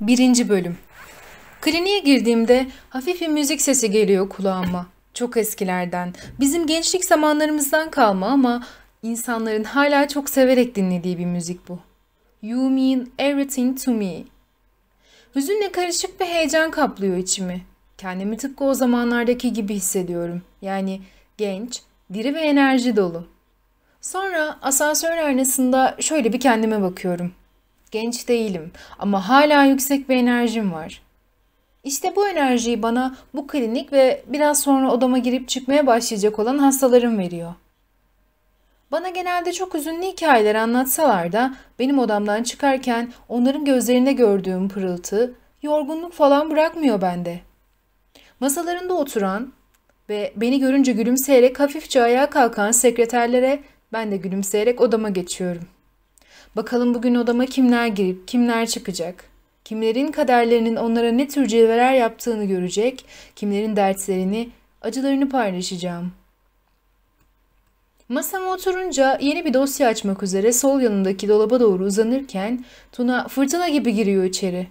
Birinci Bölüm Kliniğe girdiğimde hafif bir müzik sesi geliyor kulağıma. Çok eskilerden, bizim gençlik zamanlarımızdan kalma ama insanların hala çok severek dinlediği bir müzik bu. You mean everything to me. Hüzünle karışık bir heyecan kaplıyor içimi. Kendimi tıpkı o zamanlardaki gibi hissediyorum. Yani genç, diri ve enerji dolu. Sonra asansör aynasında şöyle bir kendime bakıyorum. Genç değilim ama hala yüksek bir enerjim var. İşte bu enerjiyi bana bu klinik ve biraz sonra odama girip çıkmaya başlayacak olan hastalarım veriyor. Bana genelde çok üzünlü hikayeler anlatsalar da benim odamdan çıkarken onların gözlerinde gördüğüm pırıltı, yorgunluk falan bırakmıyor bende. Masalarında oturan ve beni görünce gülümseyerek hafifçe ayağa kalkan sekreterlere ben de gülümseyerek odama geçiyorum. Bakalım bugün odama kimler girip kimler çıkacak. Kimlerin kaderlerinin onlara ne tür cilveler yaptığını görecek, kimlerin dertlerini, acılarını paylaşacağım. Masama oturunca yeni bir dosya açmak üzere sol yanındaki dolaba doğru uzanırken Tuna fırtına gibi giriyor içeri.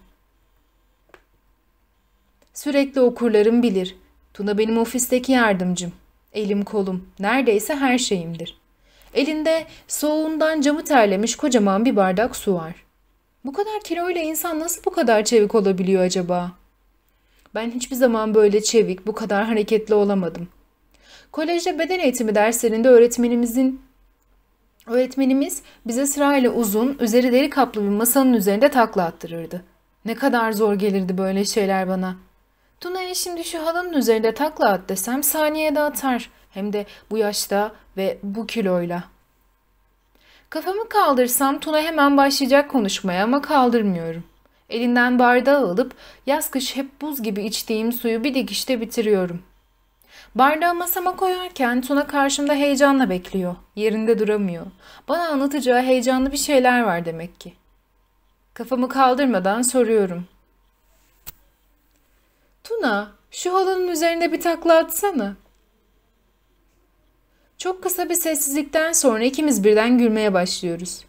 Sürekli okurlarım bilir. Tuna benim ofisteki yardımcım. Elim kolum, neredeyse her şeyimdir. Elinde soğuğundan camı terlemiş kocaman bir bardak su var. Bu kadar kiloyla insan nasıl bu kadar çevik olabiliyor acaba? Ben hiçbir zaman böyle çevik, bu kadar hareketli olamadım. Kolejde beden eğitimi derslerinde öğretmenimizin öğretmenimiz bize sırayla uzun, üzeri deri kaplı bir masanın üzerinde takla attırırdı. Ne kadar zor gelirdi böyle şeyler bana. Tuna'ya şimdi şu halının üzerinde takla at desem saniyede atar. Hem de bu yaşta ve bu kiloyla. Kafamı kaldırsam Tuna hemen başlayacak konuşmaya ama kaldırmıyorum. Elinden bardağı alıp yaz kış hep buz gibi içtiğim suyu bir dikişte bitiriyorum. Bardağı masama koyarken Tuna karşımda heyecanla bekliyor. Yerinde duramıyor. Bana anlatacağı heyecanlı bir şeyler var demek ki. Kafamı kaldırmadan soruyorum. Tuna, şu halının üzerinde bir takla atsana. Çok kısa bir sessizlikten sonra ikimiz birden gülmeye başlıyoruz.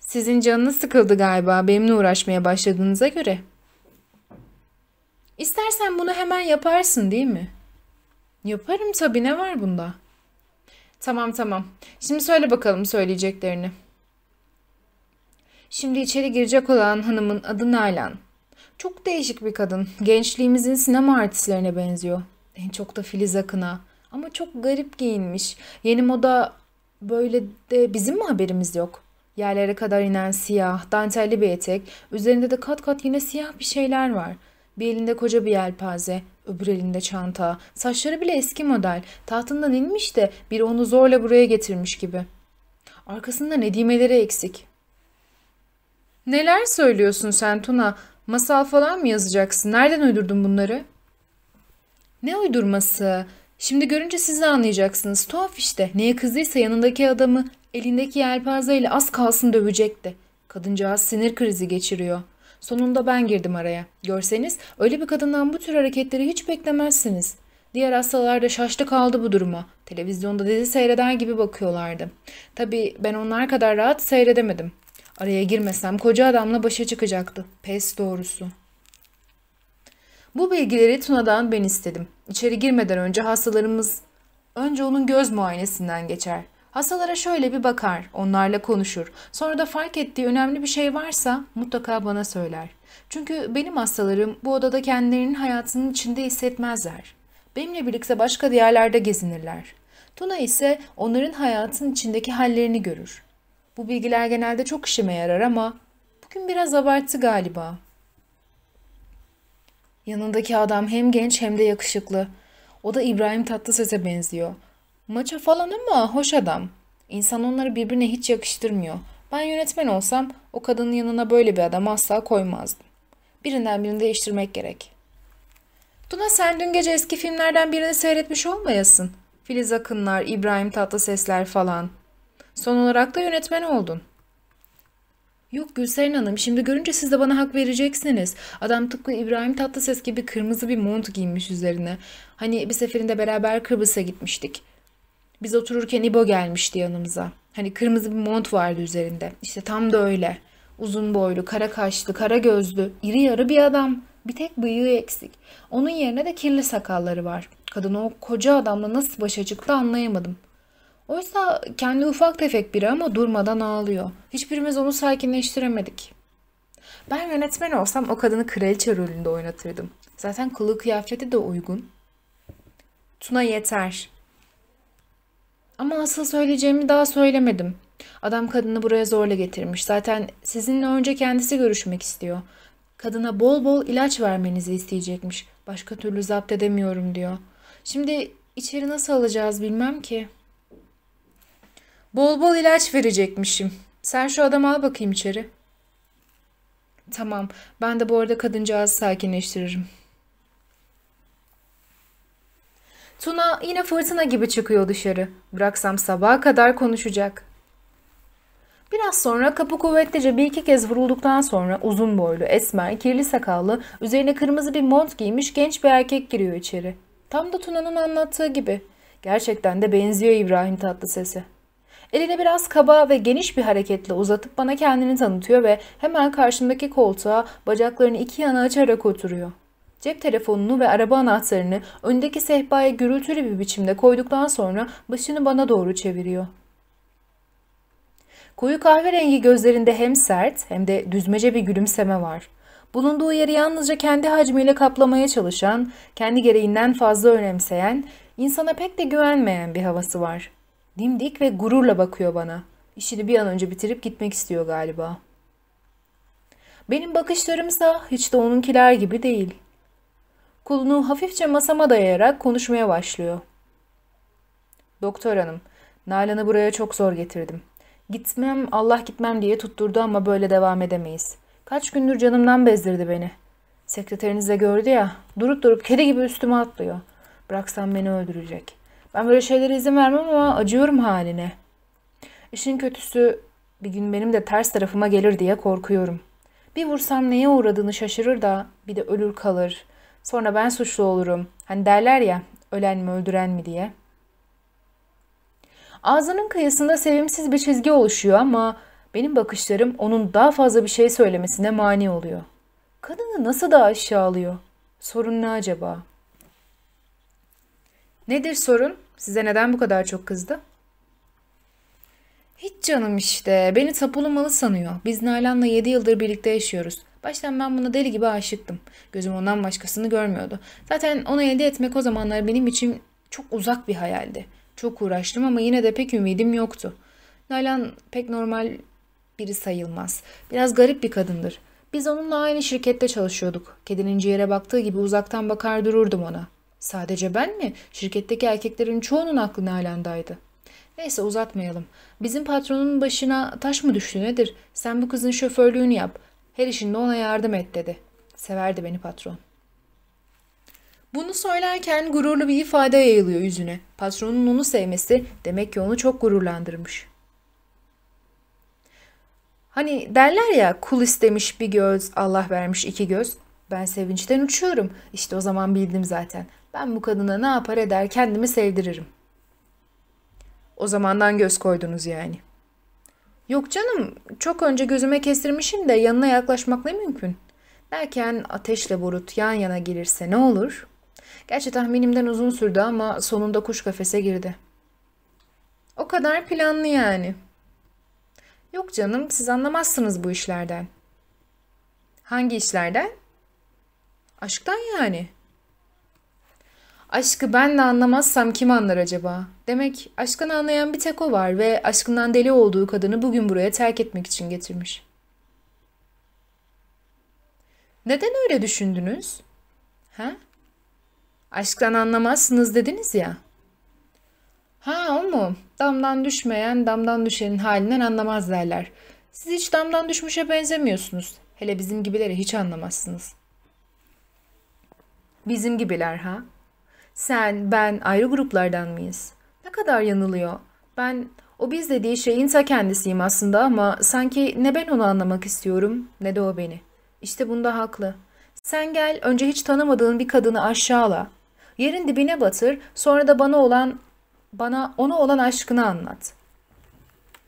Sizin canınız sıkıldı galiba benimle uğraşmaya başladığınıza göre. İstersen bunu hemen yaparsın değil mi? Yaparım tabii ne var bunda? Tamam tamam. Şimdi söyle bakalım söyleyeceklerini. Şimdi içeri girecek olan hanımın adı Nalan. Çok değişik bir kadın. Gençliğimizin sinema artistlerine benziyor. En çok da Filiz Akın'a. Ama çok garip giyinmiş. Yeni moda böyle de bizim mi haberimiz yok? Yerlere kadar inen siyah, dantelli bir etek. Üzerinde de kat kat yine siyah bir şeyler var. Bir elinde koca bir yelpaze, öbür elinde çanta. Saçları bile eski model. Tahtından inmiş de biri onu zorla buraya getirmiş gibi. Arkasında nedimeleri eksik. Neler söylüyorsun sen Tuna? Masal falan mı yazacaksın? Nereden uydurdun bunları? Ne uydurması? Şimdi görünce siz de anlayacaksınız. Tuhaf işte. Neye kızdıysa yanındaki adamı elindeki yelpazeyle az kalsın dövecekti. Kadıncağız sinir krizi geçiriyor. Sonunda ben girdim araya. Görseniz öyle bir kadından bu tür hareketleri hiç beklemezsiniz. Diğer hastalar da şaştı kaldı bu duruma. Televizyonda dizi seyreder gibi bakıyorlardı. Tabii ben onlar kadar rahat seyredemedim. Araya girmesem koca adamla başa çıkacaktı. Pes doğrusu. Bu bilgileri Tuna'dan ben istedim. İçeri girmeden önce hastalarımız önce onun göz muayenesinden geçer. Hastalara şöyle bir bakar, onlarla konuşur. Sonra da fark ettiği önemli bir şey varsa mutlaka bana söyler. Çünkü benim hastalarım bu odada kendilerinin hayatının içinde hissetmezler. Benimle birlikte başka diyarlarda gezinirler. Tuna ise onların hayatın içindeki hallerini görür. Bu bilgiler genelde çok işime yarar ama bugün biraz abarttı galiba. Yanındaki adam hem genç hem de yakışıklı. O da İbrahim Tatlıses'e benziyor. Maça falan ama hoş adam. İnsan onları birbirine hiç yakıştırmıyor. Ben yönetmen olsam o kadının yanına böyle bir adam asla koymazdım. Birinden birini değiştirmek gerek. Tuna sen dün gece eski filmlerden birini seyretmiş olmayasın. Filiz Akınlar, İbrahim Tatlısesler falan. Son olarak da yönetmen oldun. Yok Gülseren Hanım şimdi görünce siz de bana hak vereceksiniz. Adam tıpkı İbrahim Tatlıses gibi kırmızı bir mont giymiş üzerine. Hani bir seferinde beraber Kıbrıs'a gitmiştik. Biz otururken İbo gelmişti yanımıza. Hani kırmızı bir mont vardı üzerinde. İşte tam da öyle. Uzun boylu, kara kaşlı, kara gözlü, iri yarı bir adam. Bir tek bıyığı eksik. Onun yerine de kirli sakalları var. Kadın o koca adamla nasıl başa çıktı anlayamadım. Oysa kendi ufak tefek biri ama durmadan ağlıyor. Hiçbirimiz onu sakinleştiremedik. Ben yönetmen olsam o kadını kraliçe rolünde oynatırdım. Zaten kılık kıyafeti de uygun. Tuna yeter. Ama asıl söyleyeceğimi daha söylemedim. Adam kadını buraya zorla getirmiş. Zaten sizinle önce kendisi görüşmek istiyor. Kadına bol bol ilaç vermenizi isteyecekmiş. Başka türlü zapt edemiyorum diyor. Şimdi içeri nasıl alacağız bilmem ki. Bol bol ilaç verecekmişim. Sen şu adamı al bakayım içeri. Tamam. Ben de bu arada kadıncağızı sakinleştiririm. Tuna yine fırtına gibi çıkıyor dışarı. Bıraksam sabaha kadar konuşacak. Biraz sonra kapı kuvvetlice bir iki kez vurulduktan sonra uzun boylu, esmer, kirli sakallı, üzerine kırmızı bir mont giymiş genç bir erkek giriyor içeri. Tam da Tuna'nın anlattığı gibi. Gerçekten de benziyor İbrahim Tatlıses'e. Elini biraz kaba ve geniş bir hareketle uzatıp bana kendini tanıtıyor ve hemen karşımdaki koltuğa bacaklarını iki yana açarak oturuyor. Cep telefonunu ve araba anahtarını öndeki sehpaya gürültülü bir biçimde koyduktan sonra başını bana doğru çeviriyor. Koyu kahverengi gözlerinde hem sert hem de düzmece bir gülümseme var. Bulunduğu yeri yalnızca kendi hacmiyle kaplamaya çalışan, kendi gereğinden fazla önemseyen, insana pek de güvenmeyen bir havası var. Dimdik ve gururla bakıyor bana. İşini bir an önce bitirip gitmek istiyor galiba. Benim bakışlarımsa hiç de onunkiler gibi değil. Kolunu hafifçe masama dayayarak konuşmaya başlıyor. Doktor hanım, Nalan'ı buraya çok zor getirdim. Gitmem, Allah gitmem diye tutturdu ama böyle devam edemeyiz. Kaç gündür canımdan bezdirdi beni. Sekreteriniz de gördü ya, durup durup kedi gibi üstüme atlıyor. Bıraksam beni öldürecek. Ben böyle şeylere izin vermem ama acıyorum haline. İşin kötüsü bir gün benim de ters tarafıma gelir diye korkuyorum. Bir vursam neye uğradığını şaşırır da bir de ölür kalır. Sonra ben suçlu olurum. Hani derler ya ölen mi öldüren mi diye. Ağzının kıyısında sevimsiz bir çizgi oluşuyor ama benim bakışlarım onun daha fazla bir şey söylemesine mani oluyor. Kadını nasıl da aşağılıyor? Sorun ne acaba? Nedir sorun? Size neden bu kadar çok kızdı? Hiç canım işte. Beni tapulu malı sanıyor. Biz Nalan'la 7 yıldır birlikte yaşıyoruz. Baştan ben buna deli gibi aşıktım. Gözüm ondan başkasını görmüyordu. Zaten onu elde etmek o zamanlar benim için çok uzak bir hayaldi. Çok uğraştım ama yine de pek ümidim yoktu. Nalan pek normal biri sayılmaz. Biraz garip bir kadındır. Biz onunla aynı şirkette çalışıyorduk. Kedinin ciğere baktığı gibi uzaktan bakar dururdum ona. Sadece ben mi? Şirketteki erkeklerin çoğunun aklı Nalan'daydı. Neyse uzatmayalım. Bizim patronun başına taş mı düştü nedir? Sen bu kızın şoförlüğünü yap. Her işinde ona yardım et dedi. Severdi beni patron. Bunu söylerken gururlu bir ifade yayılıyor yüzüne. Patronun onu sevmesi demek ki onu çok gururlandırmış. Hani derler ya kul istemiş bir göz, Allah vermiş iki göz. Ben sevinçten uçuyorum. İşte o zaman bildim zaten. Ben bu kadına ne yapar eder kendimi sevdiririm. O zamandan göz koydunuz yani. Yok canım, çok önce gözüme kestirmişim de yanına yaklaşmak ne mümkün. Derken ateşle burut yan yana gelirse ne olur? Gerçi tahminimden uzun sürdü ama sonunda kuş kafese girdi. O kadar planlı yani. Yok canım, siz anlamazsınız bu işlerden. Hangi işlerden? Aşktan yani. Aşkı ben de anlamazsam kim anlar acaba? Demek aşkını anlayan bir tek o var ve aşkından deli olduğu kadını bugün buraya terk etmek için getirmiş. Neden öyle düşündünüz? Ha? Aşktan anlamazsınız dediniz ya. Ha o mu? Damdan düşmeyen damdan düşenin halinden anlamaz derler. Siz hiç damdan düşmüşe benzemiyorsunuz. Hele bizim gibileri hiç anlamazsınız. Bizim gibiler ha? Sen, ben ayrı gruplardan mıyız? Ne kadar yanılıyor. Ben o biz dediği şeyin ta kendisiyim aslında ama sanki ne ben onu anlamak istiyorum ne de o beni. İşte bunda haklı. Sen gel önce hiç tanımadığın bir kadını aşağıla. Yerin dibine batır sonra da bana olan bana ona olan aşkını anlat.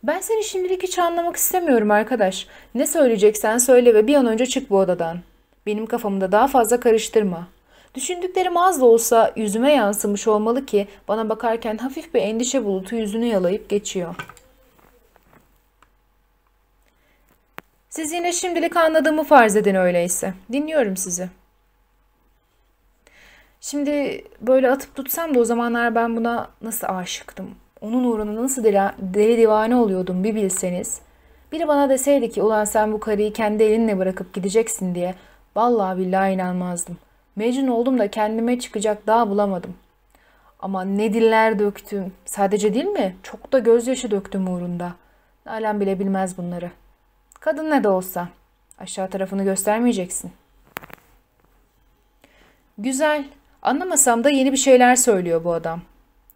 Ben seni şimdilik hiç anlamak istemiyorum arkadaş. Ne söyleyeceksen söyle ve bir an önce çık bu odadan. Benim kafamı daha fazla karıştırma. Düşündüklerim az da olsa yüzüme yansımış olmalı ki bana bakarken hafif bir endişe bulutu yüzünü yalayıp geçiyor. Siz yine şimdilik anladığımı farz edin öyleyse. Dinliyorum sizi. Şimdi böyle atıp tutsam da o zamanlar ben buna nasıl aşıktım. Onun uğruna nasıl deli, deli divane oluyordum bir bilseniz. Biri bana deseydi ki ulan sen bu karıyı kendi elinle bırakıp gideceksin diye. Vallahi billahi inanmazdım. Mecnun oldum da kendime çıkacak daha bulamadım. Ama ne diller döktüm. Sadece değil mi? Çok da gözyaşı döktüm uğrunda. Alem bile bilmez bunları. Kadın ne de olsa. Aşağı tarafını göstermeyeceksin. Güzel. Anlamasam da yeni bir şeyler söylüyor bu adam.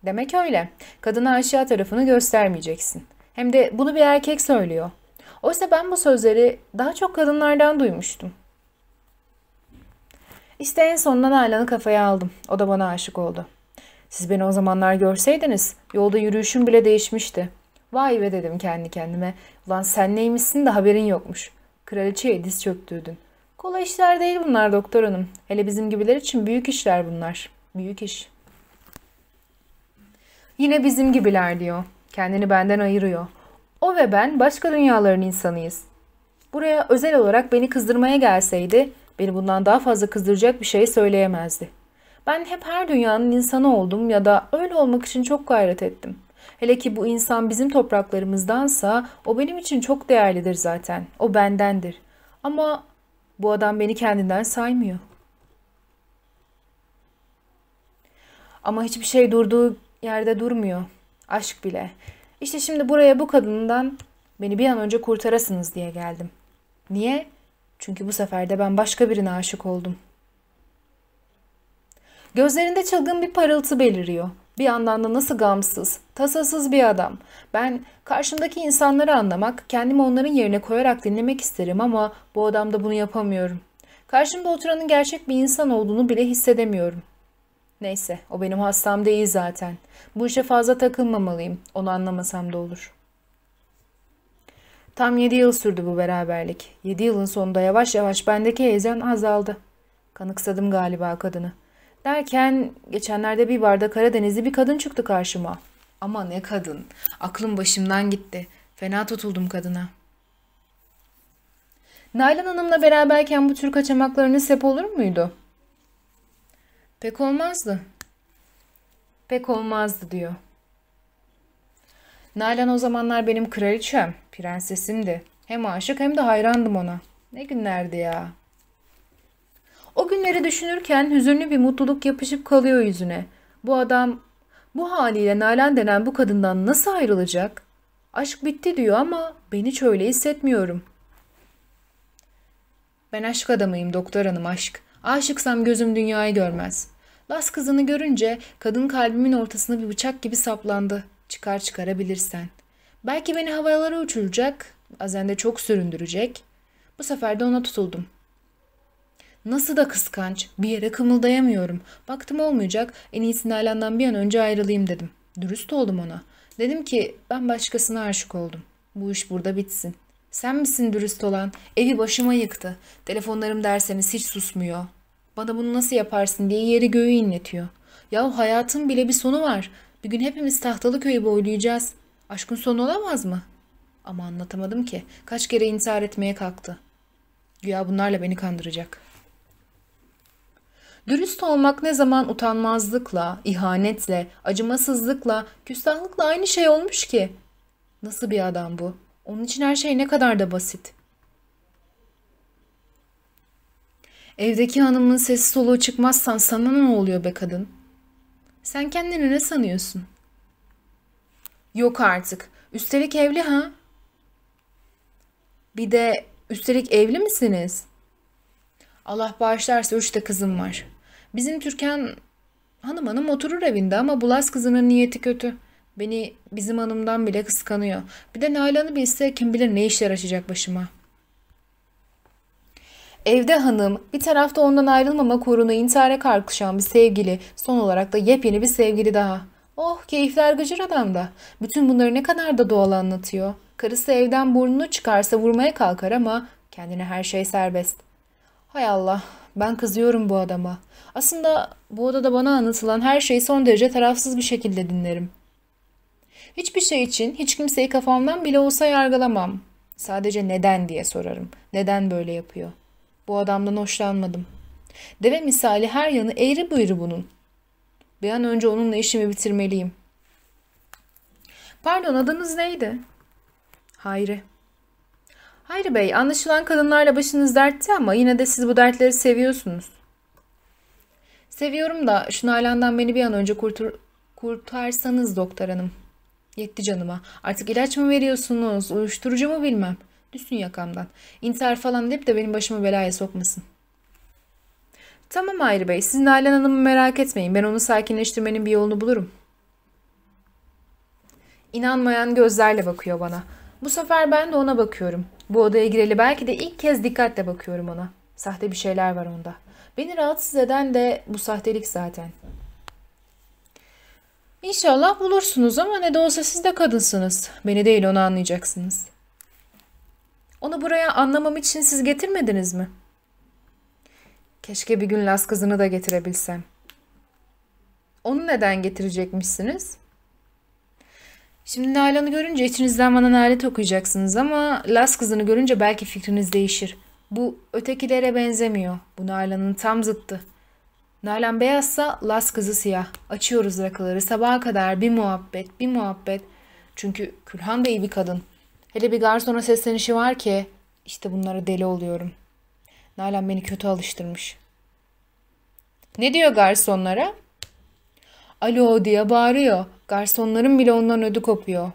Demek öyle. Kadına aşağı tarafını göstermeyeceksin. Hem de bunu bir erkek söylüyor. Oysa ben bu sözleri daha çok kadınlardan duymuştum. İşte en sonunda Nalan'ı kafaya aldım. O da bana aşık oldu. Siz beni o zamanlar görseydiniz yolda yürüyüşüm bile değişmişti. Vay be dedim kendi kendime. Ulan sen neymişsin de haberin yokmuş. Kraliçeye diz çöktürdün. Kolay işler değil bunlar doktor hanım. Hele bizim gibiler için büyük işler bunlar. Büyük iş. Yine bizim gibiler diyor. Kendini benden ayırıyor. O ve ben başka dünyaların insanıyız. Buraya özel olarak beni kızdırmaya gelseydi beni bundan daha fazla kızdıracak bir şey söyleyemezdi. Ben hep her dünyanın insanı oldum ya da öyle olmak için çok gayret ettim. Hele ki bu insan bizim topraklarımızdansa o benim için çok değerlidir zaten. O bendendir. Ama bu adam beni kendinden saymıyor. Ama hiçbir şey durduğu yerde durmuyor. Aşk bile. İşte şimdi buraya bu kadından beni bir an önce kurtarasınız diye geldim. Niye? Çünkü bu sefer de ben başka birine aşık oldum. Gözlerinde çılgın bir parıltı beliriyor. Bir yandan da nasıl gamsız, tasasız bir adam. Ben karşımdaki insanları anlamak, kendimi onların yerine koyarak dinlemek isterim ama bu adamda bunu yapamıyorum. Karşımda oturanın gerçek bir insan olduğunu bile hissedemiyorum. Neyse, o benim hastam değil zaten. Bu işe fazla takılmamalıyım. Onu anlamasam da olur. Tam yedi yıl sürdü bu beraberlik. Yedi yılın sonunda yavaş yavaş bendeki heyecan azaldı. Kanıksadım galiba kadını. Derken geçenlerde bir barda Karadenizli bir kadın çıktı karşıma. Ama ne kadın. Aklım başımdan gitti. Fena tutuldum kadına. Nalan Hanım'la beraberken bu tür kaçamaklarınız sep olur muydu? Pek olmazdı. Pek olmazdı diyor. Nalan o zamanlar benim kraliçem, prensesimdi. Hem aşık hem de hayrandım ona. Ne günlerdi ya. O günleri düşünürken hüzünlü bir mutluluk yapışıp kalıyor yüzüne. Bu adam bu haliyle Nalan denen bu kadından nasıl ayrılacak? Aşk bitti diyor ama ben hiç öyle hissetmiyorum. Ben aşk adamıyım doktor hanım aşk. Aşıksam gözüm dünyayı görmez. Las kızını görünce kadın kalbimin ortasına bir bıçak gibi saplandı. Çıkar çıkarabilirsen. Belki beni havalara uçuracak, bazen de çok süründürecek. Bu sefer de ona tutuldum. Nasıl da kıskanç. Bir yere kımıldayamıyorum. Baktım olmayacak. En iyisi Nalan'dan bir an önce ayrılayım dedim. Dürüst oldum ona. Dedim ki ben başkasına aşık oldum. Bu iş burada bitsin. Sen misin dürüst olan? Evi başıma yıktı. Telefonlarım derseniz hiç susmuyor. Bana bunu nasıl yaparsın diye yeri göğü inletiyor. Ya hayatın bile bir sonu var. Bir gün hepimiz tahtalı köyü boylayacağız. Aşkın sonu olamaz mı? Ama anlatamadım ki. Kaç kere intihar etmeye kalktı. Güya bunlarla beni kandıracak.'' Dürüst olmak ne zaman utanmazlıkla, ihanetle, acımasızlıkla, küstahlıkla aynı şey olmuş ki? Nasıl bir adam bu? Onun için her şey ne kadar da basit. Evdeki hanımın sesi soluğu çıkmazsan sana ne oluyor be kadın? Sen kendini ne sanıyorsun? Yok artık. Üstelik evli ha? Bir de üstelik evli misiniz? Allah bağışlarsa üç de kızım var. Bizim Türkan hanım hanım oturur evinde ama Bulas kızının niyeti kötü. Beni bizim hanımdan bile kıskanıyor. Bir de Nalan'ı bilse kim bilir ne işler açacak başıma. Evde hanım bir tarafta ondan ayrılmamak uğruna intihara kalkışan bir sevgili son olarak da yepyeni bir sevgili daha. Oh keyifler gıcır adamda. Bütün bunları ne kadar da doğal anlatıyor. Karısı evden burnunu çıkarsa vurmaya kalkar ama kendine her şey serbest. Hay Allah ben kızıyorum bu adama. Aslında bu odada bana anlatılan her şeyi son derece tarafsız bir şekilde dinlerim. Hiçbir şey için hiç kimseyi kafamdan bile olsa yargılamam. Sadece neden diye sorarım. Neden böyle yapıyor? Bu adamdan hoşlanmadım. Deve misali her yanı eğri büğrü bunun. Bir an önce onunla işimi bitirmeliyim. Pardon adınız neydi? Hayri. Hayri Bey, anlaşılan kadınlarla başınız dertte ama yine de siz bu dertleri seviyorsunuz. Seviyorum da şu Nalan'dan beni bir an önce kurtur kurtarsanız doktor hanım. Yetti canıma. Artık ilaç mı veriyorsunuz, uyuşturucu mu bilmem. Düşsün yakamdan. İntihar falan deyip de benim başımı belaya sokmasın. Tamam Hayri Bey, siz Nalan Hanım'ı merak etmeyin. Ben onu sakinleştirmenin bir yolunu bulurum. İnanmayan gözlerle bakıyor bana. Bu sefer ben de ona bakıyorum. Bu odaya gireli belki de ilk kez dikkatle bakıyorum ona. Sahte bir şeyler var onda. Beni rahatsız eden de bu sahtelik zaten. İnşallah bulursunuz ama ne de olsa siz de kadınsınız. Beni değil onu anlayacaksınız. Onu buraya anlamam için siz getirmediniz mi? Keşke bir gün Las kızını da getirebilsem. Onu neden getirecekmişsiniz? Şimdi Nalan'ı görünce içinizden bana nalet okuyacaksınız ama Las kızını görünce belki fikriniz değişir. Bu ötekilere benzemiyor. Bu Nalan'ın tam zıttı. Nalan beyazsa Las kızı siyah. Açıyoruz rakıları sabaha kadar bir muhabbet bir muhabbet. Çünkü Külhan iyi bir kadın. Hele bir garsona seslenişi var ki işte bunlara deli oluyorum. Nalan beni kötü alıştırmış. Ne diyor garsonlara? Alo diye bağırıyor. Garsonların bile ondan ödü kopuyor.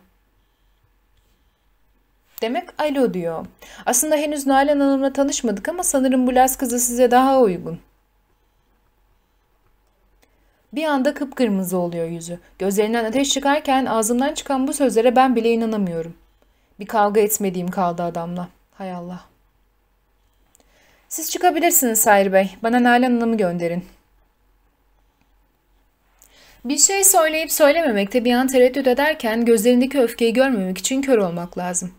Demek alo diyor. Aslında henüz Nalan Hanım'la tanışmadık ama sanırım bu Las kızı size daha uygun. Bir anda kıpkırmızı oluyor yüzü. Gözlerinden ateş çıkarken ağzımdan çıkan bu sözlere ben bile inanamıyorum. Bir kavga etmediğim kaldı adamla. Hay Allah. Siz çıkabilirsiniz Sayır Bey. Bana Nalan Hanım'ı gönderin. Bir şey söyleyip söylememekte bir an tereddüt ederken gözlerindeki öfkeyi görmemek için kör olmak lazım.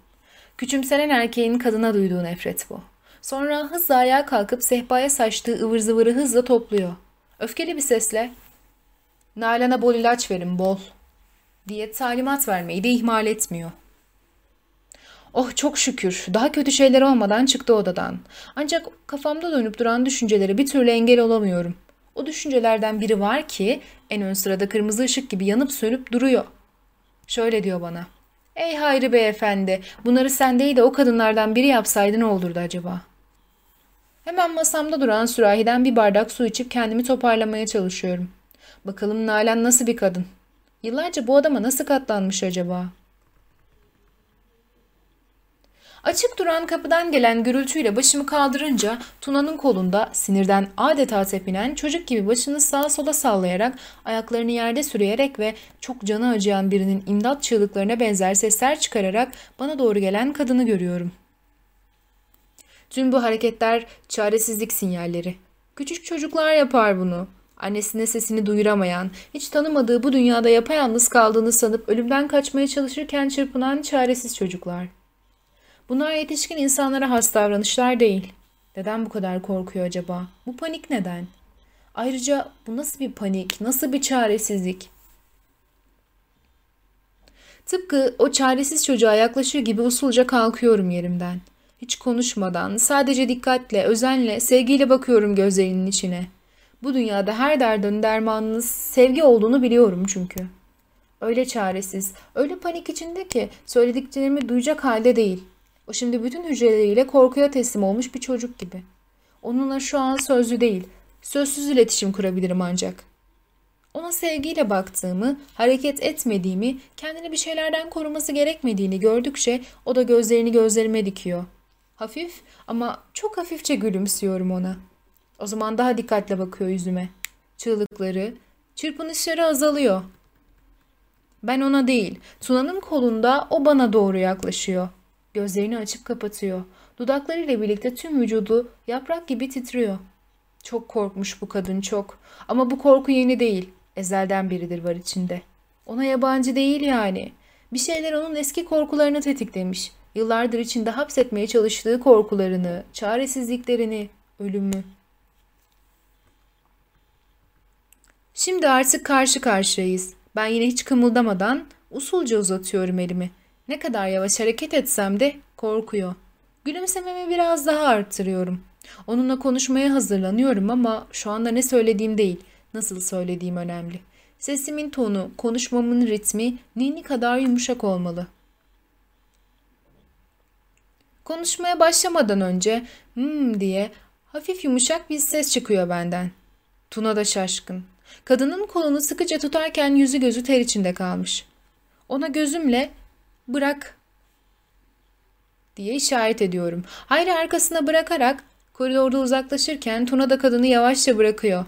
Küçümsenen erkeğin kadına duyduğu nefret bu. Sonra hızla ayağa kalkıp sehpaya saçtığı ıvır zıvırı hızla topluyor. Öfkeli bir sesle Nalan'a bol ilaç verin bol diye talimat vermeyi de ihmal etmiyor. Oh çok şükür daha kötü şeyler olmadan çıktı odadan. Ancak kafamda dönüp duran düşüncelere bir türlü engel olamıyorum. O düşüncelerden biri var ki en ön sırada kırmızı ışık gibi yanıp sönüp duruyor. Şöyle diyor bana. Ey Hayri beyefendi bunları sen değil de o kadınlardan biri yapsaydı ne olurdu acaba? Hemen masamda duran sürahiden bir bardak su içip kendimi toparlamaya çalışıyorum. Bakalım Nalan nasıl bir kadın? Yıllarca bu adama nasıl katlanmış acaba?'' Açık duran kapıdan gelen gürültüyle başımı kaldırınca Tuna'nın kolunda sinirden adeta tepinen çocuk gibi başını sağa sola sallayarak ayaklarını yerde sürüyerek ve çok canı acıyan birinin imdat çığlıklarına benzer sesler çıkararak bana doğru gelen kadını görüyorum. Tüm bu hareketler çaresizlik sinyalleri. Küçük çocuklar yapar bunu. Annesine sesini duyuramayan, hiç tanımadığı bu dünyada yapayalnız kaldığını sanıp ölümden kaçmaya çalışırken çırpınan çaresiz çocuklar.'' Bunlar yetişkin insanlara has davranışlar değil. Neden bu kadar korkuyor acaba? Bu panik neden? Ayrıca bu nasıl bir panik, nasıl bir çaresizlik? Tıpkı o çaresiz çocuğa yaklaşıyor gibi usulca kalkıyorum yerimden. Hiç konuşmadan, sadece dikkatle, özenle, sevgiyle bakıyorum gözlerinin içine. Bu dünyada her derdin dermanınız sevgi olduğunu biliyorum çünkü. Öyle çaresiz, öyle panik içinde ki söylediklerimi duyacak halde değil. O şimdi bütün hücreleriyle korkuya teslim olmuş bir çocuk gibi. Onunla şu an sözlü değil, sözsüz iletişim kurabilirim ancak. Ona sevgiyle baktığımı, hareket etmediğimi, kendini bir şeylerden koruması gerekmediğini gördükçe o da gözlerini gözlerime dikiyor. Hafif ama çok hafifçe gülümsüyorum ona. O zaman daha dikkatle bakıyor yüzüme. Çığlıkları, çırpınışları azalıyor. Ben ona değil, Tuna'nın kolunda o bana doğru yaklaşıyor.'' Gözlerini açıp kapatıyor. Dudaklarıyla birlikte tüm vücudu yaprak gibi titriyor. Çok korkmuş bu kadın çok. Ama bu korku yeni değil. Ezelden beridir var içinde. Ona yabancı değil yani. Bir şeyler onun eski korkularını tetiklemiş. Yıllardır içinde hapsetmeye çalıştığı korkularını, çaresizliklerini, ölümü. Şimdi artık karşı karşıyayız. Ben yine hiç kımıldamadan usulca uzatıyorum elimi. Ne kadar yavaş hareket etsem de korkuyor. Gülümsememi biraz daha arttırıyorum. Onunla konuşmaya hazırlanıyorum ama şu anda ne söylediğim değil, nasıl söylediğim önemli. Sesimin tonu, konuşmamın ritmi nini kadar yumuşak olmalı. Konuşmaya başlamadan önce hmm diye hafif yumuşak bir ses çıkıyor benden. Tuna da şaşkın. Kadının kolunu sıkıca tutarken yüzü gözü ter içinde kalmış. Ona gözümle bırak diye işaret ediyorum. Hayri arkasına bırakarak koridorda uzaklaşırken Tuna da kadını yavaşça bırakıyor.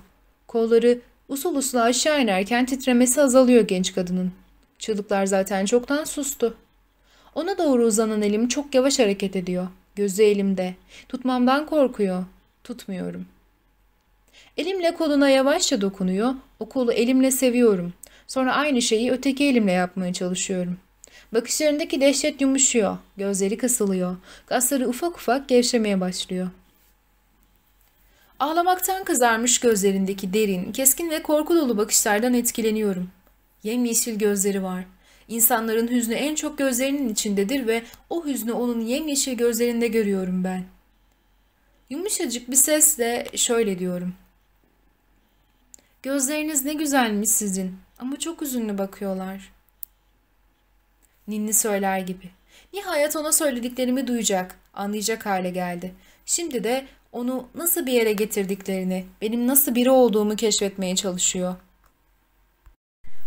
Kolları usul usul aşağı inerken titremesi azalıyor genç kadının. Çığlıklar zaten çoktan sustu. Ona doğru uzanan elim çok yavaş hareket ediyor. Gözü elimde. Tutmamdan korkuyor. Tutmuyorum. Elimle koluna yavaşça dokunuyor. O kolu elimle seviyorum. Sonra aynı şeyi öteki elimle yapmaya çalışıyorum. Bakışlarındaki dehşet yumuşuyor. Gözleri kısılıyor. Kasları ufak ufak gevşemeye başlıyor. Ağlamaktan kızarmış gözlerindeki derin, keskin ve korku dolu bakışlardan etkileniyorum. Yemyeşil gözleri var. İnsanların hüznü en çok gözlerinin içindedir ve o hüznü onun yemyeşil gözlerinde görüyorum ben. Yumuşacık bir sesle şöyle diyorum. Gözleriniz ne güzelmiş sizin ama çok üzünlü bakıyorlar. Ninni söyler gibi. Nihayet ona söylediklerimi duyacak, anlayacak hale geldi. Şimdi de onu nasıl bir yere getirdiklerini, benim nasıl biri olduğumu keşfetmeye çalışıyor.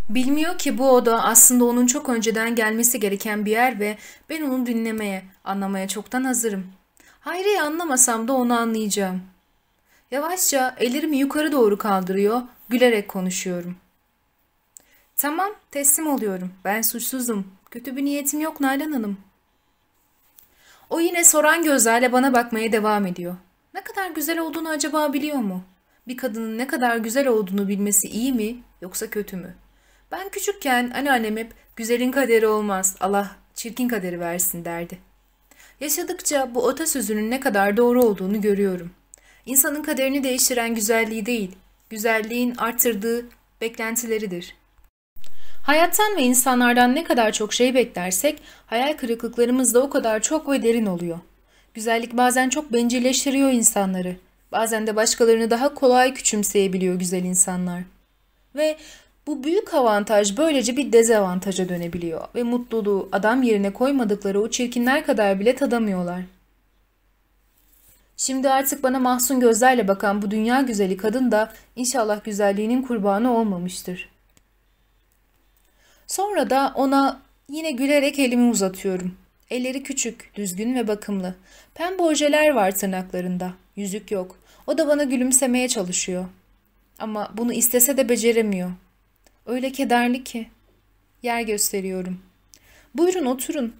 Bilmiyor ki bu oda aslında onun çok önceden gelmesi gereken bir yer ve ben onu dinlemeye, anlamaya çoktan hazırım. Hayri'yi anlamasam da onu anlayacağım. Yavaşça ellerimi yukarı doğru kaldırıyor, gülerek konuşuyorum. Tamam, teslim oluyorum. Ben suçsuzum. Kötü bir niyetim yok Nalan Hanım. O yine soran gözlerle bana bakmaya devam ediyor. Ne kadar güzel olduğunu acaba biliyor mu? Bir kadının ne kadar güzel olduğunu bilmesi iyi mi yoksa kötü mü? Ben küçükken anneannem hep güzelin kaderi olmaz, Allah çirkin kaderi versin derdi. Yaşadıkça bu atasözünün ne kadar doğru olduğunu görüyorum. İnsanın kaderini değiştiren güzelliği değil, güzelliğin artırdığı beklentileridir. Hayattan ve insanlardan ne kadar çok şey beklersek hayal kırıklıklarımız da o kadar çok ve derin oluyor. Güzellik bazen çok bencilleştiriyor insanları. Bazen de başkalarını daha kolay küçümseyebiliyor güzel insanlar. Ve bu büyük avantaj böylece bir dezavantaja dönebiliyor ve mutluluğu adam yerine koymadıkları o çirkinler kadar bile tadamıyorlar. Şimdi artık bana mahzun gözlerle bakan bu dünya güzeli kadın da inşallah güzelliğinin kurbanı olmamıştır. Sonra da ona yine gülerek elimi uzatıyorum. Elleri küçük, düzgün ve bakımlı. Pembe ojeler var tırnaklarında. Yüzük yok. O da bana gülümsemeye çalışıyor. Ama bunu istese de beceremiyor. Öyle kederli ki. Yer gösteriyorum. Buyurun oturun.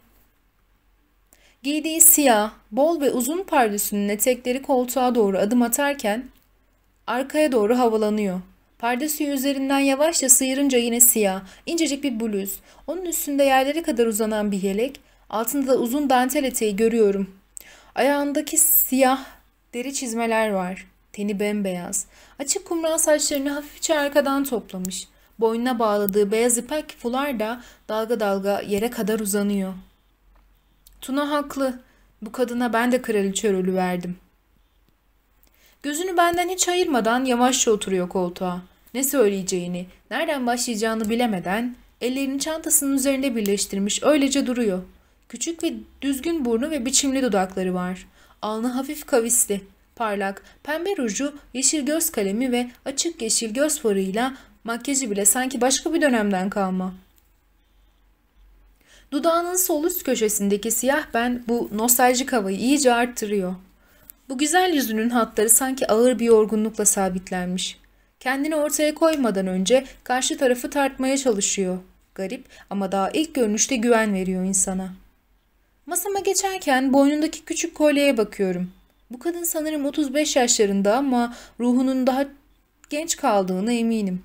Giydiği siyah, bol ve uzun pardesünün etekleri koltuğa doğru adım atarken arkaya doğru havalanıyor. Pardesüyü üzerinden yavaşça sıyırınca yine siyah, incecik bir bluz. Onun üstünde yerlere kadar uzanan bir yelek, altında da uzun dantel eteği görüyorum. Ayağındaki siyah deri çizmeler var. Teni bembeyaz. Açık kumral saçlarını hafifçe arkadan toplamış. Boynuna bağladığı beyaz ipek fular da dalga dalga yere kadar uzanıyor. Tuna haklı. Bu kadına ben de kraliçe rolü verdim. Gözünü benden hiç ayırmadan yavaşça oturuyor koltuğa. Ne söyleyeceğini, nereden başlayacağını bilemeden ellerini çantasının üzerinde birleştirmiş öylece duruyor. Küçük ve düzgün burnu ve biçimli dudakları var. Alnı hafif kavisli, parlak, pembe ruju, yeşil göz kalemi ve açık yeşil göz farıyla makyajı bile sanki başka bir dönemden kalma. Dudağının sol üst köşesindeki siyah ben bu nostaljik havayı iyice arttırıyor. Bu güzel yüzünün hatları sanki ağır bir yorgunlukla sabitlenmiş. Kendini ortaya koymadan önce karşı tarafı tartmaya çalışıyor. Garip ama daha ilk görünüşte güven veriyor insana. Masama geçerken boynundaki küçük kolyeye bakıyorum. Bu kadın sanırım 35 yaşlarında ama ruhunun daha genç kaldığını eminim.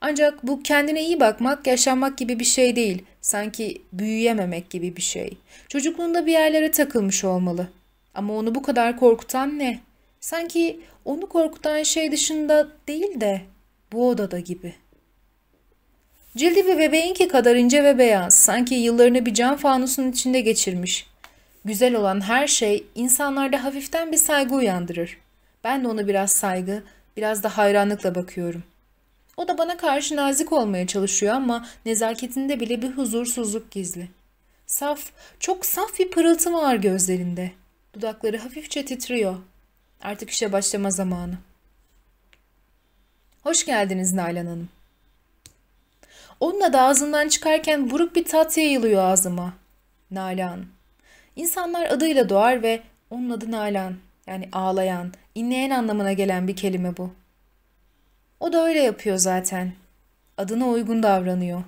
Ancak bu kendine iyi bakmak, yaşanmak gibi bir şey değil. Sanki büyüyememek gibi bir şey. Çocukluğunda bir yerlere takılmış olmalı. Ama onu bu kadar korkutan ne? Sanki onu korkutan şey dışında değil de bu odada gibi. Cildi bir bebeğinki kadar ince ve beyaz. Sanki yıllarını bir cam fanusun içinde geçirmiş. Güzel olan her şey insanlarda hafiften bir saygı uyandırır. Ben de ona biraz saygı, biraz da hayranlıkla bakıyorum. O da bana karşı nazik olmaya çalışıyor ama nezaketinde bile bir huzursuzluk gizli. Saf, çok saf bir pırıltı var gözlerinde. Dudakları hafifçe titriyor. Artık işe başlama zamanı. Hoş geldiniz Nalan Hanım. Onun adı ağzından çıkarken buruk bir tat yayılıyor ağzıma. Nalan. İnsanlar adıyla doğar ve onun adı Nalan. Yani ağlayan, inleyen anlamına gelen bir kelime bu. O da öyle yapıyor zaten. Adına uygun davranıyor.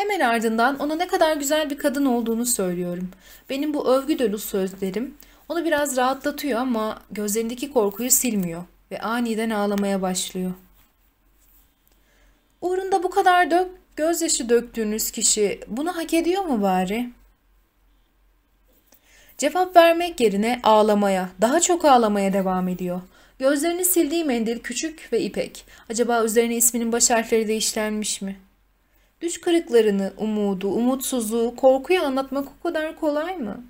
Hemen ardından ona ne kadar güzel bir kadın olduğunu söylüyorum. Benim bu övgü dolu sözlerim onu biraz rahatlatıyor ama gözlerindeki korkuyu silmiyor ve aniden ağlamaya başlıyor. Uğrunda bu kadar dök, gözyaşı döktüğünüz kişi bunu hak ediyor mu bari? Cevap vermek yerine ağlamaya, daha çok ağlamaya devam ediyor. Gözlerini sildiği mendil küçük ve ipek. Acaba üzerine isminin baş harfleri de işlenmiş mi? Düş kırıklarını, umudu, umutsuzluğu, korkuyu anlatmak o kadar kolay mı?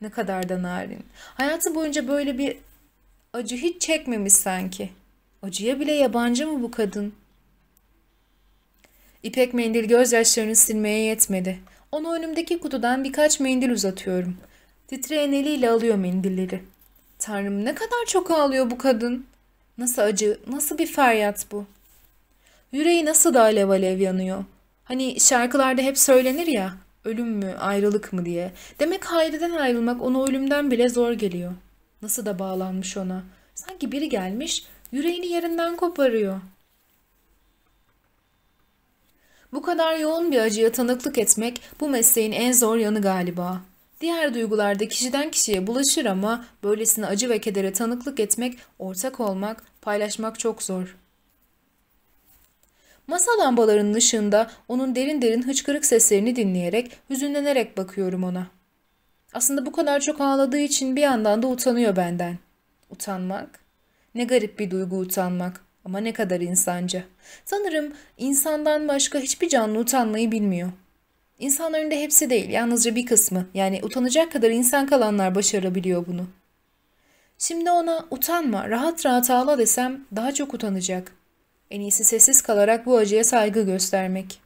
Ne kadar da narin. Hayatı boyunca böyle bir acı hiç çekmemiş sanki. Acıya bile yabancı mı bu kadın? İpek mendil gözyaşlarını silmeye yetmedi. Onu önümdeki kutudan birkaç mendil uzatıyorum. Titreyen eliyle alıyor mendilleri. Tanrım ne kadar çok ağlıyor bu kadın. Nasıl acı, nasıl bir feryat bu. Yüreği nasıl da alev alev yanıyor. Hani şarkılarda hep söylenir ya, ölüm mü, ayrılık mı diye. Demek Hayri'den ayrılmak ona ölümden bile zor geliyor. Nasıl da bağlanmış ona. Sanki biri gelmiş, yüreğini yerinden koparıyor. Bu kadar yoğun bir acıya tanıklık etmek bu mesleğin en zor yanı galiba. Diğer duygularda kişiden kişiye bulaşır ama böylesine acı ve kedere tanıklık etmek, ortak olmak, paylaşmak çok zor. Masa lambalarının ışığında onun derin derin hıçkırık seslerini dinleyerek, hüzünlenerek bakıyorum ona. Aslında bu kadar çok ağladığı için bir yandan da utanıyor benden. Utanmak? Ne garip bir duygu utanmak ama ne kadar insanca. Sanırım insandan başka hiçbir canlı utanmayı bilmiyor. İnsanların da hepsi değil, yalnızca bir kısmı. Yani utanacak kadar insan kalanlar başarabiliyor bunu. Şimdi ona utanma, rahat rahat ağla desem daha çok utanacak. En iyisi sessiz kalarak bu acıya saygı göstermek.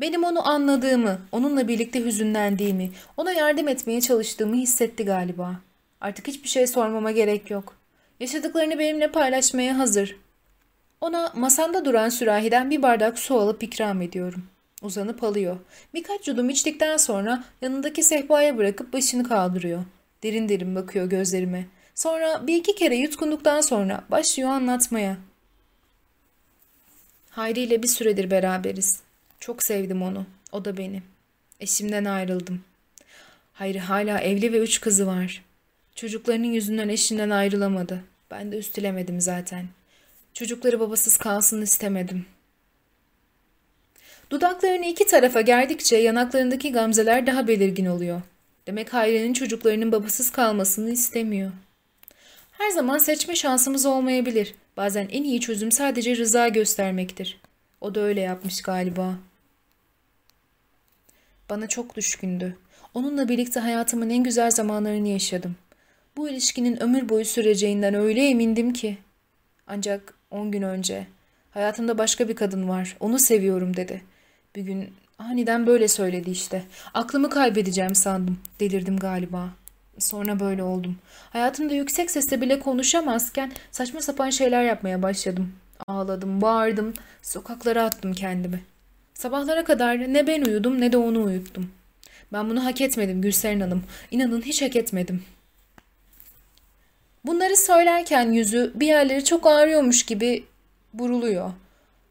Benim onu anladığımı, onunla birlikte hüzünlendiğimi, ona yardım etmeye çalıştığımı hissetti galiba. Artık hiçbir şey sormama gerek yok. Yaşadıklarını benimle paylaşmaya hazır. Ona masanda duran sürahiden bir bardak su alıp ikram ediyorum. Uzanıp alıyor. Birkaç yudum içtikten sonra yanındaki sehpaya bırakıp başını kaldırıyor. Derin derin bakıyor gözlerime. Sonra bir iki kere yutkunduktan sonra başlıyor anlatmaya. Hayri ile bir süredir beraberiz. Çok sevdim onu. O da beni. Eşimden ayrıldım. Hayri hala evli ve üç kızı var. Çocuklarının yüzünden eşinden ayrılamadı. Ben de üstülemedim zaten.'' Çocukları babasız kalsın istemedim. Dudaklarını iki tarafa gerdikçe yanaklarındaki gamzeler daha belirgin oluyor. Demek Hayri'nin çocuklarının babasız kalmasını istemiyor. Her zaman seçme şansımız olmayabilir. Bazen en iyi çözüm sadece rıza göstermektir. O da öyle yapmış galiba. Bana çok düşkündü. Onunla birlikte hayatımın en güzel zamanlarını yaşadım. Bu ilişkinin ömür boyu süreceğinden öyle emindim ki. Ancak On gün önce. Hayatımda başka bir kadın var. Onu seviyorum dedi. Bir gün aniden böyle söyledi işte. Aklımı kaybedeceğim sandım. Delirdim galiba. Sonra böyle oldum. Hayatımda yüksek sesle bile konuşamazken saçma sapan şeyler yapmaya başladım. Ağladım, bağırdım, sokaklara attım kendimi. Sabahlara kadar ne ben uyudum ne de onu uyuttum. Ben bunu hak etmedim Gülseren Hanım. İnanın hiç hak etmedim. Bunları söylerken yüzü bir yerleri çok ağrıyormuş gibi buruluyor.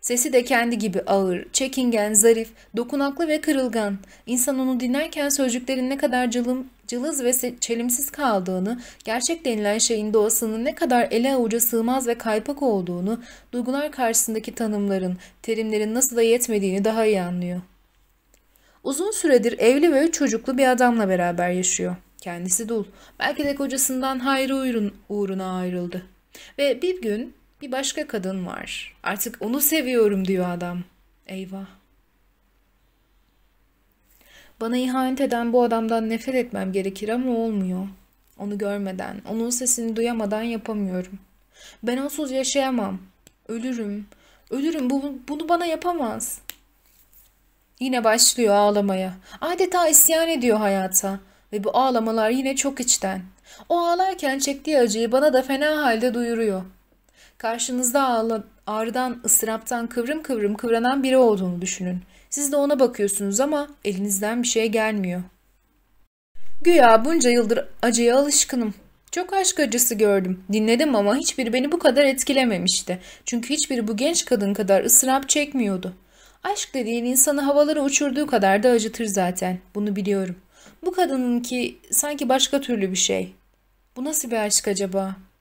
Sesi de kendi gibi ağır, çekingen, zarif, dokunaklı ve kırılgan. İnsan onu dinlerken sözcüklerin ne kadar cılım, cılız ve çelimsiz kaldığını, gerçek denilen şeyin doğasının ne kadar ele avuca sığmaz ve kaypak olduğunu, duygular karşısındaki tanımların, terimlerin nasıl da yetmediğini daha iyi anlıyor. Uzun süredir evli ve üç çocuklu bir adamla beraber yaşıyor. Kendisi dul. Belki de kocasından hayrı uğruna ayrıldı. Ve bir gün bir başka kadın var. Artık onu seviyorum diyor adam. Eyvah. Bana ihanet eden bu adamdan nefret etmem gerekir ama olmuyor. Onu görmeden, onun sesini duyamadan yapamıyorum. Ben onsuz yaşayamam. Ölürüm. Ölürüm. Bu, bunu bana yapamaz. Yine başlıyor ağlamaya. Adeta isyan ediyor hayata. Ve bu ağlamalar yine çok içten. O ağlarken çektiği acıyı bana da fena halde duyuruyor. Karşınızda ağla, ağrıdan, ıstıraptan kıvrım kıvrım kıvranan biri olduğunu düşünün. Siz de ona bakıyorsunuz ama elinizden bir şey gelmiyor. Güya bunca yıldır acıya alışkınım. Çok aşk acısı gördüm. Dinledim ama hiçbiri beni bu kadar etkilememişti. Çünkü hiçbiri bu genç kadın kadar ıstırap çekmiyordu. Aşk dediğin insanı havalara uçurduğu kadar da acıtır zaten. Bunu biliyorum. Bu kadınınki sanki başka türlü bir şey. Bu nasıl bir aşk acaba?''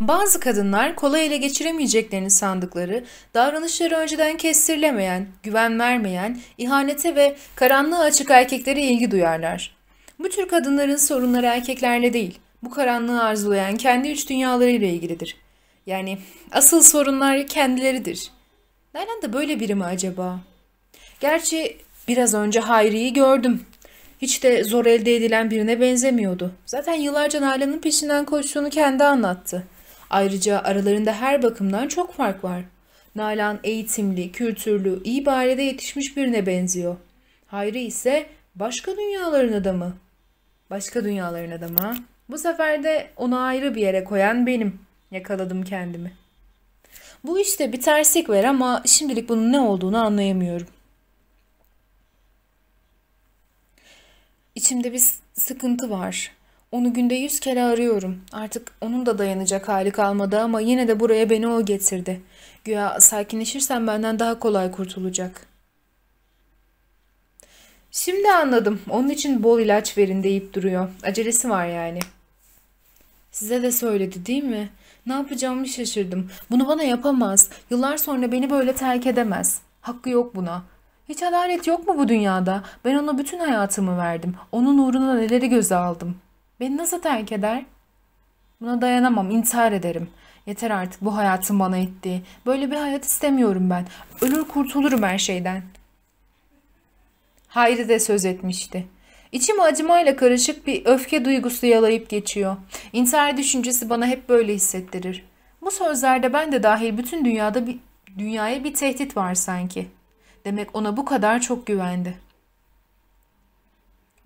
Bazı kadınlar kolay ele geçiremeyeceklerini sandıkları, davranışları önceden kestirilemeyen, güven vermeyen, ihanete ve karanlığa açık erkeklere ilgi duyarlar. Bu tür kadınların sorunları erkeklerle değil, bu karanlığı arzulayan kendi üç dünyalarıyla ilgilidir. Yani asıl sorunlar kendileridir. Nalan da böyle biri mi acaba? Gerçi biraz önce Hayri'yi gördüm. Hiç de zor elde edilen birine benzemiyordu. Zaten yıllarca Nalan'ın peşinden koştuğunu kendi anlattı. Ayrıca aralarında her bakımdan çok fark var. Nalan eğitimli, kültürlü, iyi bir ailede yetişmiş birine benziyor. Hayri ise başka dünyaların adamı. Başka dünyaların adamı. Bu sefer de onu ayrı bir yere koyan benim. Yakaladım kendimi. Bu işte bir terslik var ama şimdilik bunun ne olduğunu anlayamıyorum. İçimde bir sıkıntı var. Onu günde yüz kere arıyorum. Artık onun da dayanacak hali kalmadı ama yine de buraya beni o getirdi. Güya sakinleşirsem benden daha kolay kurtulacak. Şimdi anladım. Onun için bol ilaç verin deyip duruyor. Acelesi var yani. Size de söyledi değil mi? Ne yapacağımı şaşırdım. Bunu bana yapamaz. Yıllar sonra beni böyle terk edemez. Hakkı yok buna. Hiç adalet yok mu bu dünyada? Ben ona bütün hayatımı verdim. Onun uğruna neleri göze aldım. Beni nasıl terk eder? Buna dayanamam, intihar ederim. Yeter artık bu hayatın bana ettiği. Böyle bir hayat istemiyorum ben. Ölür kurtulurum her şeyden. Hayri de söz etmişti. İçim acımayla karışık bir öfke duygusu yalayıp geçiyor. İntihar düşüncesi bana hep böyle hissettirir. Bu sözlerde ben de dahil bütün dünyada bir dünyaya bir tehdit var sanki. Demek ona bu kadar çok güvendi.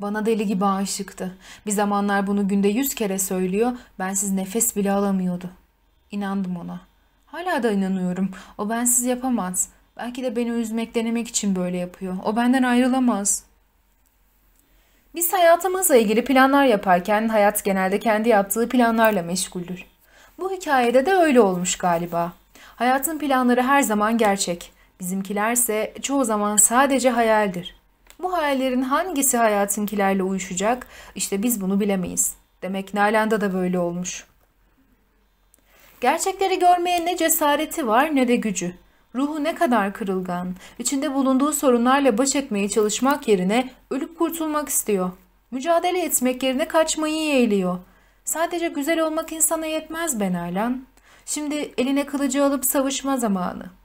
Bana deli gibi aşıktı. Bir zamanlar bunu günde yüz kere söylüyor, bensiz nefes bile alamıyordu. İnandım ona. Hala da inanıyorum. O bensiz yapamaz. Belki de beni üzmek, denemek için böyle yapıyor. O benden ayrılamaz. Biz hayatımızla ilgili planlar yaparken hayat genelde kendi yaptığı planlarla meşguldür. Bu hikayede de öyle olmuş galiba. Hayatın planları her zaman gerçek. Bizimkilerse çoğu zaman sadece hayaldir. Bu hayallerin hangisi hayatınkilerle uyuşacak? İşte biz bunu bilemeyiz. Demek Nalan'da da böyle olmuş. Gerçekleri görmeye ne cesareti var ne de gücü. Ruhu ne kadar kırılgan. İçinde bulunduğu sorunlarla baş etmeye çalışmak yerine ölüp kurtulmak istiyor. Mücadele etmek yerine kaçmayı yeğliyor. Sadece güzel olmak insana yetmez ben Nalan. Şimdi eline kılıcı alıp savaşma zamanı.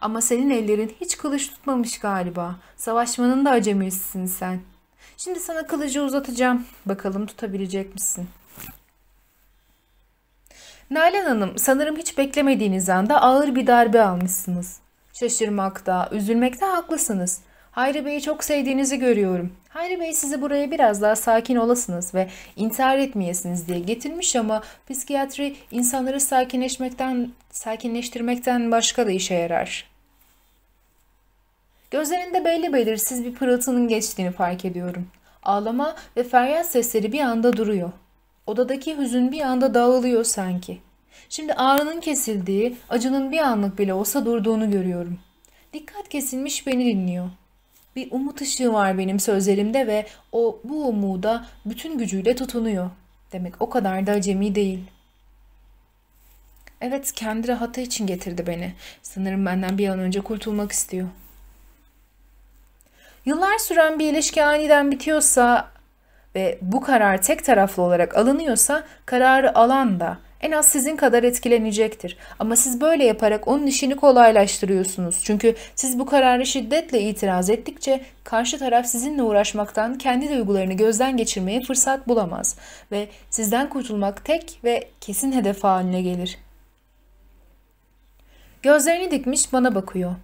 Ama senin ellerin hiç kılıç tutmamış galiba. Savaşmanın da acemisisin sen. Şimdi sana kılıcı uzatacağım. Bakalım tutabilecek misin? Nalan Hanım, sanırım hiç beklemediğiniz anda ağır bir darbe almışsınız. Şaşırmakta, üzülmekte haklısınız. Hayri Bey'i çok sevdiğinizi görüyorum. Hayri Bey sizi buraya biraz daha sakin olasınız ve intihar etmeyesiniz diye getirmiş ama psikiyatri insanları sakinleşmekten, sakinleştirmekten başka da işe yarar. Gözlerinde belli belirsiz bir pırıltının geçtiğini fark ediyorum. Ağlama ve feryat sesleri bir anda duruyor. Odadaki hüzün bir anda dağılıyor sanki. Şimdi ağrının kesildiği, acının bir anlık bile olsa durduğunu görüyorum. Dikkat kesilmiş beni dinliyor. Bir umut ışığı var benim sözlerimde ve o bu umuda bütün gücüyle tutunuyor. Demek o kadar da acemi değil. Evet, kendi rahatı için getirdi beni. Sanırım benden bir an önce kurtulmak istiyor. Yıllar süren bir ilişki aniden bitiyorsa ve bu karar tek taraflı olarak alınıyorsa kararı alan da en az sizin kadar etkilenecektir. Ama siz böyle yaparak onun işini kolaylaştırıyorsunuz. Çünkü siz bu kararı şiddetle itiraz ettikçe karşı taraf sizinle uğraşmaktan kendi duygularını gözden geçirmeye fırsat bulamaz ve sizden kurtulmak tek ve kesin hedef haline gelir. Gözlerini dikmiş bana bakıyor.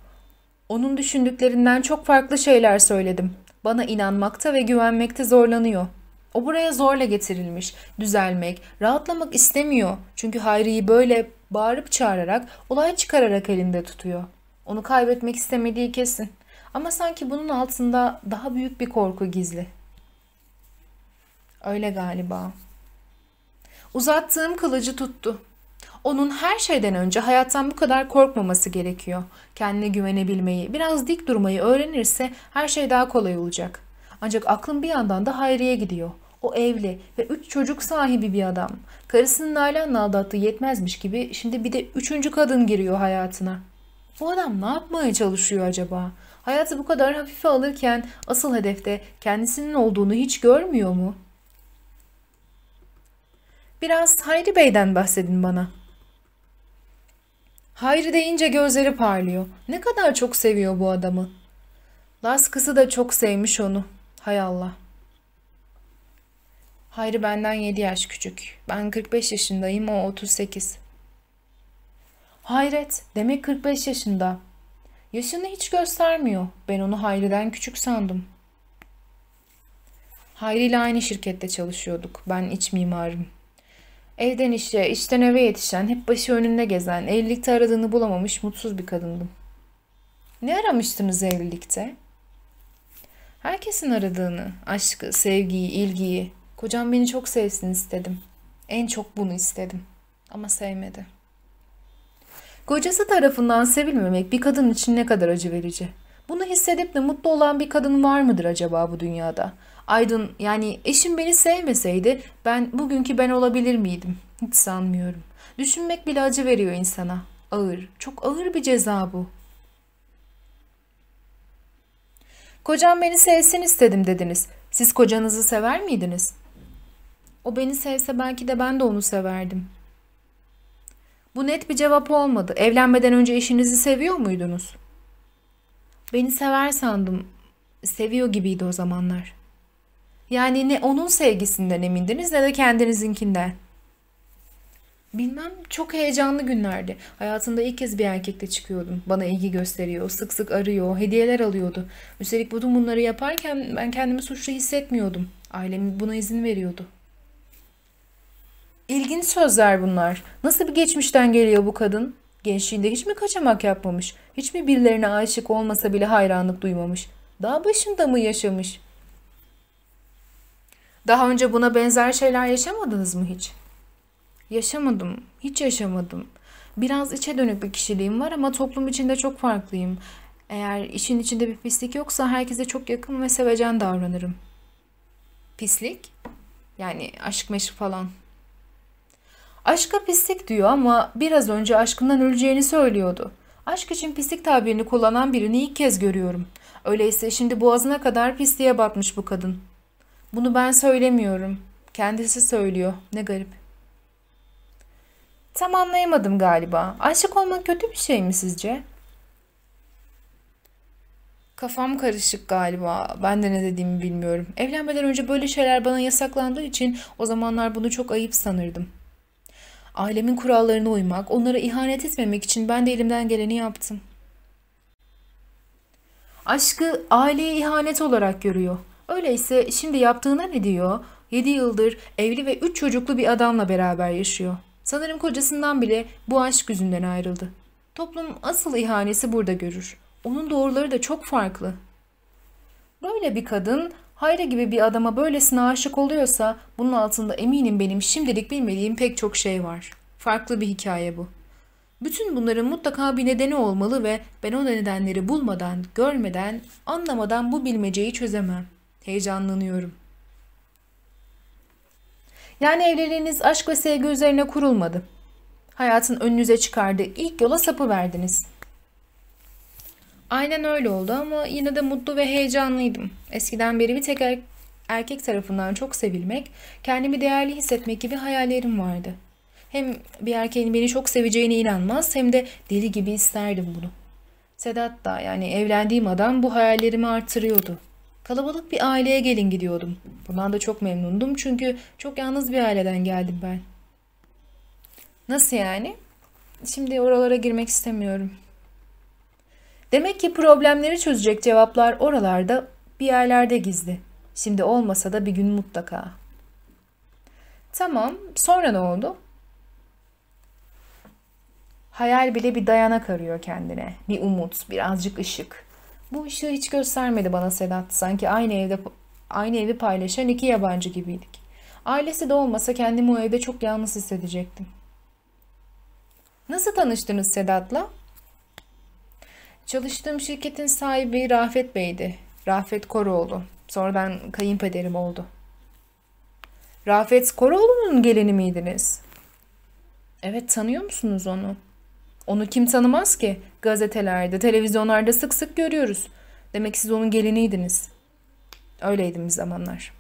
Onun düşündüklerinden çok farklı şeyler söyledim. Bana inanmakta ve güvenmekte zorlanıyor. O buraya zorla getirilmiş, düzelmek, rahatlamak istemiyor. Çünkü Hayri'yi böyle bağırıp çağırarak, olay çıkararak elinde tutuyor. Onu kaybetmek istemediği kesin. Ama sanki bunun altında daha büyük bir korku gizli. Öyle galiba. Uzattığım kılıcı tuttu. Onun her şeyden önce hayattan bu kadar korkmaması gerekiyor. Kendine güvenebilmeyi, biraz dik durmayı öğrenirse her şey daha kolay olacak. Ancak aklım bir yandan da Hayri'ye gidiyor. O evli ve üç çocuk sahibi bir adam. Karısının Nalan'la aldattığı yetmezmiş gibi şimdi bir de üçüncü kadın giriyor hayatına. Bu adam ne yapmaya çalışıyor acaba? Hayatı bu kadar hafife alırken asıl hedefte kendisinin olduğunu hiç görmüyor mu? Biraz Hayri Bey'den bahsedin bana. Hayri deyince gözleri parlıyor. Ne kadar çok seviyor bu adamı. Laskısı da çok sevmiş onu. Hay Allah. Hayri benden 7 yaş küçük. Ben 45 yaşındayım, o 38. Hayret, demek 45 yaşında. Yaşını hiç göstermiyor. Ben onu Hayri'den küçük sandım. Hayri ile aynı şirkette çalışıyorduk. Ben iç mimarım. Evden işe, işten eve yetişen, hep başı önünde gezen, evlilikte aradığını bulamamış mutsuz bir kadındım. Ne aramıştınız evlilikte? Herkesin aradığını, aşkı, sevgiyi, ilgiyi. Kocam beni çok sevsin istedim. En çok bunu istedim. Ama sevmedi. Kocası tarafından sevilmemek bir kadın için ne kadar acı verici. Bunu hissedip de mutlu olan bir kadın var mıdır acaba bu dünyada? Aydın yani eşim beni sevmeseydi ben bugünkü ben olabilir miydim? Hiç sanmıyorum. Düşünmek bile acı veriyor insana. Ağır, çok ağır bir ceza bu. Kocam beni sevsin istedim dediniz. Siz kocanızı sever miydiniz? O beni sevse belki de ben de onu severdim. Bu net bir cevap olmadı. Evlenmeden önce eşinizi seviyor muydunuz? Beni sever sandım. Seviyor gibiydi o zamanlar. Yani ne onun sevgisinden emindiniz ne de kendinizinkinden. Bilmem çok heyecanlı günlerdi. Hayatımda ilk kez bir erkekle çıkıyordum. Bana ilgi gösteriyor, sık sık arıyor, hediyeler alıyordu. Üstelik bütün bunları yaparken ben kendimi suçlu hissetmiyordum. Ailem buna izin veriyordu. İlginç sözler bunlar. Nasıl bir geçmişten geliyor bu kadın? Gençliğinde hiç mi kaçamak yapmamış? Hiç mi birilerine aşık olmasa bile hayranlık duymamış? Dağ başında mı yaşamış? Daha önce buna benzer şeyler yaşamadınız mı hiç? Yaşamadım. Hiç yaşamadım. Biraz içe dönük bir kişiliğim var ama toplum içinde çok farklıyım. Eğer işin içinde bir pislik yoksa herkese çok yakın ve sevecen davranırım. Pislik? Yani aşk meşk falan. Aşka pislik diyor ama biraz önce aşkından öleceğini söylüyordu. Aşk için pislik tabirini kullanan birini ilk kez görüyorum. Öyleyse şimdi boğazına kadar pisliğe batmış bu kadın. Bunu ben söylemiyorum. Kendisi söylüyor. Ne garip. Tam anlayamadım galiba. Aşık olmak kötü bir şey mi sizce? Kafam karışık galiba. Ben de ne dediğimi bilmiyorum. Evlenmeden önce böyle şeyler bana yasaklandığı için o zamanlar bunu çok ayıp sanırdım. Ailemin kurallarına uymak, onlara ihanet etmemek için ben de elimden geleni yaptım. Aşkı aileye ihanet olarak görüyor. Öyleyse şimdi yaptığına ne diyor? 7 yıldır evli ve 3 çocuklu bir adamla beraber yaşıyor. Sanırım kocasından bile bu aşk yüzünden ayrıldı. Toplum asıl ihanesi burada görür. Onun doğruları da çok farklı. Böyle bir kadın Hayra gibi bir adama böylesine aşık oluyorsa bunun altında eminim benim şimdilik bilmediğim pek çok şey var. Farklı bir hikaye bu. Bütün bunların mutlaka bir nedeni olmalı ve ben o nedenleri bulmadan, görmeden, anlamadan bu bilmeceyi çözemem. Heyecanlanıyorum. Yani evliliğiniz aşk ve sevgi üzerine kurulmadı. Hayatın önünüze çıkardığı ilk yola sapı verdiniz. Aynen öyle oldu ama yine de mutlu ve heyecanlıydım. Eskiden beri bir tek er- erkek tarafından çok sevilmek, kendimi değerli hissetmek gibi hayallerim vardı. Hem bir erkeğin beni çok seveceğine inanmaz hem de deli gibi isterdim bunu. Sedat da yani evlendiğim adam bu hayallerimi artırıyordu. Kalabalık bir aileye gelin gidiyordum. Bundan da çok memnundum çünkü çok yalnız bir aileden geldim ben. Nasıl yani? Şimdi oralara girmek istemiyorum. Demek ki problemleri çözecek cevaplar oralarda bir yerlerde gizli. Şimdi olmasa da bir gün mutlaka. Tamam, sonra ne oldu? Hayal bile bir dayanak arıyor kendine. Bir umut, birazcık ışık. Bu ışığı hiç göstermedi bana Sedat. Sanki aynı evde aynı evi paylaşan iki yabancı gibiydik. Ailesi de olmasa kendimi o evde çok yalnız hissedecektim. Nasıl tanıştınız Sedat'la? Çalıştığım şirketin sahibi Rafet Bey'di. Rafet Koroğlu. Sonradan kayınpederim oldu. Rafet Koroğlu'nun gelini miydiniz? Evet tanıyor musunuz onu? Onu kim tanımaz ki? Gazetelerde, televizyonlarda sık sık görüyoruz. Demek siz onun geliniydiniz. Öyleydim bir zamanlar.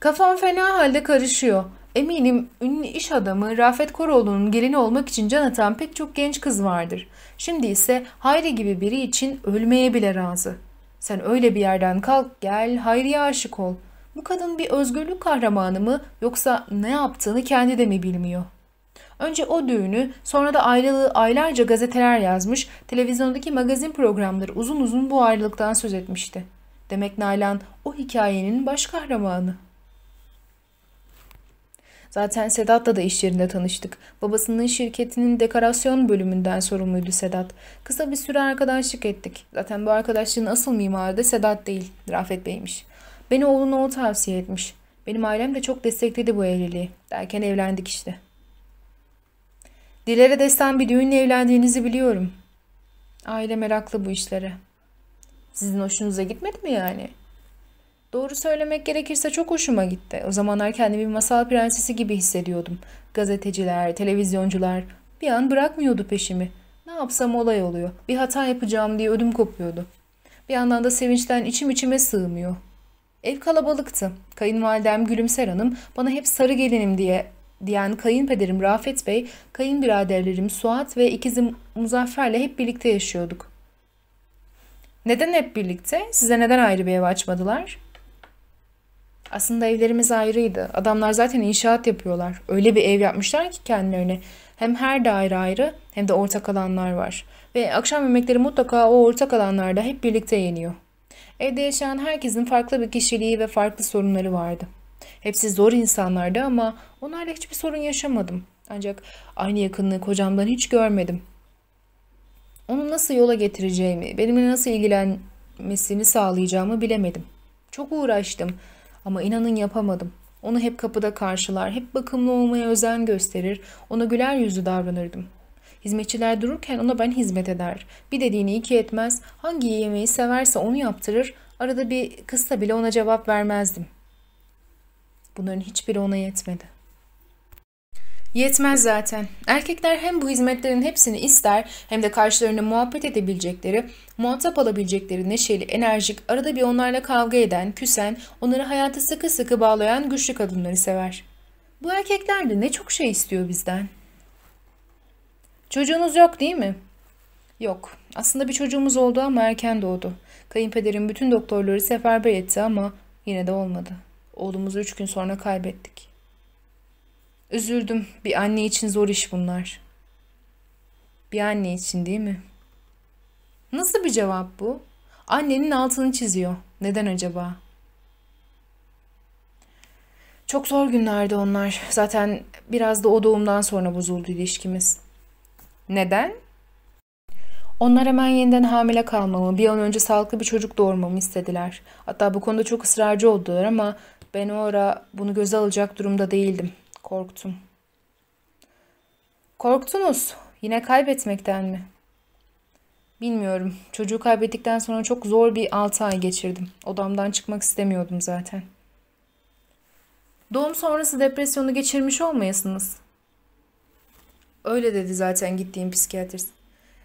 Kafam fena halde karışıyor. Eminim ünlü iş adamı Rafet Koroğlu'nun gelini olmak için can atan pek çok genç kız vardır. Şimdi ise Hayri gibi biri için ölmeye bile razı. Sen öyle bir yerden kalk gel Hayri'ye aşık ol. Bu kadın bir özgürlük kahramanı mı yoksa ne yaptığını kendi de mi bilmiyor? Önce o düğünü, sonra da ayrılığı aylarca gazeteler yazmış, televizyondaki magazin programları uzun uzun bu ayrılıktan söz etmişti. Demek Nalan o hikayenin baş kahramanı. Zaten Sedat'la da iş yerinde tanıştık. Babasının şirketinin dekorasyon bölümünden sorumluydu Sedat. Kısa bir süre arkadaşlık ettik. Zaten bu arkadaşlığın asıl mimarı da Sedat değil, Rafet Bey'miş. Beni oğluna o tavsiye etmiş. Benim ailem de çok destekledi bu evliliği. Derken evlendik işte. Dilere destan bir düğünle evlendiğinizi biliyorum. Aile meraklı bu işlere. Sizin hoşunuza gitmedi mi yani? Doğru söylemek gerekirse çok hoşuma gitti. O zamanlar kendimi masal prensesi gibi hissediyordum. Gazeteciler, televizyoncular bir an bırakmıyordu peşimi. Ne yapsam olay oluyor. Bir hata yapacağım diye ödüm kopuyordu. Bir yandan da sevinçten içim içime sığmıyor. Ev kalabalıktı. Kayınvalidem Gülümser Hanım bana hep sarı gelinim diye diyen kayınpederim Rafet Bey, kayınbiraderlerim Suat ve ikizim Muzaffer'le hep birlikte yaşıyorduk. Neden hep birlikte? Size neden ayrı bir ev açmadılar? Aslında evlerimiz ayrıydı. Adamlar zaten inşaat yapıyorlar. Öyle bir ev yapmışlar ki kendilerine. Hem her daire ayrı hem de ortak alanlar var. Ve akşam yemekleri mutlaka o ortak alanlarda hep birlikte yeniyor. Evde yaşayan herkesin farklı bir kişiliği ve farklı sorunları vardı. Hepsi zor insanlardı ama onlarla hiçbir sorun yaşamadım. Ancak aynı yakınlığı kocamdan hiç görmedim. Onu nasıl yola getireceğimi, benimle nasıl ilgilenmesini sağlayacağımı bilemedim. Çok uğraştım ama inanın yapamadım. Onu hep kapıda karşılar, hep bakımlı olmaya özen gösterir, ona güler yüzlü davranırdım. Hizmetçiler dururken ona ben hizmet eder. Bir dediğini iki etmez, hangi yemeği severse onu yaptırır, arada bir kısta bile ona cevap vermezdim. Bunların hiçbiri ona yetmedi. Yetmez zaten. Erkekler hem bu hizmetlerin hepsini ister hem de karşılarına muhabbet edebilecekleri, muhatap alabilecekleri neşeli, enerjik, arada bir onlarla kavga eden, küsen, onları hayata sıkı sıkı bağlayan güçlü kadınları sever. Bu erkekler de ne çok şey istiyor bizden. Çocuğunuz yok değil mi? Yok. Aslında bir çocuğumuz oldu ama erken doğdu. Kayınpederim bütün doktorları seferber etti ama yine de olmadı. Oğlumuzu üç gün sonra kaybettik. Üzüldüm. Bir anne için zor iş bunlar. Bir anne için değil mi? Nasıl bir cevap bu? Annenin altını çiziyor. Neden acaba? Çok zor günlerdi onlar. Zaten biraz da o doğumdan sonra bozuldu ilişkimiz. Neden? Onlar hemen yeniden hamile kalmamı, bir an önce sağlıklı bir çocuk doğurmamı istediler. Hatta bu konuda çok ısrarcı oldular ama ben o ara bunu göze alacak durumda değildim. Korktum. Korktunuz. Yine kaybetmekten mi? Bilmiyorum. Çocuğu kaybettikten sonra çok zor bir altı ay geçirdim. Odamdan çıkmak istemiyordum zaten. Doğum sonrası depresyonu geçirmiş olmayasınız. Öyle dedi zaten gittiğim psikiyatrist.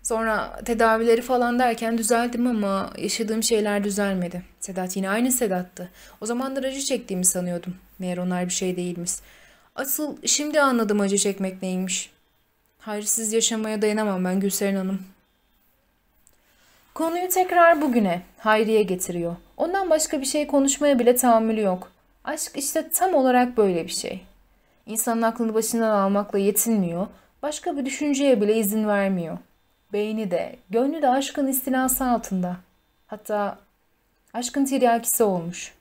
Sonra tedavileri falan derken düzeldim ama yaşadığım şeyler düzelmedi. Sedat yine aynı Sedat'tı. O zamanlar acı çektiğimi sanıyordum. Meğer onlar bir şey değilmiş. Asıl şimdi anladım acı çekmek neymiş. Hayırsız yaşamaya dayanamam ben Gülseren Hanım. Konuyu tekrar bugüne, Hayri'ye getiriyor. Ondan başka bir şey konuşmaya bile tahammülü yok. Aşk işte tam olarak böyle bir şey. İnsanın aklını başından almakla yetinmiyor, başka bir düşünceye bile izin vermiyor. Beyni de, gönlü de aşkın istilası altında. Hatta aşkın tiryakisi olmuş.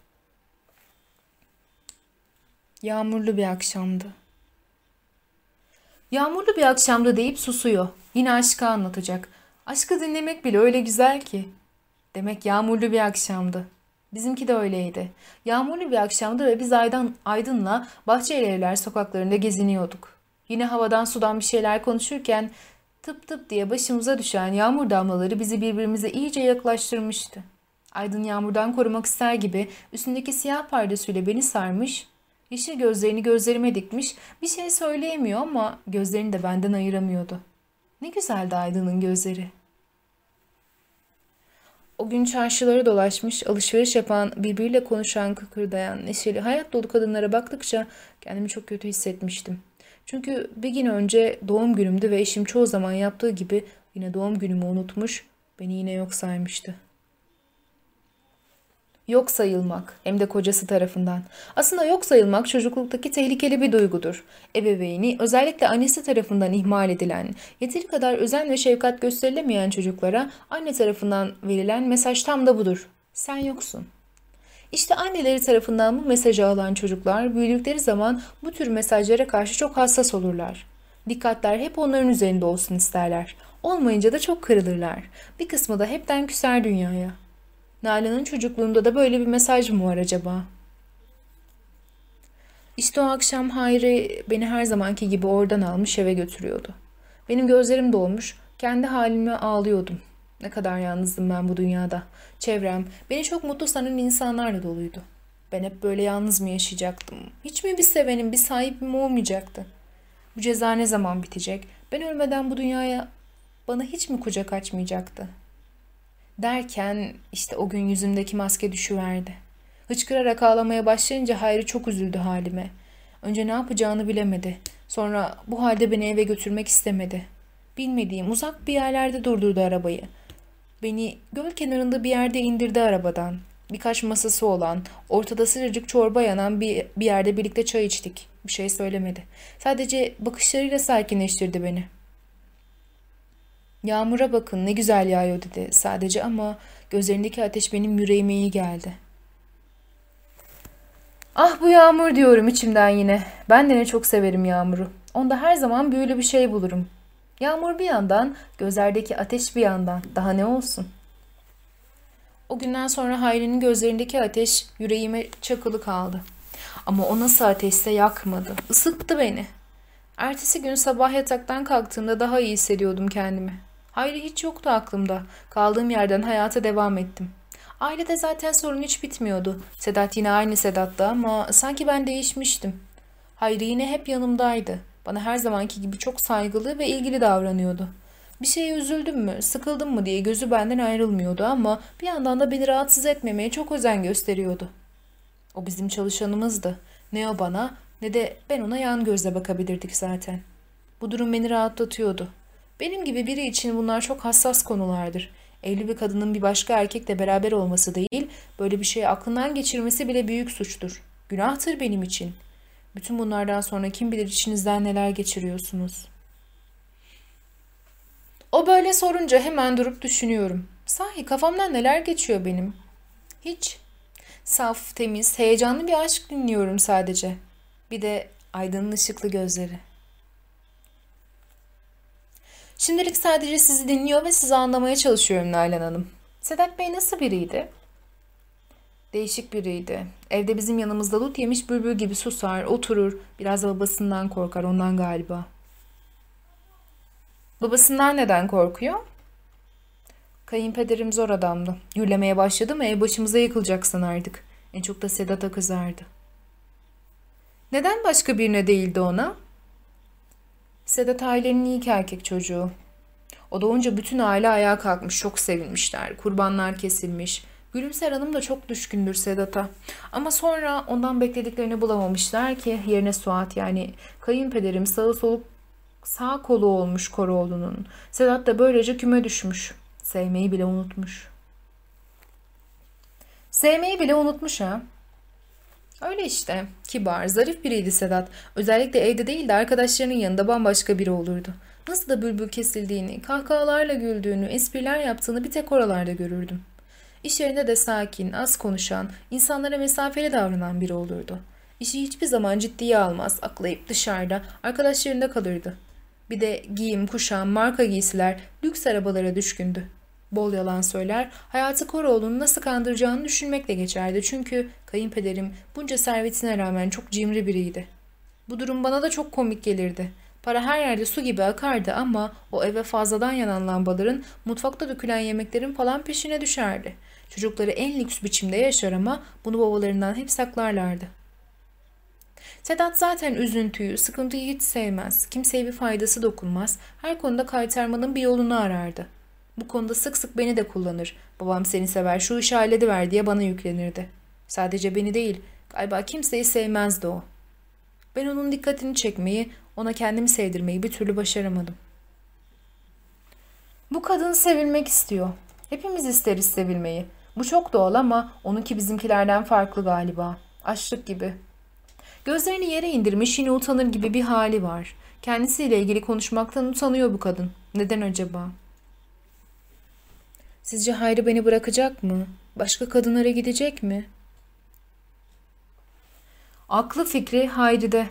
Yağmurlu bir akşamdı. Yağmurlu bir akşamda deyip susuyor. Yine aşkı anlatacak. Aşkı dinlemek bile öyle güzel ki. Demek yağmurlu bir akşamdı. Bizimki de öyleydi. Yağmurlu bir akşamdı ve biz Aydan, Aydın'la Bahçeli Evler sokaklarında geziniyorduk. Yine havadan sudan bir şeyler konuşurken tıp tıp diye başımıza düşen yağmur damlaları bizi birbirimize iyice yaklaştırmıştı. Aydın yağmurdan korumak ister gibi üstündeki siyah pardesüyle beni sarmış, yeşil gözlerini gözlerime dikmiş, bir şey söyleyemiyor ama gözlerini de benden ayıramıyordu. Ne güzeldi Aydın'ın gözleri. O gün çarşıları dolaşmış, alışveriş yapan, birbiriyle konuşan, kıkırdayan, neşeli, hayat dolu kadınlara baktıkça kendimi çok kötü hissetmiştim. Çünkü bir gün önce doğum günümdü ve eşim çoğu zaman yaptığı gibi yine doğum günümü unutmuş, beni yine yok saymıştı. Yok sayılmak hem de kocası tarafından. Aslında yok sayılmak çocukluktaki tehlikeli bir duygudur. Ebeveyni özellikle annesi tarafından ihmal edilen, yeteri kadar özen ve şefkat gösterilemeyen çocuklara anne tarafından verilen mesaj tam da budur. Sen yoksun. İşte anneleri tarafından bu mesajı alan çocuklar büyüdükleri zaman bu tür mesajlara karşı çok hassas olurlar. Dikkatler hep onların üzerinde olsun isterler. Olmayınca da çok kırılırlar. Bir kısmı da hepten küser dünyaya. Nalan'ın çocukluğunda da böyle bir mesaj mı var acaba? İşte o akşam Hayri beni her zamanki gibi oradan almış eve götürüyordu. Benim gözlerim dolmuş, kendi halime ağlıyordum. Ne kadar yalnızdım ben bu dünyada. Çevrem, beni çok mutlu sanan insanlarla doluydu. Ben hep böyle yalnız mı yaşayacaktım? Hiç mi bir sevenim, bir sahibim olmayacaktı? Bu ceza ne zaman bitecek? Ben ölmeden bu dünyaya bana hiç mi kucak açmayacaktı? Derken işte o gün yüzümdeki maske düşüverdi. Hıçkırarak ağlamaya başlayınca Hayri çok üzüldü halime. Önce ne yapacağını bilemedi. Sonra bu halde beni eve götürmek istemedi. Bilmediğim uzak bir yerlerde durdurdu arabayı. Beni göl kenarında bir yerde indirdi arabadan. Birkaç masası olan, ortada sıcacık çorba yanan bir, bir yerde birlikte çay içtik. Bir şey söylemedi. Sadece bakışlarıyla sakinleştirdi beni. Yağmura bakın ne güzel yağıyor dedi sadece ama gözlerindeki ateş benim yüreğime iyi geldi. Ah bu yağmur diyorum içimden yine. Ben de ne çok severim yağmuru. Onda her zaman büyülü bir şey bulurum. Yağmur bir yandan, gözlerdeki ateş bir yandan. Daha ne olsun? O günden sonra Hayri'nin gözlerindeki ateş yüreğime çakılı kaldı. Ama o nasıl ateşse yakmadı. Isıttı beni. Ertesi gün sabah yataktan kalktığımda daha iyi hissediyordum kendimi. Hayri hiç yoktu aklımda. Kaldığım yerden hayata devam ettim. Ailede zaten sorun hiç bitmiyordu. Sedat yine aynı Sedat'tı ama sanki ben değişmiştim. Hayri yine hep yanımdaydı. Bana her zamanki gibi çok saygılı ve ilgili davranıyordu. Bir şeye üzüldüm mü, sıkıldım mı diye gözü benden ayrılmıyordu ama bir yandan da beni rahatsız etmemeye çok özen gösteriyordu. O bizim çalışanımızdı. Ne o bana ne de ben ona yan gözle bakabilirdik zaten. Bu durum beni rahatlatıyordu. Benim gibi biri için bunlar çok hassas konulardır. Evli bir kadının bir başka erkekle beraber olması değil, böyle bir şeyi aklından geçirmesi bile büyük suçtur. Günahtır benim için. Bütün bunlardan sonra kim bilir içinizden neler geçiriyorsunuz. O böyle sorunca hemen durup düşünüyorum. Sahi kafamdan neler geçiyor benim? Hiç. Saf, temiz, heyecanlı bir aşk dinliyorum sadece. Bir de aydınlı ışıklı gözleri. Şimdilik sadece sizi dinliyor ve sizi anlamaya çalışıyorum Nalan Hanım. Sedat Bey nasıl biriydi? Değişik biriydi. Evde bizim yanımızda lut yemiş bülbül gibi susar, oturur. Biraz da babasından korkar ondan galiba. Babasından neden korkuyor? Kayınpederim zor adamdı. Gürlemeye başladı mı ev başımıza yıkılacak sanardık. En çok da Sedat'a kızardı. Neden başka birine değildi ona? Sedat ailenin ilk erkek çocuğu. O doğunca bütün aile ayağa kalkmış, çok sevinmişler. Kurbanlar kesilmiş. Gülümser Hanım da çok düşkündür Sedat'a. Ama sonra ondan beklediklerini bulamamışlar ki yerine Suat yani kayınpederim sağı soluk sağ kolu olmuş Koroğlu'nun. Sedat da böylece küme düşmüş. Sevmeyi bile unutmuş. Sevmeyi bile unutmuş ha. Öyle işte. Kibar, zarif biriydi Sedat. Özellikle evde değil de arkadaşlarının yanında bambaşka biri olurdu. Nasıl da bülbül kesildiğini, kahkahalarla güldüğünü, espriler yaptığını bir tek oralarda görürdüm. İş yerinde de sakin, az konuşan, insanlara mesafeli davranan biri olurdu. İşi hiçbir zaman ciddiye almaz, aklayıp dışarıda, arkadaşlarında kalırdı. Bir de giyim, kuşam, marka giysiler, lüks arabalara düşkündü. Bol yalan söyler, hayatı Koroğlu'nu nasıl kandıracağını düşünmekle geçerdi. Çünkü kayınpederim bunca servetine rağmen çok cimri biriydi. Bu durum bana da çok komik gelirdi. Para her yerde su gibi akardı ama o eve fazladan yanan lambaların, mutfakta dökülen yemeklerin falan peşine düşerdi. Çocukları en lüks biçimde yaşar ama bunu babalarından hep saklarlardı. Sedat zaten üzüntüyü, sıkıntıyı hiç sevmez. Kimseye bir faydası dokunmaz. Her konuda kaytarmanın bir yolunu arardı. Bu konuda sık sık beni de kullanır. Babam seni sever şu işi hallediver diye bana yüklenirdi. Sadece beni değil, galiba kimseyi sevmezdi o. Ben onun dikkatini çekmeyi, ona kendimi sevdirmeyi bir türlü başaramadım. Bu kadın sevilmek istiyor. Hepimiz isteriz sevilmeyi. Bu çok doğal ama onunki bizimkilerden farklı galiba. Açlık gibi. Gözlerini yere indirmiş yine utanır gibi bir hali var. Kendisiyle ilgili konuşmaktan utanıyor bu kadın. Neden acaba? Sizce Hayri beni bırakacak mı? Başka kadınlara gidecek mi? Aklı fikri Hayri'de.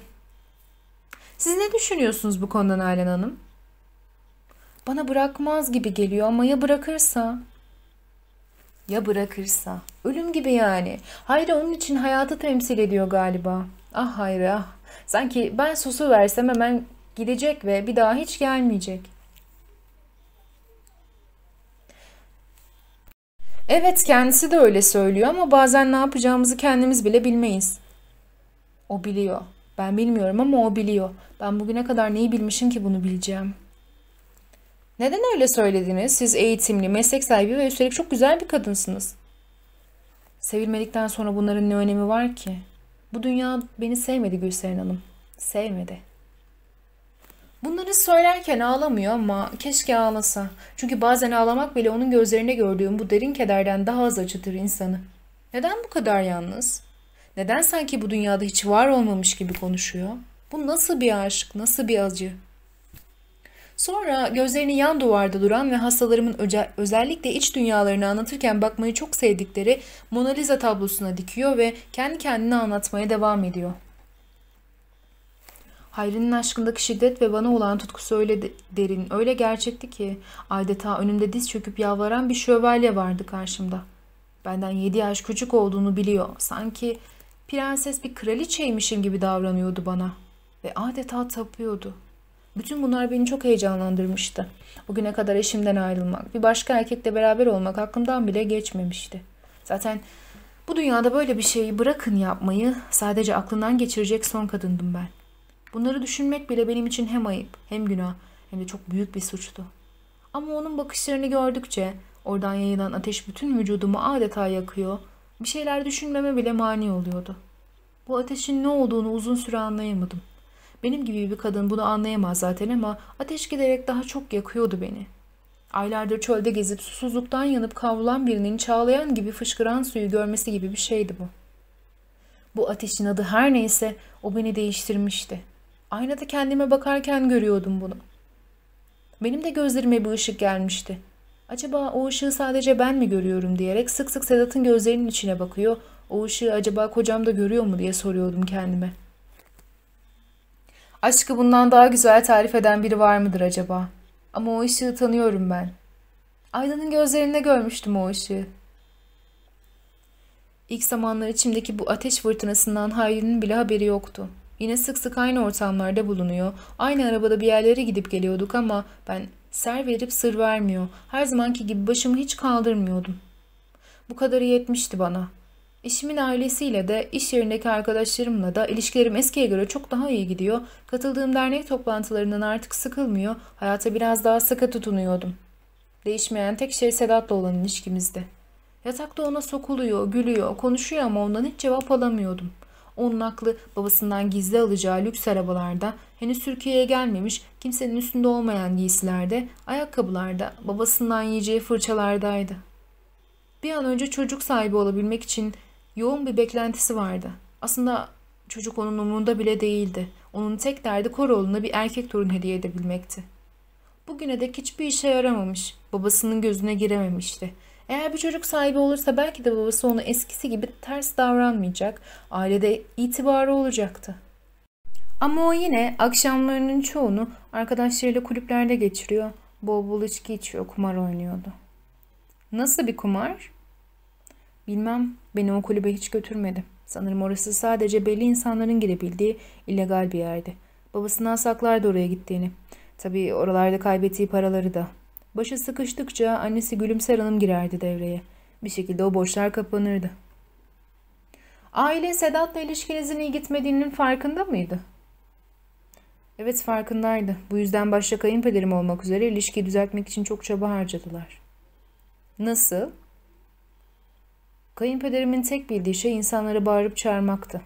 Siz ne düşünüyorsunuz bu konuda Nalan Hanım? Bana bırakmaz gibi geliyor ama ya bırakırsa? Ya bırakırsa? Ölüm gibi yani. Hayri onun için hayatı temsil ediyor galiba. Ah Hayri ah. Sanki ben susu versem hemen gidecek ve bir daha hiç gelmeyecek. Evet kendisi de öyle söylüyor ama bazen ne yapacağımızı kendimiz bile bilmeyiz. O biliyor. Ben bilmiyorum ama o biliyor. Ben bugüne kadar neyi bilmişim ki bunu bileceğim. Neden öyle söylediniz? Siz eğitimli, meslek sahibi ve üstelik çok güzel bir kadınsınız. Sevilmedikten sonra bunların ne önemi var ki? Bu dünya beni sevmedi Gülseren Hanım. Sevmedi. Bunları söylerken ağlamıyor ama keşke ağlasa. Çünkü bazen ağlamak bile onun gözlerinde gördüğüm bu derin kederden daha az acıtır insanı. Neden bu kadar yalnız? Neden sanki bu dünyada hiç var olmamış gibi konuşuyor? Bu nasıl bir aşk, nasıl bir acı? Sonra gözlerini yan duvarda duran ve hastalarımın özellikle iç dünyalarını anlatırken bakmayı çok sevdikleri Mona Lisa tablosuna dikiyor ve kendi kendine anlatmaya devam ediyor. Hayri'nin aşkındaki şiddet ve bana olan tutkusu öyle derin, öyle gerçekti ki adeta önümde diz çöküp yalvaran bir şövalye vardı karşımda. Benden yedi yaş küçük olduğunu biliyor. Sanki prenses bir kraliçeymişim gibi davranıyordu bana ve adeta tapıyordu. Bütün bunlar beni çok heyecanlandırmıştı. Bugüne kadar eşimden ayrılmak, bir başka erkekle beraber olmak aklımdan bile geçmemişti. Zaten bu dünyada böyle bir şeyi bırakın yapmayı sadece aklından geçirecek son kadındım ben. Bunları düşünmek bile benim için hem ayıp hem günah hem de çok büyük bir suçtu. Ama onun bakışlarını gördükçe oradan yayılan ateş bütün vücudumu adeta yakıyor, bir şeyler düşünmeme bile mani oluyordu. Bu ateşin ne olduğunu uzun süre anlayamadım. Benim gibi bir kadın bunu anlayamaz zaten ama ateş giderek daha çok yakıyordu beni. Aylardır çölde gezip susuzluktan yanıp kavrulan birinin çağlayan gibi fışkıran suyu görmesi gibi bir şeydi bu. Bu ateşin adı her neyse o beni değiştirmişti. Aynada kendime bakarken görüyordum bunu. Benim de gözlerime bir ışık gelmişti. Acaba o ışığı sadece ben mi görüyorum diyerek sık sık Sedat'ın gözlerinin içine bakıyor, o ışığı acaba kocam da görüyor mu diye soruyordum kendime. Aşkı bundan daha güzel tarif eden biri var mıdır acaba? Ama o ışığı tanıyorum ben. Aydın'ın gözlerinde görmüştüm o ışığı. İlk zamanlar içimdeki bu ateş fırtınasından Hayri'nin bile haberi yoktu. Yine sık sık aynı ortamlarda bulunuyor. Aynı arabada bir yerlere gidip geliyorduk ama ben ser verip sır vermiyor. Her zamanki gibi başımı hiç kaldırmıyordum. Bu kadarı yetmişti bana. Eşimin ailesiyle de iş yerindeki arkadaşlarımla da ilişkilerim eskiye göre çok daha iyi gidiyor. Katıldığım dernek toplantılarından artık sıkılmıyor. Hayata biraz daha sıkı tutunuyordum. Değişmeyen tek şey Sedat'la olan ilişkimizdi. Yatakta ona sokuluyor, gülüyor, konuşuyor ama ondan hiç cevap alamıyordum. Onun aklı babasından gizli alacağı lüks arabalarda, henüz Türkiye'ye gelmemiş, kimsenin üstünde olmayan giysilerde, ayakkabılarda, babasından yiyeceği fırçalardaydı. Bir an önce çocuk sahibi olabilmek için yoğun bir beklentisi vardı. Aslında çocuk onun umurunda bile değildi. Onun tek derdi Koroğlu'na bir erkek torun hediye edebilmekti. Bugüne dek hiçbir işe yaramamış. Babasının gözüne girememişti. Eğer bir çocuk sahibi olursa belki de babası ona eskisi gibi ters davranmayacak, ailede itibarı olacaktı. Ama o yine akşamlarının çoğunu arkadaşlarıyla kulüplerde geçiriyor. Bol bol içki içiyor, kumar oynuyordu. Nasıl bir kumar? Bilmem, beni o kulübe hiç götürmedi. Sanırım orası sadece belli insanların girebildiği illegal bir yerdi. Babasından saklardı oraya gittiğini. Tabii oralarda kaybettiği paraları da. Başı sıkıştıkça annesi Gülümser Hanım girerdi devreye. Bir şekilde o boşlar kapanırdı. Aile Sedat'la ilişkinizin iyi gitmediğinin farkında mıydı? Evet farkındaydı. Bu yüzden başta kayınpederim olmak üzere ilişkiyi düzeltmek için çok çaba harcadılar. Nasıl? Kayınpederimin tek bildiği şey insanları bağırıp çağırmaktı.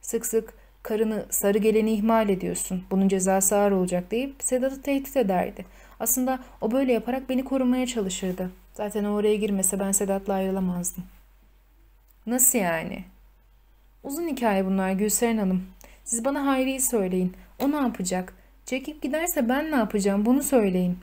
Sık sık karını sarı geleni ihmal ediyorsun. Bunun cezası ağır olacak deyip Sedat'ı tehdit ederdi. Aslında o böyle yaparak beni korumaya çalışırdı. Zaten oraya girmese ben Sedat'la ayrılamazdım. Nasıl yani? Uzun hikaye bunlar Gülseren Hanım. Siz bana Hayri'yi söyleyin. O ne yapacak? Çekip giderse ben ne yapacağım bunu söyleyin.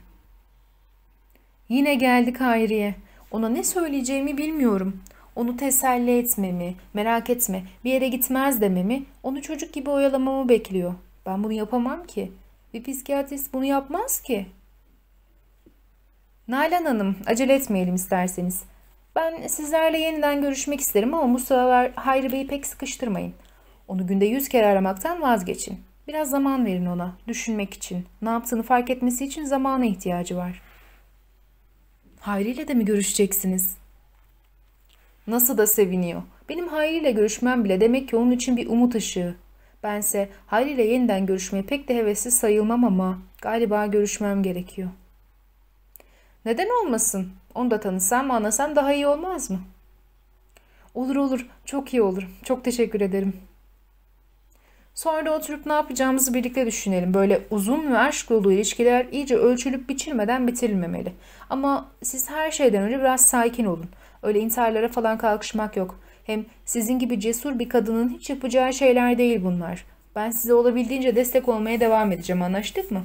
Yine geldik Hayri'ye. Ona ne söyleyeceğimi bilmiyorum. Onu teselli etmemi, merak etme, bir yere gitmez dememi, onu çocuk gibi oyalamamı bekliyor. Ben bunu yapamam ki. Bir psikiyatrist bunu yapmaz ki. Nalan Hanım, acele etmeyelim isterseniz. Ben sizlerle yeniden görüşmek isterim ama bu sıralar Hayri Bey'i pek sıkıştırmayın. Onu günde yüz kere aramaktan vazgeçin. Biraz zaman verin ona, düşünmek için. Ne yaptığını fark etmesi için zamana ihtiyacı var. Hayri ile de mi görüşeceksiniz? Nasıl da seviniyor. Benim Hayri ile görüşmem bile demek ki onun için bir umut ışığı. Bense Hayri ile yeniden görüşmeye pek de hevesli sayılmam ama galiba görüşmem gerekiyor. Neden olmasın? Onu da tanısam, anlasam daha iyi olmaz mı? Olur olur, çok iyi olur. Çok teşekkür ederim. Sonra oturup ne yapacağımızı birlikte düşünelim. Böyle uzun ve aşk dolu ilişkiler iyice ölçülüp biçilmeden bitirilmemeli. Ama siz her şeyden önce biraz sakin olun. Öyle intiharlara falan kalkışmak yok. Hem sizin gibi cesur bir kadının hiç yapacağı şeyler değil bunlar. Ben size olabildiğince destek olmaya devam edeceğim. Anlaştık mı?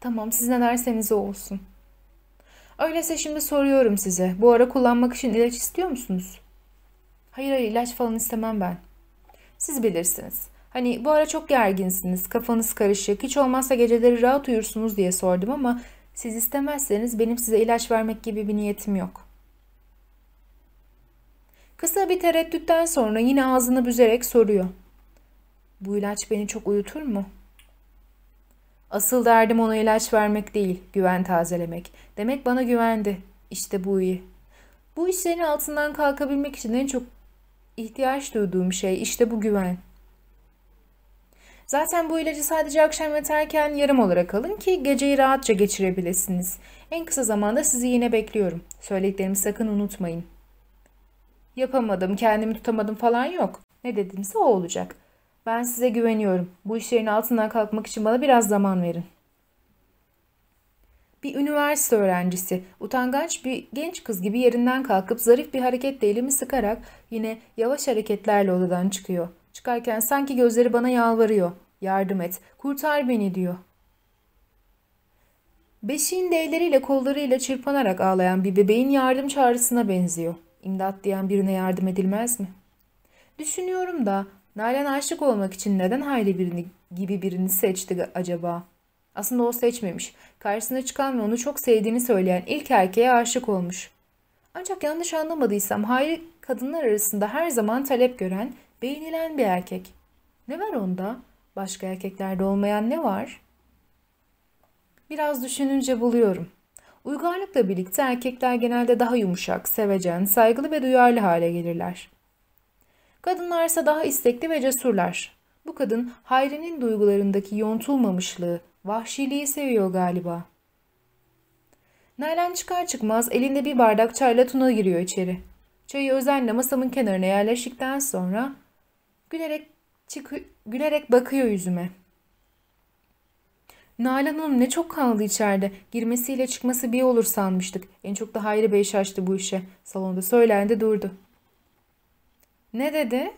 Tamam siz ne derseniz o olsun. Öyleyse şimdi soruyorum size. Bu ara kullanmak için ilaç istiyor musunuz? Hayır hayır ilaç falan istemem ben. Siz bilirsiniz. Hani bu ara çok gerginsiniz, kafanız karışık, hiç olmazsa geceleri rahat uyursunuz diye sordum ama siz istemezseniz benim size ilaç vermek gibi bir niyetim yok. Kısa bir tereddütten sonra yine ağzını büzerek soruyor. Bu ilaç beni çok uyutur mu? Asıl derdim ona ilaç vermek değil, güven tazelemek. Demek bana güvendi. İşte bu iyi. Bu işlerin altından kalkabilmek için en çok ihtiyaç duyduğum şey işte bu güven. Zaten bu ilacı sadece akşam yatarken yarım olarak alın ki geceyi rahatça geçirebilirsiniz. En kısa zamanda sizi yine bekliyorum. Söylediklerimi sakın unutmayın. Yapamadım, kendimi tutamadım falan yok. Ne dedimse o olacak. Ben size güveniyorum. Bu işlerin altından kalkmak için bana biraz zaman verin. Bir üniversite öğrencisi, utangaç bir genç kız gibi yerinden kalkıp zarif bir hareketle elimi sıkarak yine yavaş hareketlerle odadan çıkıyor. Çıkarken sanki gözleri bana yalvarıyor. Yardım et, kurtar beni diyor. Beşiğin elleriyle kollarıyla çırpanarak ağlayan bir bebeğin yardım çağrısına benziyor. İmdat diyen birine yardım edilmez mi? Düşünüyorum da Nalan aşık olmak için neden Hayri birini gibi birini seçti acaba? Aslında o seçmemiş. Karşısına çıkan ve onu çok sevdiğini söyleyen ilk erkeğe aşık olmuş. Ancak yanlış anlamadıysam Hayri kadınlar arasında her zaman talep gören, beğenilen bir erkek. Ne var onda? Başka erkeklerde olmayan ne var? Biraz düşününce buluyorum. Uygarlıkla birlikte erkekler genelde daha yumuşak, sevecen, saygılı ve duyarlı hale gelirler. Kadınlarsa daha istekli ve cesurlar. Bu kadın Hayri'nin duygularındaki yontulmamışlığı, vahşiliği seviyor galiba. Nalan çıkar çıkmaz elinde bir bardak çayla Tuna giriyor içeri. Çayı özenle masamın kenarına yerleştikten sonra gülerek, gülerek bakıyor yüzüme. Nalan Hanım ne çok kaldı içeride. Girmesiyle çıkması bir olur sanmıştık. En çok da Hayri Bey şaştı bu işe. Salonda söylendi durdu. Ne dedi?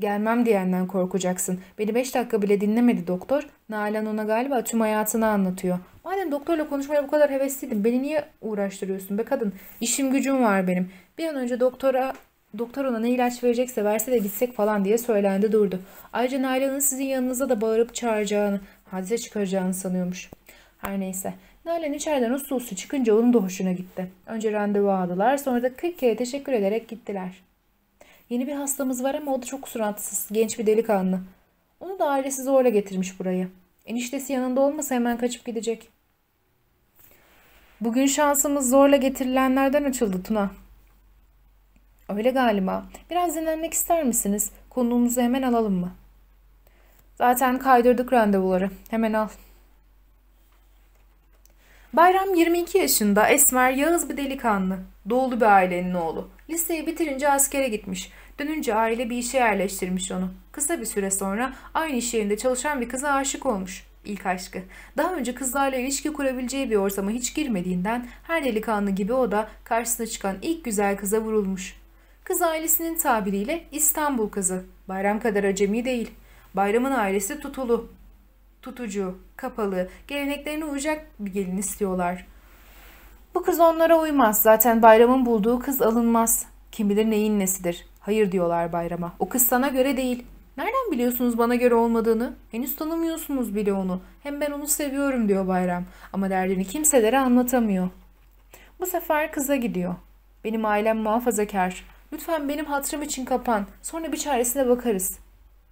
Gelmem diyenden korkacaksın. Beni beş dakika bile dinlemedi doktor. Nalan ona galiba tüm hayatını anlatıyor. Madem doktorla konuşmaya bu kadar hevesliydin beni niye uğraştırıyorsun be kadın? İşim gücüm var benim. Bir an önce doktora doktor ona ne ilaç verecekse verse de gitsek falan diye söylendi durdu. Ayrıca Nalan'ın sizin yanınıza da bağırıp çağıracağını, hadise çıkaracağını sanıyormuş. Her neyse. Nalan içeriden uslu uslu çıkınca onun da hoşuna gitti. Önce randevu aldılar sonra da 40 kere teşekkür ederek gittiler. Yeni bir hastamız var ama o da çok suratsız, genç bir delikanlı. Onu da ailesi zorla getirmiş burayı. Eniştesi yanında olmasa hemen kaçıp gidecek. Bugün şansımız zorla getirilenlerden açıldı Tuna. Öyle galiba. Biraz dinlenmek ister misiniz? Konuğumuzu hemen alalım mı? Zaten kaydırdık randevuları. Hemen al. Bayram 22 yaşında, esmer, yağız bir delikanlı. Doğulu bir ailenin oğlu. Liseyi bitirince askere gitmiş. Dönünce aile bir işe yerleştirmiş onu. Kısa bir süre sonra aynı iş yerinde çalışan bir kıza aşık olmuş. İlk aşkı. Daha önce kızlarla ilişki kurabileceği bir ortama hiç girmediğinden her delikanlı gibi o da karşısına çıkan ilk güzel kıza vurulmuş. Kız ailesinin tabiriyle İstanbul kızı. Bayram kadar acemi değil. Bayramın ailesi tutulu. Tutucu, kapalı, geleneklerine uyacak bir gelin istiyorlar. Bu kız onlara uymaz. Zaten bayramın bulduğu kız alınmaz. Kim bilir neyin nesidir. Hayır diyorlar bayrama. O kız sana göre değil. Nereden biliyorsunuz bana göre olmadığını? Henüz tanımıyorsunuz bile onu. Hem ben onu seviyorum diyor bayram. Ama derdini kimselere anlatamıyor. Bu sefer kıza gidiyor. Benim ailem muhafazakar. Lütfen benim hatırım için kapan. Sonra bir çaresine bakarız.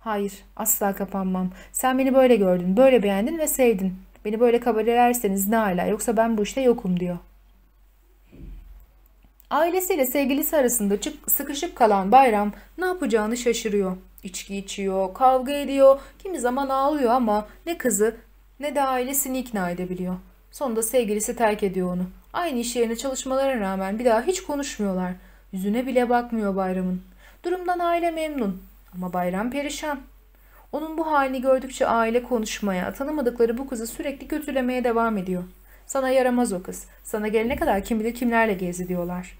Hayır, asla kapanmam. Sen beni böyle gördün, böyle beğendin ve sevdin. Beni böyle kabul ederseniz ne hala yoksa ben bu işte yokum diyor. Ailesiyle sevgilisi arasında çık, sıkışıp kalan Bayram ne yapacağını şaşırıyor. İçki içiyor, kavga ediyor, kimi zaman ağlıyor ama ne kızı ne de ailesini ikna edebiliyor. Sonunda sevgilisi terk ediyor onu. Aynı iş yerine çalışmalarına rağmen bir daha hiç konuşmuyorlar. Yüzüne bile bakmıyor Bayram'ın. Durumdan aile memnun ama Bayram perişan. Onun bu halini gördükçe aile konuşmaya, tanımadıkları bu kızı sürekli kötülemeye devam ediyor. Sana yaramaz o kız. Sana gelene kadar kim bilir kimlerle gezi diyorlar.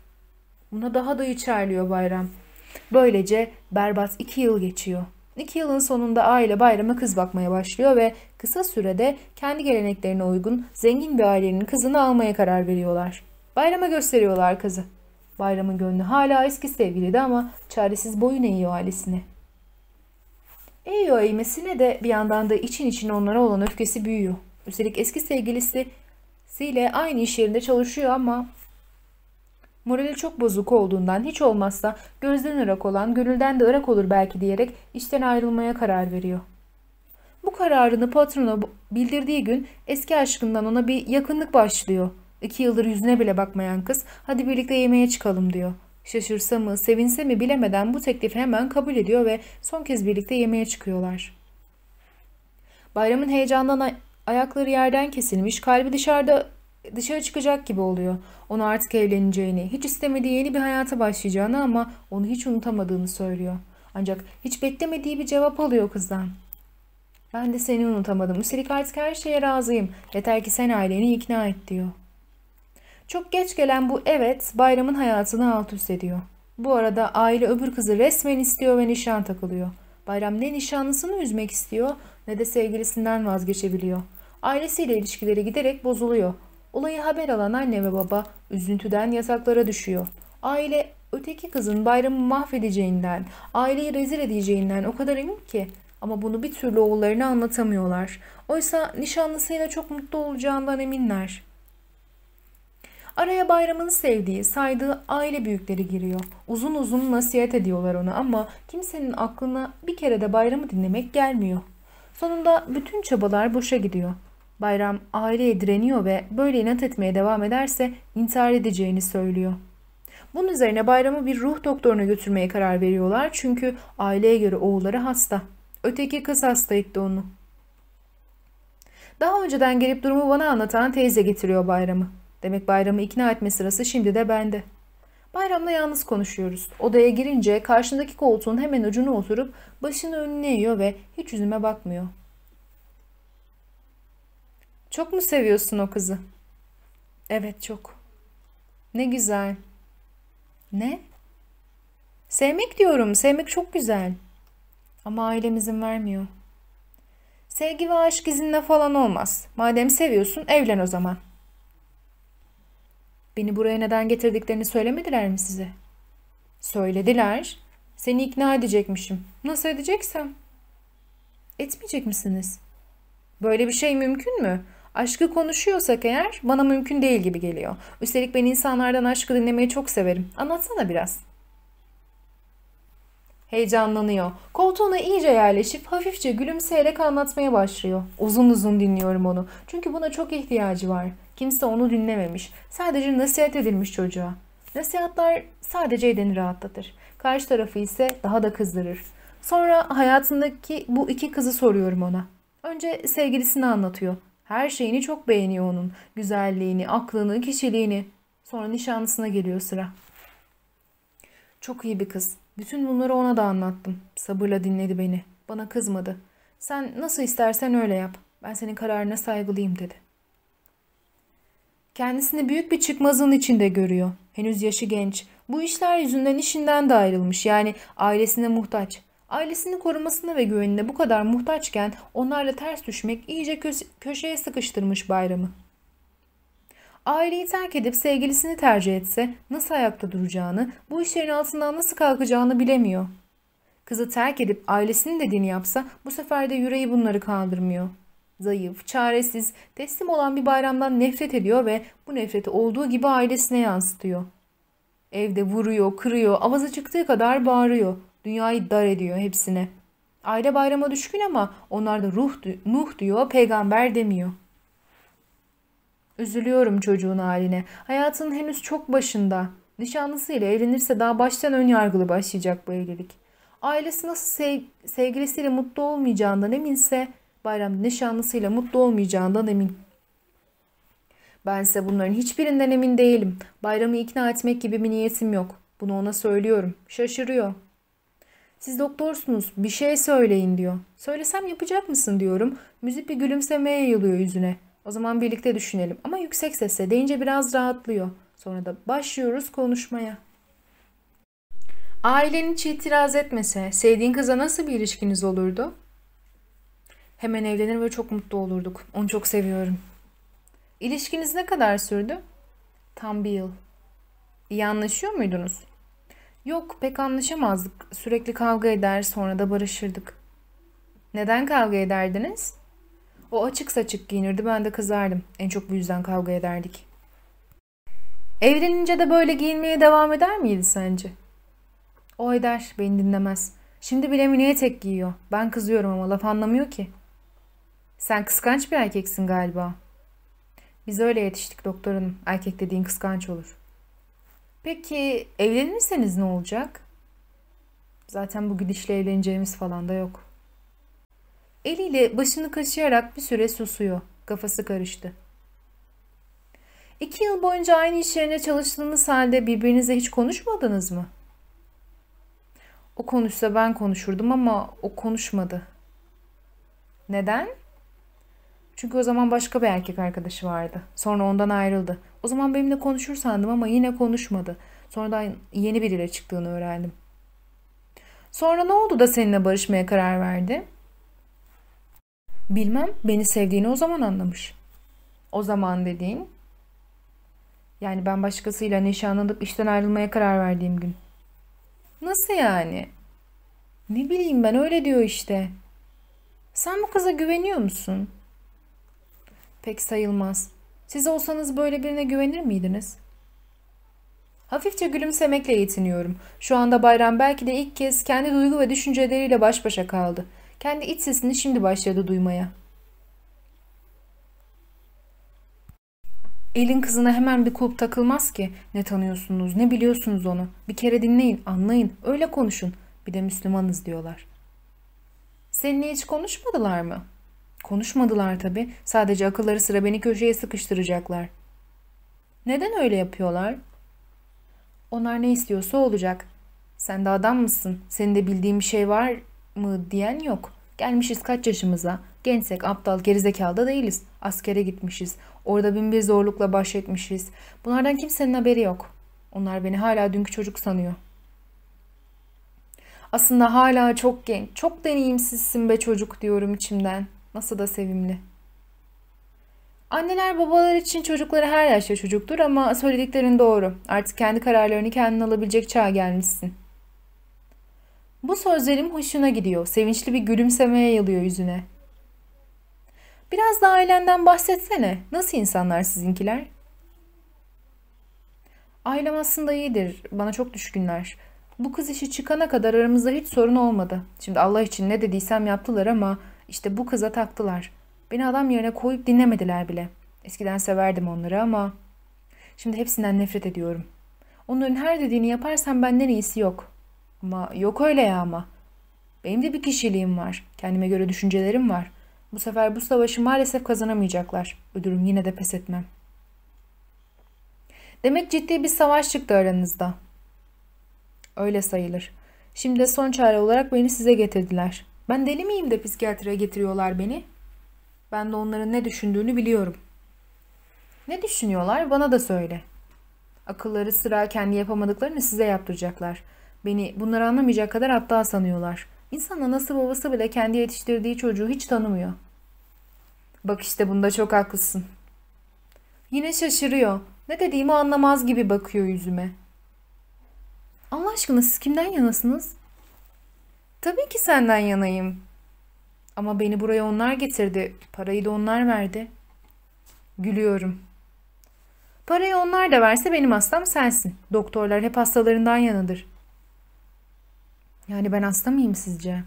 Buna daha da içerliyor Bayram. Böylece berbat iki yıl geçiyor. İki yılın sonunda aile bayrama kız bakmaya başlıyor ve kısa sürede kendi geleneklerine uygun zengin bir ailenin kızını almaya karar veriyorlar. Bayrama gösteriyorlar kızı. Bayramın gönlü hala eski sevgiliydi ama çaresiz boyun eğiyor ailesine. Eğiyor eğmesine de bir yandan da için için onlara olan öfkesi büyüyor. Üstelik eski sevgilisi ile aynı iş yerinde çalışıyor ama morali çok bozuk olduğundan hiç olmazsa gözden ırak olan gönülden de ırak olur belki diyerek işten ayrılmaya karar veriyor. Bu kararını patrona bildirdiği gün eski aşkından ona bir yakınlık başlıyor. İki yıldır yüzüne bile bakmayan kız hadi birlikte yemeğe çıkalım diyor. Şaşırsa mı, sevinse mi bilemeden bu teklifi hemen kabul ediyor ve son kez birlikte yemeğe çıkıyorlar. Bayramın heyecandan ayakları yerden kesilmiş, kalbi dışarıda dışarı çıkacak gibi oluyor. Onu artık evleneceğini, hiç istemediği yeni bir hayata başlayacağını ama onu hiç unutamadığını söylüyor. Ancak hiç beklemediği bir cevap alıyor kızdan. Ben de seni unutamadım. Üstelik artık her şeye razıyım. Yeter ki sen aileni ikna et diyor. Çok geç gelen bu evet bayramın hayatını alt üst ediyor. Bu arada aile öbür kızı resmen istiyor ve nişan takılıyor. Bayram ne nişanlısını üzmek istiyor ne de sevgilisinden vazgeçebiliyor. Ailesiyle ilişkileri giderek bozuluyor. Olayı haber alan anne ve baba üzüntüden yataklara düşüyor. Aile öteki kızın bayramı mahvedeceğinden, aileyi rezil edeceğinden o kadar emin ki ama bunu bir türlü oğullarına anlatamıyorlar. Oysa nişanlısıyla çok mutlu olacağından eminler. Araya bayramın sevdiği, saydığı aile büyükleri giriyor. Uzun uzun nasihat ediyorlar ona ama kimsenin aklına bir kere de bayramı dinlemek gelmiyor. Sonunda bütün çabalar boşa gidiyor. Bayram aileye direniyor ve böyle inat etmeye devam ederse intihar edeceğini söylüyor. Bunun üzerine Bayram'ı bir ruh doktoruna götürmeye karar veriyorlar çünkü aileye göre oğulları hasta. Öteki kız hasta etti onu. Daha önceden gelip durumu bana anlatan teyze getiriyor Bayram'ı. Demek Bayram'ı ikna etme sırası şimdi de bende. Bayram'la yalnız konuşuyoruz. Odaya girince karşındaki koltuğun hemen ucuna oturup başını önüne eğiyor ve hiç yüzüme bakmıyor. Çok mu seviyorsun o kızı? Evet çok. Ne güzel. Ne? Sevmek diyorum. Sevmek çok güzel. Ama ailemizin vermiyor. Sevgi ve aşk izinle falan olmaz. Madem seviyorsun evlen o zaman. Beni buraya neden getirdiklerini söylemediler mi size? Söylediler. Seni ikna edecekmişim. Nasıl edeceksem? Etmeyecek misiniz? Böyle bir şey mümkün mü? Aşkı konuşuyorsak eğer bana mümkün değil gibi geliyor. Üstelik ben insanlardan aşkı dinlemeyi çok severim. Anlatsana biraz. Heyecanlanıyor. Koltuğuna iyice yerleşip hafifçe gülümseyerek anlatmaya başlıyor. Uzun uzun dinliyorum onu. Çünkü buna çok ihtiyacı var. Kimse onu dinlememiş. Sadece nasihat edilmiş çocuğa. Nasihatler sadece edeni rahatlatır. Karşı tarafı ise daha da kızdırır. Sonra hayatındaki bu iki kızı soruyorum ona. Önce sevgilisini anlatıyor. Her şeyini çok beğeniyor onun. Güzelliğini, aklını, kişiliğini. Sonra nişanlısına geliyor sıra. Çok iyi bir kız. Bütün bunları ona da anlattım. Sabırla dinledi beni. Bana kızmadı. Sen nasıl istersen öyle yap. Ben senin kararına saygılıyım dedi. Kendisini büyük bir çıkmazın içinde görüyor. Henüz yaşı genç. Bu işler yüzünden işinden de ayrılmış. Yani ailesine muhtaç. Ailesini korumasına ve güvenine bu kadar muhtaçken onlarla ters düşmek iyice kö- köşeye sıkıştırmış bayramı. Aileyi terk edip sevgilisini tercih etse nasıl ayakta duracağını, bu işlerin altından nasıl kalkacağını bilemiyor. Kızı terk edip ailesinin dediğini yapsa bu sefer de yüreği bunları kaldırmıyor. Zayıf, çaresiz, teslim olan bir bayramdan nefret ediyor ve bu nefreti olduğu gibi ailesine yansıtıyor. Evde vuruyor, kırıyor, avazı çıktığı kadar bağırıyor. Dünyayı dar ediyor hepsine. Aile bayrama düşkün ama onlar da ruh, Nuh diyor, peygamber demiyor. Üzülüyorum çocuğun haline. Hayatının henüz çok başında. Nişanlısıyla evlenirse daha baştan ön yargılı başlayacak bu evlilik. Ailesi nasıl sev sevgilisiyle mutlu olmayacağından eminse bayram nişanlısıyla mutlu olmayacağından emin. Bense bunların hiçbirinden emin değilim. Bayramı ikna etmek gibi bir niyetim yok. Bunu ona söylüyorum. Şaşırıyor. Siz doktorsunuz bir şey söyleyin diyor. Söylesem yapacak mısın diyorum. Müzik bir gülümsemeye yayılıyor yüzüne. O zaman birlikte düşünelim ama yüksek sesle deyince biraz rahatlıyor. Sonra da başlıyoruz konuşmaya. Ailen hiç itiraz etmese sevdiğin kıza nasıl bir ilişkiniz olurdu? Hemen evlenir ve çok mutlu olurduk. Onu çok seviyorum. İlişkiniz ne kadar sürdü? Tam bir yıl. İyi anlaşıyor muydunuz? Yok pek anlaşamazdık. Sürekli kavga eder sonra da barışırdık. Neden kavga ederdiniz? O açık saçık giyinirdi ben de kızardım. En çok bu yüzden kavga ederdik. Evlenince de böyle giyinmeye devam eder miydi sence? O eder, beni dinlemez. Şimdi bile mini etek giyiyor. Ben kızıyorum ama laf anlamıyor ki. Sen kıskanç bir erkeksin galiba. Biz öyle yetiştik doktor hanım. Erkek dediğin kıskanç olur. Peki evlenirseniz ne olacak? Zaten bu gidişle evleneceğimiz falan da yok. Eliyle başını kaşıyarak bir süre susuyor. Kafası karıştı. İki yıl boyunca aynı iş yerine çalıştığınız halde birbirinize hiç konuşmadınız mı? O konuşsa ben konuşurdum ama o konuşmadı. Neden? Çünkü o zaman başka bir erkek arkadaşı vardı. Sonra ondan ayrıldı. O zaman benimle konuşur sandım ama yine konuşmadı. Sonradan yeni biriyle çıktığını öğrendim. Sonra ne oldu da seninle barışmaya karar verdi? Bilmem beni sevdiğini o zaman anlamış. O zaman dediğin? Yani ben başkasıyla nişanlanıp işten ayrılmaya karar verdiğim gün. Nasıl yani? Ne bileyim ben öyle diyor işte. Sen bu kıza güveniyor musun? Pek sayılmaz. Siz olsanız böyle birine güvenir miydiniz? Hafifçe gülümsemekle yetiniyorum. Şu anda Bayram belki de ilk kez kendi duygu ve düşünceleriyle baş başa kaldı. Kendi iç sesini şimdi başladı duymaya. Elin kızına hemen bir kulp takılmaz ki. Ne tanıyorsunuz, ne biliyorsunuz onu. Bir kere dinleyin, anlayın, öyle konuşun. Bir de Müslümanız diyorlar. Seninle hiç konuşmadılar mı? Konuşmadılar tabii. Sadece akılları sıra beni köşeye sıkıştıracaklar. Neden öyle yapıyorlar? Onlar ne istiyorsa olacak. Sen de adam mısın? Senin de bildiğin bir şey var mı diyen yok. Gelmişiz kaç yaşımıza. Gençsek, aptal, gerizekalı da değiliz. Askere gitmişiz. Orada bin bir zorlukla baş etmişiz. Bunlardan kimsenin haberi yok. Onlar beni hala dünkü çocuk sanıyor. Aslında hala çok genç, çok deneyimsizsin be çocuk diyorum içimden. Nasıl da sevimli. Anneler babalar için çocukları her yaşta çocuktur ama söylediklerin doğru. Artık kendi kararlarını kendin alabilecek çağa gelmişsin. Bu sözlerim hoşuna gidiyor. Sevinçli bir gülümsemeye yayılıyor yüzüne. Biraz da ailenden bahsetsene. Nasıl insanlar sizinkiler? Ailem aslında iyidir. Bana çok düşkünler. Bu kız işi çıkana kadar aramızda hiç sorun olmadı. Şimdi Allah için ne dediysem yaptılar ama işte bu kıza taktılar. Beni adam yerine koyup dinlemediler bile. Eskiden severdim onları ama şimdi hepsinden nefret ediyorum. Onların her dediğini yaparsam benden iyisi yok. Ama yok öyle ya ama. Benim de bir kişiliğim var. Kendime göre düşüncelerim var. Bu sefer bu savaşı maalesef kazanamayacaklar. Ödürüm yine de pes etmem. Demek ciddi bir savaş çıktı aranızda. Öyle sayılır. Şimdi de son çare olarak beni size getirdiler. Ben deli miyim de psikiyatriye getiriyorlar beni? Ben de onların ne düşündüğünü biliyorum. Ne düşünüyorlar bana da söyle. Akılları sıra kendi yapamadıklarını size yaptıracaklar. Beni bunları anlamayacak kadar aptal sanıyorlar. İnsan anası babası bile kendi yetiştirdiği çocuğu hiç tanımıyor. Bak işte bunda çok haklısın. Yine şaşırıyor. Ne dediğimi anlamaz gibi bakıyor yüzüme. Allah aşkına siz kimden yanasınız? Tabii ki senden yanayım. Ama beni buraya onlar getirdi. Parayı da onlar verdi. Gülüyorum. Parayı onlar da verse benim hastam sensin. Doktorlar hep hastalarından yanıdır. Yani ben hasta mıyım sizce?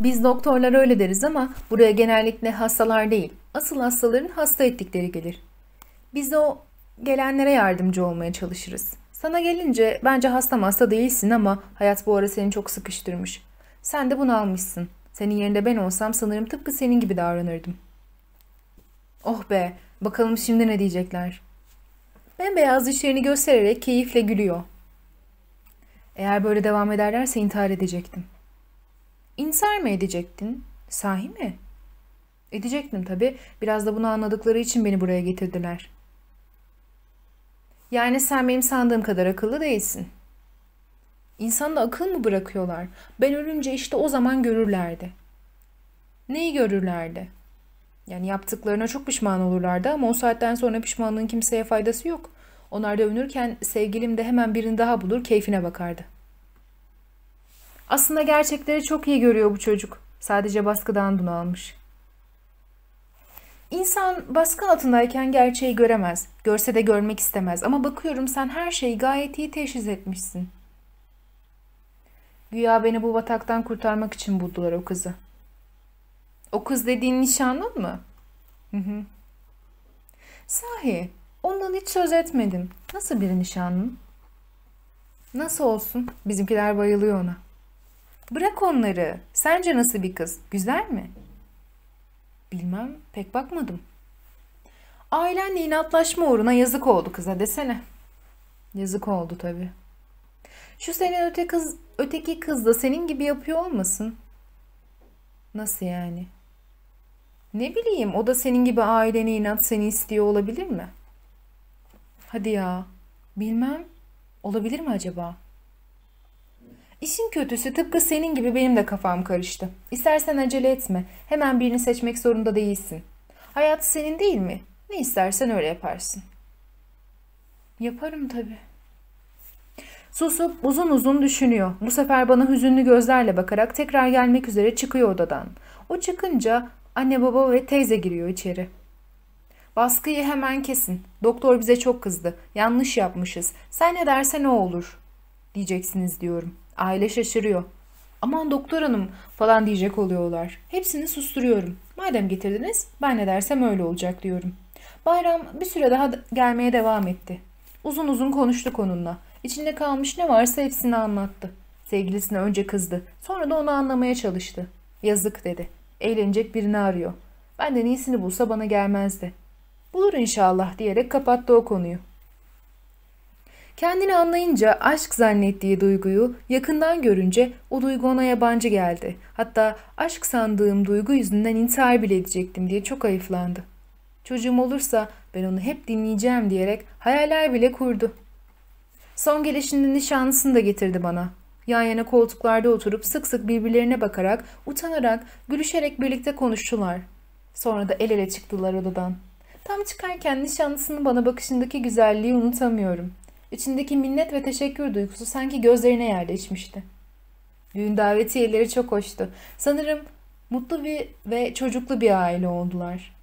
Biz doktorlar öyle deriz ama buraya genellikle hastalar değil, asıl hastaların hasta ettikleri gelir. Biz de o gelenlere yardımcı olmaya çalışırız. Sana gelince bence hasta hasta değilsin ama hayat bu ara seni çok sıkıştırmış. Sen de bunu almışsın. Senin yerinde ben olsam sanırım tıpkı senin gibi davranırdım. Oh be, bakalım şimdi ne diyecekler. Bembeyaz dişlerini göstererek keyifle gülüyor. Eğer böyle devam ederlerse intihar edecektim. İntihar mı edecektin? Sahi mi? Edecektim tabii. Biraz da bunu anladıkları için beni buraya getirdiler. Yani sen benim sandığım kadar akıllı değilsin. İnsanda akıl mı bırakıyorlar? Ben ölünce işte o zaman görürlerdi. Neyi görürlerdi? Yani yaptıklarına çok pişman olurlardı ama o saatten sonra pişmanlığın kimseye faydası yok. Onlar da övünürken sevgilim de hemen birini daha bulur keyfine bakardı. Aslında gerçekleri çok iyi görüyor bu çocuk. Sadece baskıdan bunu almış. İnsan baskı altındayken gerçeği göremez. Görse de görmek istemez. Ama bakıyorum sen her şeyi gayet iyi teşhis etmişsin. Güya beni bu bataktan kurtarmak için buldular o kızı. O kız dediğin nişanlın mı? Hı hı. Sahi, ondan hiç söz etmedim. Nasıl bir nişanlın? Nasıl olsun? Bizimkiler bayılıyor ona. Bırak onları. Sence nasıl bir kız? Güzel mi? Bilmem, pek bakmadım. Ailenle inatlaşma uğruna yazık oldu kıza desene. Yazık oldu tabii. Şu senin öte kız, öteki kız da senin gibi yapıyor olmasın? Nasıl yani? Ne bileyim o da senin gibi ailene inat seni istiyor olabilir mi? Hadi ya. Bilmem. Olabilir mi acaba? İşin kötüsü tıpkı senin gibi benim de kafam karıştı. İstersen acele etme. Hemen birini seçmek zorunda değilsin. Hayat senin değil mi? Ne istersen öyle yaparsın. Yaparım tabii. Susup uzun uzun düşünüyor. Bu sefer bana hüzünlü gözlerle bakarak tekrar gelmek üzere çıkıyor odadan. O çıkınca anne baba ve teyze giriyor içeri. Baskıyı hemen kesin. Doktor bize çok kızdı. Yanlış yapmışız. Sen ne dersen o olur. Diyeceksiniz diyorum. Aile şaşırıyor. Aman doktor hanım falan diyecek oluyorlar. Hepsini susturuyorum. Madem getirdiniz ben ne dersem öyle olacak diyorum. Bayram bir süre daha gelmeye devam etti. Uzun uzun konuştuk onunla. İçinde kalmış ne varsa hepsini anlattı. Sevgilisine önce kızdı. Sonra da onu anlamaya çalıştı. Yazık dedi. Eğlenecek birini arıyor. Ben de iyisini bulsa bana gelmezdi. Bulur inşallah diyerek kapattı o konuyu. Kendini anlayınca aşk zannettiği duyguyu yakından görünce o duygu ona yabancı geldi. Hatta aşk sandığım duygu yüzünden intihar bile edecektim diye çok ayıflandı. Çocuğum olursa ben onu hep dinleyeceğim diyerek hayaller bile kurdu. Son gelişinde nişanlısını da getirdi bana. Yan yana koltuklarda oturup sık sık birbirlerine bakarak, utanarak, gülüşerek birlikte konuştular. Sonra da el ele çıktılar odadan. Tam çıkarken nişanlısının bana bakışındaki güzelliği unutamıyorum. İçindeki minnet ve teşekkür duygusu sanki gözlerine yerleşmişti. Düğün davetiyeleri çok hoştu. Sanırım mutlu bir ve çocuklu bir aile oldular.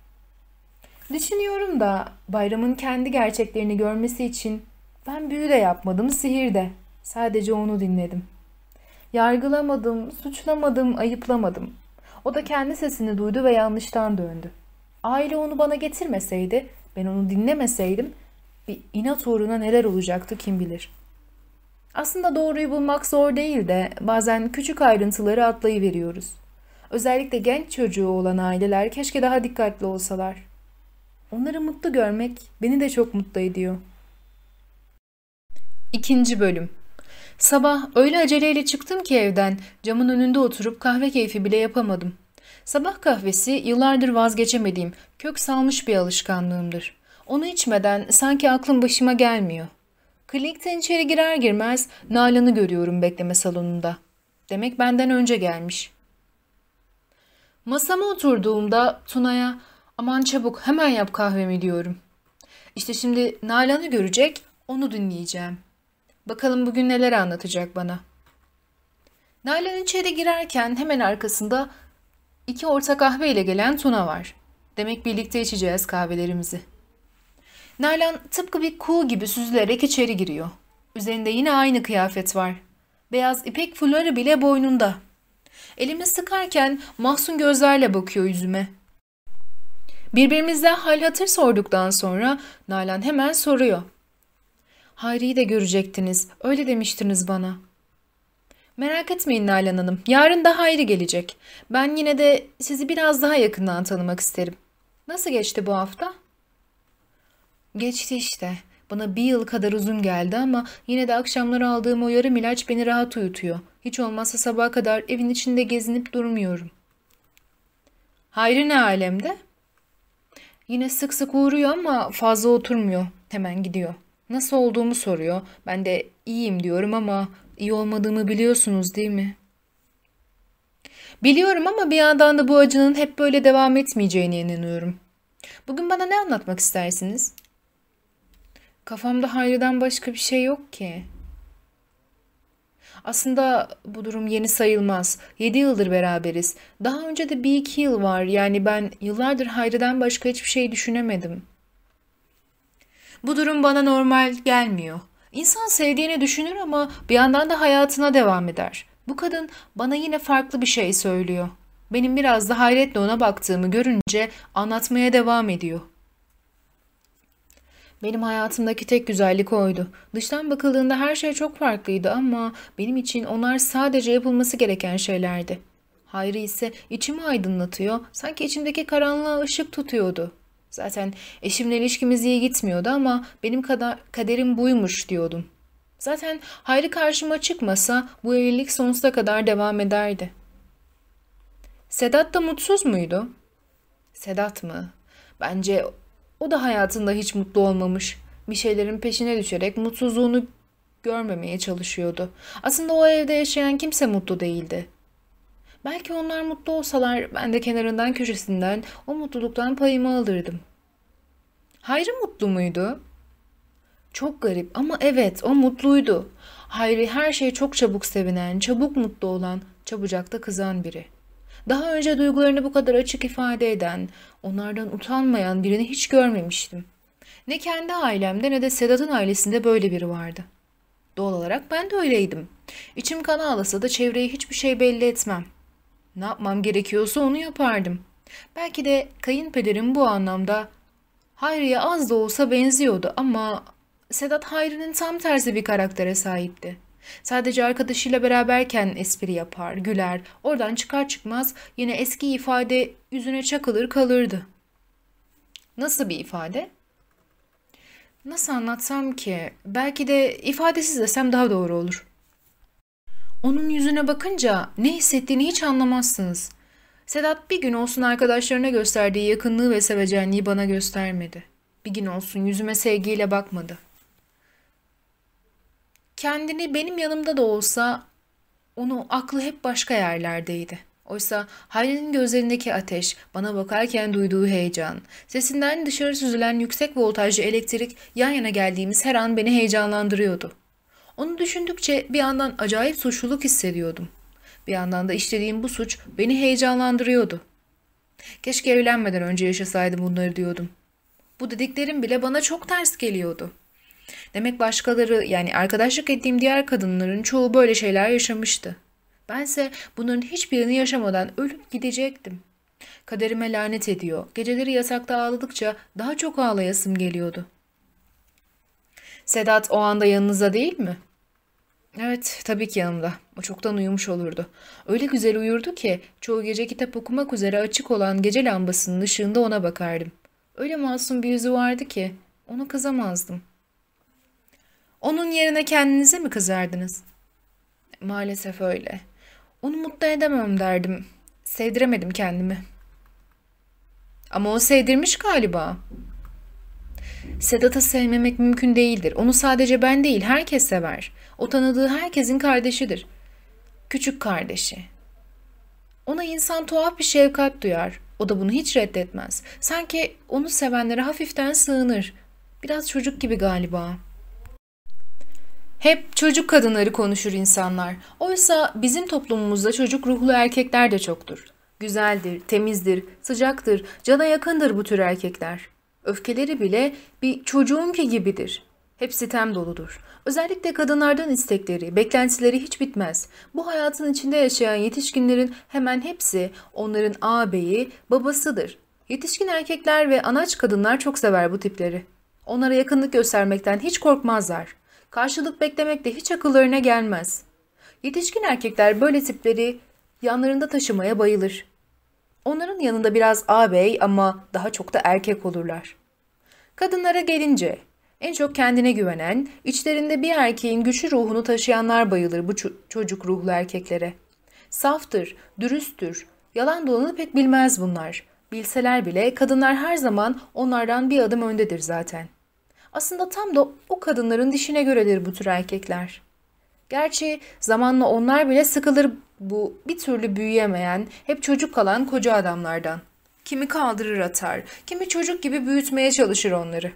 Düşünüyorum da bayramın kendi gerçeklerini görmesi için ben büyü de yapmadım, sihir de. Sadece onu dinledim. Yargılamadım, suçlamadım, ayıplamadım. O da kendi sesini duydu ve yanlıştan döndü. Aile onu bana getirmeseydi, ben onu dinlemeseydim inat uğruna neler olacaktı kim bilir. Aslında doğruyu bulmak zor değil de bazen küçük ayrıntıları atlayıveriyoruz. Özellikle genç çocuğu olan aileler keşke daha dikkatli olsalar. Onları mutlu görmek beni de çok mutlu ediyor. İkinci bölüm Sabah öyle aceleyle çıktım ki evden camın önünde oturup kahve keyfi bile yapamadım. Sabah kahvesi yıllardır vazgeçemediğim, kök salmış bir alışkanlığımdır. Onu içmeden sanki aklım başıma gelmiyor. Klinikten içeri girer girmez Nalan'ı görüyorum bekleme salonunda. Demek benden önce gelmiş. Masama oturduğumda Tuna'ya aman çabuk hemen yap kahvemi diyorum. İşte şimdi Nalan'ı görecek, onu dinleyeceğim. Bakalım bugün neler anlatacak bana. Nalan içeri girerken hemen arkasında iki orta kahve ile gelen Tuna var. Demek birlikte içeceğiz kahvelerimizi. Nalan tıpkı bir kuğu gibi süzülerek içeri giriyor. Üzerinde yine aynı kıyafet var. Beyaz ipek fuları bile boynunda. Elimi sıkarken mahzun gözlerle bakıyor yüzüme. Birbirimizden hal hatır sorduktan sonra Nalan hemen soruyor. Hayri'yi de görecektiniz. Öyle demiştiniz bana. Merak etmeyin Nalan Hanım. Yarın da Hayri gelecek. Ben yine de sizi biraz daha yakından tanımak isterim. Nasıl geçti bu hafta? Geçti işte. Bana bir yıl kadar uzun geldi ama yine de akşamları aldığım o yarım ilaç beni rahat uyutuyor. Hiç olmazsa sabaha kadar evin içinde gezinip durmuyorum. Hayri ne alemde? Yine sık sık uğruyor ama fazla oturmuyor. Hemen gidiyor. Nasıl olduğumu soruyor. Ben de iyiyim diyorum ama iyi olmadığımı biliyorsunuz değil mi? Biliyorum ama bir yandan da bu acının hep böyle devam etmeyeceğine inanıyorum. Bugün bana ne anlatmak istersiniz? Kafamda Hayri'den başka bir şey yok ki. Aslında bu durum yeni sayılmaz. Yedi yıldır beraberiz. Daha önce de bir iki yıl var. Yani ben yıllardır Hayri'den başka hiçbir şey düşünemedim. Bu durum bana normal gelmiyor. İnsan sevdiğini düşünür ama bir yandan da hayatına devam eder. Bu kadın bana yine farklı bir şey söylüyor. Benim biraz da hayretle ona baktığımı görünce anlatmaya devam ediyor. Benim hayatımdaki tek güzellik oydu. Dıştan bakıldığında her şey çok farklıydı ama benim için onlar sadece yapılması gereken şeylerdi. Hayri ise içimi aydınlatıyor, sanki içimdeki karanlığa ışık tutuyordu. Zaten eşimle ilişkimiz iyi gitmiyordu ama benim kadar kaderim buymuş diyordum. Zaten Hayri karşıma çıkmasa bu evlilik sonsuza kadar devam ederdi. Sedat da mutsuz muydu? Sedat mı? Bence o da hayatında hiç mutlu olmamış. Bir şeylerin peşine düşerek mutsuzluğunu görmemeye çalışıyordu. Aslında o evde yaşayan kimse mutlu değildi. Belki onlar mutlu olsalar ben de kenarından köşesinden o mutluluktan payımı alırdım. Hayri mutlu muydu? Çok garip ama evet o mutluydu. Hayri her şeyi çok çabuk sevinen, çabuk mutlu olan, çabucak da kızan biri. Daha önce duygularını bu kadar açık ifade eden, onlardan utanmayan birini hiç görmemiştim. Ne kendi ailemde ne de Sedat'ın ailesinde böyle biri vardı. Doğal olarak ben de öyleydim. İçim kan ağlasa da çevreye hiçbir şey belli etmem. Ne yapmam gerekiyorsa onu yapardım. Belki de kayınpederim bu anlamda Hayri'ye az da olsa benziyordu ama Sedat Hayri'nin tam tersi bir karaktere sahipti. Sadece arkadaşıyla beraberken espri yapar, güler, oradan çıkar çıkmaz yine eski ifade yüzüne çakılır kalırdı. Nasıl bir ifade? Nasıl anlatsam ki? Belki de ifadesiz desem daha doğru olur. Onun yüzüne bakınca ne hissettiğini hiç anlamazsınız. Sedat bir gün olsun arkadaşlarına gösterdiği yakınlığı ve sevecenliği bana göstermedi. Bir gün olsun yüzüme sevgiyle bakmadı. Kendini benim yanımda da olsa onu aklı hep başka yerlerdeydi. Oysa Hayri'nin gözlerindeki ateş, bana bakarken duyduğu heyecan, sesinden dışarı süzülen yüksek voltajlı elektrik yan yana geldiğimiz her an beni heyecanlandırıyordu. Onu düşündükçe bir yandan acayip suçluluk hissediyordum. Bir yandan da işlediğim bu suç beni heyecanlandırıyordu. Keşke evlenmeden önce yaşasaydım bunları diyordum. Bu dediklerim bile bana çok ters geliyordu. Demek başkaları yani arkadaşlık ettiğim diğer kadınların çoğu böyle şeyler yaşamıştı. Bense bunların hiçbirini yaşamadan ölüp gidecektim. Kaderime lanet ediyor. Geceleri yatakta ağladıkça daha çok ağlayasım geliyordu. Sedat o anda yanınızda değil mi? Evet, tabii ki yanımda. O çoktan uyumuş olurdu. Öyle güzel uyurdu ki çoğu gece kitap okumak üzere açık olan gece lambasının ışığında ona bakardım. Öyle masum bir yüzü vardı ki onu kızamazdım. Onun yerine kendinize mi kızardınız? Maalesef öyle. Onu mutlu edemem derdim. Sevdiremedim kendimi. Ama o sevdirmiş galiba. Sedat'ı sevmemek mümkün değildir. Onu sadece ben değil, herkes sever. O tanıdığı herkesin kardeşidir. Küçük kardeşi. Ona insan tuhaf bir şefkat duyar. O da bunu hiç reddetmez. Sanki onu sevenlere hafiften sığınır. Biraz çocuk gibi galiba.'' Hep çocuk kadınları konuşur insanlar. Oysa bizim toplumumuzda çocuk ruhlu erkekler de çoktur. Güzeldir, temizdir, sıcaktır, cana yakındır bu tür erkekler. Öfkeleri bile bir çocuğunki gibidir. Hep sitem doludur. Özellikle kadınlardan istekleri, beklentileri hiç bitmez. Bu hayatın içinde yaşayan yetişkinlerin hemen hepsi onların ağabeyi, babasıdır. Yetişkin erkekler ve anaç kadınlar çok sever bu tipleri. Onlara yakınlık göstermekten hiç korkmazlar. Karşılık beklemek de hiç akıllarına gelmez. Yetişkin erkekler böyle tipleri yanlarında taşımaya bayılır. Onların yanında biraz ağabey ama daha çok da erkek olurlar. Kadınlara gelince en çok kendine güvenen, içlerinde bir erkeğin güçlü ruhunu taşıyanlar bayılır bu çocuk ruhlu erkeklere. Saftır, dürüsttür, yalan dolanı pek bilmez bunlar. Bilseler bile kadınlar her zaman onlardan bir adım öndedir zaten. Aslında tam da o kadınların dişine göredir bu tür erkekler. Gerçi zamanla onlar bile sıkılır bu bir türlü büyüyemeyen, hep çocuk kalan koca adamlardan. Kimi kaldırır atar, kimi çocuk gibi büyütmeye çalışır onları.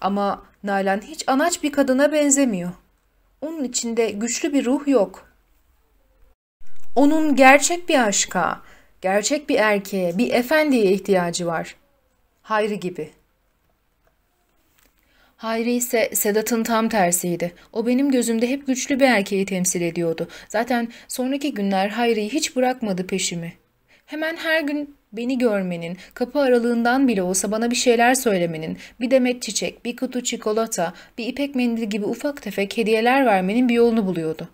Ama Nalan hiç anaç bir kadına benzemiyor. Onun içinde güçlü bir ruh yok. Onun gerçek bir aşka, gerçek bir erkeğe, bir efendiye ihtiyacı var. Hayri gibi.'' Hayri ise Sedat'ın tam tersiydi. O benim gözümde hep güçlü bir erkeği temsil ediyordu. Zaten sonraki günler Hayri'yi hiç bırakmadı peşimi. Hemen her gün beni görmenin, kapı aralığından bile olsa bana bir şeyler söylemenin, bir demet çiçek, bir kutu çikolata, bir ipek mendil gibi ufak tefek hediyeler vermenin bir yolunu buluyordu.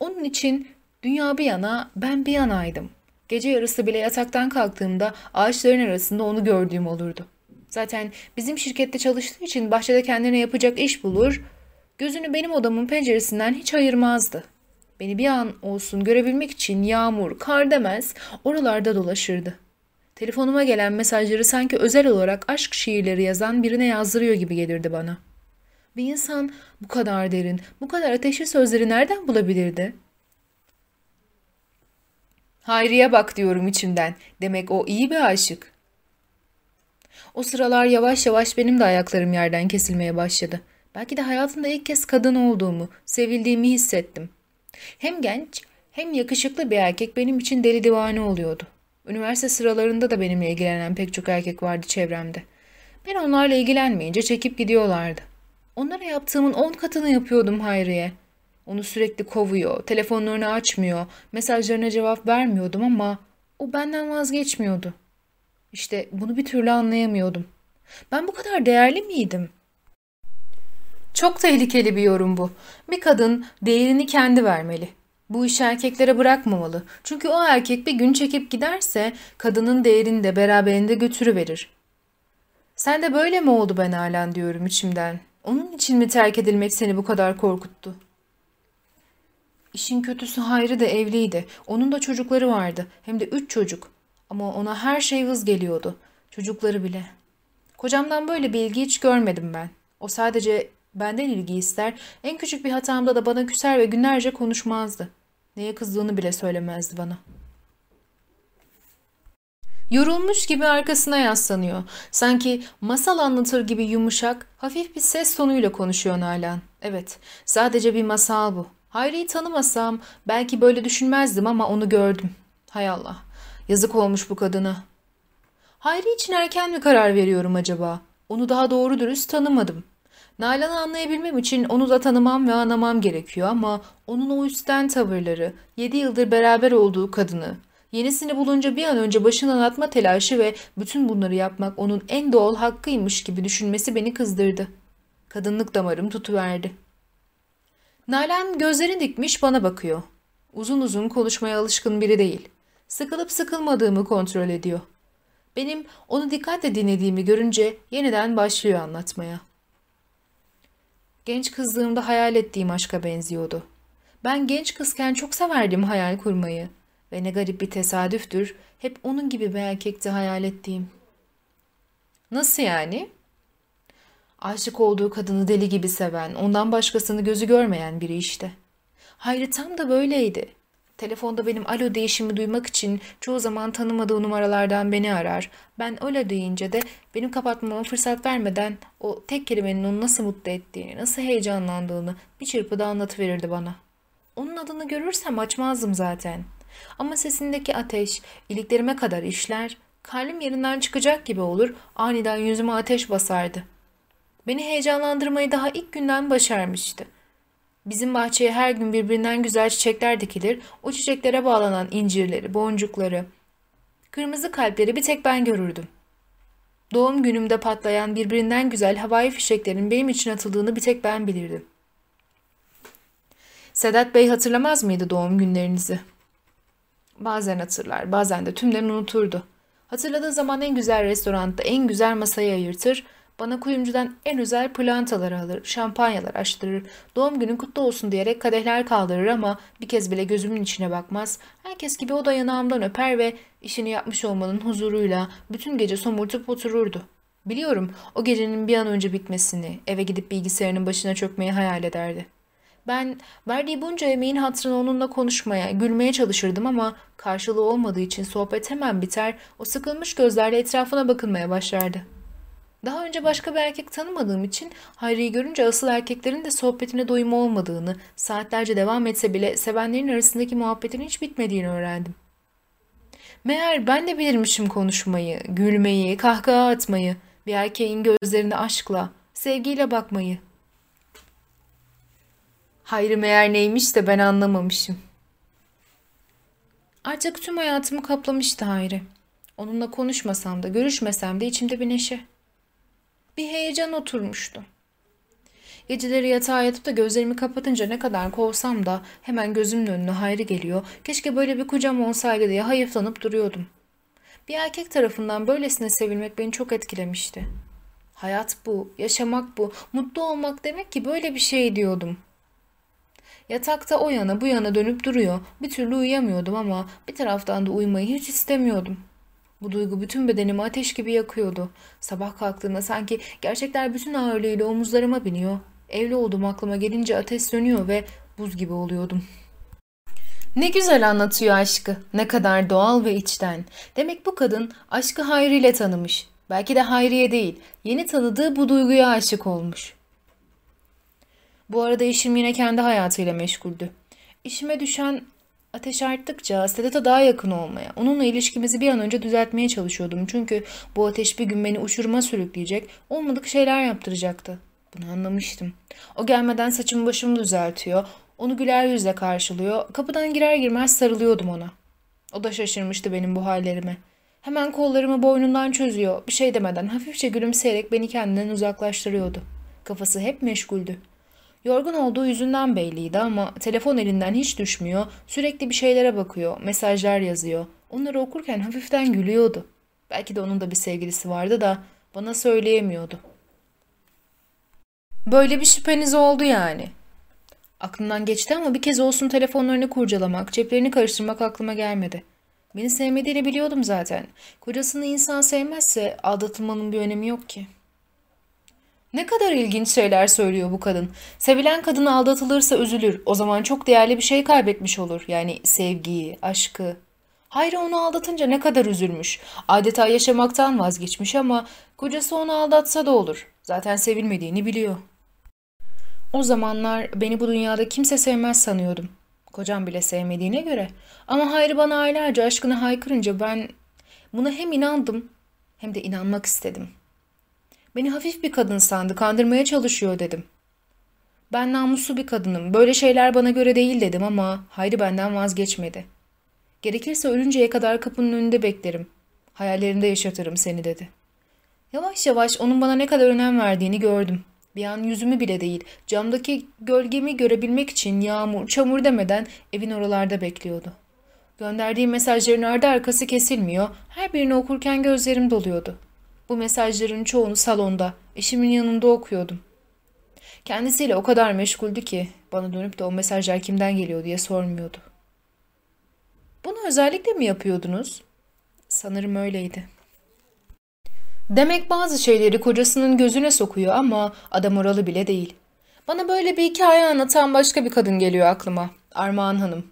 Onun için dünya bir yana, ben bir yanaydım. Gece yarısı bile yataktan kalktığımda ağaçların arasında onu gördüğüm olurdu.'' Zaten bizim şirkette çalıştığı için bahçede kendine yapacak iş bulur, gözünü benim odamın penceresinden hiç ayırmazdı. Beni bir an olsun görebilmek için yağmur, kar demez oralarda dolaşırdı. Telefonuma gelen mesajları sanki özel olarak aşk şiirleri yazan birine yazdırıyor gibi gelirdi bana. Bir insan bu kadar derin, bu kadar ateşli sözleri nereden bulabilirdi? Hayriye bak diyorum içimden. Demek o iyi bir aşık. O sıralar yavaş yavaş benim de ayaklarım yerden kesilmeye başladı. Belki de hayatımda ilk kez kadın olduğumu, sevildiğimi hissettim. Hem genç Hem yakışıklı bir erkek benim için deli divane oluyordu. Üniversite sıralarında da benimle ilgilenen pek çok erkek vardı çevremde. Ben onlarla ilgilenmeyince çekip gidiyorlardı. Onlara yaptığımın on katını yapıyordum Hayri'ye. Onu sürekli kovuyor, telefonlarını açmıyor, mesajlarına cevap vermiyordum ama o benden vazgeçmiyordu. İşte bunu bir türlü anlayamıyordum. Ben bu kadar değerli miydim? Çok tehlikeli bir yorum bu. Bir kadın değerini kendi vermeli. Bu işi erkeklere bırakmamalı. Çünkü o erkek bir gün çekip giderse kadının değerini de beraberinde götürüverir. Sen de böyle mi oldu ben halen diyorum içimden. Onun için mi terk edilmek seni bu kadar korkuttu? İşin kötüsü Hayri de evliydi. Onun da çocukları vardı. Hem de üç çocuk. Ama ona her şey vız geliyordu. Çocukları bile. Kocamdan böyle bir ilgi hiç görmedim ben. O sadece benden ilgi ister. En küçük bir hatamda da bana küser ve günlerce konuşmazdı. Neye kızdığını bile söylemezdi bana. Yorulmuş gibi arkasına yaslanıyor. Sanki masal anlatır gibi yumuşak, hafif bir ses tonuyla konuşuyor Nalan. Evet, sadece bir masal bu. Hayri'yi tanımasam belki böyle düşünmezdim ama onu gördüm. Hay Allah, yazık olmuş bu kadına. Hayri için erken mi karar veriyorum acaba? Onu daha doğru dürüst tanımadım. Nalan'ı anlayabilmem için onu da tanımam ve anlamam gerekiyor ama onun o üstten tavırları, yedi yıldır beraber olduğu kadını, yenisini bulunca bir an önce başından atma telaşı ve bütün bunları yapmak onun en doğal hakkıymış gibi düşünmesi beni kızdırdı. Kadınlık damarım tutuverdi. Nalan gözlerini dikmiş bana bakıyor. Uzun uzun konuşmaya alışkın biri değil. Sıkılıp sıkılmadığımı kontrol ediyor. Benim onu dikkatle dinlediğimi görünce yeniden başlıyor anlatmaya. Genç kızlığımda hayal ettiğim aşka benziyordu. Ben genç kızken çok severdim hayal kurmayı. Ve ne garip bir tesadüftür, hep onun gibi bir erkekti hayal ettiğim. Nasıl yani? Aşık olduğu kadını deli gibi seven, ondan başkasını gözü görmeyen biri işte. Hayri tam da böyleydi. Telefonda benim alo değişimi duymak için çoğu zaman tanımadığı numaralardan beni arar. Ben alo deyince de benim kapatmama fırsat vermeden o tek kelimenin onu nasıl mutlu ettiğini, nasıl heyecanlandığını bir çırpıda anlatıverirdi bana. Onun adını görürsem açmazdım zaten. Ama sesindeki ateş iliklerime kadar işler, kalbim yerinden çıkacak gibi olur, aniden yüzüme ateş basardı. Beni heyecanlandırmayı daha ilk günden başarmıştı. Bizim bahçeye her gün birbirinden güzel çiçekler dikilir. O çiçeklere bağlanan incirleri, boncukları, kırmızı kalpleri bir tek ben görürdüm. Doğum günümde patlayan birbirinden güzel havai fişeklerin benim için atıldığını bir tek ben bilirdim. Sedat Bey hatırlamaz mıydı doğum günlerinizi? Bazen hatırlar, bazen de tümden unuturdu. Hatırladığı zaman en güzel restoranda en güzel masayı ayırtır, bana kuyumcudan en özel plantaları alır, şampanyalar açtırır, doğum günün kutlu olsun diyerek kadehler kaldırır ama bir kez bile gözümün içine bakmaz. Herkes gibi o da yanağımdan öper ve işini yapmış olmanın huzuruyla bütün gece somurtup otururdu. Biliyorum o gecenin bir an önce bitmesini, eve gidip bilgisayarının başına çökmeyi hayal ederdi. Ben verdiği bunca emeğin hatırına onunla konuşmaya, gülmeye çalışırdım ama karşılığı olmadığı için sohbet hemen biter, o sıkılmış gözlerle etrafına bakılmaya başlardı.'' Daha önce başka bir erkek tanımadığım için Hayri'yi görünce asıl erkeklerin de sohbetine doyum olmadığını, saatlerce devam etse bile sevenlerin arasındaki muhabbetin hiç bitmediğini öğrendim. Meğer ben de bilirmişim konuşmayı, gülmeyi, kahkaha atmayı, bir erkeğin gözlerine aşkla, sevgiyle bakmayı. Hayri meğer neymiş de ben anlamamışım. Artık tüm hayatımı kaplamıştı Hayri. Onunla konuşmasam da, görüşmesem de içimde bir neşe bir heyecan oturmuştu. Geceleri yatağa yatıp da gözlerimi kapatınca ne kadar kovsam da hemen gözümün önüne hayrı geliyor. Keşke böyle bir kucam olsaydı diye hayıflanıp duruyordum. Bir erkek tarafından böylesine sevilmek beni çok etkilemişti. Hayat bu, yaşamak bu, mutlu olmak demek ki böyle bir şey diyordum. Yatakta o yana bu yana dönüp duruyor. Bir türlü uyuyamıyordum ama bir taraftan da uyumayı hiç istemiyordum. Bu duygu bütün bedenimi ateş gibi yakıyordu. Sabah kalktığımda sanki gerçekler bütün ağırlığıyla omuzlarıma biniyor. Evli olduğum aklıma gelince ateş sönüyor ve buz gibi oluyordum. Ne güzel anlatıyor aşkı. Ne kadar doğal ve içten. Demek bu kadın aşkı Hayri ile tanımış. Belki de Hayriye değil, yeni tanıdığı bu duyguya aşık olmuş. Bu arada işim yine kendi hayatıyla meşguldü. İşime düşen Ateş arttıkça Sedat'a daha yakın olmaya, onunla ilişkimizi bir an önce düzeltmeye çalışıyordum. Çünkü bu ateş bir gün beni uçuruma sürükleyecek, olmadık şeyler yaptıracaktı. Bunu anlamıştım. O gelmeden saçımı başımı düzeltiyor, onu güler yüzle karşılıyor, kapıdan girer girmez sarılıyordum ona. O da şaşırmıştı benim bu hallerime. Hemen kollarımı boynundan çözüyor, bir şey demeden hafifçe gülümseyerek beni kendinden uzaklaştırıyordu. Kafası hep meşguldü. Yorgun olduğu yüzünden belliydi ama telefon elinden hiç düşmüyor, sürekli bir şeylere bakıyor, mesajlar yazıyor. Onları okurken hafiften gülüyordu. Belki de onun da bir sevgilisi vardı da bana söyleyemiyordu. Böyle bir şüpheniz oldu yani. Aklımdan geçti ama bir kez olsun telefonlarını kurcalamak, ceplerini karıştırmak aklıma gelmedi. Beni sevmediğini biliyordum zaten. Kocasını insan sevmezse aldatılmanın bir önemi yok ki.'' Ne kadar ilginç şeyler söylüyor bu kadın. Sevilen kadın aldatılırsa üzülür. O zaman çok değerli bir şey kaybetmiş olur. Yani sevgiyi, aşkı. Hayri onu aldatınca ne kadar üzülmüş. Adeta yaşamaktan vazgeçmiş ama kocası onu aldatsa da olur. Zaten sevilmediğini biliyor. O zamanlar beni bu dünyada kimse sevmez sanıyordum. Kocam bile sevmediğine göre. Ama Hayri bana aylarca aşkını haykırınca ben buna hem inandım hem de inanmak istedim. Beni hafif bir kadın sandı, kandırmaya çalışıyor dedim. Ben namuslu bir kadınım, böyle şeyler bana göre değil dedim ama Hayri benden vazgeçmedi. Gerekirse ölünceye kadar kapının önünde beklerim. Hayallerimde yaşatırım seni dedi. Yavaş yavaş onun bana ne kadar önem verdiğini gördüm. Bir an yüzümü bile değil, camdaki gölgemi görebilmek için yağmur, çamur demeden evin oralarda bekliyordu. Gönderdiğim mesajların ardı arkası kesilmiyor, her birini okurken gözlerim doluyordu. Bu mesajların çoğunu salonda, eşimin yanında okuyordum. Kendisiyle o kadar meşguldü ki bana dönüp de o mesajlar kimden geliyor diye sormuyordu. Bunu özellikle mi yapıyordunuz? Sanırım öyleydi. Demek bazı şeyleri kocasının gözüne sokuyor ama adam oralı bile değil. Bana böyle bir hikaye anlatan başka bir kadın geliyor aklıma. Armağan Hanım.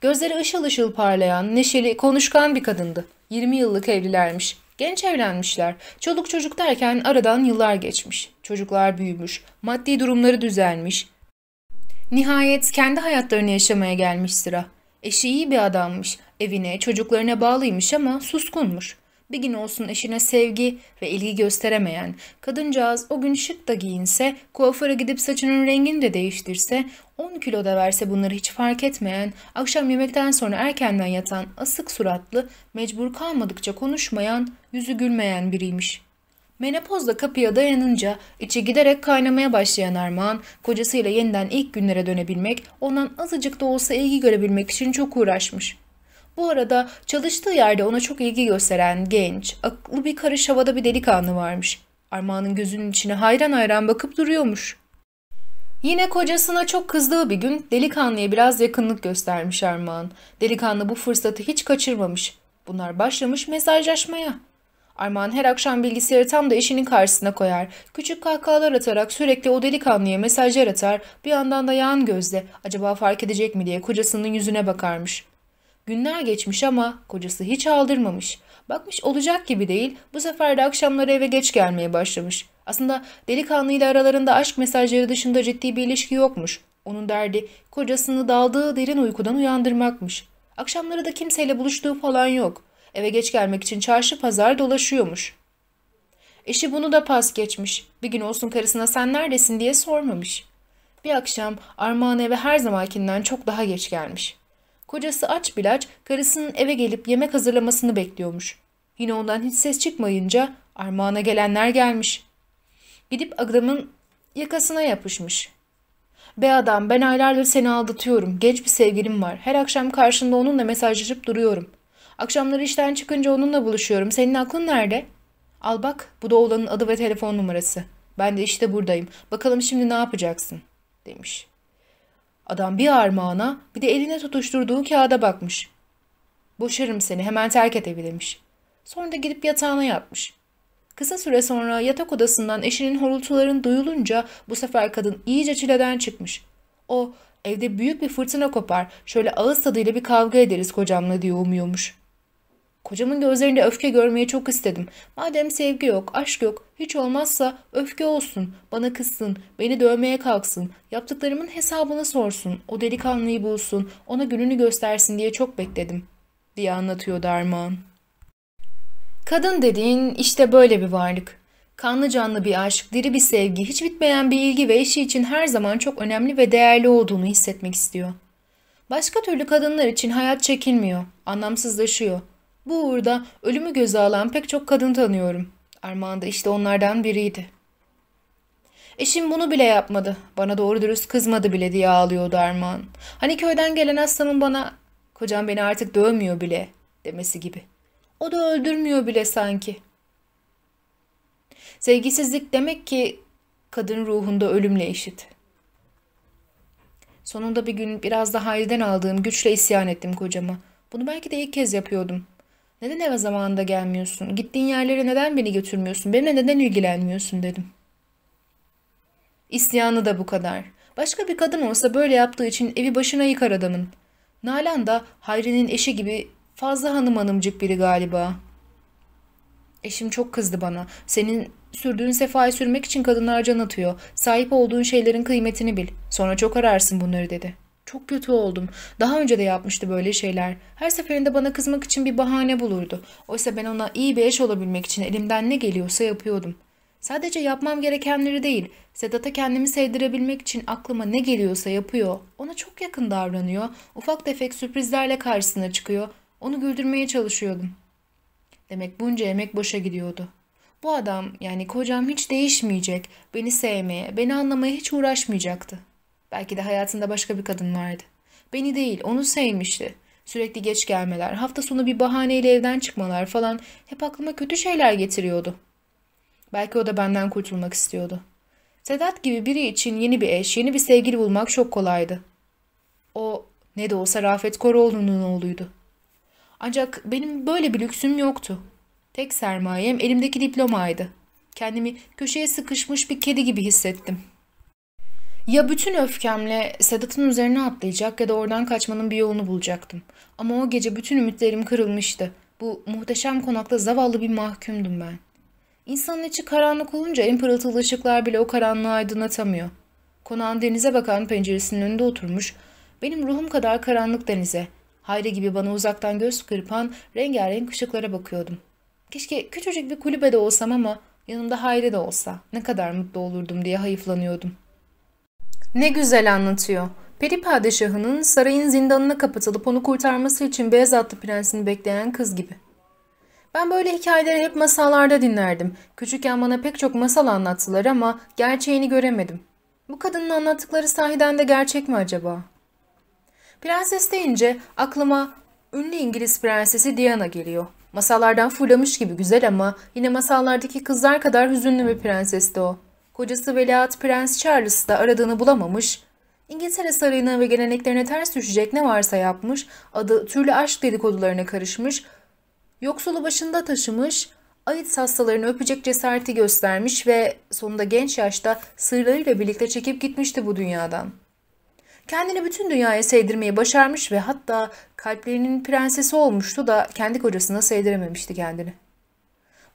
Gözleri ışıl ışıl parlayan, neşeli, konuşkan bir kadındı. 20 yıllık evlilermiş. Genç evlenmişler. Çoluk çocuk derken aradan yıllar geçmiş. Çocuklar büyümüş. Maddi durumları düzelmiş. Nihayet kendi hayatlarını yaşamaya gelmiş sıra. Eşi iyi bir adammış. Evine, çocuklarına bağlıymış ama suskunmuş. Bir gün olsun eşine sevgi ve ilgi gösteremeyen, kadıncağız o gün şık da giyinse, kuaföre gidip saçının rengini de değiştirse, 10 kilo da verse bunları hiç fark etmeyen, akşam yemekten sonra erkenden yatan, asık suratlı, mecbur kalmadıkça konuşmayan, yüzü gülmeyen biriymiş. Menopozda kapıya dayanınca içi giderek kaynamaya başlayan Armağan, kocasıyla yeniden ilk günlere dönebilmek, ondan azıcık da olsa ilgi görebilmek için çok uğraşmış. Bu arada çalıştığı yerde ona çok ilgi gösteren genç, akıllı bir karış havada bir delikanlı varmış. Armağan'ın gözünün içine hayran hayran bakıp duruyormuş. Yine kocasına çok kızdığı bir gün delikanlıya biraz yakınlık göstermiş Armağan. Delikanlı bu fırsatı hiç kaçırmamış. Bunlar başlamış mesajlaşmaya. Armağan her akşam bilgisayarı tam da eşinin karşısına koyar. Küçük kahkahalar atarak sürekli o delikanlıya mesajlar atar. Bir yandan da yan gözle acaba fark edecek mi diye kocasının yüzüne bakarmış. Günler geçmiş ama kocası hiç aldırmamış. Bakmış olacak gibi değil, bu sefer de akşamları eve geç gelmeye başlamış. Aslında delikanlıyla aralarında aşk mesajları dışında ciddi bir ilişki yokmuş. Onun derdi kocasını daldığı derin uykudan uyandırmakmış. Akşamları da kimseyle buluştuğu falan yok. Eve geç gelmek için çarşı pazar dolaşıyormuş. Eşi bunu da pas geçmiş. Bir gün olsun karısına sen neredesin diye sormamış. Bir akşam Armağan eve her zamankinden çok daha geç gelmiş. Kocası aç bilaç karısının eve gelip yemek hazırlamasını bekliyormuş. Yine ondan hiç ses çıkmayınca armağana gelenler gelmiş. Gidip adamın yakasına yapışmış. Be adam ben aylardır seni aldatıyorum. Genç bir sevgilim var. Her akşam karşında onunla mesajlaşıp duruyorum. Akşamları işten çıkınca onunla buluşuyorum. Senin aklın nerede? Al bak bu da oğlanın adı ve telefon numarası. Ben de işte buradayım. Bakalım şimdi ne yapacaksın? demiş. Adam bir armağana bir de eline tutuşturduğu kağıda bakmış. Boşarım seni hemen terk et evi demiş. Sonra da gidip yatağına yatmış. Kısa süre sonra yatak odasından eşinin horultuların duyulunca bu sefer kadın iyice çileden çıkmış. O evde büyük bir fırtına kopar şöyle ağız tadıyla bir kavga ederiz kocamla diye umuyormuş. Kocamın gözlerinde öfke görmeyi çok istedim. Madem sevgi yok, aşk yok, hiç olmazsa öfke olsun, bana kızsın, beni dövmeye kalksın, yaptıklarımın hesabını sorsun, o delikanlıyı bulsun, ona gününü göstersin diye çok bekledim, diye anlatıyordu Armağan. Kadın dediğin işte böyle bir varlık. Kanlı canlı bir aşk, diri bir sevgi, hiç bitmeyen bir ilgi ve eşi için her zaman çok önemli ve değerli olduğunu hissetmek istiyor. Başka türlü kadınlar için hayat çekilmiyor, anlamsızlaşıyor. Bu uğurda ölümü göze alan pek çok kadın tanıyorum. Armağan da işte onlardan biriydi. Eşim bunu bile yapmadı. Bana doğru dürüst kızmadı bile diye ağlıyordu Armağan. Hani köyden gelen hastamın bana kocam beni artık dövmüyor bile demesi gibi. O da öldürmüyor bile sanki. Sevgisizlik demek ki kadın ruhunda ölümle eşit. Sonunda bir gün biraz da Hayri'den aldığım güçle isyan ettim kocama. Bunu belki de ilk kez yapıyordum. Neden eve zamanında gelmiyorsun? Gittiğin yerlere neden beni götürmüyorsun? Benimle neden ilgilenmiyorsun dedim. İsyanı da bu kadar. Başka bir kadın olsa böyle yaptığı için evi başına yıkar adamın. Nalan da Hayri'nin eşi gibi fazla hanım hanımcık biri galiba. Eşim çok kızdı bana. Senin sürdüğün sefayı sürmek için kadınlar can atıyor. Sahip olduğun şeylerin kıymetini bil. Sonra çok ararsın bunları dedi. Çok kötü oldum. Daha önce de yapmıştı böyle şeyler. Her seferinde bana kızmak için bir bahane bulurdu. Oysa ben ona iyi bir eş olabilmek için elimden ne geliyorsa yapıyordum. Sadece yapmam gerekenleri değil, Sedat'a kendimi sevdirebilmek için aklıma ne geliyorsa yapıyor. Ona çok yakın davranıyor, ufak tefek sürprizlerle karşısına çıkıyor. Onu güldürmeye çalışıyordum. Demek bunca emek boşa gidiyordu. Bu adam yani kocam hiç değişmeyecek, beni sevmeye, beni anlamaya hiç uğraşmayacaktı. Belki de hayatında başka bir kadın vardı. Beni değil, onu sevmişti. Sürekli geç gelmeler, hafta sonu bir bahaneyle evden çıkmalar falan hep aklıma kötü şeyler getiriyordu. Belki o da benden kurtulmak istiyordu. Sedat gibi biri için yeni bir eş, yeni bir sevgili bulmak çok kolaydı. O ne de olsa Rafet Koroğlu'nun oğluydu. Ancak benim böyle bir lüksüm yoktu. Tek sermayem elimdeki diplomaydı. Kendimi köşeye sıkışmış bir kedi gibi hissettim. Ya bütün öfkemle Sedat'ın üzerine atlayacak ya da oradan kaçmanın bir yolunu bulacaktım. Ama o gece bütün ümitlerim kırılmıştı. Bu muhteşem konakta zavallı bir mahkumdum ben. İnsanın içi karanlık olunca en pırıltılı ışıklar bile o karanlığı aydınlatamıyor. Konağın denize bakan penceresinin önünde oturmuş, benim ruhum kadar karanlık denize, Hayri gibi bana uzaktan göz kırpan rengarenk ışıklara bakıyordum. Keşke küçücük bir kulübede olsam ama yanımda Hayri de olsa ne kadar mutlu olurdum diye hayıflanıyordum. Ne güzel anlatıyor. Peri padişahının sarayın zindanına kapatılıp onu kurtarması için beyaz atlı prensini bekleyen kız gibi. Ben böyle hikayeleri hep masallarda dinlerdim. Küçükken bana pek çok masal anlattılar ama gerçeğini göremedim. Bu kadının anlattıkları sahiden de gerçek mi acaba? Prenses deyince aklıma ünlü İngiliz prensesi Diana geliyor. Masallardan fırlamış gibi güzel ama yine masallardaki kızlar kadar hüzünlü bir prensesti o. Kocası Veliaht Prens Charles da aradığını bulamamış, İngiltere sarayına ve geleneklerine ters düşecek ne varsa yapmış, adı türlü aşk dedikodularına karışmış, yoksulu başında taşımış, AIDS hastalarını öpecek cesareti göstermiş ve sonunda genç yaşta sırlarıyla birlikte çekip gitmişti bu dünyadan. Kendini bütün dünyaya sevdirmeyi başarmış ve hatta kalplerinin prensesi olmuştu da kendi kocasına sevdirememişti kendini.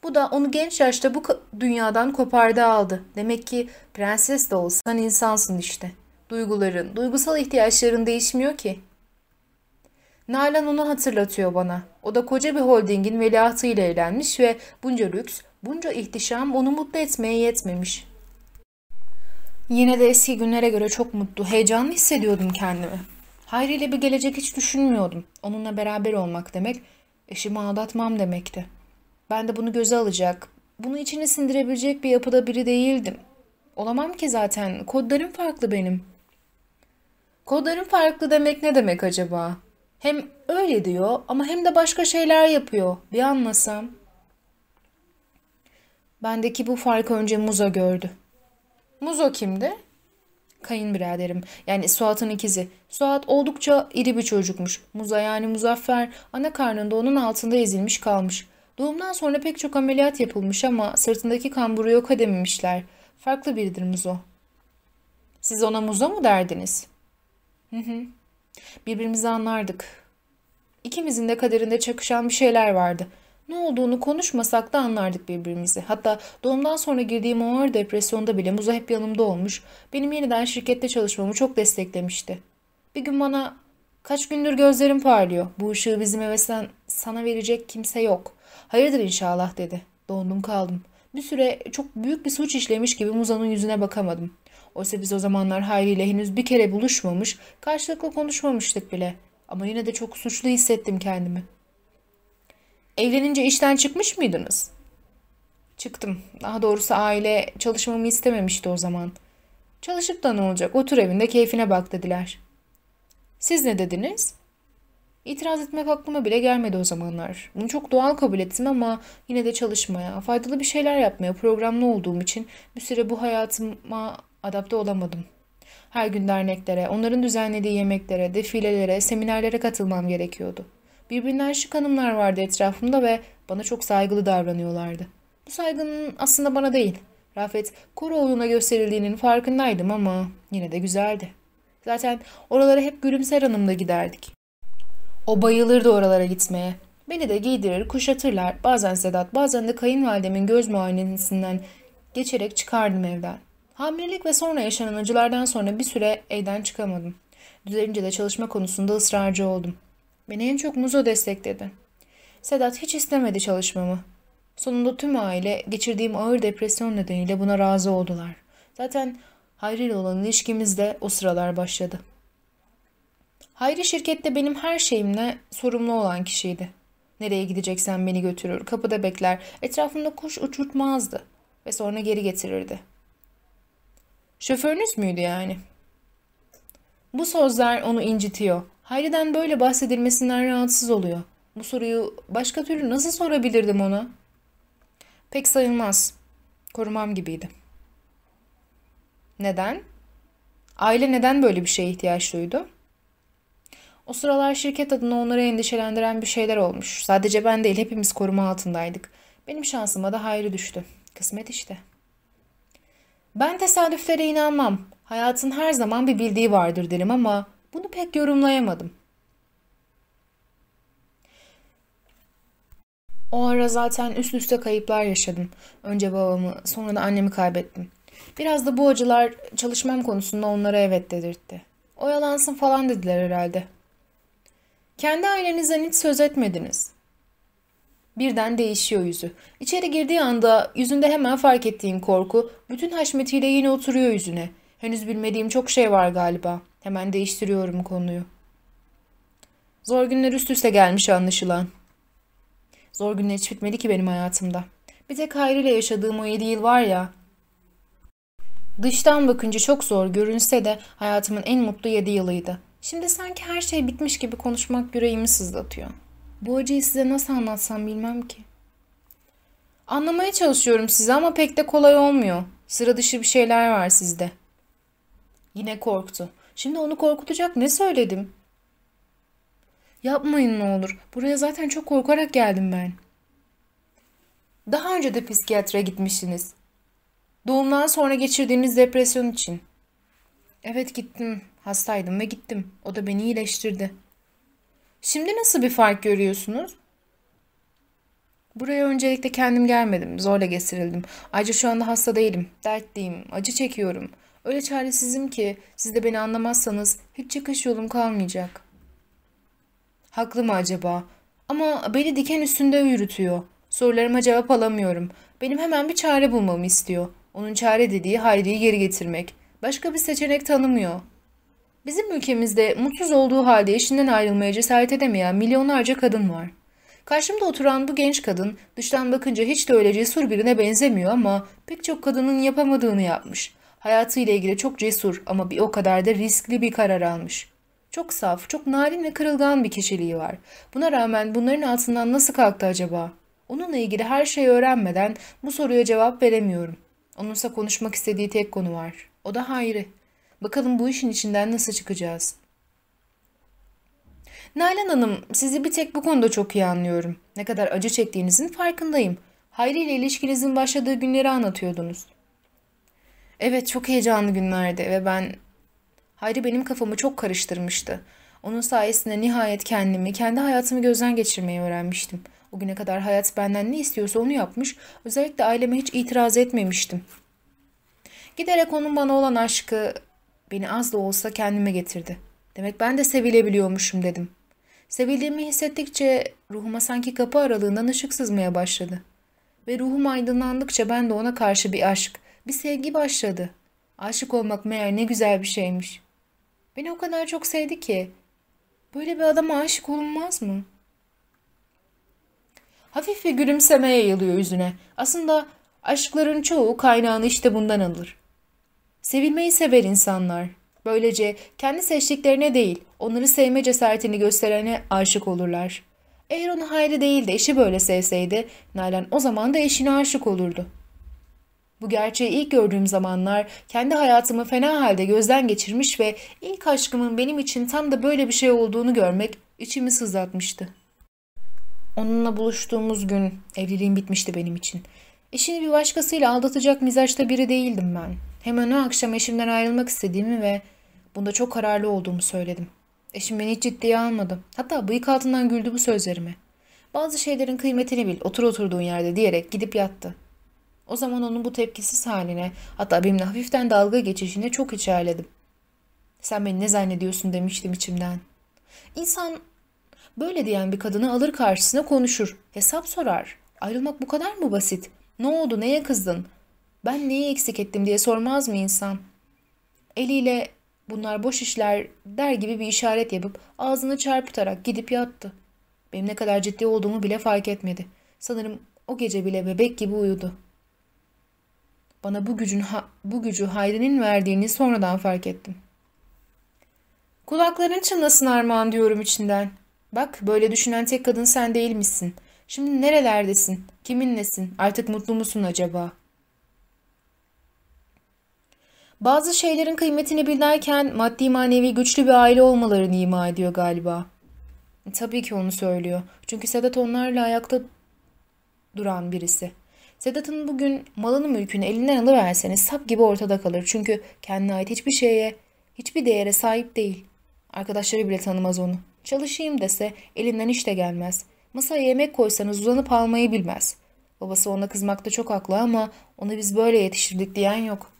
Bu da onu genç yaşta bu dünyadan kopardı aldı. Demek ki prenses de olsan insansın işte. Duyguların, duygusal ihtiyaçların değişmiyor ki. Nalan onu hatırlatıyor bana. O da koca bir holdingin veliahtıyla evlenmiş ve bunca lüks, bunca ihtişam onu mutlu etmeye yetmemiş. Yine de eski günlere göre çok mutlu, heyecanlı hissediyordum kendimi. Hayri ile bir gelecek hiç düşünmüyordum. Onunla beraber olmak demek, eşimi aldatmam demekti. Ben de bunu göze alacak, bunu içine sindirebilecek bir yapıda biri değildim. Olamam ki zaten, kodlarım farklı benim. Kodlarım farklı demek ne demek acaba? Hem öyle diyor ama hem de başka şeyler yapıyor. Bir anlasam. Bendeki bu farkı önce Muzo gördü. Muzo kimdi? Kayınbiraderim. Yani Suat'ın ikizi. Suat oldukça iri bir çocukmuş. Muza yani Muzaffer ana karnında onun altında ezilmiş kalmış. Doğumdan sonra pek çok ameliyat yapılmış ama sırtındaki kamburu yok edememişler. Farklı biridir Muzo. Siz ona Muzo mu derdiniz? Hı hı. Birbirimizi anlardık. İkimizin de kaderinde çakışan bir şeyler vardı. Ne olduğunu konuşmasak da anlardık birbirimizi. Hatta doğumdan sonra girdiğim ağır depresyonda bile Muzo hep yanımda olmuş, benim yeniden şirkette çalışmamı çok desteklemişti. Bir gün bana kaç gündür gözlerim parlıyor. Bu ışığı bizim eve sen, sana verecek kimse yok. Hayırdır inşallah dedi. Dondum kaldım. Bir süre çok büyük bir suç işlemiş gibi Muza'nın yüzüne bakamadım. Oysa biz o zamanlar Hayri ile henüz bir kere buluşmamış, karşılıklı konuşmamıştık bile. Ama yine de çok suçlu hissettim kendimi. Evlenince işten çıkmış mıydınız? Çıktım. Daha doğrusu aile çalışmamı istememişti o zaman. Çalışıp da ne olacak? Otur evinde keyfine bak dediler. Siz ne dediniz? İtiraz etmek aklıma bile gelmedi o zamanlar. Bunu çok doğal kabul ettim ama yine de çalışmaya, faydalı bir şeyler yapmaya programlı olduğum için bir süre bu hayatıma adapte olamadım. Her gün derneklere, onların düzenlediği yemeklere, defilelere, seminerlere katılmam gerekiyordu. Birbirinden şık hanımlar vardı etrafımda ve bana çok saygılı davranıyorlardı. Bu saygının aslında bana değil, Rafet Koroğlu'na gösterildiğinin farkındaydım ama yine de güzeldi. Zaten oralara hep Gülümser Hanım'la giderdik. O bayılırdı oralara gitmeye. Beni de giydirir, kuşatırlar. Bazen Sedat, bazen de kayınvalidemin göz muayenesinden geçerek çıkardım evden. Hamilelik ve sonra yaşanan acılardan sonra bir süre evden çıkamadım. Düzelince de çalışma konusunda ısrarcı oldum. Beni en çok Muzo destekledi. Sedat hiç istemedi çalışmamı. Sonunda tüm aile geçirdiğim ağır depresyon nedeniyle buna razı oldular. Zaten Hayri ile olan ilişkimiz de o sıralar başladı. Hayri şirkette benim her şeyimle sorumlu olan kişiydi. Nereye gideceksen beni götürür, kapıda bekler, etrafımda kuş uçurtmazdı ve sonra geri getirirdi. Şoförünüz müydü yani? Bu sözler onu incitiyor. Hayri'den böyle bahsedilmesinden rahatsız oluyor. Bu soruyu başka türlü nasıl sorabilirdim ona? Pek sayılmaz. Korumam gibiydi. Neden? Aile neden böyle bir şeye ihtiyaç duydu? O sıralar şirket adına onları endişelendiren bir şeyler olmuş. Sadece ben değil hepimiz koruma altındaydık. Benim şansıma da hayrı düştü. Kısmet işte. Ben tesadüflere inanmam. Hayatın her zaman bir bildiği vardır derim ama bunu pek yorumlayamadım. O ara zaten üst üste kayıplar yaşadım. Önce babamı, sonra da annemi kaybettim. Biraz da bu acılar çalışmam konusunda onlara evet dedirtti. Oyalansın falan dediler herhalde. Kendi ailenizden hiç söz etmediniz. Birden değişiyor yüzü. İçeri girdiği anda yüzünde hemen fark ettiğim korku bütün haşmetiyle yine oturuyor yüzüne. Henüz bilmediğim çok şey var galiba. Hemen değiştiriyorum konuyu. Zor günler üst üste gelmiş anlaşılan. Zor günler hiç bitmedi ki benim hayatımda. Bir tek Hayri ile yaşadığım o yedi yıl var ya. Dıştan bakınca çok zor görünse de hayatımın en mutlu yedi yılıydı. Şimdi sanki her şey bitmiş gibi konuşmak yüreğimi sızlatıyor. Bu acıyı size nasıl anlatsam bilmem ki. Anlamaya çalışıyorum size ama pek de kolay olmuyor. Sıra dışı bir şeyler var sizde. Yine korktu. Şimdi onu korkutacak ne söyledim? Yapmayın ne olur. Buraya zaten çok korkarak geldim ben. Daha önce de psikiyatra gitmişsiniz. Doğumdan sonra geçirdiğiniz depresyon için. Evet gittim. Hastaydım ve gittim. O da beni iyileştirdi. Şimdi nasıl bir fark görüyorsunuz? Buraya öncelikle kendim gelmedim. Zorla getirildim. Ayrıca şu anda hasta değilim. Dertliyim. Acı çekiyorum. Öyle çaresizim ki siz de beni anlamazsanız hiç çıkış yolum kalmayacak. Haklı mı acaba? Ama beni diken üstünde yürütüyor. Sorularıma cevap alamıyorum. Benim hemen bir çare bulmamı istiyor. Onun çare dediği Hayri'yi geri getirmek. Başka bir seçenek tanımıyor. Bizim ülkemizde mutsuz olduğu halde eşinden ayrılmaya cesaret edemeyen milyonlarca kadın var. Karşımda oturan bu genç kadın dıştan bakınca hiç de öyle cesur birine benzemiyor ama pek çok kadının yapamadığını yapmış. Hayatıyla ilgili çok cesur ama bir o kadar da riskli bir karar almış. Çok saf, çok narin ve kırılgan bir kişiliği var. Buna rağmen bunların altından nasıl kalktı acaba? Onunla ilgili her şeyi öğrenmeden bu soruya cevap veremiyorum. Onunsa konuşmak istediği tek konu var. O da Hayri. Bakalım bu işin içinden nasıl çıkacağız? Nalan Hanım, sizi bir tek bu konuda çok iyi anlıyorum. Ne kadar acı çektiğinizin farkındayım. Hayri ile ilişkinizin başladığı günleri anlatıyordunuz. Evet, çok heyecanlı günlerdi ve ben... Hayri benim kafamı çok karıştırmıştı. Onun sayesinde nihayet kendimi, kendi hayatımı gözden geçirmeyi öğrenmiştim. O güne kadar hayat benden ne istiyorsa onu yapmış, özellikle aileme hiç itiraz etmemiştim. Giderek onun bana olan aşkı beni az da olsa kendime getirdi. Demek ben de sevilebiliyormuşum dedim. Sevildiğimi hissettikçe ruhuma sanki kapı aralığından ışık sızmaya başladı. Ve ruhum aydınlandıkça ben de ona karşı bir aşk, bir sevgi başladı. Aşık olmak meğer ne güzel bir şeymiş. Beni o kadar çok sevdi ki. Böyle bir adama aşık olunmaz mı? Hafif bir gülümseme yayılıyor yüzüne. Aslında aşkların çoğu kaynağını işte bundan alır. Sevilmeyi sever insanlar. Böylece kendi seçtiklerine değil, onları sevme cesaretini gösterene aşık olurlar. Eğer onu Hayri değil de eşi böyle sevseydi, Nalan o zaman da eşine aşık olurdu. Bu gerçeği ilk gördüğüm zamanlar kendi hayatımı fena halde gözden geçirmiş ve ilk aşkımın benim için tam da böyle bir şey olduğunu görmek içimi sızlatmıştı. Onunla buluştuğumuz gün evliliğim bitmişti benim için. Eşini bir başkasıyla aldatacak mizaçta biri değildim ben. Hemen o akşam eşimden ayrılmak istediğimi ve bunda çok kararlı olduğumu söyledim. Eşim beni hiç ciddiye almadı. Hatta bıyık altından güldü bu sözlerime. Bazı şeylerin kıymetini bil, otur oturduğun yerde diyerek gidip yattı. O zaman onun bu tepkisiz haline, hatta benimle hafiften dalga geçişine çok içerledim. Sen beni ne zannediyorsun demiştim içimden. İnsan böyle diyen bir kadını alır karşısına konuşur, hesap sorar. Ayrılmak bu kadar mı basit? Ne oldu, neye kızdın? Ben neyi eksik ettim diye sormaz mı insan? Eliyle bunlar boş işler der gibi bir işaret yapıp ağzını çarpıtarak gidip yattı. Benim ne kadar ciddi olduğumu bile fark etmedi. Sanırım o gece bile bebek gibi uyudu. Bana bu gücün bu gücü Hayri'nin verdiğini sonradan fark ettim. Kulakların çınlasın Armağan diyorum içinden. Bak böyle düşünen tek kadın sen değilmişsin. Şimdi nerelerdesin? Kiminlesin? Artık mutlu musun acaba?'' Bazı şeylerin kıymetini bilirken maddi manevi güçlü bir aile olmalarını ima ediyor galiba. Tabii ki onu söylüyor. Çünkü Sedat onlarla ayakta duran birisi. Sedat'ın bugün malını mülkünü elinden alıverseniz sap gibi ortada kalır. Çünkü kendine ait hiçbir şeye, hiçbir değere sahip değil. Arkadaşları bile tanımaz onu. Çalışayım dese elinden iş de gelmez. Masaya yemek koysanız uzanıp almayı bilmez. Babası ona kızmakta çok haklı ama onu biz böyle yetiştirdik diyen yok.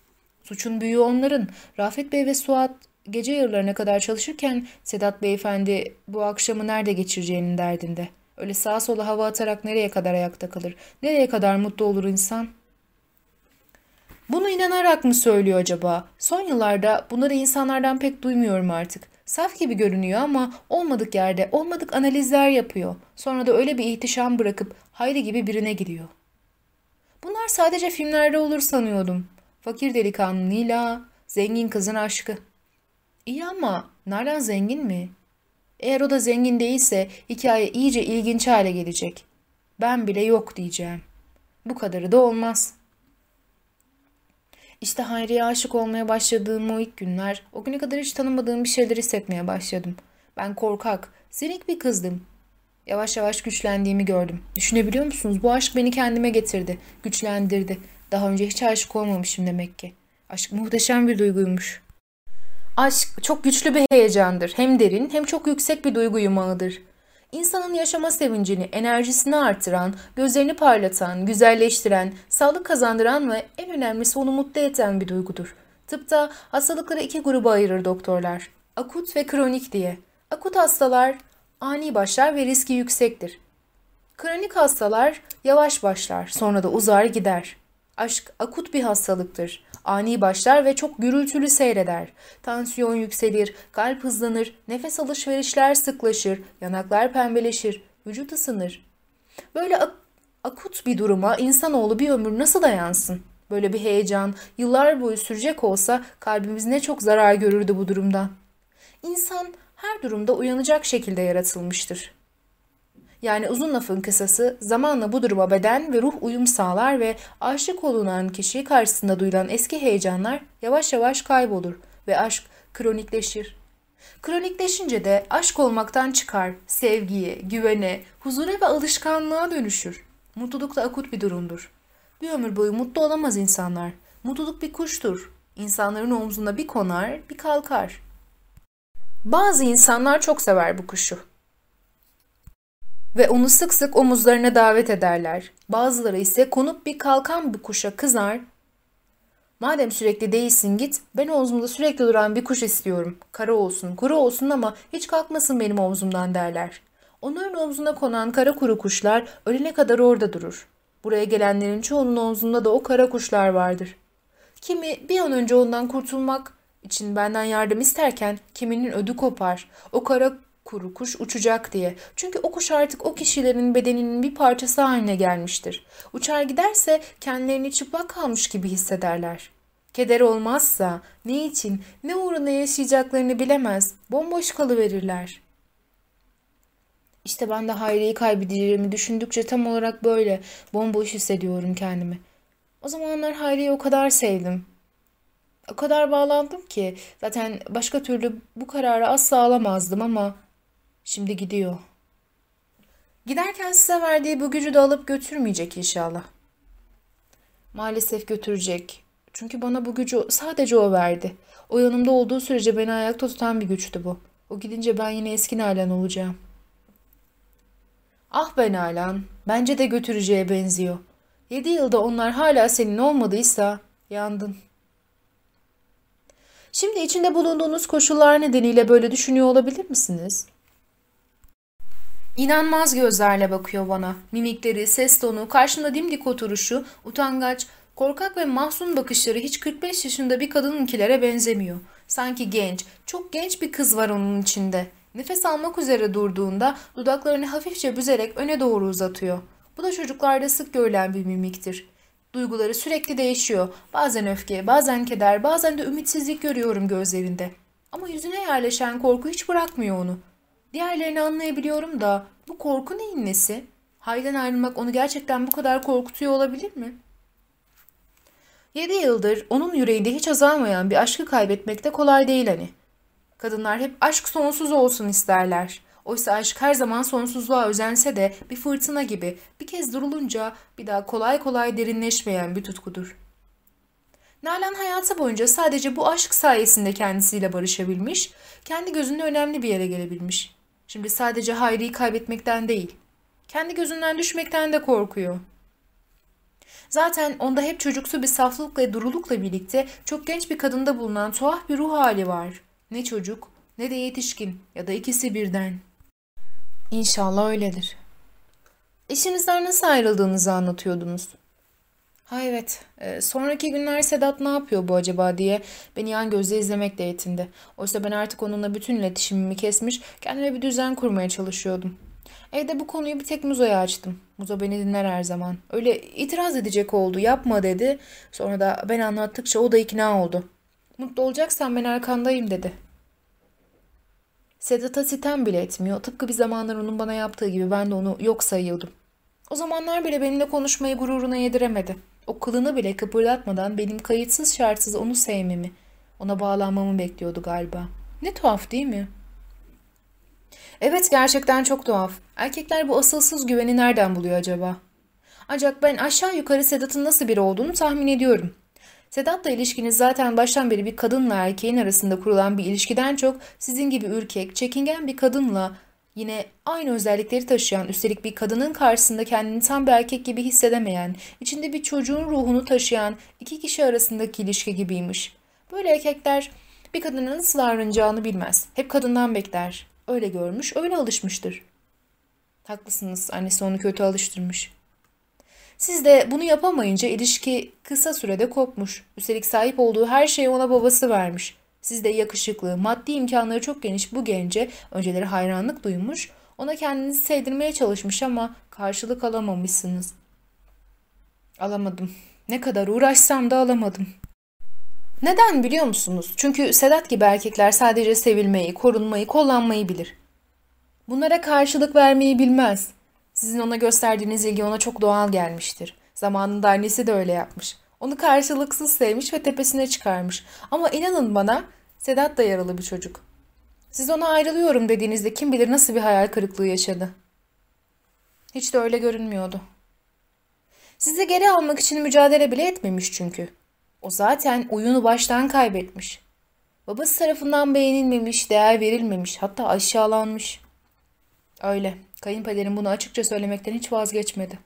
Suçun büyüğü onların. Rafet Bey ve Suat gece yarılarına kadar çalışırken Sedat Beyefendi bu akşamı nerede geçireceğinin derdinde. Öyle sağa sola hava atarak nereye kadar ayakta kalır? Nereye kadar mutlu olur insan? Bunu inanarak mı söylüyor acaba? Son yıllarda bunları insanlardan pek duymuyorum artık. Saf gibi görünüyor ama olmadık yerde olmadık analizler yapıyor. Sonra da öyle bir ihtişam bırakıp hayri gibi birine gidiyor. Bunlar sadece filmlerde olur sanıyordum. Fakir delikanlıyla zengin kızın aşkı. İyi ama Nalan zengin mi? Eğer o da zengin değilse hikaye iyice ilginç hale gelecek. Ben bile yok diyeceğim. Bu kadarı da olmaz. İşte Hayri'ye aşık olmaya başladığım o ilk günler, o güne kadar hiç tanımadığım bir şeyler hissetmeye başladım. Ben korkak, zinik bir kızdım. Yavaş yavaş güçlendiğimi gördüm. Düşünebiliyor musunuz? Bu aşk beni kendime getirdi, güçlendirdi. Daha önce hiç aşık olmamışım demek ki. Aşk muhteşem bir duyguymuş. Aşk çok güçlü bir heyecandır. Hem derin hem çok yüksek bir duygu yumağıdır. İnsanın yaşama sevincini, enerjisini artıran, gözlerini parlatan, güzelleştiren, sağlık kazandıran ve en önemlisi onu mutlu eden bir duygudur. Tıpta hastalıkları iki gruba ayırır doktorlar. Akut ve kronik diye. Akut hastalar ani başlar ve riski yüksektir. Kronik hastalar yavaş başlar, sonra da uzar gider. Aşk akut bir hastalıktır. Ani başlar ve çok gürültülü seyreder. Tansiyon yükselir, kalp hızlanır, nefes alışverişler sıklaşır, yanaklar pembeleşir, vücut ısınır. Böyle ak akut bir duruma insanoğlu bir ömür nasıl dayansın? Böyle bir heyecan yıllar boyu sürecek olsa kalbimiz ne çok zarar görürdü bu durumdan. İnsan her durumda uyanacak şekilde yaratılmıştır. Yani uzun lafın kısası zamanla bu duruma beden ve ruh uyum sağlar ve aşık olunan kişi karşısında duyulan eski heyecanlar yavaş yavaş kaybolur ve aşk kronikleşir. Kronikleşince de aşk olmaktan çıkar, sevgiye, güvene, huzura ve alışkanlığa dönüşür. Mutluluk da akut bir durumdur. Bir ömür boyu mutlu olamaz insanlar. Mutluluk bir kuştur. İnsanların omzunda bir konar, bir kalkar. Bazı insanlar çok sever bu kuşu. Ve onu sık sık omuzlarına davet ederler. Bazıları ise konup bir kalkan bir kuşa kızar. Madem sürekli değilsin git, ben omzumda sürekli duran bir kuş istiyorum. Kara olsun, kuru olsun ama hiç kalkmasın benim omzumdan derler. Onların omzuna konan kara kuru kuşlar ölene kadar orada durur. Buraya gelenlerin çoğunun omzunda da o kara kuşlar vardır. Kimi bir an önce ondan kurtulmak için benden yardım isterken kiminin ödü kopar. O kara kuru kuş uçacak diye. Çünkü o kuş artık o kişilerin bedeninin bir parçası haline gelmiştir. Uçar giderse kendilerini çıplak kalmış gibi hissederler. Keder olmazsa ne için, ne uğruna yaşayacaklarını bilemez, bomboş kalıverirler. İşte ben de Hayri'yi kaybedeceğimi düşündükçe tam olarak böyle bomboş hissediyorum kendimi. O zamanlar Hayri'yi o kadar sevdim. O kadar bağlandım ki zaten başka türlü bu kararı asla alamazdım ama şimdi gidiyor. Giderken size verdiği bu gücü de alıp götürmeyecek inşallah. Maalesef götürecek. Çünkü bana bu gücü sadece o verdi. O yanımda olduğu sürece beni ayakta tutan bir güçtü bu. O gidince ben yine eski Nalan olacağım. Ah ben Nalan, bence de götüreceğe benziyor. Yedi yılda onlar hala senin olmadıysa yandın. Şimdi içinde bulunduğunuz koşullar nedeniyle böyle düşünüyor olabilir misiniz? İnanmaz gözlerle bakıyor bana. Mimikleri, ses tonu, karşımda dimdik oturuşu, utangaç, korkak ve mahzun bakışları hiç 45 yaşında bir kadınınkilere benzemiyor. Sanki genç, çok genç bir kız var onun içinde. Nefes almak üzere durduğunda dudaklarını hafifçe büzerek öne doğru uzatıyor. Bu da çocuklarda sık görülen bir mimiktir. Duyguları sürekli değişiyor. Bazen öfke, bazen keder, bazen de ümitsizlik görüyorum gözlerinde. Ama yüzüne yerleşen korku hiç bırakmıyor onu. Diğerlerini anlayabiliyorum da bu korku neyin nesi? Hayden ayrılmak onu gerçekten bu kadar korkutuyor olabilir mi? Yedi yıldır onun yüreğinde hiç azalmayan bir aşkı kaybetmek de kolay değil hani. Kadınlar hep aşk sonsuz olsun isterler. Oysa aşk her zaman sonsuzluğa özense de bir fırtına gibi bir kez durulunca bir daha kolay kolay derinleşmeyen bir tutkudur. Nalan hayatı boyunca sadece bu aşk sayesinde kendisiyle barışabilmiş, kendi gözünde önemli bir yere gelebilmiş. Şimdi sadece Hayri'yi kaybetmekten değil, kendi gözünden düşmekten de korkuyor. Zaten onda hep çocuksu bir saflık ve durulukla birlikte çok genç bir kadında bulunan tuhaf bir ruh hali var. Ne çocuk ne de yetişkin ya da ikisi birden. İnşallah öyledir. Eşinizden nasıl ayrıldığınızı anlatıyordunuz. Ha evet. E, sonraki günler Sedat ne yapıyor bu acaba diye beni yan gözle izlemekle yetindi. Oysa ben artık onunla bütün iletişimimi kesmiş, kendime bir düzen kurmaya çalışıyordum. Evde bu konuyu bir tek Muzo'ya açtım. Muzo beni dinler her zaman. Öyle itiraz edecek oldu, yapma dedi. Sonra da ben anlattıkça o da ikna oldu. Mutlu olacaksan ben arkandayım dedi. Sedat'a sitem bile etmiyor. Tıpkı bir zamanlar onun bana yaptığı gibi ben de onu yok sayıyordum. O zamanlar bile benimle konuşmayı gururuna yediremedi. O kılını bile kıpırdatmadan benim kayıtsız şartsız onu sevmemi, ona bağlanmamı bekliyordu galiba. Ne tuhaf değil mi? Evet gerçekten çok tuhaf. Erkekler bu asılsız güveni nereden buluyor acaba? Ancak ben aşağı yukarı Sedat'ın nasıl biri olduğunu tahmin ediyorum. Sedat'la ilişkiniz zaten baştan beri bir kadınla erkeğin arasında kurulan bir ilişkiden çok sizin gibi ürkek, çekingen bir kadınla yine aynı özellikleri taşıyan, üstelik bir kadının karşısında kendini tam bir erkek gibi hissedemeyen, içinde bir çocuğun ruhunu taşıyan iki kişi arasındaki ilişki gibiymiş. Böyle erkekler bir kadının nasıl davranacağını bilmez. Hep kadından bekler. Öyle görmüş, öyle alışmıştır. Haklısınız, annesi onu kötü alıştırmış. Siz de bunu yapamayınca ilişki kısa sürede kopmuş. Üstelik sahip olduğu her şeyi ona babası vermiş. Siz de yakışıklı, maddi imkanları çok geniş bu gence önceleri hayranlık duymuş, ona kendinizi sevdirmeye çalışmış ama karşılık alamamışsınız. Alamadım. Ne kadar uğraşsam da alamadım. Neden biliyor musunuz? Çünkü Sedat gibi erkekler sadece sevilmeyi, korunmayı, kullanmayı bilir. Bunlara karşılık vermeyi bilmez. Sizin ona gösterdiğiniz ilgi ona çok doğal gelmiştir. Zamanında annesi de öyle yapmış. Onu karşılıksız sevmiş ve tepesine çıkarmış. Ama inanın bana Sedat da yaralı bir çocuk. Siz ona ayrılıyorum dediğinizde kim bilir nasıl bir hayal kırıklığı yaşadı. Hiç de öyle görünmüyordu. Sizi geri almak için mücadele bile etmemiş çünkü. O zaten oyunu baştan kaybetmiş. Babası tarafından beğenilmemiş, değer verilmemiş, hatta aşağılanmış. Öyle. Kayınpederim bunu açıkça söylemekten hiç vazgeçmedi.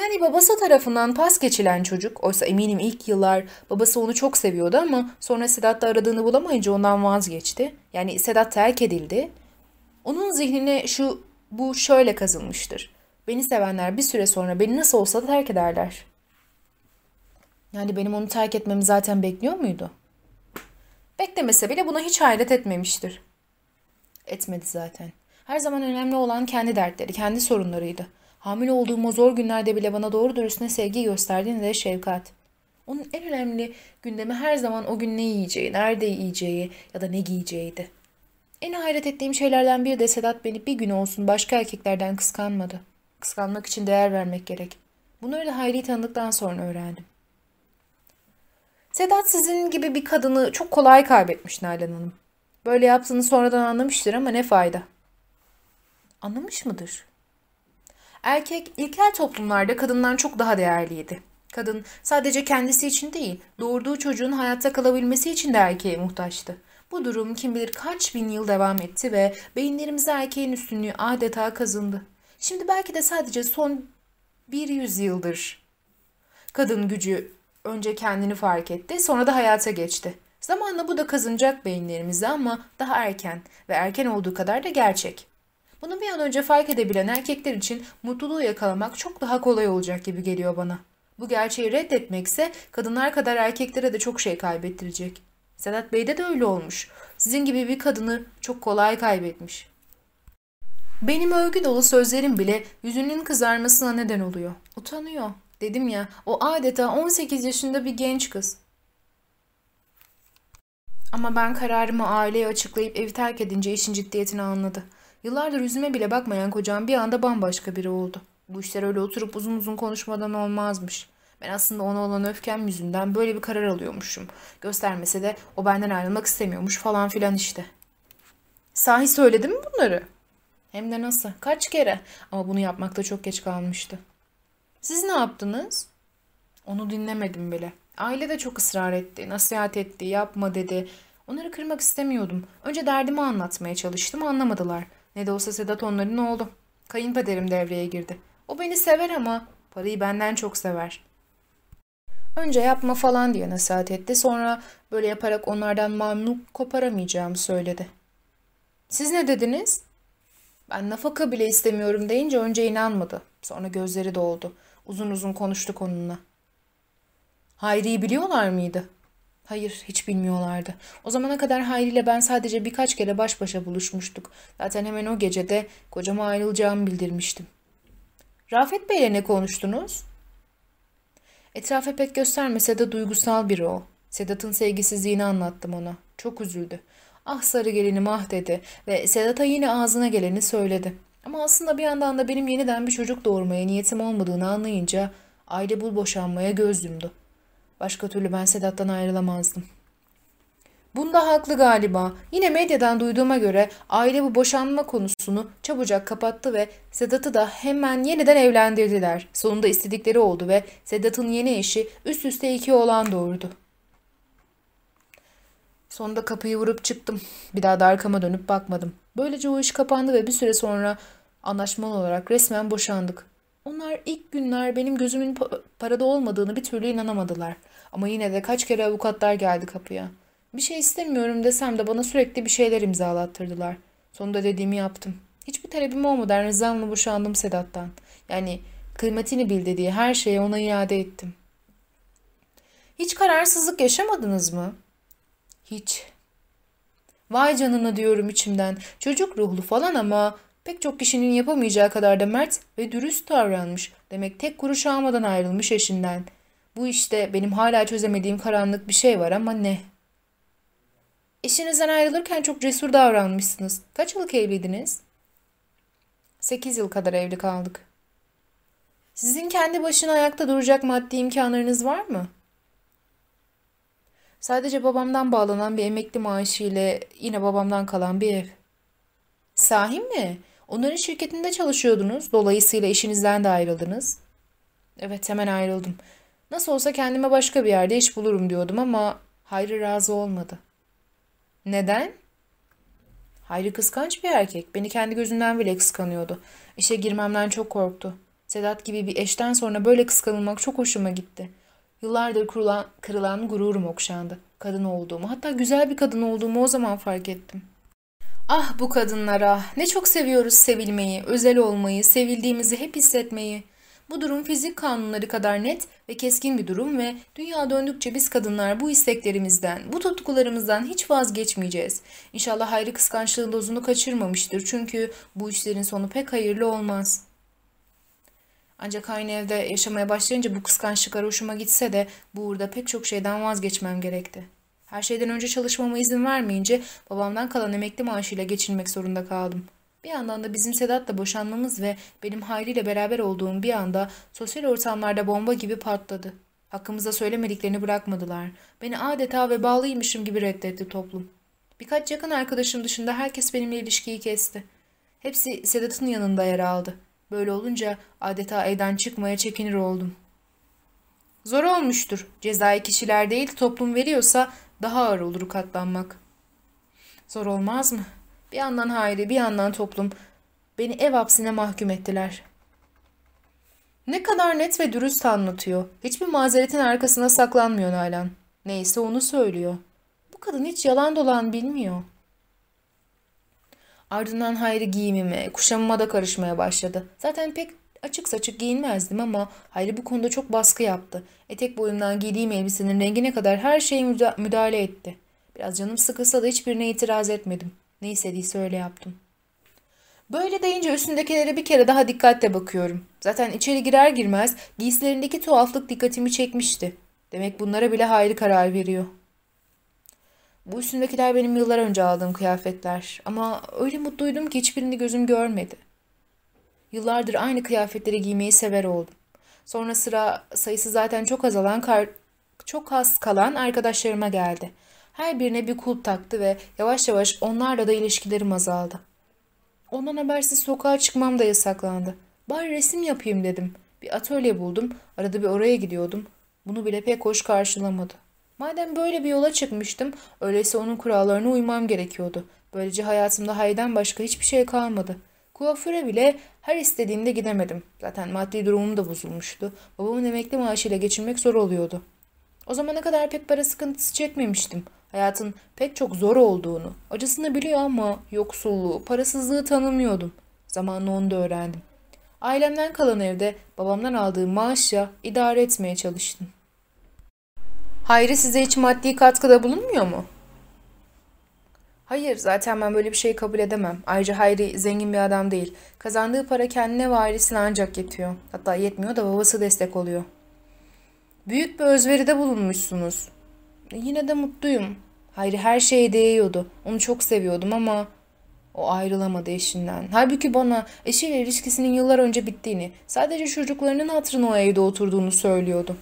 Yani babası tarafından pas geçilen çocuk, oysa eminim ilk yıllar babası onu çok seviyordu ama sonra Sedat da aradığını bulamayınca ondan vazgeçti. Yani Sedat terk edildi. Onun zihnine şu bu şöyle kazınmıştır. Beni sevenler bir süre sonra beni nasıl olsa da terk ederler. Yani benim onu terk etmemi zaten bekliyor muydu? Beklemese bile buna hiç hayret etmemiştir. Etmedi zaten. Her zaman önemli olan kendi dertleri, kendi sorunlarıydı. Hamile olduğum o zor günlerde bile bana doğru dürüst ne sevgi gösterdiğini de şefkat. Onun en önemli gündemi her zaman o gün ne yiyeceği, nerede yiyeceği ya da ne giyeceğiydi. En hayret ettiğim şeylerden biri de Sedat beni bir gün olsun başka erkeklerden kıskanmadı. Kıskanmak için değer vermek gerek. Bunları da Hayri'yi tanıdıktan sonra öğrendim. Sedat sizin gibi bir kadını çok kolay kaybetmiş Nalan Hanım. Böyle yaptığını sonradan anlamıştır ama ne fayda. Anlamış mıdır? Erkek ilkel toplumlarda kadından çok daha değerliydi. Kadın sadece kendisi için değil, doğurduğu çocuğun hayatta kalabilmesi için de erkeğe muhtaçtı. Bu durum kim bilir kaç bin yıl devam etti ve beyinlerimize erkeğin üstünlüğü adeta kazındı. Şimdi belki de sadece son bir yüzyıldır kadın gücü önce kendini fark etti, sonra da hayata geçti. Zamanla bu da kazınacak beyinlerimize ama daha erken ve erken olduğu kadar da gerçek. Bunu bir an önce fark edebilen erkekler için mutluluğu yakalamak çok daha kolay olacak gibi geliyor bana. Bu gerçeği reddetmekse kadınlar kadar erkeklere de çok şey kaybettirecek. Sedat Bey'de de öyle olmuş. Sizin gibi bir kadını çok kolay kaybetmiş. Benim övgü dolu sözlerim bile yüzünün kızarmasına neden oluyor. Utanıyor. Dedim ya, o adeta 18 yaşında bir genç kız. Ama ben kararımı aileye açıklayıp evi terk edince işin ciddiyetini anladı. Yıllardır yüzüme bile bakmayan kocam bir anda bambaşka biri oldu. Bu işler öyle oturup uzun uzun konuşmadan olmazmış. Ben aslında ona olan öfkem yüzünden böyle bir karar alıyormuşum. Göstermese de o benden ayrılmak istemiyormuş falan filan işte. Sahi söyledim mi bunları? Hem de nasıl? Kaç kere? Ama bunu yapmakta çok geç kalmıştı. Siz ne yaptınız? Onu dinlemedim bile. Aile de çok ısrar etti, nasihat etti, yapma dedi. Onları kırmak istemiyordum. Önce derdimi anlatmaya çalıştım, anlamadılar. Ne de olsa Sedat onların oğlu. Kayınpederim devreye girdi. O beni sever ama parayı benden çok sever. Önce yapma falan diye nasihat etti. Sonra böyle yaparak onlardan mamnun koparamayacağımı söyledi. Siz ne dediniz? Ben nafaka bile istemiyorum deyince önce inanmadı. Sonra gözleri doldu. Uzun uzun konuştuk onunla. Hayri'yi biliyorlar mıydı? Hayır, hiç bilmiyorlardı. O zamana kadar Hayri ile ben sadece birkaç kere baş başa buluşmuştuk. Zaten hemen o gecede kocama ayrılacağımı bildirmiştim. Rafet Bey'le ne konuştunuz? Etrafa pek göstermese de duygusal biri o. Sedat'ın sevgisizliğini anlattım ona. Çok üzüldü. Ah sarı gelinim ah dedi ve Sedat'a yine ağzına geleni söyledi. Ama aslında bir yandan da benim yeniden bir çocuk doğurmaya niyetim olmadığını anlayınca aile bul boşanmaya göz yumdu. Başka türlü ben Sedat'tan ayrılamazdım. Bunda haklı galiba. Yine medyadan duyduğuma göre aile bu boşanma konusunu çabucak kapattı ve Sedat'ı da hemen yeniden evlendirdiler. Sonunda istedikleri oldu ve Sedat'ın yeni eşi üst üste iki oğlan doğurdu. Sonunda kapıyı vurup çıktım. Bir daha da arkama dönüp bakmadım. Böylece o iş kapandı ve bir süre sonra anlaşmalı olarak resmen boşandık. Onlar ilk günler benim gözümün parada olmadığını bir türlü inanamadılar. Ama yine de kaç kere avukatlar geldi kapıya. Bir şey istemiyorum desem de bana sürekli bir şeyler imzalattırdılar. Sonunda dediğimi yaptım. Hiçbir talebim olmadan rızamla boşandım Sedat'tan. Yani kıymetini bil dediği her şeyi ona iade ettim. Hiç kararsızlık yaşamadınız mı? Hiç. Vay canına diyorum içimden. Çocuk ruhlu falan ama pek çok kişinin yapamayacağı kadar da mert ve dürüst davranmış. Demek tek kuruş almadan ayrılmış eşinden. Bu işte benim hala çözemediğim karanlık bir şey var ama ne? Eşinizden ayrılırken çok cesur davranmışsınız. Kaç yıllık evliydiniz? Sekiz yıl kadar evli kaldık. Sizin kendi başına ayakta duracak maddi imkanlarınız var mı? Sadece babamdan bağlanan bir emekli maaşı ile yine babamdan kalan bir ev. Sahi mi? Onların şirketinde çalışıyordunuz. Dolayısıyla işinizden de ayrıldınız. Evet hemen ayrıldım. Nasıl olsa kendime başka bir yerde iş bulurum diyordum ama Hayri razı olmadı. Neden? Hayri kıskanç bir erkek. Beni kendi gözünden bile kıskanıyordu. İşe girmemden çok korktu. Sedat gibi bir eşten sonra böyle kıskanılmak çok hoşuma gitti. Yıllardır kurulan, kırılan gururum okşandı. Kadın olduğumu, hatta güzel bir kadın olduğumu o zaman fark ettim. Ah bu kadınlara, ne çok seviyoruz sevilmeyi, özel olmayı, sevildiğimizi hep hissetmeyi. Bu durum fizik kanunları kadar net ve keskin bir durum ve dünya döndükçe biz kadınlar bu isteklerimizden, bu tutkularımızdan hiç vazgeçmeyeceğiz. İnşallah Hayri kıskançlığın dozunu kaçırmamıştır çünkü bu işlerin sonu pek hayırlı olmaz. Ancak aynı evde yaşamaya başlayınca bu kıskançlıklar hoşuma gitse de bu uğurda pek çok şeyden vazgeçmem gerekti. Her şeyden önce çalışmama izin vermeyince babamdan kalan emekli maaşıyla geçinmek zorunda kaldım.'' Bir yandan da bizim Sedat'la boşanmamız ve benim Hayri ile beraber olduğum bir anda sosyal ortamlarda bomba gibi patladı. Hakkımızda söylemediklerini bırakmadılar. Beni adeta ve bağlıymışım gibi reddetti toplum. Birkaç yakın arkadaşım dışında herkes benimle ilişkiyi kesti. Hepsi Sedat'ın yanında yer aldı. Böyle olunca adeta evden çıkmaya çekinir oldum. Zor olmuştur. Cezayı kişiler değil toplum veriyorsa daha ağır olur katlanmak. Zor olmaz mı? Bir yandan Hayri, bir yandan toplum beni ev hapsine mahkum ettiler. Ne kadar net ve dürüst anlatıyor. Hiçbir mazeretin arkasına saklanmıyor Nalan. Neyse onu söylüyor. Bu kadın hiç yalan dolan bilmiyor. Ardından Hayri giyimime, kuşamıma da karışmaya başladı. Zaten pek açık saçık giyinmezdim ama Hayri bu konuda çok baskı yaptı. Etek boyumdan giydiğim elbisenin rengine kadar her şeye müdahale etti. Biraz canım sıkılsa da hiçbirine itiraz etmedim. Ne istediyse öyle yaptım. Böyle deyince üstündekilere bir kere daha dikkatle bakıyorum. Zaten içeri girer girmez giysilerindeki tuhaflık dikkatimi çekmişti. Demek bunlara bile hayli karar veriyor. Bu üstündekiler benim yıllar önce aldığım kıyafetler. Ama öyle mutluydum ki hiçbirini gözüm görmedi. Yıllardır aynı kıyafetleri giymeyi sever oldum. Sonra sıra sayısı zaten çok azalan, çok az kalan arkadaşlarıma geldi. Her birine bir kulp taktı ve yavaş yavaş onlarla da ilişkilerim azaldı. Ondan habersiz sokağa çıkmam da yasaklandı. Bari resim yapayım dedim. Bir atölye buldum. Arada bir oraya gidiyordum. Bunu bile pek hoş karşılamadı. Madem böyle bir yola çıkmıştım, öyleyse onun kurallarına uymam gerekiyordu. Böylece hayatımda hayden başka hiçbir şey kalmadı. Kuaföre bile her istediğimde gidemedim. Zaten maddi durumum da bozulmuştu. Babamın emekli maaşıyla geçinmek zor oluyordu. O zamana kadar pek para sıkıntısı çekmemiştim. Hayatın pek çok zor olduğunu, acısını biliyor ama yoksulluğu, parasızlığı tanımıyordum. Zamanla onu da öğrendim. Ailemden kalan evde babamdan aldığım maaşla idare etmeye çalıştım. Hayri size hiç maddi katkıda bulunmuyor mu? Hayır, zaten ben böyle bir şey kabul edemem. Ayrıca Hayri zengin bir adam değil. Kazandığı para kendine ve ailesine ancak yetiyor. Hatta yetmiyor da babası destek oluyor. Büyük bir özveride bulunmuşsunuz. Yine de mutluyum. Hayri her şeye değiyordu. Onu çok seviyordum ama o ayrılamadı eşinden. Halbuki bana eşiyle ilişkisinin yıllar önce bittiğini, sadece çocuklarının hatırına o evde oturduğunu söylüyordu.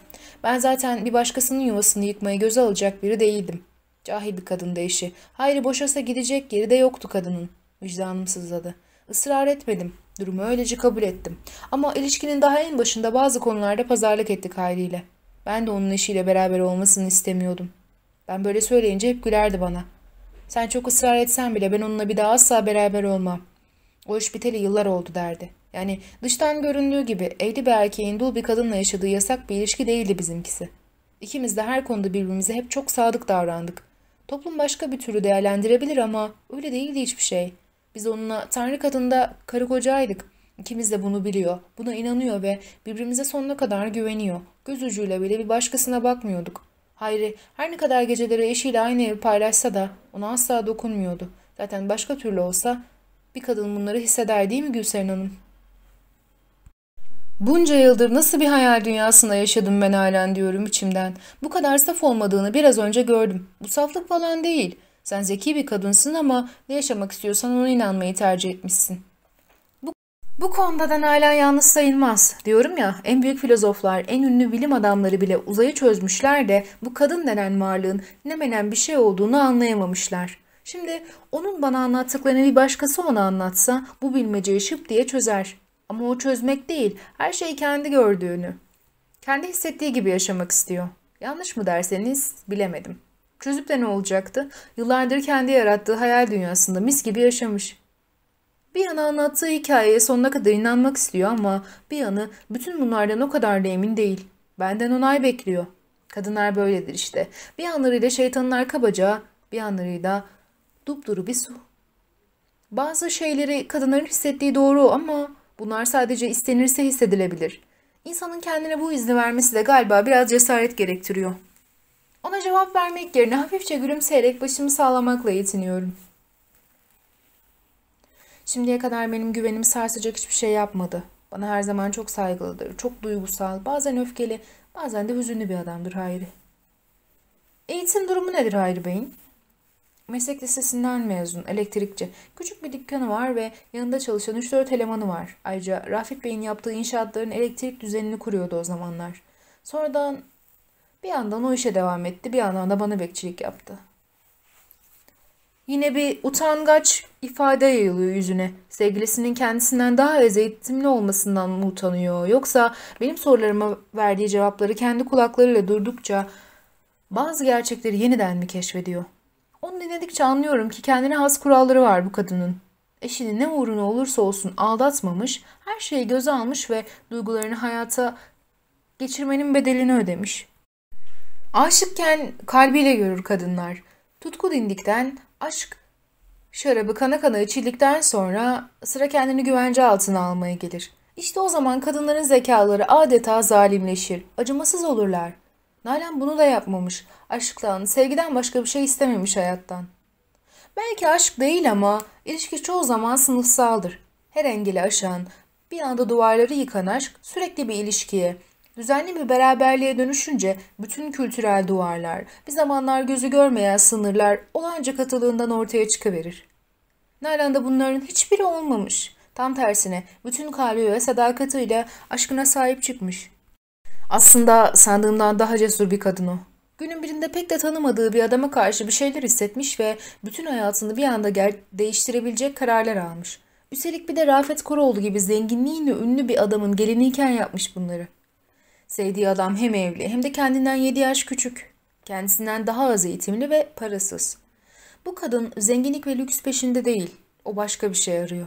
Ben zaten bir başkasının yuvasını yıkmayı göze alacak biri değildim. Cahil bir kadındı eşi. Hayri boşasa gidecek yeri de yoktu kadının. Vicdanım sızladı. Israr etmedim. Durumu öylece kabul ettim. Ama ilişkinin daha en başında bazı konularda pazarlık ettik Hayri ile. Ben de onun eşiyle beraber olmasını istemiyordum. Ben böyle söyleyince hep gülerdi bana. Sen çok ısrar etsen bile ben onunla bir daha asla beraber olmam. O iş biteli yıllar oldu derdi. Yani dıştan göründüğü gibi evli bir erkeğin dul bir kadınla yaşadığı yasak bir ilişki değildi bizimkisi. İkimiz de her konuda birbirimize hep çok sadık davrandık. Toplum başka bir türlü değerlendirebilir ama öyle değildi hiçbir şey. Biz onunla Tanrı kadında karı kocaydık. İkimiz de bunu biliyor, buna inanıyor ve birbirimize sonuna kadar güveniyor. Göz ucuyla bile bir başkasına bakmıyorduk. Hayri her ne kadar geceleri eşiyle aynı evi paylaşsa da ona asla dokunmuyordu. Zaten başka türlü olsa bir kadın bunları hisseder değil mi Gülseren Hanım? Bunca yıldır nasıl bir hayal dünyasında yaşadım ben halen diyorum içimden. Bu kadar saf olmadığını biraz önce gördüm. Bu saflık falan değil. Sen zeki bir kadınsın ama ne yaşamak istiyorsan ona inanmayı tercih etmişsin. Bu konuda da hala yalnız sayılmaz. Diyorum ya en büyük filozoflar, en ünlü bilim adamları bile uzayı çözmüşler de bu kadın denen varlığın ne menen bir şey olduğunu anlayamamışlar. Şimdi onun bana anlattıklarını bir başkası ona anlatsa bu bilmeceyi şıp diye çözer. Ama o çözmek değil, her şeyi kendi gördüğünü, kendi hissettiği gibi yaşamak istiyor. Yanlış mı derseniz bilemedim. Çözüp de ne olacaktı? Yıllardır kendi yarattığı hayal dünyasında mis gibi yaşamış. Bir yana anlattığı hikayeye sonuna kadar inanmak istiyor ama bir yanı bütün bunlardan o kadar da emin değil. Benden onay bekliyor. Kadınlar böyledir işte. Bir yanlarıyla şeytanın arka bacağı, bir yanlarıyla dupduru bir su. Bazı şeyleri kadınların hissettiği doğru ama bunlar sadece istenirse hissedilebilir. İnsanın kendine bu izni vermesi de galiba biraz cesaret gerektiriyor. Ona cevap vermek yerine hafifçe gülümseyerek başımı sağlamakla yetiniyorum. Şimdiye kadar benim güvenimi sarsacak hiçbir şey yapmadı. Bana her zaman çok saygılıdır, çok duygusal, bazen öfkeli, bazen de hüzünlü bir adamdır Hayri. Eğitim durumu nedir Hayri Bey'in? Meslek lisesinden mezun, elektrikçi. Küçük bir dükkanı var ve yanında çalışan 3-4 elemanı var. Ayrıca Rafik Bey'in yaptığı inşaatların elektrik düzenini kuruyordu o zamanlar. Sonradan bir yandan o işe devam etti, bir yandan da bana bekçilik yaptı. Yine bir utangaç ifade yayılıyor yüzüne. Sevgilisinin kendisinden daha eğitimli olmasından mı utanıyor? Yoksa benim sorularıma verdiği cevapları kendi kulaklarıyla durdukça bazı gerçekleri yeniden mi keşfediyor? Onu dinledikçe anlıyorum ki kendine has kuralları var bu kadının. Eşini ne uğruna olursa olsun aldatmamış, her şeyi göze almış ve duygularını hayata geçirmenin bedelini ödemiş. Aşıkken kalbiyle görür kadınlar. Tutku dindikten, aşk şarabı kana kana içildikten sonra sıra kendini güvence altına almaya gelir. İşte o zaman kadınların zekaları adeta zalimleşir, acımasız olurlar. Nalan bunu da yapmamış. Aşktan, sevgiden başka bir şey istememiş hayattan. Belki aşk değil ama ilişki çoğu zaman sınıfsaldır. Her engeli aşan, bir anda duvarları yıkan aşk sürekli bir ilişkiye, düzenli bir beraberliğe dönüşünce bütün kültürel duvarlar, bir zamanlar gözü görmeyen sınırlar olanca katılığından ortaya çıkıverir. Nalan'da bunların hiçbiri olmamış. Tam tersine bütün kalbi ve sadakatiyle aşkına sahip çıkmış. Aslında sandığımdan daha cesur bir kadın o. Günün birinde pek de tanımadığı bir adama karşı bir şeyler hissetmiş ve bütün hayatını bir anda değiştirebilecek kararlar almış. Üstelik bir de Rafet Koroğlu gibi zenginliğiyle ünlü bir adamın geliniyken yapmış bunları. Sevdiği adam hem evli hem de kendinden 7 yaş küçük. Kendisinden daha az eğitimli ve parasız. Bu kadın zenginlik ve lüks peşinde değil. O başka bir şey arıyor.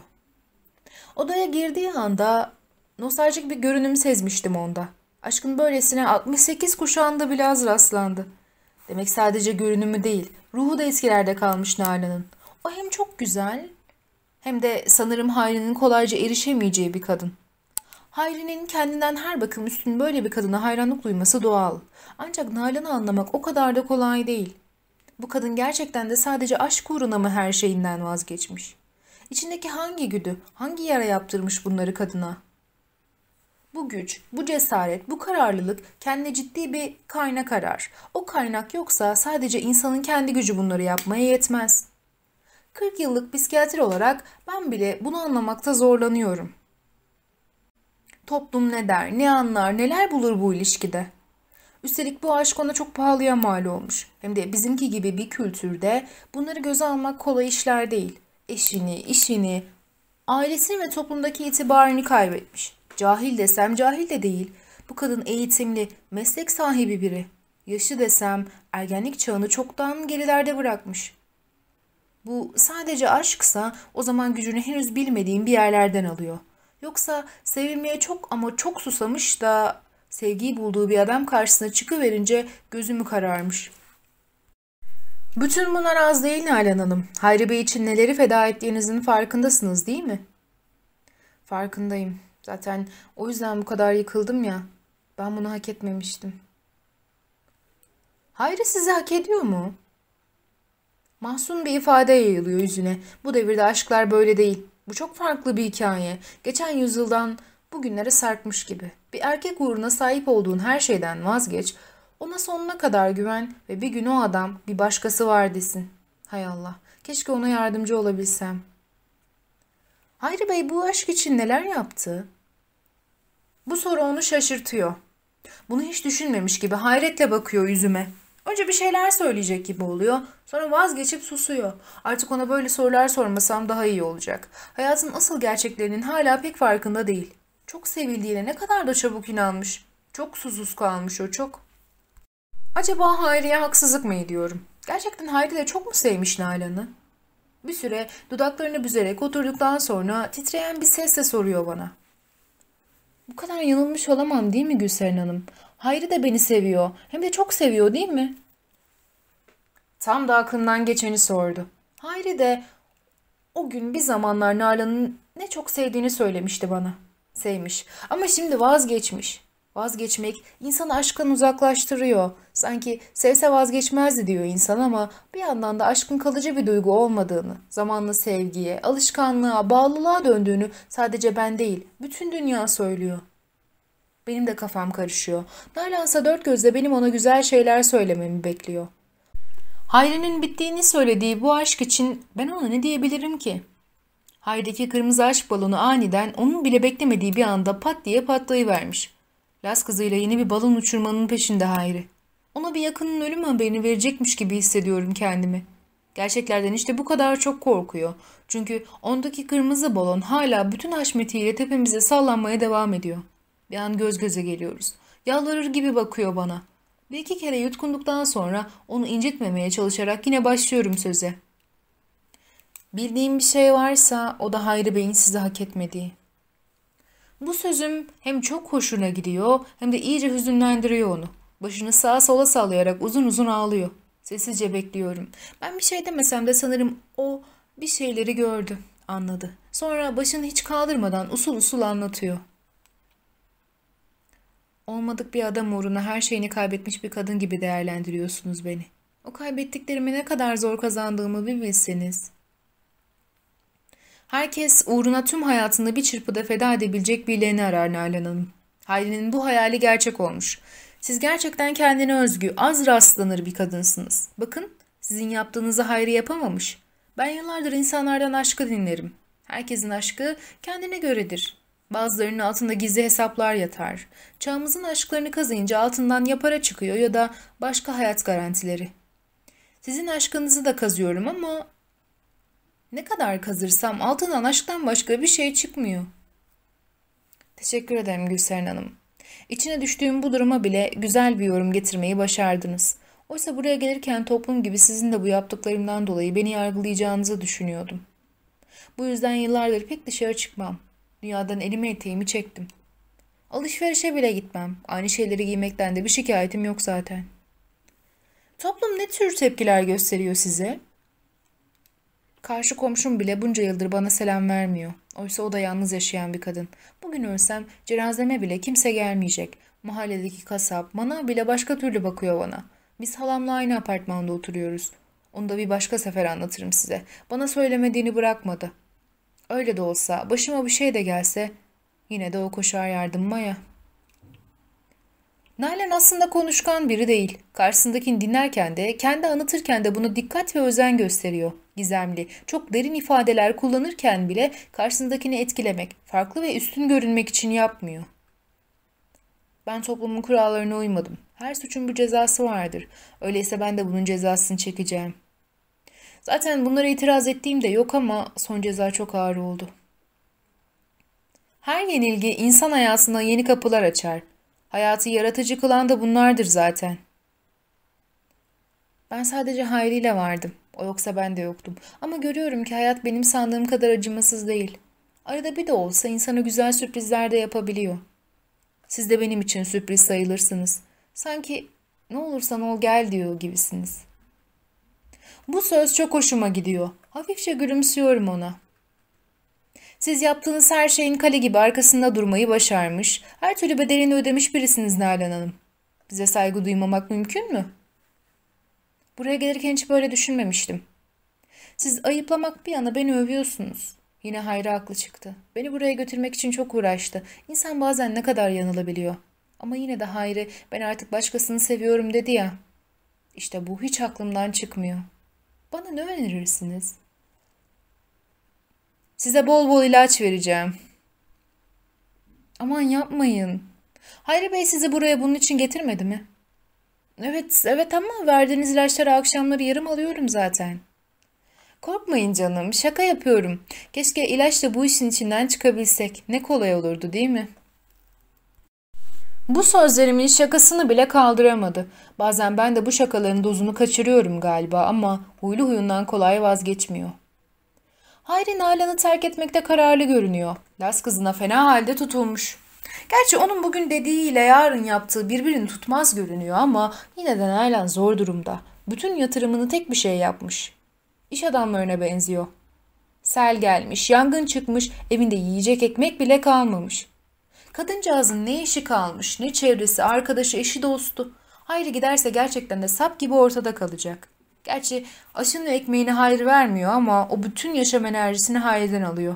Odaya girdiği anda nostaljik bir görünüm sezmiştim onda. Aşkın böylesine 68 kuşağında bile az rastlandı. Demek sadece görünümü değil, ruhu da eskilerde kalmış Nalan'ın. O hem çok güzel hem de sanırım Hayri'nin kolayca erişemeyeceği bir kadın. Hayri'nin kendinden her bakım üstün böyle bir kadına hayranlık duyması doğal. Ancak Nalan'ı anlamak o kadar da kolay değil. Bu kadın gerçekten de sadece aşk uğruna mı her şeyinden vazgeçmiş? İçindeki hangi güdü, hangi yara yaptırmış bunları kadına?'' Bu güç, bu cesaret, bu kararlılık kendi ciddi bir kaynak arar. O kaynak yoksa sadece insanın kendi gücü bunları yapmaya yetmez. 40 yıllık psikiyatri olarak ben bile bunu anlamakta zorlanıyorum. Toplum ne der, ne anlar, neler bulur bu ilişkide? Üstelik bu aşk ona çok pahalıya mal olmuş. Hem de bizimki gibi bir kültürde bunları göze almak kolay işler değil. Eşini, işini, ailesini ve toplumdaki itibarını kaybetmiş. Cahil desem cahil de değil. Bu kadın eğitimli, meslek sahibi biri. Yaşı desem ergenlik çağını çoktan gerilerde bırakmış. Bu sadece aşksa o zaman gücünü henüz bilmediğim bir yerlerden alıyor. Yoksa sevilmeye çok ama çok susamış da sevgiyi bulduğu bir adam karşısına çıkıverince gözümü kararmış. Bütün bunlar az değil Nalan Hanım. Hayri Bey için neleri feda ettiğinizin farkındasınız değil mi? Farkındayım. Zaten o yüzden bu kadar yıkıldım ya. Ben bunu hak etmemiştim. Hayri sizi hak ediyor mu? Mahzun bir ifade yayılıyor yüzüne. Bu devirde aşklar böyle değil. Bu çok farklı bir hikaye. Geçen yüzyıldan bugünlere sarkmış gibi. Bir erkek uğruna sahip olduğun her şeyden vazgeç. Ona sonuna kadar güven ve bir gün o adam bir başkası var desin. Hay Allah. Keşke ona yardımcı olabilsem. Hayri Bey bu aşk için neler yaptı? Bu soru onu şaşırtıyor. Bunu hiç düşünmemiş gibi hayretle bakıyor yüzüme. Önce bir şeyler söyleyecek gibi oluyor. Sonra vazgeçip susuyor. Artık ona böyle sorular sormasam daha iyi olacak. Hayatın asıl gerçeklerinin hala pek farkında değil. Çok sevildiğine ne kadar da çabuk inanmış. Çok susuz kalmış o çok. Acaba Hayri'ye haksızlık mı ediyorum? Gerçekten Hayri de çok mu sevmiş Nalan'ı? Bir süre dudaklarını büzerek oturduktan sonra titreyen bir sesle soruyor bana. Bu kadar yanılmış olamam değil mi Gülseren Hanım? Hayri de beni seviyor. Hem de çok seviyor değil mi? Tam da aklından geçeni sordu. Hayri de o gün bir zamanlar Nalan'ın ne çok sevdiğini söylemişti bana. Sevmiş ama şimdi vazgeçmiş. Vazgeçmek insanı aşktan uzaklaştırıyor. Sanki sevse vazgeçmezdi diyor insan ama bir yandan da aşkın kalıcı bir duygu olmadığını, zamanla sevgiye, alışkanlığa, bağlılığa döndüğünü sadece ben değil, bütün dünya söylüyor. Benim de kafam karışıyor. Nalansa dört gözle benim ona güzel şeyler söylememi bekliyor. Hayri'nin bittiğini söylediği bu aşk için ben ona ne diyebilirim ki? Hayri'deki kırmızı aşk balonu aniden onun bile beklemediği bir anda pat diye patlayıvermiş. Las kızıyla yeni bir balon uçurmanın peşinde Hayri. Ona bir yakının ölüm haberini verecekmiş gibi hissediyorum kendimi. Gerçeklerden işte bu kadar çok korkuyor. Çünkü ondaki kırmızı balon hala bütün haşmetiyle tepemize sallanmaya devam ediyor. Bir an göz göze geliyoruz. Yalvarır gibi bakıyor bana. Bir iki kere yutkunduktan sonra onu incitmemeye çalışarak yine başlıyorum söze. Bildiğim bir şey varsa o da Hayri Bey'in sizi hak etmediği. Bu sözüm hem çok hoşuna gidiyor hem de iyice hüzünlendiriyor onu. Başını sağa sola sallayarak uzun uzun ağlıyor. Sessizce bekliyorum. Ben bir şey demesem de sanırım o bir şeyleri gördü, anladı. Sonra başını hiç kaldırmadan usul usul anlatıyor. Olmadık bir adam uğruna her şeyini kaybetmiş bir kadın gibi değerlendiriyorsunuz beni. O kaybettiklerimi ne kadar zor kazandığımı bir bilseniz. Herkes uğruna tüm hayatını bir çırpıda feda edebilecek birilerini arar Nalan Hanım. Hayri'nin bu hayali gerçek olmuş. Siz gerçekten kendine özgü, az rastlanır bir kadınsınız. Bakın, sizin yaptığınızı Hayri yapamamış. Ben yıllardır insanlardan aşkı dinlerim. Herkesin aşkı kendine göredir. Bazılarının altında gizli hesaplar yatar. Çağımızın aşklarını kazıyınca altından ya para çıkıyor ya da başka hayat garantileri. Sizin aşkınızı da kazıyorum ama ne kadar kazırsam altından aşktan başka bir şey çıkmıyor. Teşekkür ederim Gülseren Hanım. İçine düştüğüm bu duruma bile güzel bir yorum getirmeyi başardınız. Oysa buraya gelirken toplum gibi sizin de bu yaptıklarımdan dolayı beni yargılayacağınızı düşünüyordum. Bu yüzden yıllardır pek dışarı çıkmam. Dünyadan elimi eteğimi çektim. Alışverişe bile gitmem. Aynı şeyleri giymekten de bir şikayetim yok zaten. Toplum ne tür tepkiler gösteriyor size? Karşı komşum bile bunca yıldır bana selam vermiyor. Oysa o da yalnız yaşayan bir kadın. Bugün ölsem cenazeme bile kimse gelmeyecek. Mahalledeki kasap, manav bile başka türlü bakıyor bana. Biz halamla aynı apartmanda oturuyoruz. Onu da bir başka sefer anlatırım size. Bana söylemediğini bırakmadı. Öyle de olsa başıma bir şey de gelse yine de o koşar yardımıma ya. Nalan aslında konuşkan biri değil. Karşısındakini dinlerken de kendi anlatırken de bunu dikkat ve özen gösteriyor. Gizemli, çok derin ifadeler kullanırken bile karşısındakini etkilemek, farklı ve üstün görünmek için yapmıyor. Ben toplumun kurallarına uymadım. Her suçun bir cezası vardır. Öyleyse ben de bunun cezasını çekeceğim. Zaten bunlara itiraz ettiğim de yok ama son ceza çok ağır oldu. Her yenilgi insan hayatına yeni kapılar açar. Hayatı yaratıcı kılan da bunlardır zaten. Ben sadece Hayri ile vardım. O yoksa ben de yoktum. Ama görüyorum ki hayat benim sandığım kadar acımasız değil. Arada bir de olsa insana güzel sürprizler de yapabiliyor. Siz de benim için sürpriz sayılırsınız. Sanki ne olursan ol gel diyor gibisiniz. Bu söz çok hoşuma gidiyor. Hafifçe gülümsüyorum ona. Siz yaptığınız her şeyin kale gibi arkasında durmayı başarmış, her türlü bedelini ödemiş birisiniz Nalan Hanım. Bize saygı duymamak mümkün mü? Buraya gelirken hiç böyle düşünmemiştim. Siz ayıplamak bir yana beni övüyorsunuz. Yine Hayri haklı çıktı. Beni buraya götürmek için çok uğraştı. İnsan bazen ne kadar yanılabiliyor. Ama yine de Hayri ben artık başkasını seviyorum dedi ya. İşte bu hiç aklımdan çıkmıyor. Bana ne önerirsiniz? Size bol bol ilaç vereceğim. Aman yapmayın. Hayri Bey sizi buraya bunun için getirmedi mi? Evet, evet ama verdiğiniz ilaçları akşamları yarım alıyorum zaten. Korkmayın canım, şaka yapıyorum. Keşke ilaçla bu işin içinden çıkabilsek. Ne kolay olurdu değil mi? Bu sözlerimin şakasını bile kaldıramadı. Bazen ben de bu şakaların dozunu kaçırıyorum galiba ama huylu huyundan kolay vazgeçmiyor. Hayri Nalan'ı terk etmekte kararlı görünüyor. Las kızına fena halde tutulmuş. Gerçi onun bugün dediğiyle yarın yaptığı birbirini tutmaz görünüyor ama yine de Nalan zor durumda. Bütün yatırımını tek bir şey yapmış. İş adamlarına benziyor. Sel gelmiş, yangın çıkmış, evinde yiyecek ekmek bile kalmamış. Kadıncağızın ne işi kalmış, ne çevresi, arkadaşı, eşi, dostu. Hayri giderse gerçekten de sap gibi ortada kalacak. Gerçi aşını ekmeğini Hayri vermiyor ama o bütün yaşam enerjisini Hayri'den alıyor.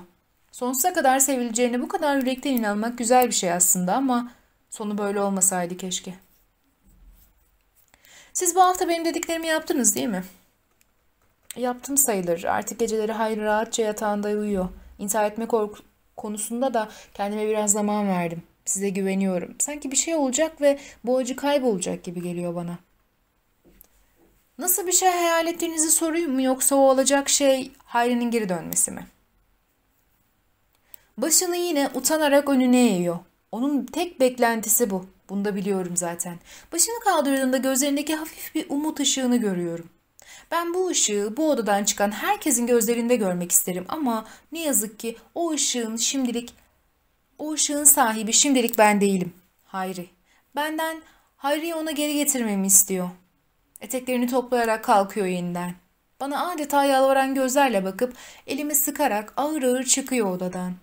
Sonsuza kadar sevileceğine bu kadar yürekten inanmak güzel bir şey aslında ama sonu böyle olmasaydı keşke. Siz bu hafta benim dediklerimi yaptınız değil mi? Yaptım sayılır. Artık geceleri Hayri rahatça yatağında uyuyor. İntihar etme korku konusunda da kendime biraz zaman verdim. Size güveniyorum. Sanki bir şey olacak ve bu acı kaybolacak gibi geliyor bana. Nasıl bir şey hayal ettiğinizi sorayım mı yoksa o olacak şey Hayri'nin geri dönmesi mi? Başını yine utanarak önüne eğiyor. Onun tek beklentisi bu. Bunu da biliyorum zaten. Başını kaldırdığında gözlerindeki hafif bir umut ışığını görüyorum. Ben bu ışığı bu odadan çıkan herkesin gözlerinde görmek isterim ama ne yazık ki o ışığın şimdilik o ışığın sahibi şimdilik ben değilim. Hayri. Benden Hayri'yi ona geri getirmemi istiyor. Eteklerini toplayarak kalkıyor yeniden. Bana adeta yalvaran gözlerle bakıp elimi sıkarak ağır ağır çıkıyor odadan.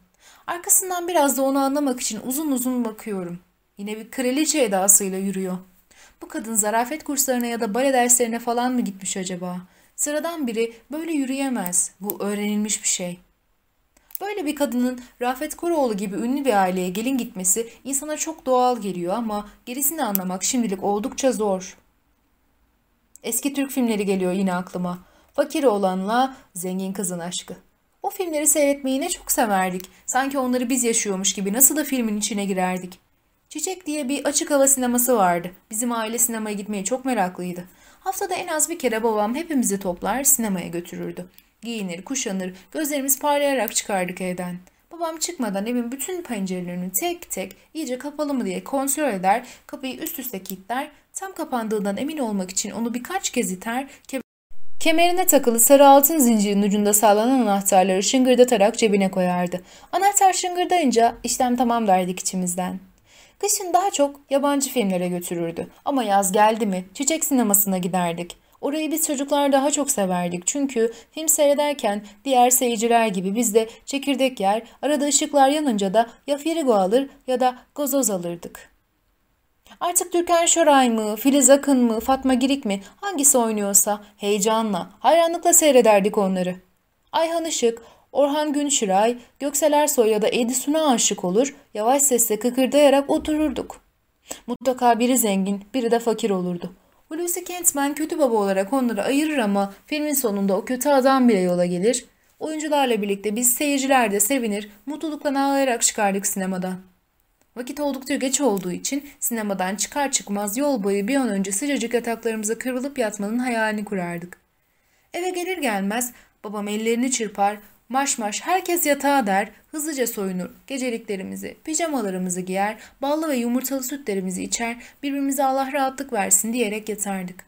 Arkasından biraz da onu anlamak için uzun uzun bakıyorum. Yine bir kraliçe edasıyla yürüyor. Bu kadın zarafet kurslarına ya da bale derslerine falan mı gitmiş acaba? Sıradan biri böyle yürüyemez. Bu öğrenilmiş bir şey. Böyle bir kadının Rafet Koroğlu gibi ünlü bir aileye gelin gitmesi insana çok doğal geliyor ama gerisini anlamak şimdilik oldukça zor. Eski Türk filmleri geliyor yine aklıma. Fakir olanla zengin kızın aşkı. O filmleri seyretmeyi ne çok severdik. Sanki onları biz yaşıyormuş gibi nasıl da filmin içine girerdik. Çiçek diye bir açık hava sineması vardı. Bizim aile sinemaya gitmeye çok meraklıydı. Haftada en az bir kere babam hepimizi toplar sinemaya götürürdü. Giyinir, kuşanır, gözlerimiz parlayarak çıkardık evden. Babam çıkmadan evin bütün pencerelerini tek tek iyice kapalı mı diye kontrol eder, kapıyı üst üste kilitler, tam kapandığından emin olmak için onu birkaç kez iter, Kemerine takılı sarı altın zincirin ucunda sallanan anahtarları şıngırdatarak cebine koyardı. Anahtar şıngırdayınca işlem tamam derdik içimizden. Kışın daha çok yabancı filmlere götürürdü. Ama yaz geldi mi çiçek sinemasına giderdik. Orayı biz çocuklar daha çok severdik çünkü film seyrederken diğer seyirciler gibi biz de çekirdek yer, arada ışıklar yanınca da ya Firigo alır ya da gazoz alırdık. Artık Türkan Şoray mı, Filiz Akın mı, Fatma Girik mi hangisi oynuyorsa heyecanla, hayranlıkla seyrederdik onları. Ayhan Işık, Orhan Günşiray, Göksel Ersoy ya da Edison'a aşık olur, yavaş sesle kıkırdayarak otururduk. Mutlaka biri zengin, biri de fakir olurdu. Hulusi Kentman kötü baba olarak onları ayırır ama filmin sonunda o kötü adam bile yola gelir. Oyuncularla birlikte biz seyirciler de sevinir, mutlulukla ağlayarak çıkardık sinemadan. Vakit oldukça geç olduğu için sinemadan çıkar çıkmaz yol boyu bir an önce sıcacık yataklarımıza kırılıp yatmanın hayalini kurardık. Eve gelir gelmez babam ellerini çırpar, Marş marş herkes yatağa der, hızlıca soyunur, geceliklerimizi, pijamalarımızı giyer, ballı ve yumurtalı sütlerimizi içer, birbirimize Allah rahatlık versin diyerek yatardık.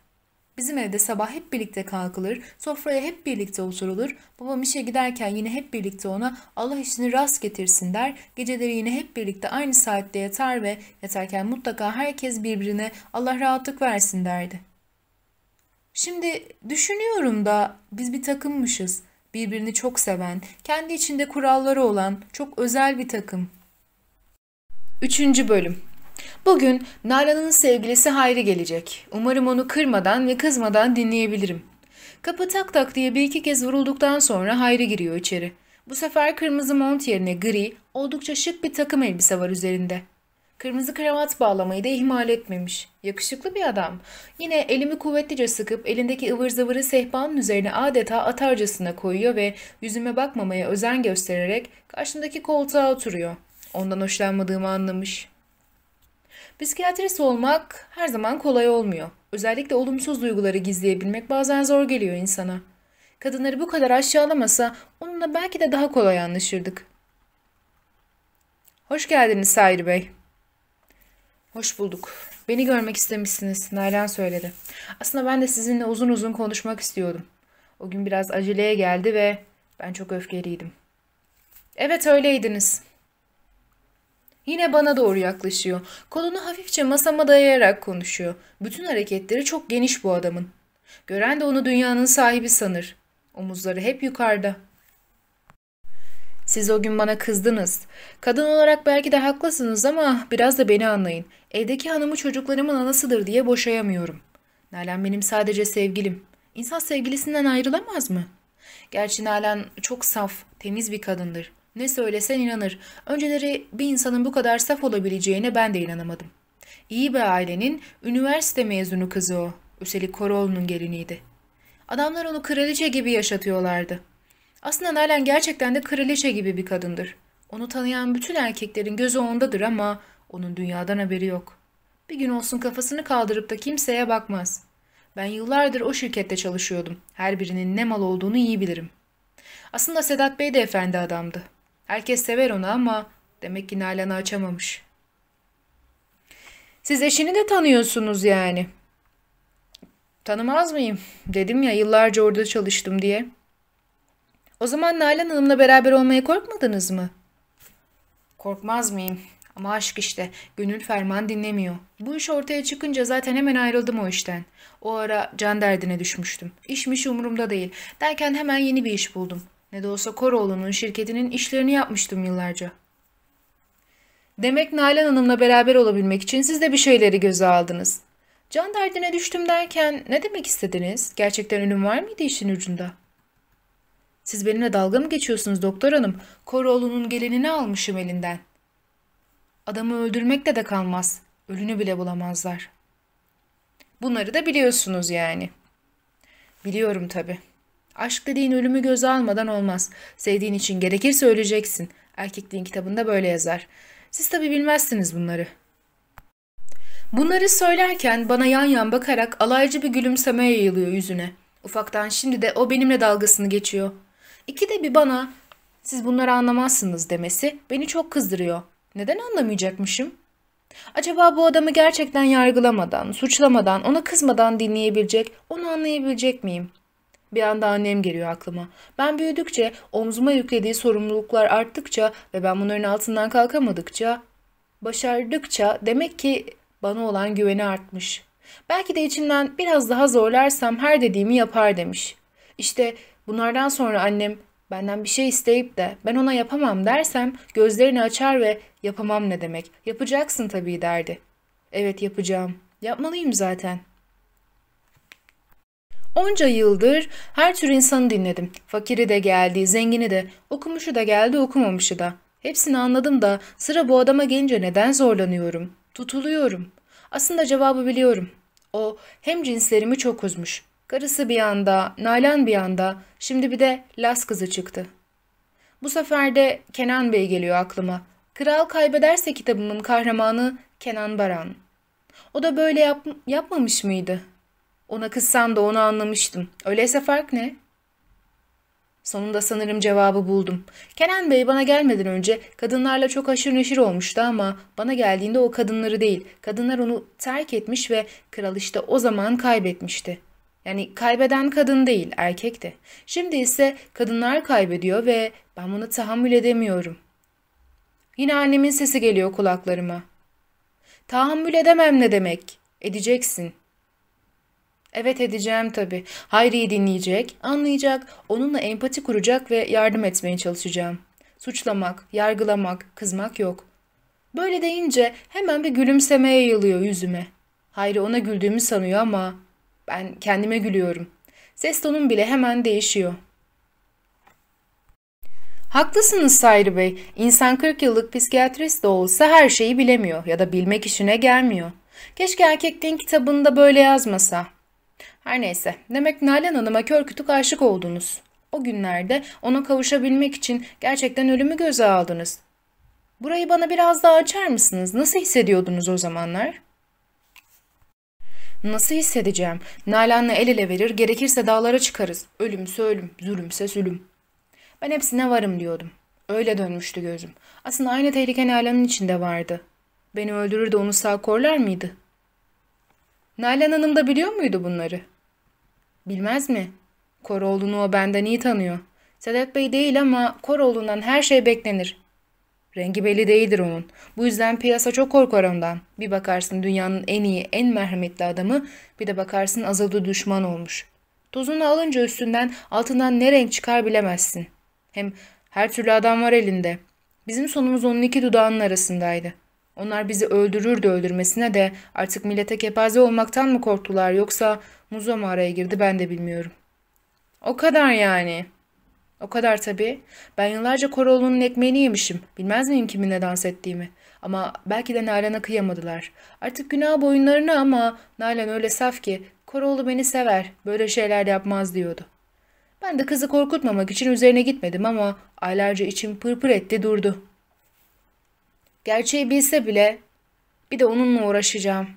Bizim evde sabah hep birlikte kalkılır, sofraya hep birlikte oturulur, babam işe giderken yine hep birlikte ona Allah işini rast getirsin der, geceleri yine hep birlikte aynı saatte yatar ve yatarken mutlaka herkes birbirine Allah rahatlık versin derdi. Şimdi düşünüyorum da biz bir takımmışız birbirini çok seven, kendi içinde kuralları olan çok özel bir takım. Üçüncü bölüm Bugün Nalan'ın sevgilisi Hayri gelecek. Umarım onu kırmadan ve kızmadan dinleyebilirim. Kapı tak tak diye bir iki kez vurulduktan sonra Hayri giriyor içeri. Bu sefer kırmızı mont yerine gri, oldukça şık bir takım elbise var üzerinde. Kırmızı kravat bağlamayı da ihmal etmemiş. Yakışıklı bir adam. Yine elimi kuvvetlice sıkıp elindeki ıvır zıvırı sehpanın üzerine adeta atarcasına koyuyor ve yüzüme bakmamaya özen göstererek karşımdaki koltuğa oturuyor. Ondan hoşlanmadığımı anlamış. Psikiyatrist olmak her zaman kolay olmuyor. Özellikle olumsuz duyguları gizleyebilmek bazen zor geliyor insana. Kadınları bu kadar aşağılamasa onunla belki de daha kolay anlaşırdık. Hoş geldiniz Sayri Bey. Hoş bulduk. Beni görmek istemişsiniz. Nalan söyledi. Aslında ben de sizinle uzun uzun konuşmak istiyordum. O gün biraz aceleye geldi ve ben çok öfkeliydim. Evet öyleydiniz. Yine bana doğru yaklaşıyor. Kolunu hafifçe masama dayayarak konuşuyor. Bütün hareketleri çok geniş bu adamın. Gören de onu dünyanın sahibi sanır. Omuzları hep yukarıda. Siz o gün bana kızdınız. Kadın olarak belki de haklısınız ama biraz da beni anlayın. Evdeki hanımı çocuklarımın anasıdır diye boşayamıyorum. Nalan benim sadece sevgilim. İnsan sevgilisinden ayrılamaz mı? Gerçi Nalan çok saf, temiz bir kadındır. Ne söylesen inanır. Önceleri bir insanın bu kadar saf olabileceğine ben de inanamadım. İyi bir ailenin üniversite mezunu kızı o. Üstelik Koroğlu'nun geliniydi. Adamlar onu kraliçe gibi yaşatıyorlardı. Aslında Nalan gerçekten de kraliçe gibi bir kadındır. Onu tanıyan bütün erkeklerin gözü ondadır ama onun dünyadan haberi yok. Bir gün olsun kafasını kaldırıp da kimseye bakmaz. Ben yıllardır o şirkette çalışıyordum. Her birinin ne mal olduğunu iyi bilirim. Aslında Sedat Bey de efendi adamdı. Herkes sever onu ama demek ki Nalan'ı açamamış. Siz eşini de tanıyorsunuz yani. Tanımaz mıyım? Dedim ya yıllarca orada çalıştım diye. O zaman Nalan Hanım'la beraber olmaya korkmadınız mı? Korkmaz mıyım? Ama aşk işte. Gönül ferman dinlemiyor. Bu iş ortaya çıkınca zaten hemen ayrıldım o işten. O ara can derdine düşmüştüm. İşmiş umurumda değil. Derken hemen yeni bir iş buldum. Ne de olsa Koroğlu'nun şirketinin işlerini yapmıştım yıllarca. Demek Nalan Hanım'la beraber olabilmek için siz de bir şeyleri göze aldınız. Can derdine düştüm derken ne demek istediniz? Gerçekten ölüm var mıydı işin ucunda? Siz benimle dalga mı geçiyorsunuz doktor hanım? Koroğlu'nun gelinini almışım elinden. Adamı öldürmekle de kalmaz. Ölünü bile bulamazlar. Bunları da biliyorsunuz yani. Biliyorum tabii. Aşk dediğin ölümü göze almadan olmaz. Sevdiğin için gerekirse öleceksin. Erkekliğin kitabında böyle yazar. Siz tabii bilmezsiniz bunları. Bunları söylerken bana yan yan bakarak alaycı bir gülümseme yayılıyor yüzüne. Ufaktan şimdi de o benimle dalgasını geçiyor. İki de bir bana siz bunları anlamazsınız demesi beni çok kızdırıyor. Neden anlamayacakmışım? Acaba bu adamı gerçekten yargılamadan, suçlamadan, ona kızmadan dinleyebilecek, onu anlayabilecek miyim? Bir anda annem geliyor aklıma. Ben büyüdükçe, omzuma yüklediği sorumluluklar arttıkça ve ben bunların altından kalkamadıkça, başardıkça demek ki bana olan güveni artmış. Belki de içimden biraz daha zorlarsam her dediğimi yapar demiş. İşte bunlardan sonra annem benden bir şey isteyip de ben ona yapamam dersem gözlerini açar ve yapamam ne demek. Yapacaksın tabii derdi. Evet yapacağım. Yapmalıyım zaten. Onca yıldır her tür insanı dinledim. Fakiri de geldi, zengini de, okumuşu da geldi, okumamışı da. Hepsini anladım da sıra bu adama gelince neden zorlanıyorum? Tutuluyorum. Aslında cevabı biliyorum. O hem cinslerimi çok üzmüş. Karısı bir anda, Nalan bir anda, şimdi bir de Las kızı çıktı. Bu sefer de Kenan Bey geliyor aklıma. Kral Kaybederse kitabımın kahramanı Kenan Baran. O da böyle yap yapmamış mıydı? Ona kızsam da onu anlamıştım. Öyleyse fark ne? Sonunda sanırım cevabı buldum. Kenan Bey bana gelmeden önce kadınlarla çok aşırı neşir olmuştu ama bana geldiğinde o kadınları değil, kadınlar onu terk etmiş ve kral işte o zaman kaybetmişti. Yani kaybeden kadın değil, erkekti. Şimdi ise kadınlar kaybediyor ve ben bunu tahammül edemiyorum. Yine annemin sesi geliyor kulaklarıma. Tahammül edemem ne demek? Edeceksin. Evet edeceğim tabii. Hayri'yi dinleyecek, anlayacak, onunla empati kuracak ve yardım etmeye çalışacağım. Suçlamak, yargılamak, kızmak yok. Böyle deyince hemen bir gülümseme yayılıyor yüzüme. Hayri ona güldüğümü sanıyor ama ben kendime gülüyorum. Ses tonum bile hemen değişiyor. Haklısınız Sayri Bey. İnsan 40 yıllık psikiyatrist de olsa her şeyi bilemiyor ya da bilmek işine gelmiyor. Keşke erkekliğin kitabında böyle yazmasa. Her neyse, demek Nalan Hanım'a kör kütük aşık oldunuz. O günlerde ona kavuşabilmek için gerçekten ölümü göze aldınız. Burayı bana biraz daha açar mısınız? Nasıl hissediyordunuz o zamanlar? Nasıl hissedeceğim? Nalan'la el ele verir, gerekirse dağlara çıkarız. Ölümse ölüm, zulümse zulüm. Ben hepsine varım diyordum. Öyle dönmüştü gözüm. Aslında aynı tehlike Nalan'ın içinde vardı. Beni öldürür de onu sağ korlar mıydı? Nalan Hanım da biliyor muydu bunları? Bilmez mi? Koroğlu'nu o benden iyi tanıyor. Sedat Bey değil ama Koroğlu'ndan her şey beklenir. Rengi belli değildir onun. Bu yüzden piyasa çok korkar ondan. Bir bakarsın dünyanın en iyi, en merhametli adamı, bir de bakarsın azaldı düşman olmuş. Tozunu alınca üstünden altından ne renk çıkar bilemezsin. Hem her türlü adam var elinde. Bizim sonumuz onun iki dudağının arasındaydı. Onlar bizi öldürürdü öldürmesine de artık millete kepaze olmaktan mı korktular yoksa Muzo mu araya girdi ben de bilmiyorum. O kadar yani. O kadar tabii. Ben yıllarca Koroğlu'nun ekmeğini yemişim. Bilmez miyim kiminle dans ettiğimi? Ama belki de Nalan'a kıyamadılar. Artık günah boyunlarına ama Nalan öyle saf ki Koroğlu beni sever, böyle şeyler yapmaz diyordu. Ben de kızı korkutmamak için üzerine gitmedim ama aylarca içim pırpır etti durdu. Gerçeği bilse bile bir de onunla uğraşacağım.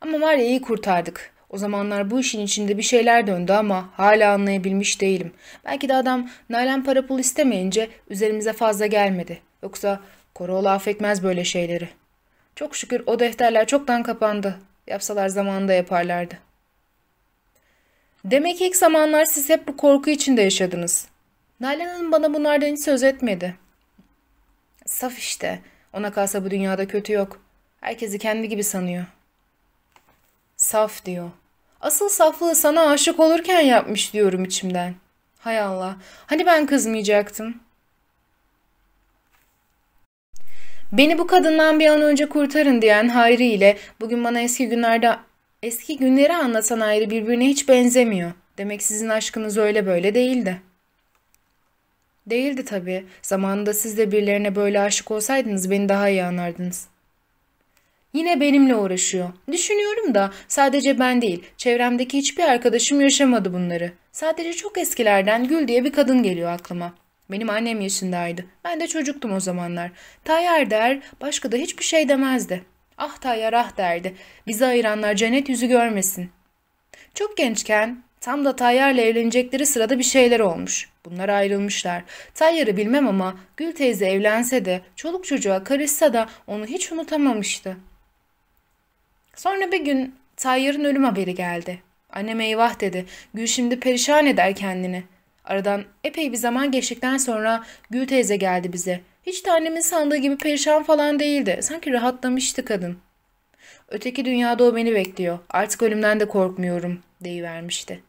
Ama var ya iyi kurtardık. O zamanlar bu işin içinde bir şeyler döndü ama hala anlayabilmiş değilim. Belki de adam Nalan para pul istemeyince üzerimize fazla gelmedi. Yoksa Koroğlu affetmez böyle şeyleri. Çok şükür o defterler çoktan kapandı. Yapsalar zamanında yaparlardı. Demek ilk zamanlar siz hep bu korku içinde yaşadınız. Nalan Hanım bana bunlardan hiç söz etmedi. Saf işte. Ona kalsa bu dünyada kötü yok. Herkesi kendi gibi sanıyor. Saf diyor. Asıl saflığı sana aşık olurken yapmış diyorum içimden. Hay Allah. Hani ben kızmayacaktım? Beni bu kadından bir an önce kurtarın diyen Hayri ile bugün bana eski günlerde eski günleri anlatan Hayri birbirine hiç benzemiyor. Demek sizin aşkınız öyle böyle değildi. Değildi tabii. Zamanında siz de birilerine böyle aşık olsaydınız beni daha iyi anlardınız. Yine benimle uğraşıyor. Düşünüyorum da sadece ben değil, çevremdeki hiçbir arkadaşım yaşamadı bunları. Sadece çok eskilerden Gül diye bir kadın geliyor aklıma. Benim annem yaşındaydı. Ben de çocuktum o zamanlar. Tayyar der, başka da hiçbir şey demezdi. Ah Tayyar ah derdi. Bizi ayıranlar cennet yüzü görmesin. Çok gençken tam da Tayyar'la evlenecekleri sırada bir şeyler olmuş. Bunlar ayrılmışlar. Tayyar'ı bilmem ama Gül teyze evlense de, çoluk çocuğa karışsa da onu hiç unutamamıştı. Sonra bir gün Tayyar'ın ölüm haberi geldi. Annem eyvah dedi. Gül şimdi perişan eder kendini. Aradan epey bir zaman geçtikten sonra Gül teyze geldi bize. Hiç de annemin sandığı gibi perişan falan değildi. Sanki rahatlamıştı kadın. Öteki dünyada o beni bekliyor. Artık ölümden de korkmuyorum deyivermişti.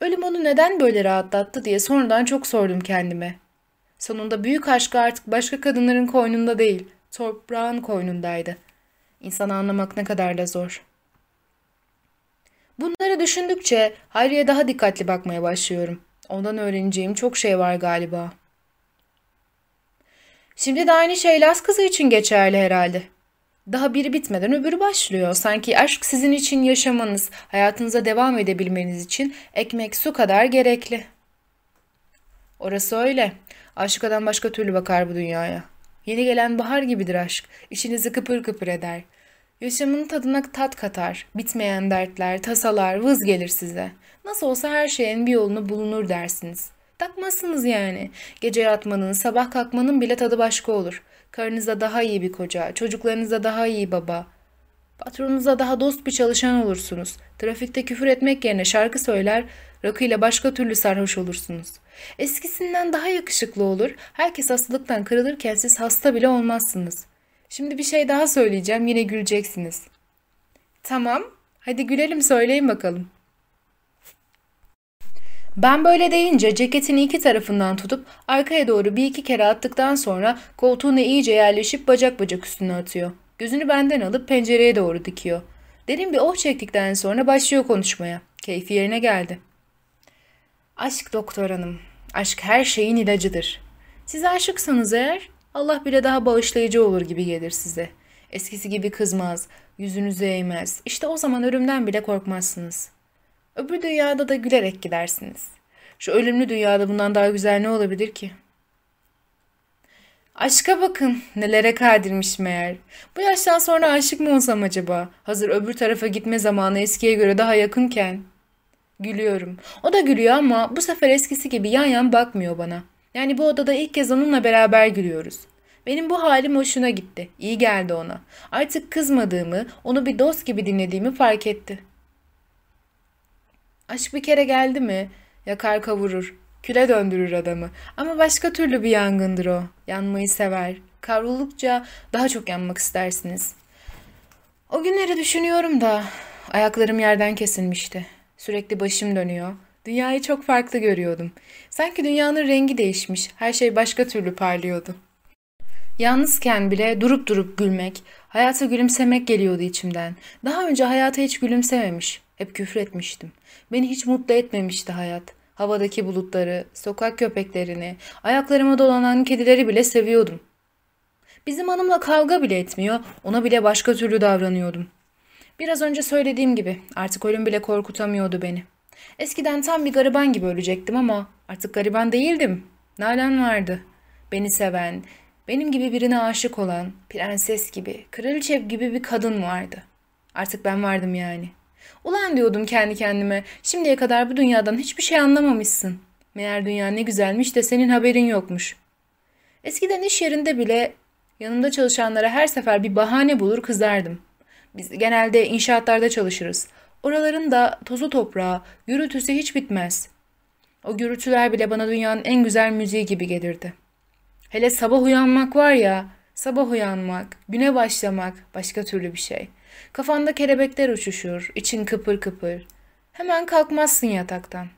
Ölüm onu neden böyle rahatlattı diye sonradan çok sordum kendime. Sonunda büyük aşkı artık başka kadınların koynunda değil, toprağın koynundaydı. İnsanı anlamak ne kadar da zor. Bunları düşündükçe Hayri'ye daha dikkatli bakmaya başlıyorum. Ondan öğreneceğim çok şey var galiba. Şimdi de aynı şey Las kızı için geçerli herhalde. Daha biri bitmeden öbürü başlıyor. Sanki aşk sizin için yaşamanız, hayatınıza devam edebilmeniz için ekmek su kadar gerekli. Orası öyle. Aşık adam başka türlü bakar bu dünyaya. Yeni gelen bahar gibidir aşk. İçinizi kıpır kıpır eder. Yaşamın tadına tat katar. Bitmeyen dertler, tasalar, vız gelir size. Nasıl olsa her şeyin bir yolunu bulunur dersiniz. Takmazsınız yani. Gece yatmanın, sabah kalkmanın bile tadı başka olur. Karınıza daha iyi bir koca, çocuklarınıza daha iyi baba. Patronunuza daha dost bir çalışan olursunuz. Trafikte küfür etmek yerine şarkı söyler, rakıyla başka türlü sarhoş olursunuz. Eskisinden daha yakışıklı olur, herkes hastalıktan kırılırken siz hasta bile olmazsınız. Şimdi bir şey daha söyleyeceğim, yine güleceksiniz. Tamam, hadi gülelim söyleyin bakalım. Ben böyle deyince ceketini iki tarafından tutup arkaya doğru bir iki kere attıktan sonra koltuğuna iyice yerleşip bacak bacak üstüne atıyor. Gözünü benden alıp pencereye doğru dikiyor. Derin bir oh çektikten sonra başlıyor konuşmaya. Keyfi yerine geldi. Aşk doktor hanım. Aşk her şeyin ilacıdır. Siz aşıksanız eğer Allah bile daha bağışlayıcı olur gibi gelir size. Eskisi gibi kızmaz, yüzünüze eğmez. İşte o zaman ölümden bile korkmazsınız. Öbür dünyada da gülerek gidersiniz. Şu ölümlü dünyada bundan daha güzel ne olabilir ki? Aşka bakın nelere kadirmiş meğer. Bu yaştan sonra aşık mı olsam acaba? Hazır öbür tarafa gitme zamanı eskiye göre daha yakınken. Gülüyorum. O da gülüyor ama bu sefer eskisi gibi yan yan bakmıyor bana. Yani bu odada ilk kez onunla beraber gülüyoruz. Benim bu halim hoşuna gitti. İyi geldi ona. Artık kızmadığımı, onu bir dost gibi dinlediğimi fark etti. Aşk bir kere geldi mi yakar kavurur, küle döndürür adamı. Ama başka türlü bir yangındır o. Yanmayı sever. Kavruldukça daha çok yanmak istersiniz. O günleri düşünüyorum da ayaklarım yerden kesilmişti. Sürekli başım dönüyor. Dünyayı çok farklı görüyordum. Sanki dünyanın rengi değişmiş, her şey başka türlü parlıyordu. Yalnızken bile durup durup gülmek, hayata gülümsemek geliyordu içimden. Daha önce hayata hiç gülümsememiş, hep küfretmiştim. Beni hiç mutlu etmemişti hayat. Havadaki bulutları, sokak köpeklerini, ayaklarıma dolanan kedileri bile seviyordum. Bizim hanımla kavga bile etmiyor, ona bile başka türlü davranıyordum. Biraz önce söylediğim gibi artık ölüm bile korkutamıyordu beni. Eskiden tam bir gariban gibi ölecektim ama artık gariban değildim. Nalan vardı. Beni seven, benim gibi birine aşık olan, prenses gibi, kraliçe gibi bir kadın vardı. Artık ben vardım yani. Ulan diyordum kendi kendime, şimdiye kadar bu dünyadan hiçbir şey anlamamışsın. Meğer dünya ne güzelmiş de senin haberin yokmuş. Eskiden iş yerinde bile yanımda çalışanlara her sefer bir bahane bulur kızardım. Biz genelde inşaatlarda çalışırız. Oraların da tozu toprağı, gürültüsü hiç bitmez. O gürültüler bile bana dünyanın en güzel müziği gibi gelirdi. Hele sabah uyanmak var ya, sabah uyanmak, güne başlamak başka türlü bir şey. Kafanda kelebekler uçuşur, için kıpır kıpır. Hemen kalkmazsın yataktan.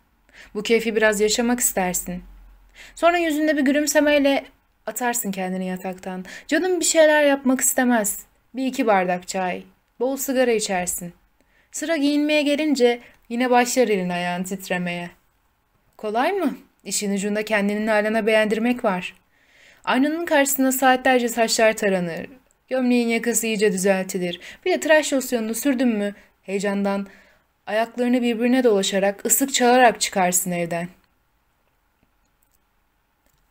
Bu keyfi biraz yaşamak istersin. Sonra yüzünde bir gülümsemeyle atarsın kendini yataktan. Canım bir şeyler yapmak istemez. Bir iki bardak çay, bol sigara içersin. Sıra giyinmeye gelince yine başlar elin ayağın titremeye. Kolay mı? İşin ucunda kendinin haline beğendirmek var. Aynanın karşısında saatlerce saçlar taranır. Gömleğin yakası iyice düzeltilir. Bir de tıraş losyonunu sürdün mü heyecandan ayaklarını birbirine dolaşarak ısık çalarak çıkarsın evden.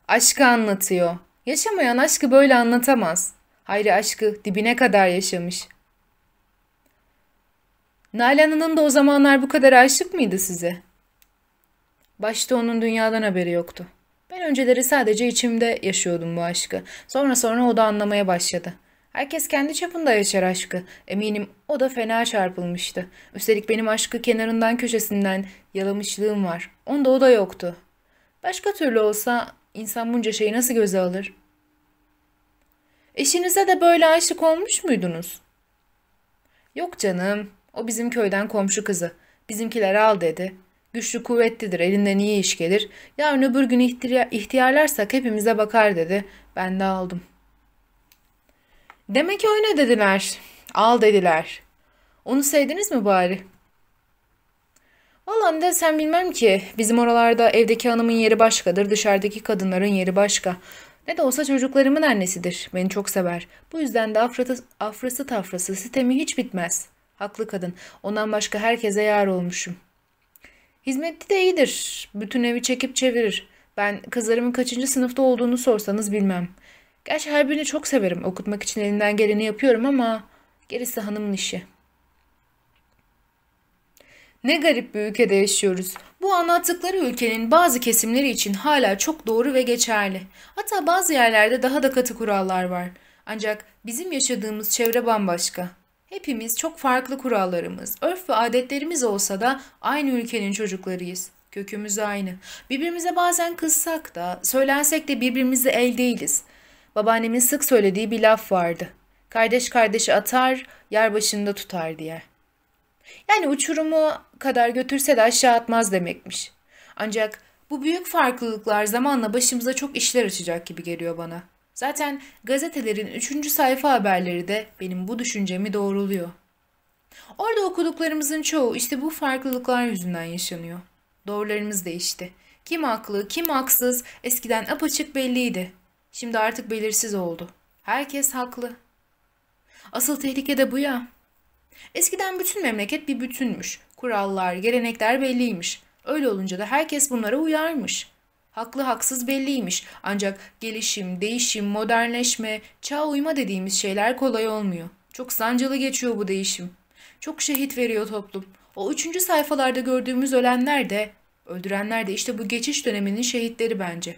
Aşkı anlatıyor. Yaşamayan aşkı böyle anlatamaz. Hayri aşkı dibine kadar yaşamış. Nalan Hanım da o zamanlar bu kadar aşık mıydı size? Başta onun dünyadan haberi yoktu. Ben önceleri sadece içimde yaşıyordum bu aşkı. Sonra sonra o da anlamaya başladı. Herkes kendi çapında yaşar aşkı. Eminim o da fena çarpılmıştı. Üstelik benim aşkı kenarından köşesinden yalamışlığım var. Onda o da yoktu. Başka türlü olsa insan bunca şeyi nasıl göze alır? Eşinize de böyle aşık olmuş muydunuz? Yok canım. O bizim köyden komşu kızı. Bizimkiler al dedi. Güçlü kuvvetlidir, elinden iyi iş gelir. Yarın öbür gün ihtiyarlarsak hepimize bakar dedi. Ben de aldım. Demek öyle dediler. Al dediler. Onu sevdiniz mi bari? Valla ne sen bilmem ki. Bizim oralarda evdeki hanımın yeri başkadır, dışarıdaki kadınların yeri başka. Ne de olsa çocuklarımın annesidir. Beni çok sever. Bu yüzden de afrası, afrası tafrası sistemi hiç bitmez. Haklı kadın. Ondan başka herkese yar olmuşum. Hizmetli de iyidir. Bütün evi çekip çevirir. Ben kızlarımın kaçıncı sınıfta olduğunu sorsanız bilmem. Gerçi her birini çok severim. Okutmak için elinden geleni yapıyorum ama gerisi hanımın işi. Ne garip bir ülkede yaşıyoruz. Bu anlattıkları ülkenin bazı kesimleri için hala çok doğru ve geçerli. Hatta bazı yerlerde daha da katı kurallar var. Ancak bizim yaşadığımız çevre bambaşka. Hepimiz çok farklı kurallarımız, örf ve adetlerimiz olsa da aynı ülkenin çocuklarıyız. Kökümüz aynı. Birbirimize bazen kızsak da, söylensek de birbirimize el değiliz. Babaannemin sık söylediği bir laf vardı. Kardeş kardeşi atar, yer başında tutar diye. Yani uçurumu kadar götürse de aşağı atmaz demekmiş. Ancak bu büyük farklılıklar zamanla başımıza çok işler açacak gibi geliyor bana. Zaten gazetelerin üçüncü sayfa haberleri de benim bu düşüncemi doğruluyor. Orada okuduklarımızın çoğu işte bu farklılıklar yüzünden yaşanıyor. Doğrularımız değişti. Kim haklı, kim haksız eskiden apaçık belliydi. Şimdi artık belirsiz oldu. Herkes haklı. Asıl tehlike de bu ya. Eskiden bütün memleket bir bütünmüş. Kurallar, gelenekler belliymiş. Öyle olunca da herkes bunlara uyarmış. Haklı haksız belliymiş. Ancak gelişim, değişim, modernleşme, çağ uyma dediğimiz şeyler kolay olmuyor. Çok sancılı geçiyor bu değişim. Çok şehit veriyor toplum. O üçüncü sayfalarda gördüğümüz ölenler de, öldürenler de işte bu geçiş döneminin şehitleri bence.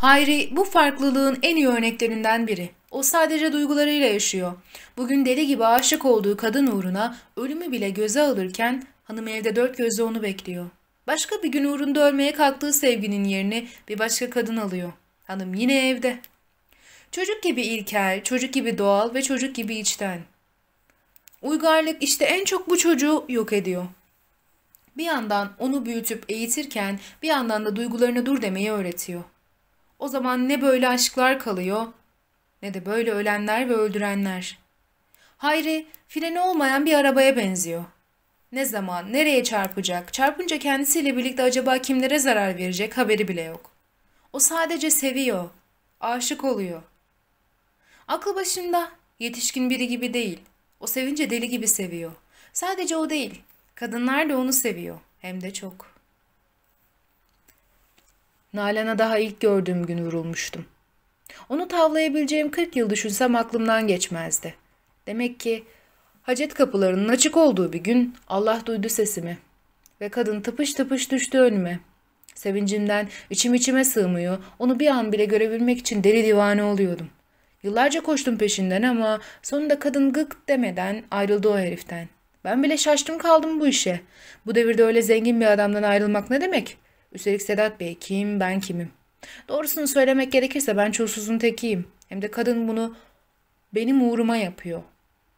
Hayri bu farklılığın en iyi örneklerinden biri. O sadece duygularıyla yaşıyor. Bugün deli gibi aşık olduğu kadın uğruna ölümü bile göze alırken hanım evde dört gözle onu bekliyor. Başka bir gün uğrunda ölmeye kalktığı sevginin yerini bir başka kadın alıyor. Hanım yine evde. Çocuk gibi ilkel, çocuk gibi doğal ve çocuk gibi içten. Uygarlık işte en çok bu çocuğu yok ediyor. Bir yandan onu büyütüp eğitirken bir yandan da duygularına dur demeyi öğretiyor. O zaman ne böyle aşklar kalıyor ne de böyle ölenler ve öldürenler. Hayri freni olmayan bir arabaya benziyor. Ne zaman, nereye çarpacak, çarpınca kendisiyle birlikte acaba kimlere zarar verecek haberi bile yok. O sadece seviyor, aşık oluyor. Aklı başında, yetişkin biri gibi değil. O sevince deli gibi seviyor. Sadece o değil, kadınlar da onu seviyor. Hem de çok. Nalan'a daha ilk gördüğüm gün vurulmuştum. Onu tavlayabileceğim 40 yıl düşünsem aklımdan geçmezdi. Demek ki hacet kapılarının açık olduğu bir gün Allah duydu sesimi. Ve kadın tıpış tıpış düştü önüme. Sevincimden içim içime sığmıyor, onu bir an bile görebilmek için deli divane oluyordum. Yıllarca koştum peşinden ama sonunda kadın gık demeden ayrıldı o heriften. Ben bile şaştım kaldım bu işe. Bu devirde öyle zengin bir adamdan ayrılmak ne demek? Üstelik Sedat Bey kim, ben kimim? Doğrusunu söylemek gerekirse ben çulsuzun tekiyim. Hem de kadın bunu benim uğruma yapıyor.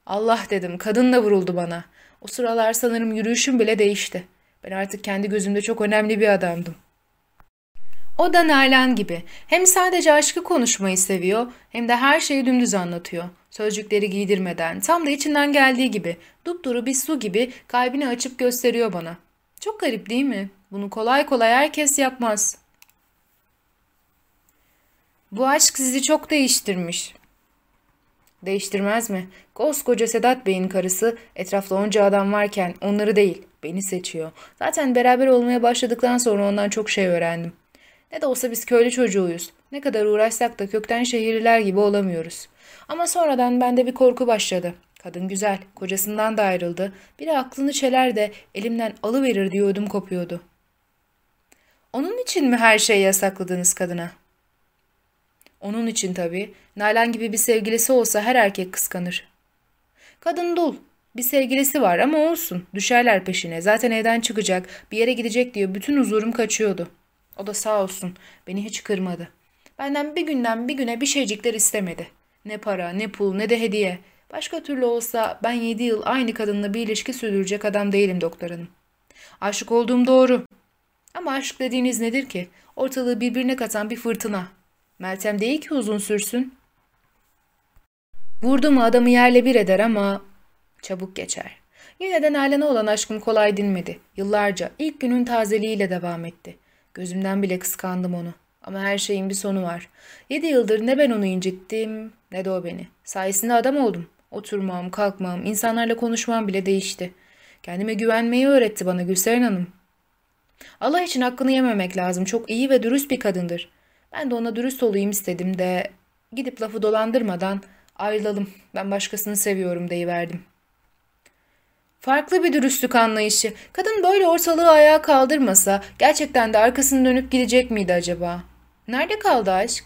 Allah dedim, kadın da vuruldu bana. O sıralar sanırım yürüyüşüm bile değişti. Ben artık kendi gözümde çok önemli bir adamdım. O da Nalan gibi. Hem sadece aşkı konuşmayı seviyor hem de her şeyi dümdüz anlatıyor. Sözcükleri giydirmeden, tam da içinden geldiği gibi, dupduru bir su gibi kalbini açıp gösteriyor bana. Çok garip değil mi? Bunu kolay kolay herkes yapmaz. Bu aşk sizi çok değiştirmiş. Değiştirmez mi? Koskoca Sedat Bey'in karısı etrafta onca adam varken onları değil, beni seçiyor. Zaten beraber olmaya başladıktan sonra ondan çok şey öğrendim. Ne de olsa biz köylü çocuğuyuz. Ne kadar uğraşsak da kökten şehirliler gibi olamıyoruz. Ama sonradan bende bir korku başladı. Kadın güzel, kocasından da ayrıldı. Biri aklını çeler de elimden alıverir diye ödüm kopuyordu. Onun için mi her şeyi yasakladınız kadına? Onun için tabii. Nalan gibi bir sevgilisi olsa her erkek kıskanır. Kadın dul. Bir sevgilisi var ama olsun. Düşerler peşine. Zaten evden çıkacak, bir yere gidecek diye bütün huzurum kaçıyordu. O da sağ olsun. Beni hiç kırmadı. Benden bir günden bir güne bir şeycikler istemedi. Ne para, ne pul, ne de hediye. Başka türlü olsa ben yedi yıl aynı kadınla bir ilişki sürdürecek adam değilim doktor hanım. Aşık olduğum doğru. Ama aşk dediğiniz nedir ki? Ortalığı birbirine katan bir fırtına. Meltem değil ki uzun sürsün. Vurdu mu adamı yerle bir eder ama çabuk geçer. Yine de Nalan'a olan aşkım kolay dinmedi. Yıllarca ilk günün tazeliğiyle devam etti. Gözümden bile kıskandım onu. Ama her şeyin bir sonu var. Yedi yıldır ne ben onu incittim ne de o beni. Sayesinde adam oldum. Oturmam, kalkmam, insanlarla konuşmam bile değişti. Kendime güvenmeyi öğretti bana Gülseren Hanım. Allah için hakkını yememek lazım. Çok iyi ve dürüst bir kadındır. Ben de ona dürüst olayım istedim de gidip lafı dolandırmadan ayrılalım ben başkasını seviyorum deyiverdim. Farklı bir dürüstlük anlayışı. Kadın böyle ortalığı ayağa kaldırmasa gerçekten de arkasını dönüp gidecek miydi acaba? Nerede kaldı aşk?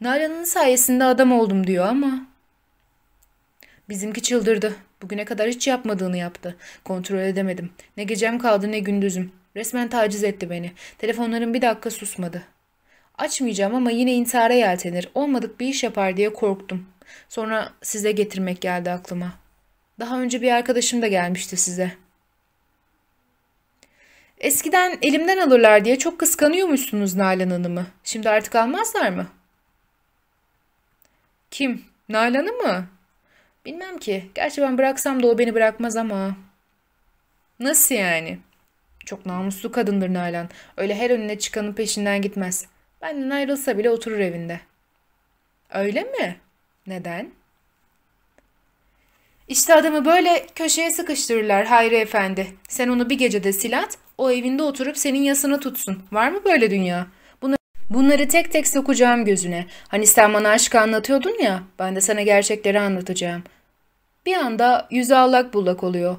Nalan'ın sayesinde adam oldum diyor ama. Bizimki çıldırdı. Bugüne kadar hiç yapmadığını yaptı. Kontrol edemedim. Ne gecem kaldı ne gündüzüm. Resmen taciz etti beni. Telefonlarım bir dakika susmadı. Açmayacağım ama yine intihara yeltenir. Olmadık bir iş yapar diye korktum. Sonra size getirmek geldi aklıma. Daha önce bir arkadaşım da gelmişti size. Eskiden elimden alırlar diye çok kıskanıyormuşsunuz Nalan Hanım'ı. Şimdi artık almazlar mı? Kim? Nalan'ı mı? Bilmem ki. Gerçi ben bıraksam da o beni bırakmaz ama. Nasıl yani? Çok namuslu kadındır Nalan. Öyle her önüne çıkanın peşinden gitmez. Benden ayrılsa bile oturur evinde. Öyle mi? Neden? İşte adamı böyle köşeye sıkıştırırlar Hayri Efendi. Sen onu bir gecede silat, o evinde oturup senin yasını tutsun. Var mı böyle dünya? Bunu, bunları tek tek sokacağım gözüne. Hani sen bana aşkı anlatıyordun ya, ben de sana gerçekleri anlatacağım. Bir anda yüzü allak bullak oluyor.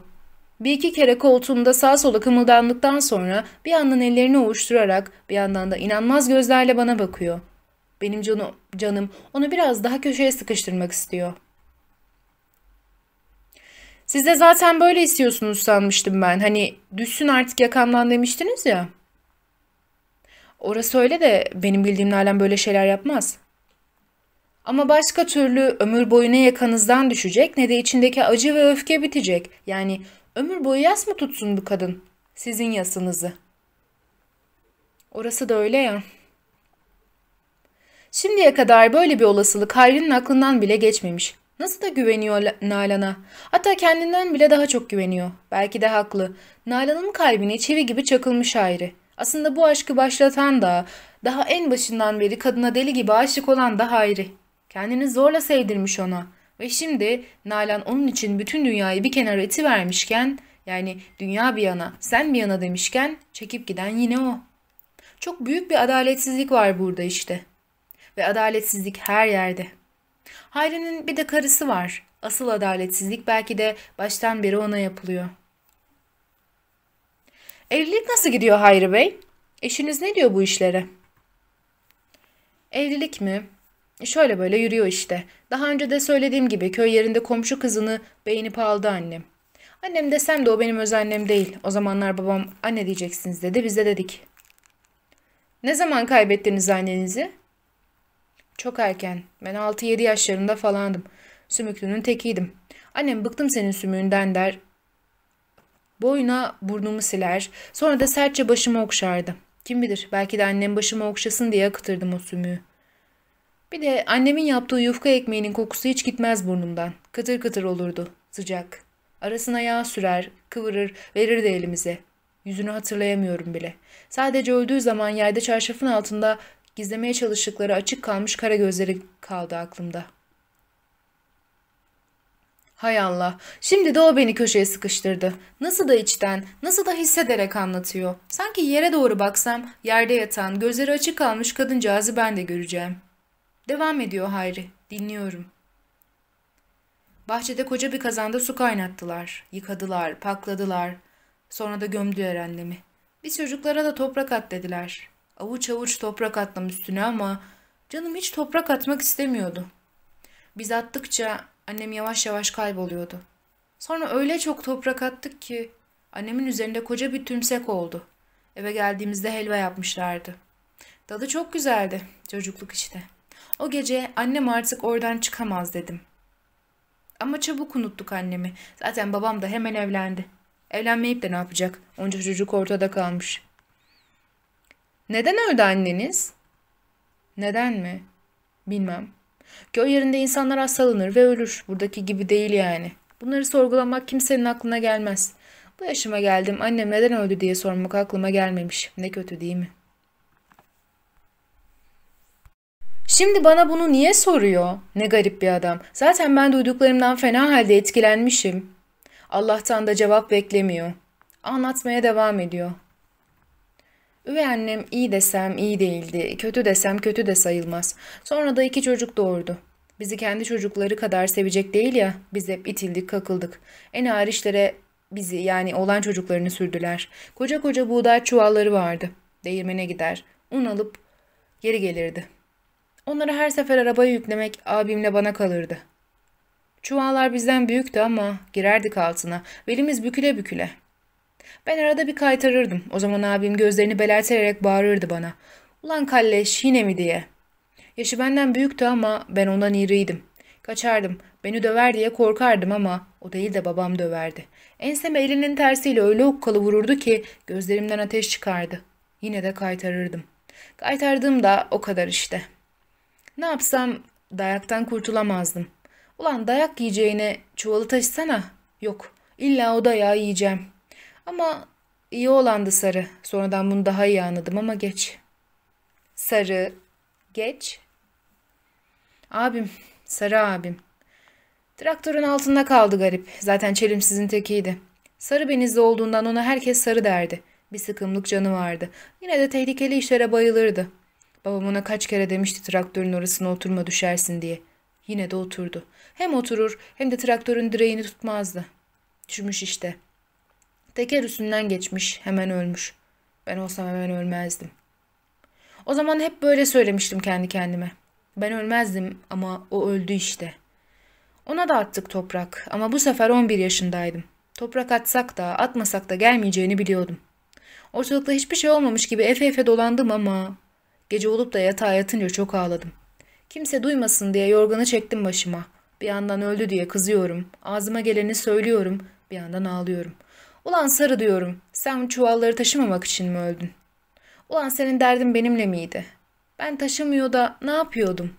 Bir iki kere koltuğumda sağ sola kımıldandıktan sonra bir yandan ellerini ovuşturarak bir yandan da inanmaz gözlerle bana bakıyor. benim canım, canım onu biraz daha köşeye sıkıştırmak istiyor. Siz de zaten böyle istiyorsunuz sanmıştım ben. Hani düşsün artık yakamdan demiştiniz ya. Orası öyle de benim bildiğim Nalan böyle şeyler yapmaz. Ama başka türlü ömür boyu ne yakanızdan düşecek ne de içindeki acı ve öfke bitecek. Yani ömür boyu yas mı tutsun bu kadın? Sizin yasınızı. Orası da öyle ya. Şimdiye kadar böyle bir olasılık Hayri'nin aklından bile geçmemiş. Nasıl da güveniyor Nalan'a. Hatta kendinden bile daha çok güveniyor. Belki de haklı. Nalan'ın kalbine çivi gibi çakılmış Hayri. Aslında bu aşkı başlatan da, daha en başından beri kadına deli gibi aşık olan da Hayri. Kendini zorla sevdirmiş ona. Ve şimdi Nalan onun için bütün dünyayı bir kenara iti vermişken, yani dünya bir yana, sen bir yana demişken çekip giden yine o. Çok büyük bir adaletsizlik var burada işte. Ve adaletsizlik her yerde. Hayri'nin bir de karısı var. Asıl adaletsizlik belki de baştan beri ona yapılıyor. Evlilik nasıl gidiyor Hayri Bey? Eşiniz ne diyor bu işlere? Evlilik mi? Şöyle böyle yürüyor işte. Daha önce de söylediğim gibi köy yerinde komşu kızını beğenip aldı annem. Annem desem de o benim öz annem değil. O zamanlar babam anne diyeceksiniz dedi biz de dedik. Ne zaman kaybettiniz annenizi? Çok erken. Ben 6-7 yaşlarında falandım. Sümüklünün tekiydim. Annem bıktım senin sümüğünden der. Boyuna burnumu siler. Sonra da sertçe başımı okşardı. Kim bilir belki de annem başımı okşasın diye akıtırdım o sümüğü. Bir de annemin yaptığı yufka ekmeğinin kokusu hiç gitmez burnumdan. Kıtır kıtır olurdu. Sıcak. Arasına yağ sürer, kıvırır, verirdi elimize. Yüzünü hatırlayamıyorum bile. Sadece öldüğü zaman yerde çarşafın altında gizlemeye çalıştıkları açık kalmış kara gözleri kaldı aklımda. Hay Allah, şimdi de o beni köşeye sıkıştırdı. Nasıl da içten, nasıl da hissederek anlatıyor. Sanki yere doğru baksam, yerde yatan, gözleri açık kalmış kadıncağızı ben de göreceğim. Devam ediyor Hayri, dinliyorum. Bahçede koca bir kazanda su kaynattılar, yıkadılar, pakladılar. Sonra da gömdüler annemi. Biz çocuklara da toprak at dediler. Avuç avuç toprak attım üstüne ama canım hiç toprak atmak istemiyordu. Biz attıkça annem yavaş yavaş kayboluyordu. Sonra öyle çok toprak attık ki annemin üzerinde koca bir tümsek oldu. Eve geldiğimizde helva yapmışlardı. Tadı çok güzeldi. Çocukluk işte. O gece annem artık oradan çıkamaz dedim. Ama çabuk unuttuk annemi. Zaten babam da hemen evlendi. Evlenmeyip de ne yapacak? Onca çocuk ortada kalmış. Neden öldü anneniz? Neden mi? Bilmem. Köy yerinde insanlar hastalanır ve ölür. Buradaki gibi değil yani. Bunları sorgulamak kimsenin aklına gelmez. Bu yaşıma geldim annem neden öldü diye sormak aklıma gelmemiş. Ne kötü değil mi? Şimdi bana bunu niye soruyor? Ne garip bir adam. Zaten ben duyduklarımdan fena halde etkilenmişim. Allah'tan da cevap beklemiyor. Anlatmaya devam ediyor. Üvey annem iyi desem iyi değildi, kötü desem kötü de sayılmaz. Sonra da iki çocuk doğurdu. Bizi kendi çocukları kadar sevecek değil ya, biz hep itildik kakıldık. En ağır işlere bizi yani olan çocuklarını sürdüler. Koca koca buğday çuvalları vardı. Değirmene gider, un alıp geri gelirdi. Onları her sefer arabaya yüklemek abimle bana kalırdı. Çuvallar bizden büyüktü ama girerdik altına. Belimiz büküle büküle. Ben arada bir kaytarırdım. O zaman abim gözlerini belerterek bağırırdı bana. Ulan kalleş yine mi diye. Yaşı benden büyüktü ama ben ondan iriydim. Kaçardım. Beni döver diye korkardım ama o değil de babam döverdi. Enseme elinin tersiyle öyle okkalı vururdu ki gözlerimden ateş çıkardı. Yine de kaytarırdım. Kaytardığım da o kadar işte. Ne yapsam dayaktan kurtulamazdım. Ulan dayak yiyeceğine çuvalı taşısana. Yok, illa o dayağı yiyeceğim. Ama iyi olandı sarı. Sonradan bunu daha iyi anladım ama geç. Sarı, geç. Abim, sarı abim. Traktörün altında kaldı garip. Zaten çelimsizin tekiydi. Sarı benizli olduğundan ona herkes sarı derdi. Bir sıkımlık canı vardı. Yine de tehlikeli işlere bayılırdı. Babam ona kaç kere demişti traktörün orasına oturma düşersin diye. Yine de oturdu. Hem oturur hem de traktörün direğini tutmazdı. Düşmüş işte. Teker üstünden geçmiş, hemen ölmüş. Ben olsam hemen ölmezdim. O zaman hep böyle söylemiştim kendi kendime. Ben ölmezdim ama o öldü işte. Ona da attık toprak ama bu sefer 11 yaşındaydım. Toprak atsak da atmasak da gelmeyeceğini biliyordum. Ortalıkta hiçbir şey olmamış gibi efe efe dolandım ama gece olup da yatağa yatınca çok ağladım. Kimse duymasın diye yorganı çektim başıma. Bir yandan öldü diye kızıyorum. Ağzıma geleni söylüyorum. Bir yandan ağlıyorum. Ulan sarı diyorum. Sen çuvalları taşımamak için mi öldün? Ulan senin derdin benimle miydi? Ben taşımıyor da ne yapıyordum?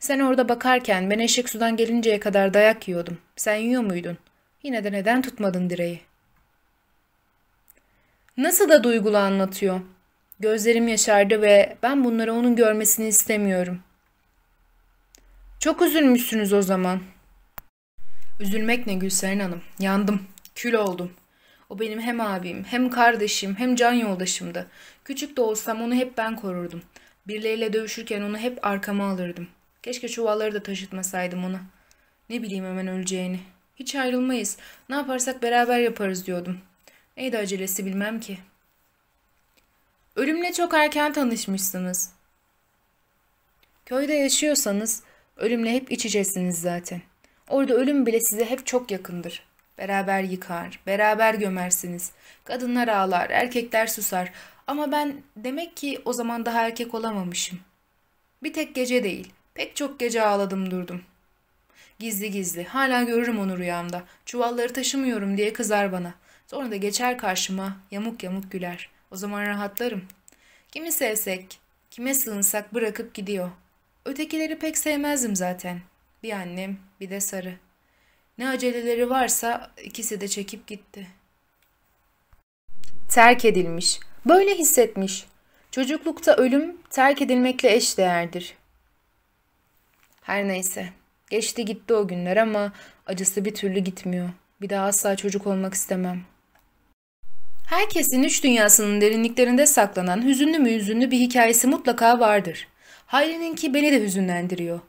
Sen orada bakarken ben eşek sudan gelinceye kadar dayak yiyordum. Sen yiyor muydun? Yine de neden tutmadın direği? Nasıl da duygulu anlatıyor. Gözlerim yaşardı ve ben bunları onun görmesini istemiyorum. Çok üzülmüşsünüz o zaman. Üzülmek ne Gülseren Hanım. Yandım. Kül oldum. O benim hem abim, hem kardeşim, hem can yoldaşımdı. Küçük de olsam onu hep ben korurdum. Birileriyle dövüşürken onu hep arkama alırdım. Keşke çuvalları da taşıtmasaydım ona. Ne bileyim hemen öleceğini. Hiç ayrılmayız. Ne yaparsak beraber yaparız diyordum. Neydi acelesi bilmem ki. Ölümle çok erken tanışmışsınız. Köyde yaşıyorsanız ölümle hep iç içesiniz zaten. Orada ölüm bile size hep çok yakındır. Beraber yıkar, beraber gömersiniz. Kadınlar ağlar, erkekler susar. Ama ben demek ki o zaman daha erkek olamamışım. Bir tek gece değil, pek çok gece ağladım durdum. Gizli gizli, hala görürüm onu rüyamda. Çuvalları taşımıyorum diye kızar bana. Sonra da geçer karşıma, yamuk yamuk güler. O zaman rahatlarım. Kimi sevsek, kime sığınsak bırakıp gidiyor. Ötekileri pek sevmezdim zaten. Bir annem, bir de sarı. Ne aceleleri varsa ikisi de çekip gitti. Terk edilmiş. Böyle hissetmiş. Çocuklukta ölüm terk edilmekle eş değerdir. Her neyse. Geçti gitti o günler ama acısı bir türlü gitmiyor. Bir daha asla çocuk olmak istemem. Herkesin üç dünyasının derinliklerinde saklanan hüzünlü mü hüzünlü bir hikayesi mutlaka vardır. Hayri'ninki beni de hüzünlendiriyor.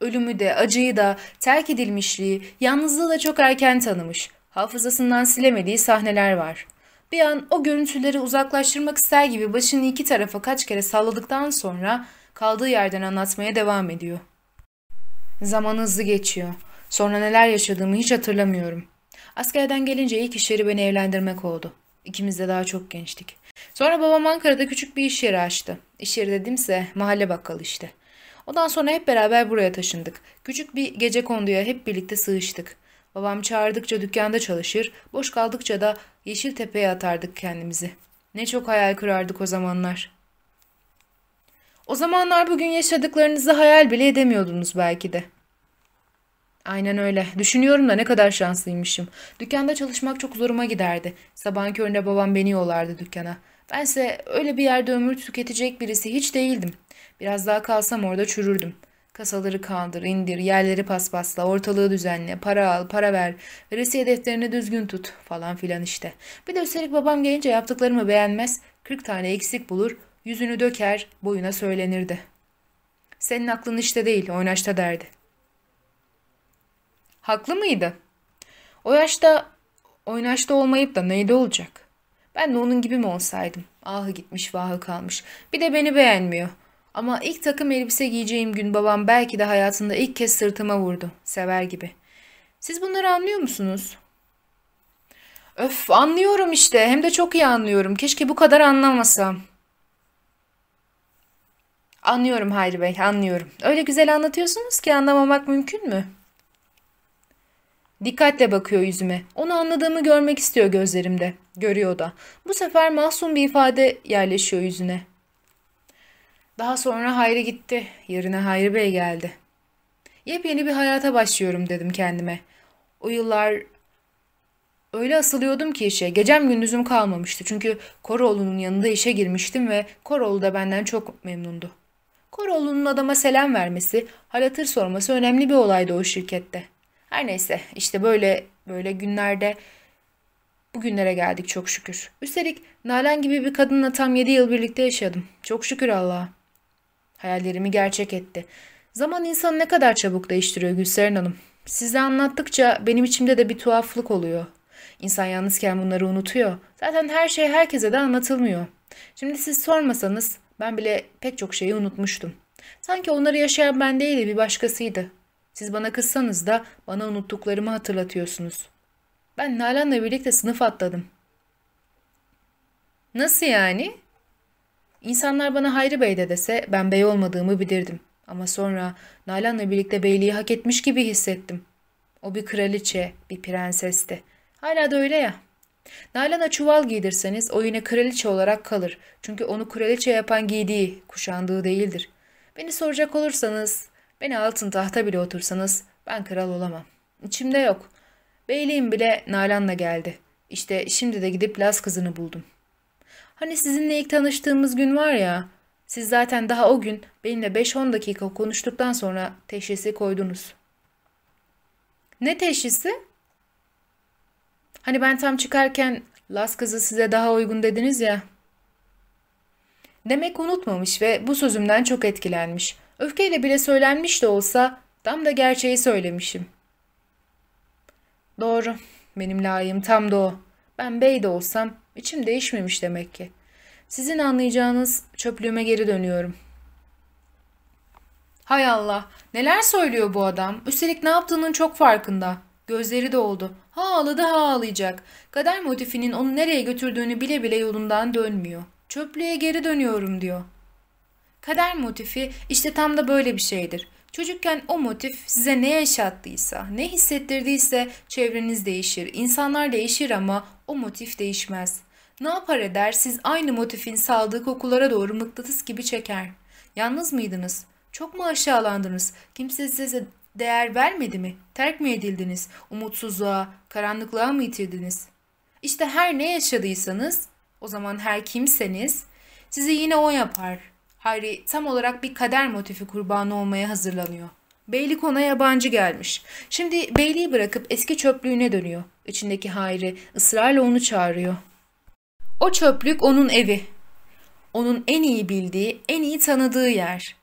Ölümü de, acıyı da, terk edilmişliği, yalnızlığı da çok erken tanımış. Hafızasından silemediği sahneler var. Bir an o görüntüleri uzaklaştırmak ister gibi başını iki tarafa kaç kere salladıktan sonra kaldığı yerden anlatmaya devam ediyor. Zaman hızlı geçiyor. Sonra neler yaşadığımı hiç hatırlamıyorum. Askerden gelince ilk işleri beni evlendirmek oldu. İkimiz de daha çok gençtik. Sonra babam Ankara'da küçük bir iş yeri açtı. İş yeri dedimse mahalle bakkalı işte. Ondan sonra hep beraber buraya taşındık. Küçük bir gece konduya hep birlikte sığıştık. Babam çağırdıkça dükkanda çalışır, boş kaldıkça da Yeşiltepe'ye atardık kendimizi. Ne çok hayal kırardık o zamanlar. O zamanlar bugün yaşadıklarınızı hayal bile edemiyordunuz belki de. Aynen öyle. Düşünüyorum da ne kadar şanslıymışım. Dükkanda çalışmak çok zoruma giderdi. Sabahın köründe babam beni yollardı dükkana. Bense öyle bir yerde ömür tüketecek birisi hiç değildim. Biraz daha kalsam orada çürürdüm. Kasaları kaldır, indir, yerleri paspasla, ortalığı düzenle, para al, para ver, veresiye defterini düzgün tut falan filan işte. Bir de üstelik babam gelince yaptıklarımı beğenmez, 40 tane eksik bulur, yüzünü döker, boyuna söylenirdi. Senin aklın işte değil, oynaşta derdi. Haklı mıydı? O yaşta oynaşta olmayıp da neyde olacak? Ben de onun gibi mi olsaydım? Ahı gitmiş vahı kalmış. Bir de beni beğenmiyor. Ama ilk takım elbise giyeceğim gün babam belki de hayatında ilk kez sırtıma vurdu. Sever gibi. Siz bunları anlıyor musunuz? Öf anlıyorum işte. Hem de çok iyi anlıyorum. Keşke bu kadar anlamasam. Anlıyorum Hayri Bey, anlıyorum. Öyle güzel anlatıyorsunuz ki anlamamak mümkün mü? Dikkatle bakıyor yüzüme. Onu anladığımı görmek istiyor gözlerimde. Görüyor da. Bu sefer masum bir ifade yerleşiyor yüzüne. Daha sonra Hayri gitti. Yerine Hayri Bey geldi. Yepyeni bir hayata başlıyorum dedim kendime. O yıllar öyle asılıyordum ki işe. Gecem gündüzüm kalmamıştı. Çünkü Koroğlu'nun yanında işe girmiştim ve Koroğlu da benden çok memnundu. Koroğlu'nun adama selam vermesi, halatır sorması önemli bir olaydı o şirkette. Her neyse işte böyle böyle günlerde bugünlere geldik çok şükür. Üstelik Nalan gibi bir kadınla tam 7 yıl birlikte yaşadım. Çok şükür Allah'a. Hayallerimi gerçek etti. Zaman insanı ne kadar çabuk değiştiriyor Gülseren Hanım. Size anlattıkça benim içimde de bir tuhaflık oluyor. İnsan yalnızken bunları unutuyor. Zaten her şey herkese de anlatılmıyor. Şimdi siz sormasanız ben bile pek çok şeyi unutmuştum. Sanki onları yaşayan ben değil de bir başkasıydı. Siz bana kızsanız da bana unuttuklarımı hatırlatıyorsunuz. Ben Nalan'la birlikte sınıf atladım. Nasıl yani? İnsanlar bana Hayri Bey de dese ben bey olmadığımı bilirdim. Ama sonra Nalan'la birlikte beyliği hak etmiş gibi hissettim. O bir kraliçe, bir prensesti. Hala da öyle ya. Nalan'a çuval giydirseniz o yine kraliçe olarak kalır. Çünkü onu kraliçe yapan giydiği, kuşandığı değildir. Beni soracak olursanız, beni altın tahta bile otursanız ben kral olamam. İçimde yok. Beyliğim bile Nalan'la geldi. İşte şimdi de gidip Laz kızını buldum. Hani sizinle ilk tanıştığımız gün var ya, siz zaten daha o gün benimle 5-10 dakika konuştuktan sonra teşhisi koydunuz. Ne teşhisi? Hani ben tam çıkarken Las kızı size daha uygun dediniz ya. Demek unutmamış ve bu sözümden çok etkilenmiş. Öfkeyle bile söylenmiş de olsa tam da gerçeği söylemişim. Doğru. Benim layığım tam da o. Ben bey de olsam içim değişmemiş demek ki. Sizin anlayacağınız çöplüğüme geri dönüyorum. Hay Allah, neler söylüyor bu adam? Üstelik ne yaptığının çok farkında. Gözleri doldu. Ha ağladı ha ağlayacak. Kader motifinin onu nereye götürdüğünü bile bile yolundan dönmüyor. Çöplüğe geri dönüyorum diyor. Kader motifi işte tam da böyle bir şeydir. Çocukken o motif size ne yaşattıysa, ne hissettirdiyse çevreniz değişir, insanlar değişir ama o motif değişmez. Ne yapar eder siz aynı motifin saldığı kokulara doğru mıknatıs gibi çeker. Yalnız mıydınız? Çok mu aşağılandınız? Kimse size değer vermedi mi? Terk mi edildiniz? Umutsuzluğa, karanlıklığa mı itirdiniz? İşte her ne yaşadıysanız, o zaman her kimseniz, sizi yine o yapar. Hayri tam olarak bir kader motifi kurbanı olmaya hazırlanıyor. Beylik ona yabancı gelmiş. Şimdi beyliği bırakıp eski çöplüğüne dönüyor. İçindeki Hayri ısrarla onu çağırıyor. O çöplük onun evi. Onun en iyi bildiği, en iyi tanıdığı yer.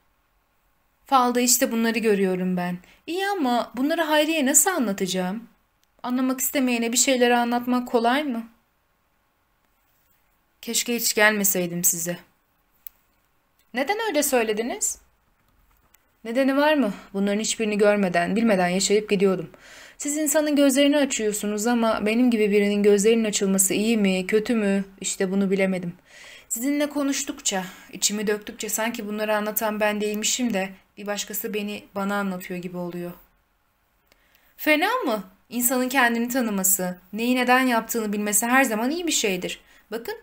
Falda işte bunları görüyorum ben. İyi ama bunları Hayri'ye nasıl anlatacağım? Anlamak istemeyene bir şeyleri anlatmak kolay mı? Keşke hiç gelmeseydim size. Neden öyle söylediniz? Nedeni var mı? Bunların hiçbirini görmeden, bilmeden yaşayıp gidiyordum. Siz insanın gözlerini açıyorsunuz ama benim gibi birinin gözlerinin açılması iyi mi, kötü mü? İşte bunu bilemedim. Sizinle konuştukça, içimi döktükçe sanki bunları anlatan ben değilmişim de bir başkası beni bana anlatıyor gibi oluyor. Fena mı? İnsanın kendini tanıması, neyi neden yaptığını bilmesi her zaman iyi bir şeydir. Bakın,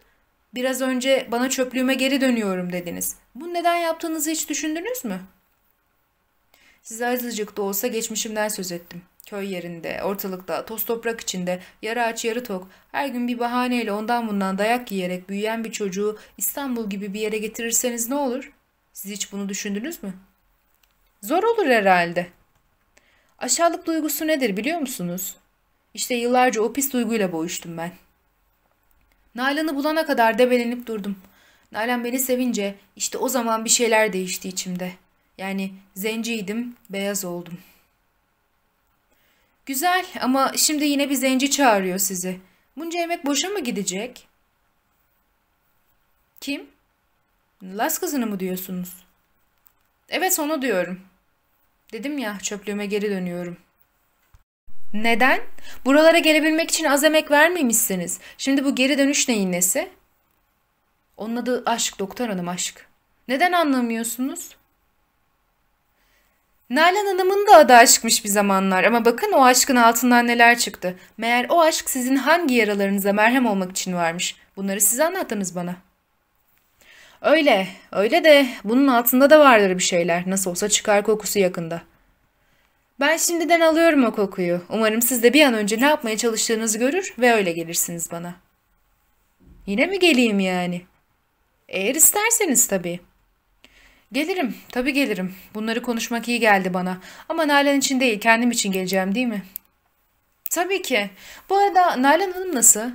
biraz önce bana çöplüğüme geri dönüyorum dediniz. Bu neden yaptığınızı hiç düşündünüz mü? Size azıcık da olsa geçmişimden söz ettim. Köy yerinde, ortalıkta, toz toprak içinde, yarı aç yarı tok, her gün bir bahaneyle ondan bundan dayak yiyerek büyüyen bir çocuğu İstanbul gibi bir yere getirirseniz ne olur? Siz hiç bunu düşündünüz mü? Zor olur herhalde. Aşağılık duygusu nedir biliyor musunuz? İşte yıllarca o pis duyguyla boğuştum ben. Nalan'ı bulana kadar debelenip durdum. Nalan beni sevince işte o zaman bir şeyler değişti içimde. Yani zenciydim, beyaz oldum. Güzel ama şimdi yine bir zenci çağırıyor sizi. Bunca emek boşa mı gidecek? Kim? Las kızını mı diyorsunuz? Evet onu diyorum. Dedim ya çöplüğüme geri dönüyorum. Neden? Buralara gelebilmek için az emek vermemişsiniz. Şimdi bu geri dönüş neyin nesi? Onun adı aşk doktor hanım aşk. Neden anlamıyorsunuz? Nalan Hanım'ın da adı aşkmış bir zamanlar ama bakın o aşkın altından neler çıktı. Meğer o aşk sizin hangi yaralarınıza merhem olmak için varmış. Bunları siz anlattınız bana. Öyle, öyle de bunun altında da vardır bir şeyler. Nasıl olsa çıkar kokusu yakında. Ben şimdiden alıyorum o kokuyu. Umarım siz de bir an önce ne yapmaya çalıştığınızı görür ve öyle gelirsiniz bana. Yine mi geleyim yani? Eğer isterseniz tabii. Gelirim, tabii gelirim. Bunları konuşmak iyi geldi bana. Ama Nalan için değil, kendim için geleceğim değil mi? Tabii ki. Bu arada Nalan Hanım nasıl?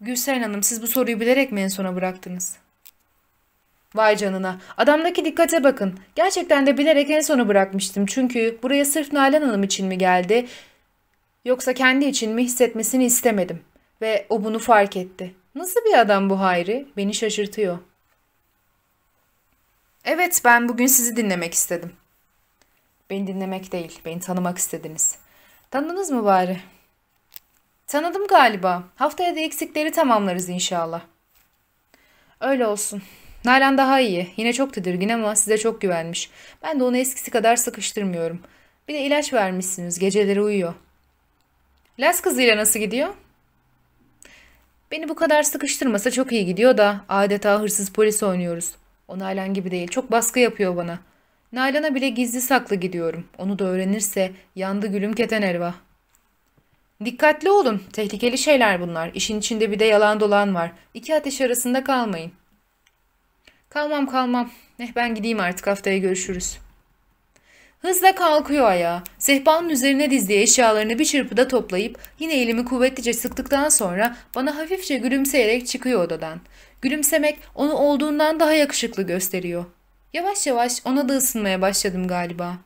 Gülseren Hanım siz bu soruyu bilerek mi en sona bıraktınız? Vay canına. Adamdaki dikkate bakın. Gerçekten de bilerek en sona bırakmıştım. Çünkü buraya sırf Nalan Hanım için mi geldi? Yoksa kendi için mi hissetmesini istemedim. Ve o bunu fark etti. Nasıl bir adam bu Hayri? Beni şaşırtıyor. Evet, ben bugün sizi dinlemek istedim. Beni dinlemek değil, beni tanımak istediniz. Tanıdınız mı bari? Tanıdım galiba. Haftaya da eksikleri tamamlarız inşallah. Öyle olsun. Nalan daha iyi. Yine çok tedirgin ama size çok güvenmiş. Ben de onu eskisi kadar sıkıştırmıyorum. Bir de ilaç vermişsiniz. Geceleri uyuyor. Las kızıyla nasıl gidiyor? Beni bu kadar sıkıştırmasa çok iyi gidiyor da adeta hırsız polis oynuyoruz. O Nalan gibi değil. Çok baskı yapıyor bana. Nalan'a bile gizli saklı gidiyorum. Onu da öğrenirse yandı gülüm keten elva. Dikkatli olun. Tehlikeli şeyler bunlar. İşin içinde bir de yalan dolan var. İki ateş arasında kalmayın. Kalmam kalmam. Eh ben gideyim artık haftaya görüşürüz. Hızla kalkıyor ayağa. Sehpanın üzerine dizdiği eşyalarını bir çırpıda toplayıp yine elimi kuvvetlice sıktıktan sonra bana hafifçe gülümseyerek çıkıyor odadan. Gülümsemek onu olduğundan daha yakışıklı gösteriyor. Yavaş yavaş ona da ısınmaya başladım galiba.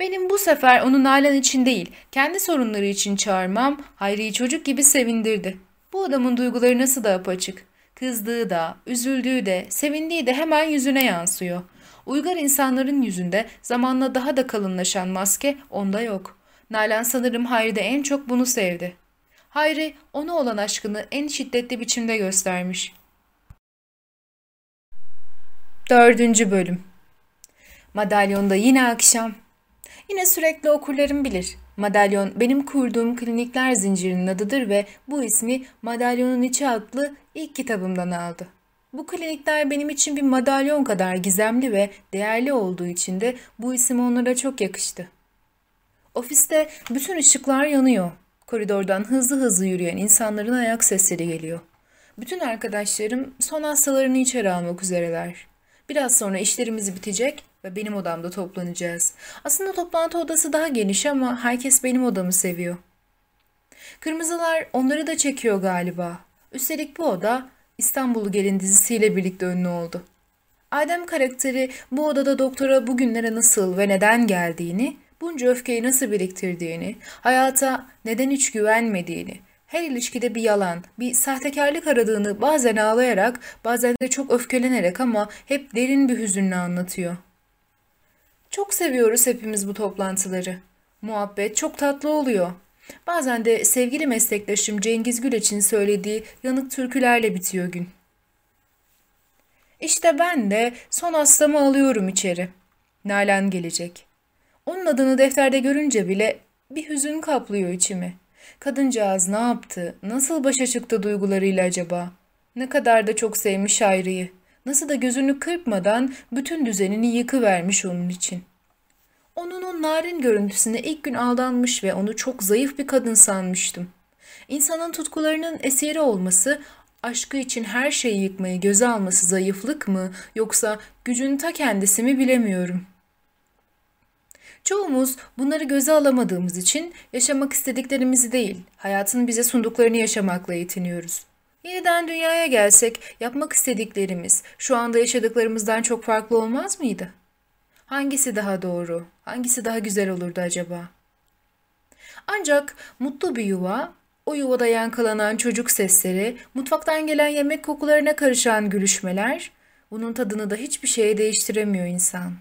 Benim bu sefer onu Nalan için değil, kendi sorunları için çağırmam Hayri'yi çocuk gibi sevindirdi. Bu adamın duyguları nasıl da apaçık. Kızdığı da, üzüldüğü de, sevindiği de hemen yüzüne yansıyor. Uygar insanların yüzünde zamanla daha da kalınlaşan maske onda yok. Nalan sanırım Hayri'de en çok bunu sevdi. Hayri ona olan aşkını en şiddetli biçimde göstermiş. Dördüncü bölüm Madalyonda yine akşam. Yine sürekli okurlarım bilir. Madalyon benim kurduğum klinikler zincirinin adıdır ve bu ismi Madalyonun İçi adlı ilk kitabımdan aldı. Bu klinikler benim için bir madalyon kadar gizemli ve değerli olduğu için de bu isim onlara çok yakıştı. Ofiste bütün ışıklar yanıyor. Koridordan hızlı hızlı yürüyen insanların ayak sesleri geliyor. Bütün arkadaşlarım son hastalarını içeri almak üzereler. Biraz sonra işlerimiz bitecek ve benim odamda toplanacağız. Aslında toplantı odası daha geniş ama herkes benim odamı seviyor. Kırmızılar onları da çekiyor galiba. Üstelik bu oda İstanbul'u Gelin dizisiyle birlikte ünlü oldu. Adem karakteri bu odada doktora bugünlere nasıl ve neden geldiğini, bunca öfkeyi nasıl biriktirdiğini, hayata neden hiç güvenmediğini, her ilişkide bir yalan, bir sahtekarlık aradığını bazen ağlayarak, bazen de çok öfkelenerek ama hep derin bir hüzünle anlatıyor. Çok seviyoruz hepimiz bu toplantıları. Muhabbet çok tatlı oluyor. Bazen de sevgili meslektaşım Cengiz Güleç'in söylediği yanık türkülerle bitiyor gün. İşte ben de son hastamı alıyorum içeri. Nalan gelecek. Onun adını defterde görünce bile bir hüzün kaplıyor içimi. Kadıncağız ne yaptı? Nasıl başa çıktı duygularıyla acaba? Ne kadar da çok sevmiş Hayri'yi. Nasıl da gözünü kırpmadan bütün düzenini yıkıvermiş onun için. Onun o narin görüntüsüne ilk gün aldanmış ve onu çok zayıf bir kadın sanmıştım. İnsanın tutkularının eseri olması, aşkı için her şeyi yıkmayı göze alması zayıflık mı yoksa gücün ta kendisi mi bilemiyorum. Çoğumuz bunları göze alamadığımız için yaşamak istediklerimizi değil, hayatın bize sunduklarını yaşamakla yetiniyoruz. Yeniden dünyaya gelsek yapmak istediklerimiz şu anda yaşadıklarımızdan çok farklı olmaz mıydı? Hangisi daha doğru, hangisi daha güzel olurdu acaba? Ancak mutlu bir yuva, o yuvada yankılanan çocuk sesleri, mutfaktan gelen yemek kokularına karışan gülüşmeler, bunun tadını da hiçbir şeye değiştiremiyor insan.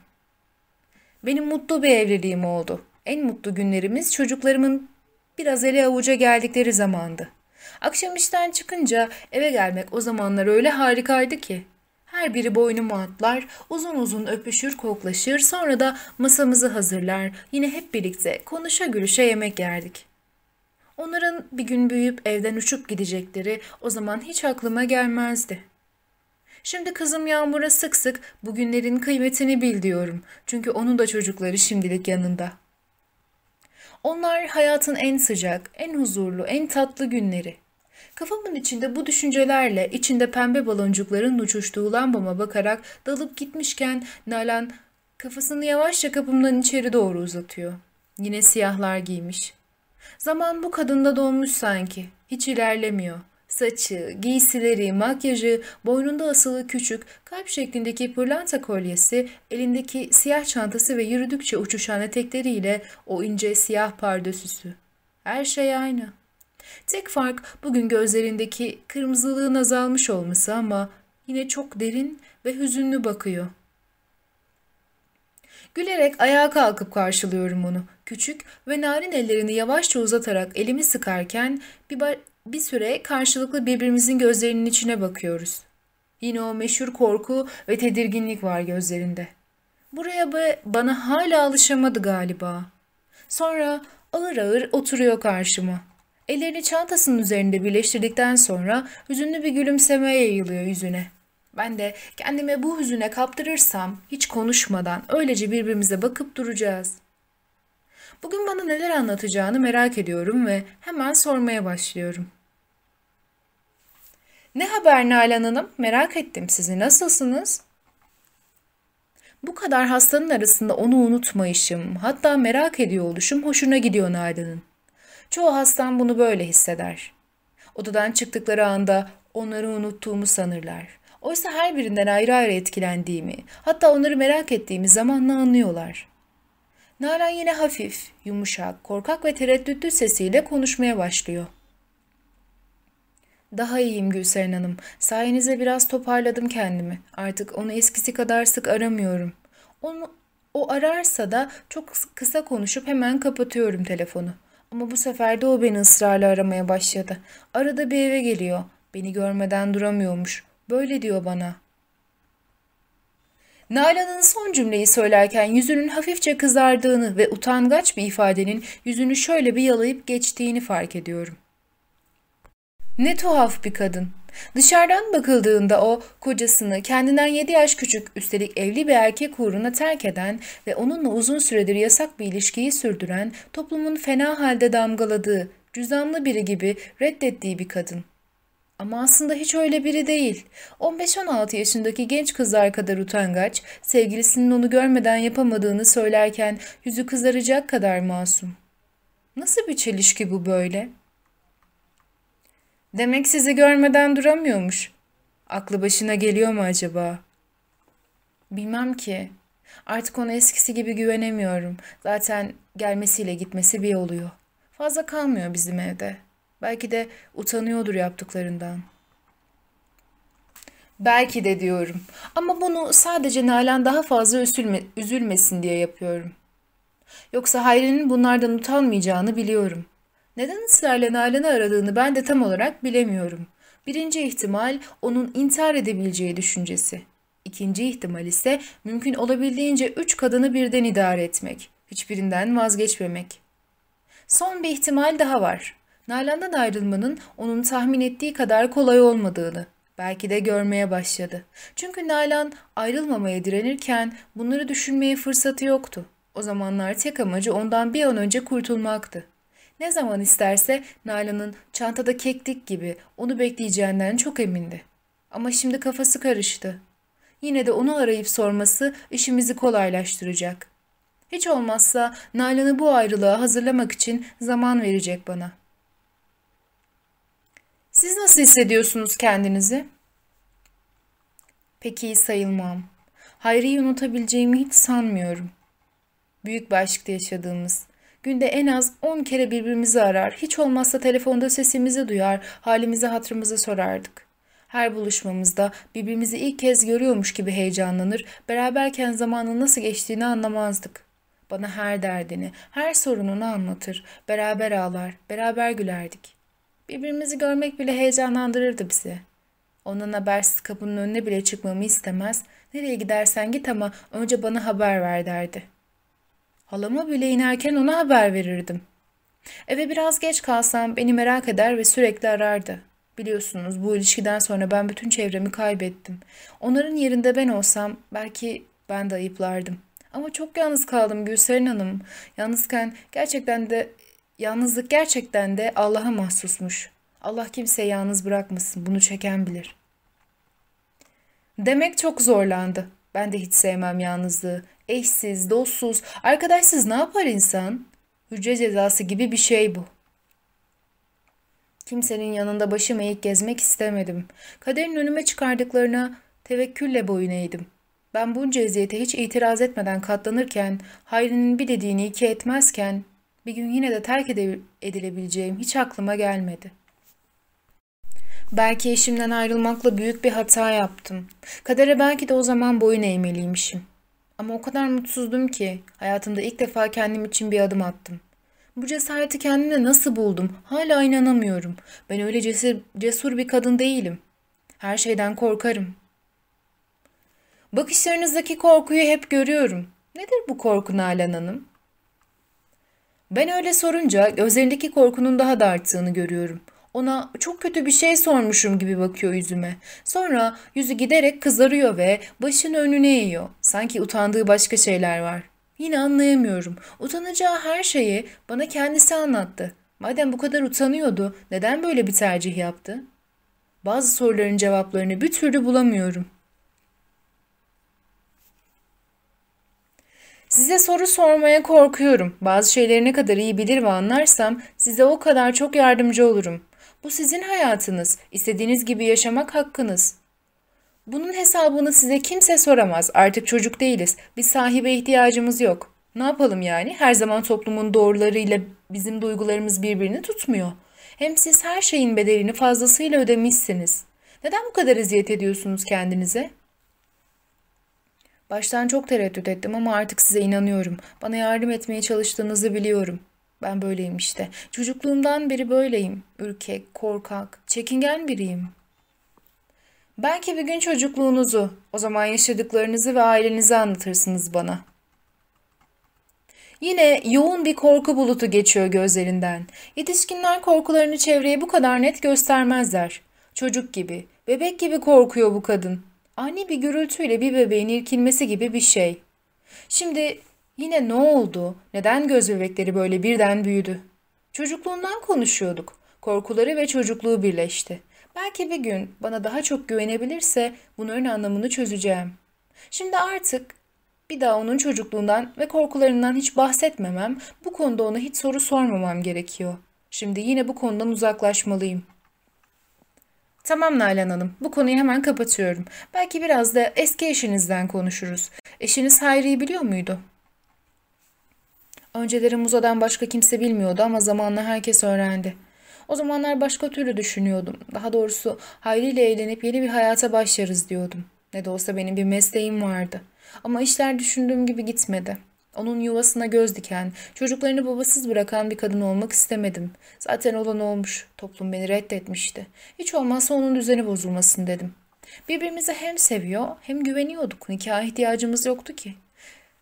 Benim mutlu bir evliliğim oldu. En mutlu günlerimiz çocuklarımın biraz ele avuca geldikleri zamandı. Akşam işten çıkınca eve gelmek o zamanlar öyle harikaydı ki. Her biri boynumu atlar, uzun uzun öpüşür, koklaşır, sonra da masamızı hazırlar, yine hep birlikte konuşa gülüşe yemek yerdik. Onların bir gün büyüyüp evden uçup gidecekleri o zaman hiç aklıma gelmezdi. Şimdi kızım Yağmur'a sık sık bugünlerin kıymetini bil diyorum. Çünkü onun da çocukları şimdilik yanında. Onlar hayatın en sıcak, en huzurlu, en tatlı günleri. Kafamın içinde bu düşüncelerle içinde pembe baloncukların uçuştuğu lambama bakarak dalıp gitmişken Nalan kafasını yavaşça kapımdan içeri doğru uzatıyor. Yine siyahlar giymiş. Zaman bu kadında donmuş sanki. Hiç ilerlemiyor. Saçı, giysileri, makyajı, boynunda asılı küçük, kalp şeklindeki pırlanta kolyesi, elindeki siyah çantası ve yürüdükçe uçuşan etekleriyle o ince siyah pardösüsü. Her şey aynı. Tek fark bugün gözlerindeki kırmızılığın azalmış olması ama yine çok derin ve hüzünlü bakıyor. Gülerek ayağa kalkıp karşılıyorum onu. Küçük ve narin ellerini yavaşça uzatarak elimi sıkarken bir, bir süre karşılıklı birbirimizin gözlerinin içine bakıyoruz. Yine o meşhur korku ve tedirginlik var gözlerinde. Buraya be, bana hala alışamadı galiba. Sonra ağır ağır oturuyor karşıma. Ellerini çantasının üzerinde birleştirdikten sonra hüzünlü bir gülümseme yayılıyor yüzüne. Ben de kendime bu hüzüne kaptırırsam hiç konuşmadan öylece birbirimize bakıp duracağız. Bugün bana neler anlatacağını merak ediyorum ve hemen sormaya başlıyorum. Ne haber Nalan Hanım? Merak ettim sizi. Nasılsınız? Bu kadar hastanın arasında onu unutmayışım, hatta merak ediyor oluşum hoşuna gidiyor Nalan'ın. Çoğu hastam bunu böyle hisseder. Odadan çıktıkları anda onları unuttuğumu sanırlar. Oysa her birinden ayrı ayrı etkilendiğimi, hatta onları merak ettiğimi zamanla anlıyorlar. Nalan yine hafif, yumuşak, korkak ve tereddütlü sesiyle konuşmaya başlıyor. Daha iyiyim Gülseren Hanım. Sayenizde biraz toparladım kendimi. Artık onu eskisi kadar sık aramıyorum. Onu, o ararsa da çok kısa konuşup hemen kapatıyorum telefonu. Ama bu sefer de o beni ısrarla aramaya başladı. Arada bir eve geliyor. Beni görmeden duramıyormuş. Böyle diyor bana. Nalan'ın son cümleyi söylerken yüzünün hafifçe kızardığını ve utangaç bir ifadenin yüzünü şöyle bir yalayıp geçtiğini fark ediyorum. Ne tuhaf bir kadın. Dışarıdan bakıldığında o kocasını kendinden yedi yaş küçük üstelik evli bir erkek uğruna terk eden ve onunla uzun süredir yasak bir ilişkiyi sürdüren toplumun fena halde damgaladığı, cüzdanlı biri gibi reddettiği bir kadın. Ama aslında hiç öyle biri değil. 15-16 yaşındaki genç kızlar kadar utangaç, sevgilisinin onu görmeden yapamadığını söylerken yüzü kızaracak kadar masum. Nasıl bir çelişki bu böyle? Demek sizi görmeden duramıyormuş. Aklı başına geliyor mu acaba? Bilmem ki. Artık ona eskisi gibi güvenemiyorum. Zaten gelmesiyle gitmesi bir oluyor. Fazla kalmıyor bizim evde.'' Belki de utanıyordur yaptıklarından. Belki de diyorum. Ama bunu sadece Nalan daha fazla üzülme, üzülmesin diye yapıyorum. Yoksa Hayri'nin bunlardan utanmayacağını biliyorum. Neden ısrarla Nalan'ı aradığını ben de tam olarak bilemiyorum. Birinci ihtimal onun intihar edebileceği düşüncesi. İkinci ihtimal ise mümkün olabildiğince üç kadını birden idare etmek. Hiçbirinden vazgeçmemek. Son bir ihtimal daha var. Nalan'dan ayrılmanın onun tahmin ettiği kadar kolay olmadığını belki de görmeye başladı. Çünkü Nalan ayrılmamaya direnirken bunları düşünmeye fırsatı yoktu. O zamanlar tek amacı ondan bir an önce kurtulmaktı. Ne zaman isterse Nalan'ın çantada keklik gibi onu bekleyeceğinden çok emindi. Ama şimdi kafası karıştı. Yine de onu arayıp sorması işimizi kolaylaştıracak. Hiç olmazsa Nalan'ı bu ayrılığa hazırlamak için zaman verecek bana. Siz nasıl hissediyorsunuz kendinizi? Pek iyi sayılmam. Hayri'yi unutabileceğimi hiç sanmıyorum. Büyük bir aşkta yaşadığımız, günde en az on kere birbirimizi arar, hiç olmazsa telefonda sesimizi duyar, halimizi hatırımızı sorardık. Her buluşmamızda birbirimizi ilk kez görüyormuş gibi heyecanlanır, beraberken zamanın nasıl geçtiğini anlamazdık. Bana her derdini, her sorununu anlatır, beraber ağlar, beraber gülerdik. Birbirimizi görmek bile heyecanlandırırdı bizi. Ondan habersiz kapının önüne bile çıkmamı istemez, nereye gidersen git ama önce bana haber ver derdi. Halama bile inerken ona haber verirdim. Eve biraz geç kalsam beni merak eder ve sürekli arardı. Biliyorsunuz bu ilişkiden sonra ben bütün çevremi kaybettim. Onların yerinde ben olsam belki ben de ayıplardım. Ama çok yalnız kaldım Gülseren Hanım. Yalnızken gerçekten de Yalnızlık gerçekten de Allah'a mahsusmuş. Allah kimseyi yalnız bırakmasın. Bunu çeken bilir. Demek çok zorlandı. Ben de hiç sevmem yalnızlığı. Eşsiz, dostsuz, arkadaşsız ne yapar insan? Hücre cezası gibi bir şey bu. Kimsenin yanında başım eğik gezmek istemedim. Kaderin önüme çıkardıklarına tevekkülle boyun eğdim. Ben bunca eziyete hiç itiraz etmeden katlanırken, Hayri'nin bir dediğini iki etmezken, bir gün yine de terk edilebileceğim hiç aklıma gelmedi. Belki eşimden ayrılmakla büyük bir hata yaptım. Kadere belki de o zaman boyun eğmeliymişim. Ama o kadar mutsuzdum ki hayatımda ilk defa kendim için bir adım attım. Bu cesareti kendimde nasıl buldum? Hala inanamıyorum. Ben öyle cesur, cesur bir kadın değilim. Her şeyden korkarım. Bakışlarınızdaki korkuyu hep görüyorum. Nedir bu korku Nalan Hanım? Ben öyle sorunca gözlerindeki korkunun daha da arttığını görüyorum. Ona çok kötü bir şey sormuşum gibi bakıyor yüzüme. Sonra yüzü giderek kızarıyor ve başını önüne eğiyor. Sanki utandığı başka şeyler var. Yine anlayamıyorum. Utanacağı her şeyi bana kendisi anlattı. Madem bu kadar utanıyordu, neden böyle bir tercih yaptı? Bazı soruların cevaplarını bir türlü bulamıyorum. Size soru sormaya korkuyorum. Bazı şeyleri ne kadar iyi bilir ve anlarsam size o kadar çok yardımcı olurum. Bu sizin hayatınız. İstediğiniz gibi yaşamak hakkınız. Bunun hesabını size kimse soramaz. Artık çocuk değiliz. Bir sahibe ihtiyacımız yok. Ne yapalım yani? Her zaman toplumun doğrularıyla bizim duygularımız birbirini tutmuyor. Hem siz her şeyin bedelini fazlasıyla ödemişsiniz. Neden bu kadar eziyet ediyorsunuz kendinize? Baştan çok tereddüt ettim ama artık size inanıyorum. Bana yardım etmeye çalıştığınızı biliyorum. Ben böyleyim işte. Çocukluğumdan beri böyleyim. Ürkek, korkak, çekingen biriyim. Belki bir gün çocukluğunuzu, o zaman yaşadıklarınızı ve ailenizi anlatırsınız bana. Yine yoğun bir korku bulutu geçiyor gözlerinden. Yetişkinler korkularını çevreye bu kadar net göstermezler. Çocuk gibi, bebek gibi korkuyor bu kadın. Ani bir gürültüyle bir bebeğin irkilmesi gibi bir şey. Şimdi yine ne oldu? Neden göz bebekleri böyle birden büyüdü? Çocukluğundan konuşuyorduk. Korkuları ve çocukluğu birleşti. Belki bir gün bana daha çok güvenebilirse bunların anlamını çözeceğim. Şimdi artık bir daha onun çocukluğundan ve korkularından hiç bahsetmemem, bu konuda ona hiç soru sormamam gerekiyor. Şimdi yine bu konudan uzaklaşmalıyım. Tamam Nalan Hanım, bu konuyu hemen kapatıyorum. Belki biraz da eski eşinizden konuşuruz. Eşiniz Hayri'yi biliyor muydu? Önceleri Muza'dan başka kimse bilmiyordu ama zamanla herkes öğrendi. O zamanlar başka türlü düşünüyordum. Daha doğrusu Hayri ile evlenip yeni bir hayata başlarız diyordum. Ne de olsa benim bir mesleğim vardı. Ama işler düşündüğüm gibi gitmedi. Onun yuvasına göz diken, çocuklarını babasız bırakan bir kadın olmak istemedim. Zaten olan olmuş. Toplum beni reddetmişti. Hiç olmazsa onun düzeni bozulmasın dedim. Birbirimizi hem seviyor hem güveniyorduk. Nikah ihtiyacımız yoktu ki.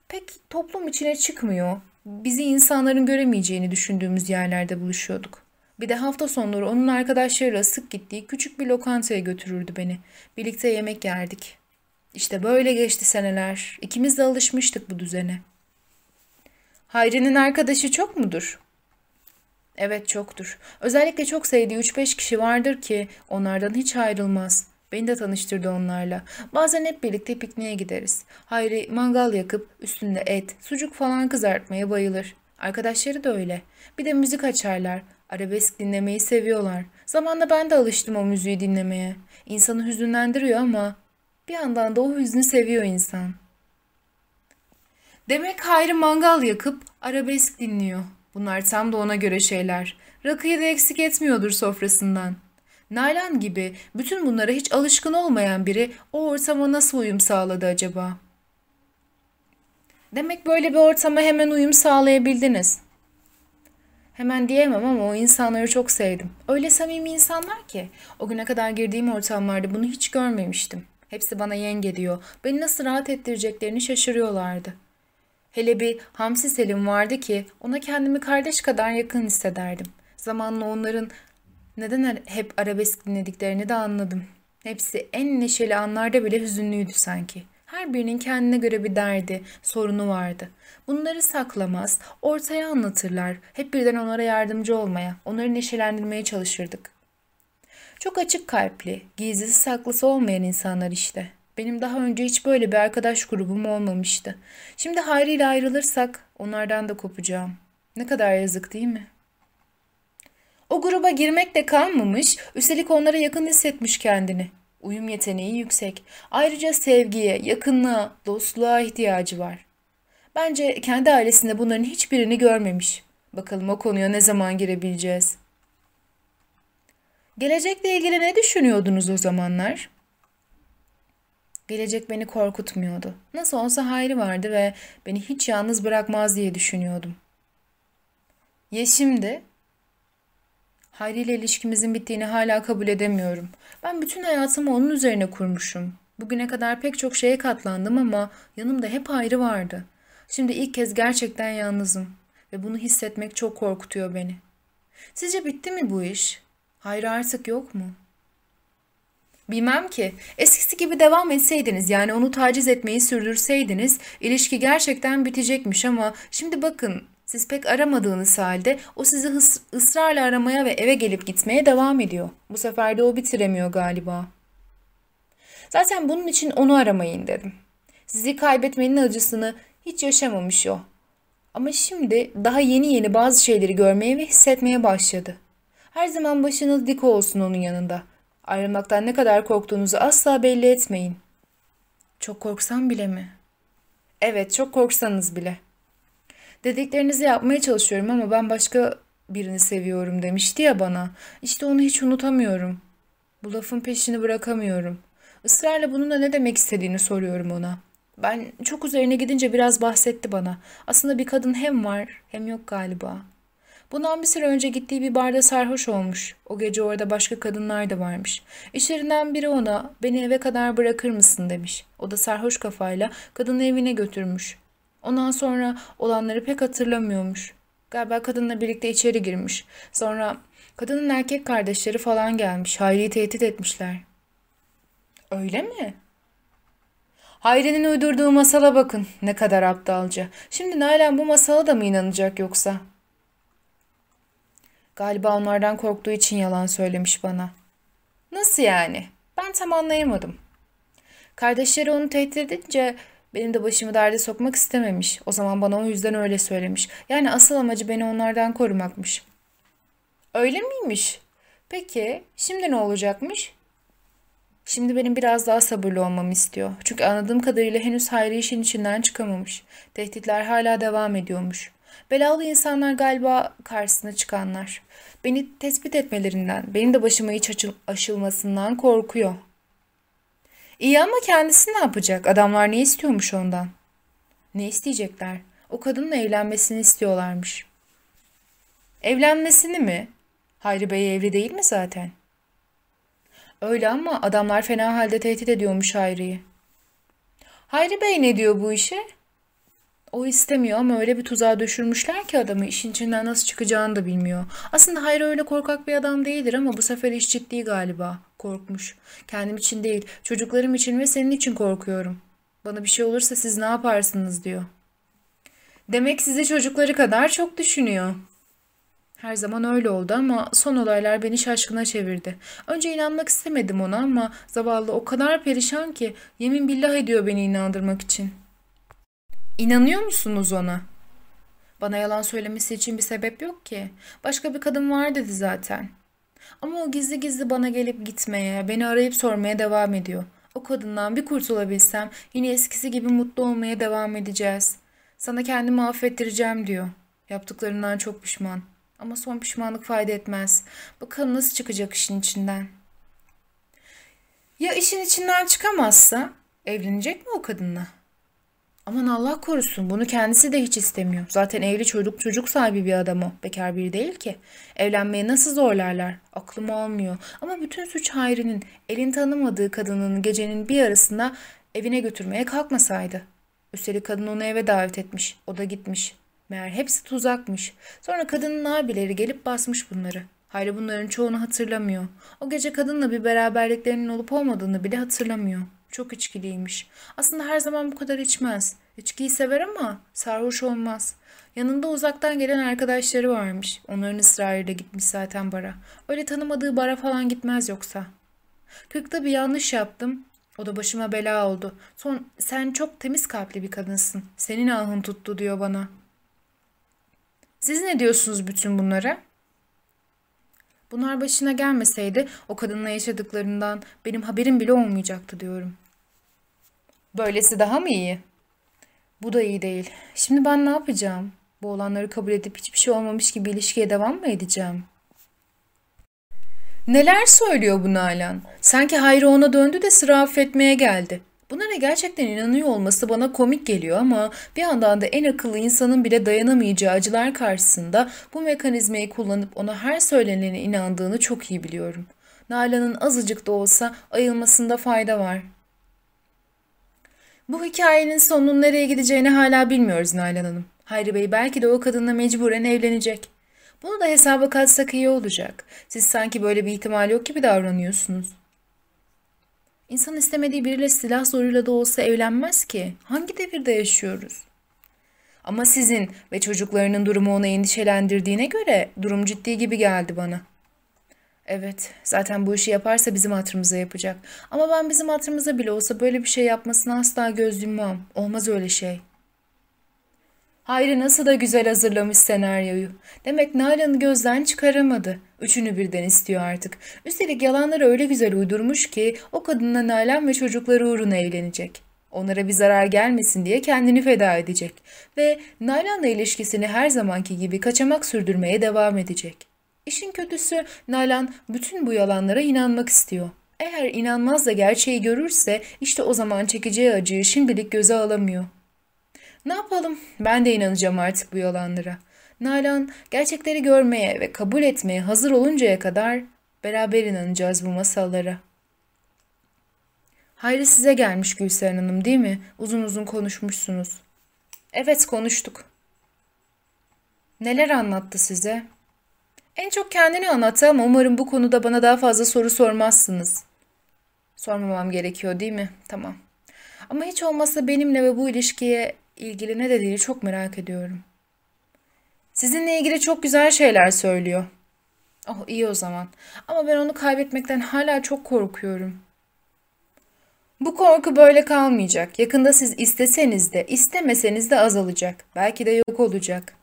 Pek toplum içine çıkmıyor. Bizi insanların göremeyeceğini düşündüğümüz yerlerde buluşuyorduk. Bir de hafta sonları onun arkadaşlarıyla sık gittiği küçük bir lokantaya götürürdü beni. Birlikte yemek yerdik. İşte böyle geçti seneler. İkimiz de alışmıştık bu düzene. Hayri'nin arkadaşı çok mudur? Evet çoktur. Özellikle çok sevdiği 3-5 kişi vardır ki onlardan hiç ayrılmaz. Beni de tanıştırdı onlarla. Bazen hep birlikte pikniğe gideriz. Hayri mangal yakıp üstünde et, sucuk falan kızartmaya bayılır. Arkadaşları da öyle. Bir de müzik açarlar. Arabesk dinlemeyi seviyorlar. Zamanla ben de alıştım o müziği dinlemeye. İnsanı hüzünlendiriyor ama bir yandan da o hüznü seviyor insan. Demek Hayri mangal yakıp arabesk dinliyor. Bunlar tam da ona göre şeyler. Rakıyı da eksik etmiyordur sofrasından. Nalan gibi bütün bunlara hiç alışkın olmayan biri o ortama nasıl uyum sağladı acaba? Demek böyle bir ortama hemen uyum sağlayabildiniz. Hemen diyemem ama o insanları çok sevdim. Öyle samimi insanlar ki. O güne kadar girdiğim ortamlarda bunu hiç görmemiştim. Hepsi bana yenge diyor. Beni nasıl rahat ettireceklerini şaşırıyorlardı. Hele bir Hamsi Selim vardı ki ona kendimi kardeş kadar yakın hissederdim. Zamanla onların neden hep arabesk dinlediklerini de anladım. Hepsi en neşeli anlarda bile hüzünlüydü sanki. Her birinin kendine göre bir derdi, sorunu vardı. Bunları saklamaz, ortaya anlatırlar. Hep birden onlara yardımcı olmaya, onları neşelendirmeye çalışırdık. Çok açık kalpli, gizlisi saklısı olmayan insanlar işte. Benim daha önce hiç böyle bir arkadaş grubum olmamıştı. Şimdi Hayri ile ayrılırsak onlardan da kopacağım. Ne kadar yazık değil mi? O gruba girmekle kalmamış, üstelik onlara yakın hissetmiş kendini. Uyum yeteneği yüksek. Ayrıca sevgiye, yakınlığa, dostluğa ihtiyacı var. Bence kendi ailesinde bunların hiçbirini görmemiş. Bakalım o konuya ne zaman girebileceğiz. Gelecekle ilgili ne düşünüyordunuz o zamanlar? Gelecek beni korkutmuyordu. Nasıl olsa Hayri vardı ve beni hiç yalnız bırakmaz diye düşünüyordum. Ya şimdi? Hayri ile ilişkimizin bittiğini hala kabul edemiyorum. Ben bütün hayatımı onun üzerine kurmuşum. Bugüne kadar pek çok şeye katlandım ama yanımda hep Hayri vardı. Şimdi ilk kez gerçekten yalnızım ve bunu hissetmek çok korkutuyor beni. Sizce bitti mi bu iş? Hayri artık yok mu?'' Bilmem ki. Eskisi gibi devam etseydiniz yani onu taciz etmeyi sürdürseydiniz ilişki gerçekten bitecekmiş ama şimdi bakın siz pek aramadığınız halde o sizi ısrarla aramaya ve eve gelip gitmeye devam ediyor. Bu sefer de o bitiremiyor galiba. Zaten bunun için onu aramayın dedim. Sizi kaybetmenin acısını hiç yaşamamış o. Ama şimdi daha yeni yeni bazı şeyleri görmeye ve hissetmeye başladı. Her zaman başınız dik olsun onun yanında. Ayrılmaktan ne kadar korktuğunuzu asla belli etmeyin. Çok korksam bile mi? Evet, çok korksanız bile. Dediklerinizi yapmaya çalışıyorum ama ben başka birini seviyorum demişti ya bana. İşte onu hiç unutamıyorum. Bu lafın peşini bırakamıyorum. Israrla bununla ne demek istediğini soruyorum ona. Ben çok üzerine gidince biraz bahsetti bana. Aslında bir kadın hem var hem yok galiba. Bundan bir süre önce gittiği bir barda sarhoş olmuş. O gece orada başka kadınlar da varmış. İşlerinden biri ona beni eve kadar bırakır mısın demiş. O da sarhoş kafayla kadını evine götürmüş. Ondan sonra olanları pek hatırlamıyormuş. Galiba kadınla birlikte içeri girmiş. Sonra kadının erkek kardeşleri falan gelmiş. Hayri'yi tehdit etmişler. Öyle mi? Hayri'nin uydurduğu masala bakın. Ne kadar aptalca. Şimdi Nalan bu masala da mı inanacak yoksa? Galiba onlardan korktuğu için yalan söylemiş bana. Nasıl yani? Ben tam anlayamadım. Kardeşleri onu tehdit edince benim de başımı derde sokmak istememiş. O zaman bana o yüzden öyle söylemiş. Yani asıl amacı beni onlardan korumakmış. Öyle miymiş? Peki şimdi ne olacakmış? Şimdi benim biraz daha sabırlı olmamı istiyor. Çünkü anladığım kadarıyla henüz Hayri işin içinden çıkamamış. Tehditler hala devam ediyormuş. Belalı insanlar galiba karşısına çıkanlar. Beni tespit etmelerinden, benim de başıma hiç aşılmasından korkuyor. İyi ama kendisi ne yapacak? Adamlar ne istiyormuş ondan? Ne isteyecekler? O kadınla evlenmesini istiyorlarmış. Evlenmesini mi? Hayri Bey evli değil mi zaten? Öyle ama adamlar fena halde tehdit ediyormuş Hayri'yi. Hayri Bey ne diyor bu işe? O istemiyor ama öyle bir tuzağa düşürmüşler ki adamı işin içinden nasıl çıkacağını da bilmiyor. Aslında Hayri öyle korkak bir adam değildir ama bu sefer iş ciddi galiba. Korkmuş. Kendim için değil, çocuklarım için ve senin için korkuyorum. Bana bir şey olursa siz ne yaparsınız diyor. Demek sizi çocukları kadar çok düşünüyor. Her zaman öyle oldu ama son olaylar beni şaşkına çevirdi. Önce inanmak istemedim ona ama zavallı o kadar perişan ki yemin billah ediyor beni inandırmak için.'' İnanıyor musunuz ona? Bana yalan söylemesi için bir sebep yok ki. Başka bir kadın var dedi zaten. Ama o gizli gizli bana gelip gitmeye, beni arayıp sormaya devam ediyor. O kadından bir kurtulabilsem yine eskisi gibi mutlu olmaya devam edeceğiz. Sana kendimi affettireceğim diyor. Yaptıklarından çok pişman. Ama son pişmanlık fayda etmez. Bakalım nasıl çıkacak işin içinden. Ya işin içinden çıkamazsa evlenecek mi o kadınla? Aman Allah korusun bunu kendisi de hiç istemiyor. Zaten evli çocuk çocuk sahibi bir adam o. Bekar biri değil ki. Evlenmeye nasıl zorlarlar? Aklım almıyor. Ama bütün suç Hayri'nin elin tanımadığı kadının gecenin bir yarısında evine götürmeye kalkmasaydı. Üstelik kadın onu eve davet etmiş. O da gitmiş. Meğer hepsi tuzakmış. Sonra kadının abileri gelip basmış bunları. Hayri bunların çoğunu hatırlamıyor. O gece kadınla bir beraberliklerinin olup olmadığını bile hatırlamıyor. Çok içkiliymiş. Aslında her zaman bu kadar içmez. İçkiyi sever ama sarhoş olmaz. Yanında uzaktan gelen arkadaşları varmış. Onların ısrarıyla gitmiş zaten bara. Öyle tanımadığı bara falan gitmez yoksa. Kırkta bir yanlış yaptım. O da başıma bela oldu. Son sen çok temiz kalpli bir kadınsın. Senin ahın tuttu diyor bana. Siz ne diyorsunuz bütün bunlara? Bunlar başına gelmeseydi o kadınla yaşadıklarından benim haberim bile olmayacaktı diyorum. Böylesi daha mı iyi? Bu da iyi değil. Şimdi ben ne yapacağım? Bu olanları kabul edip hiçbir şey olmamış gibi ilişkiye devam mı edeceğim? Neler söylüyor bu Nalan? Sanki Hayri ona döndü de sıra affetmeye geldi. Bunlara gerçekten inanıyor olması bana komik geliyor ama bir yandan da en akıllı insanın bile dayanamayacağı acılar karşısında bu mekanizmayı kullanıp ona her söylenene inandığını çok iyi biliyorum. Nalan'ın azıcık da olsa ayılmasında fayda var. Bu hikayenin sonunun nereye gideceğini hala bilmiyoruz Nalan Hanım. Hayri Bey belki de o kadınla mecburen evlenecek. Bunu da hesaba katsak iyi olacak. Siz sanki böyle bir ihtimal yok gibi davranıyorsunuz. İnsan istemediği biriyle silah zoruyla da olsa evlenmez ki. Hangi devirde yaşıyoruz? Ama sizin ve çocuklarının durumu onu endişelendirdiğine göre durum ciddi gibi geldi bana. Evet, zaten bu işi yaparsa bizim hatırımıza yapacak. Ama ben bizim hatırımıza bile olsa böyle bir şey yapmasına asla göz yummam. Olmaz öyle şey. Hayri nasıl da güzel hazırlamış senaryoyu. Demek Nalan'ı gözden çıkaramadı. Üçünü birden istiyor artık. Üstelik yalanları öyle güzel uydurmuş ki o kadınla Nalan ve çocukları uğruna evlenecek. Onlara bir zarar gelmesin diye kendini feda edecek. Ve Nalan'la ilişkisini her zamanki gibi kaçamak sürdürmeye devam edecek. İşin kötüsü Nalan bütün bu yalanlara inanmak istiyor. Eğer inanmaz da gerçeği görürse işte o zaman çekeceği acıyı şimdilik göze alamıyor. Ne yapalım? Ben de inanacağım artık bu yalanlara. Nalan gerçekleri görmeye ve kabul etmeye hazır oluncaya kadar beraber inanacağız bu masallara. Hayri size gelmiş Gülseren Hanım değil mi? Uzun uzun konuşmuşsunuz. Evet konuştuk. Neler anlattı size? En çok kendini anlattı ama umarım bu konuda bana daha fazla soru sormazsınız. Sormamam gerekiyor değil mi? Tamam. Ama hiç olmazsa benimle ve bu ilişkiye ilgili ne dediğini çok merak ediyorum. Sizinle ilgili çok güzel şeyler söylüyor. Oh iyi o zaman. Ama ben onu kaybetmekten hala çok korkuyorum. Bu korku böyle kalmayacak. Yakında siz isteseniz de istemeseniz de azalacak. Belki de yok olacak.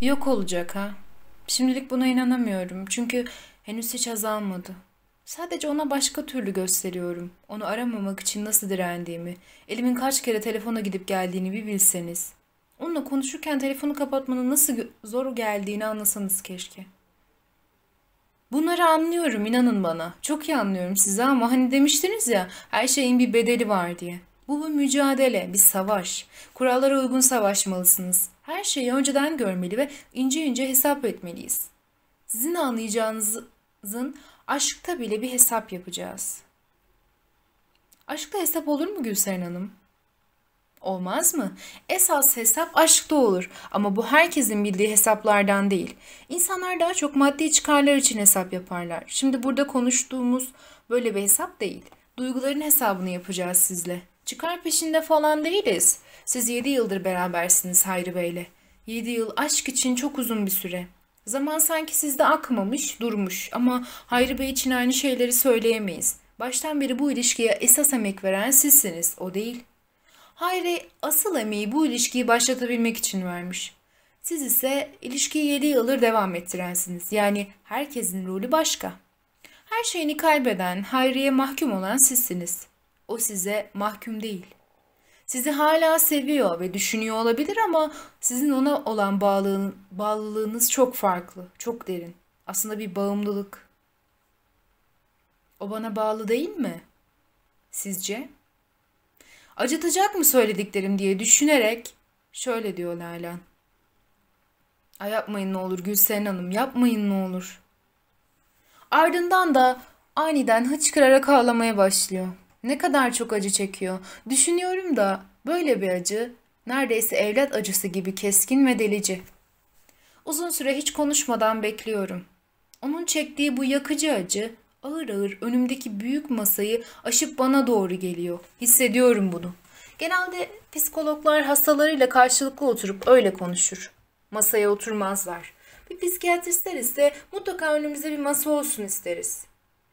Yok olacak ha. Şimdilik buna inanamıyorum. Çünkü henüz hiç azalmadı. Sadece ona başka türlü gösteriyorum. Onu aramamak için nasıl direndiğimi, elimin kaç kere telefona gidip geldiğini bir bilseniz. Onunla konuşurken telefonu kapatmanın nasıl zor geldiğini anlasanız keşke. Bunları anlıyorum inanın bana. Çok iyi anlıyorum sizi ama hani demiştiniz ya her şeyin bir bedeli var diye. Bu bir mücadele, bir savaş. Kurallara uygun savaşmalısınız. Her şeyi önceden görmeli ve ince ince hesap etmeliyiz. Sizin anlayacağınızın Aşkta bile bir hesap yapacağız. Aşkta hesap olur mu Gülseren Hanım? Olmaz mı? Esas hesap aşkta olur ama bu herkesin bildiği hesaplardan değil. İnsanlar daha çok maddi çıkarlar için hesap yaparlar. Şimdi burada konuştuğumuz böyle bir hesap değil. Duyguların hesabını yapacağız sizle. Çıkar peşinde falan değiliz. Siz 7 yıldır berabersiniz Hayri Bey'le. 7 yıl aşk için çok uzun bir süre. Zaman sanki sizde akmamış, durmuş ama Hayri Bey için aynı şeyleri söyleyemeyiz. Baştan beri bu ilişkiye esas emek veren sizsiniz, o değil. Hayri asıl emeği bu ilişkiyi başlatabilmek için vermiş. Siz ise ilişkiyi 7 yıldır devam ettirensiniz. Yani herkesin rolü başka. Her şeyini kaybeden, Hayri'ye mahkum olan sizsiniz. O size mahkum değil. Sizi hala seviyor ve düşünüyor olabilir ama sizin ona olan bağlılığın, bağlılığınız çok farklı, çok derin. Aslında bir bağımlılık. O bana bağlı değil mi? Sizce? Acıtacak mı söylediklerim diye düşünerek şöyle diyor Nalan. Ay yapmayın ne olur Gülseren Hanım, yapmayın ne olur. Ardından da aniden hıçkırarak ağlamaya başlıyor. Ne kadar çok acı çekiyor. Düşünüyorum da böyle bir acı neredeyse evlat acısı gibi keskin ve delici. Uzun süre hiç konuşmadan bekliyorum. Onun çektiği bu yakıcı acı ağır ağır önümdeki büyük masayı aşıp bana doğru geliyor. Hissediyorum bunu. Genelde psikologlar hastalarıyla karşılıklı oturup öyle konuşur. Masaya oturmazlar. Bir psikiyatristler ise mutlaka önümüzde bir masa olsun isteriz.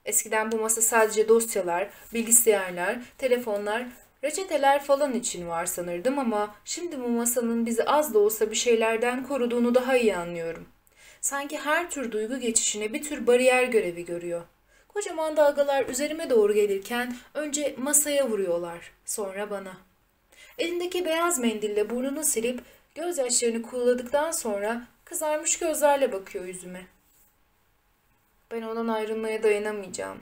Eskiden bu masa sadece dosyalar, bilgisayarlar, telefonlar, reçeteler falan için var sanırdım ama şimdi bu masanın bizi az da olsa bir şeylerden koruduğunu daha iyi anlıyorum. Sanki her tür duygu geçişine bir tür bariyer görevi görüyor. Kocaman dalgalar üzerime doğru gelirken önce masaya vuruyorlar, sonra bana. Elindeki beyaz mendille burnunu silip gözyaşlarını kulladıktan sonra kızarmış gözlerle bakıyor yüzüme. Ben ondan ayrılmaya dayanamayacağım.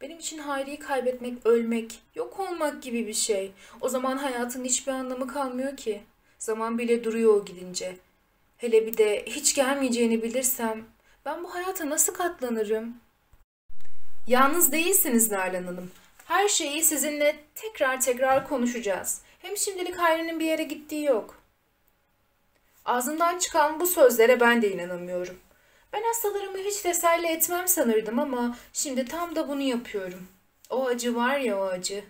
Benim için Hayri'yi kaybetmek, ölmek, yok olmak gibi bir şey. O zaman hayatın hiçbir anlamı kalmıyor ki. Zaman bile duruyor o gidince. Hele bir de hiç gelmeyeceğini bilirsem ben bu hayata nasıl katlanırım? Yalnız değilsiniz Nalan Hanım. Her şeyi sizinle tekrar tekrar konuşacağız. Hem şimdilik Hayri'nin bir yere gittiği yok. Ağzından çıkan bu sözlere ben de inanamıyorum. Ben hastalarımı hiç teselli etmem sanırdım ama şimdi tam da bunu yapıyorum. O acı var ya o acı.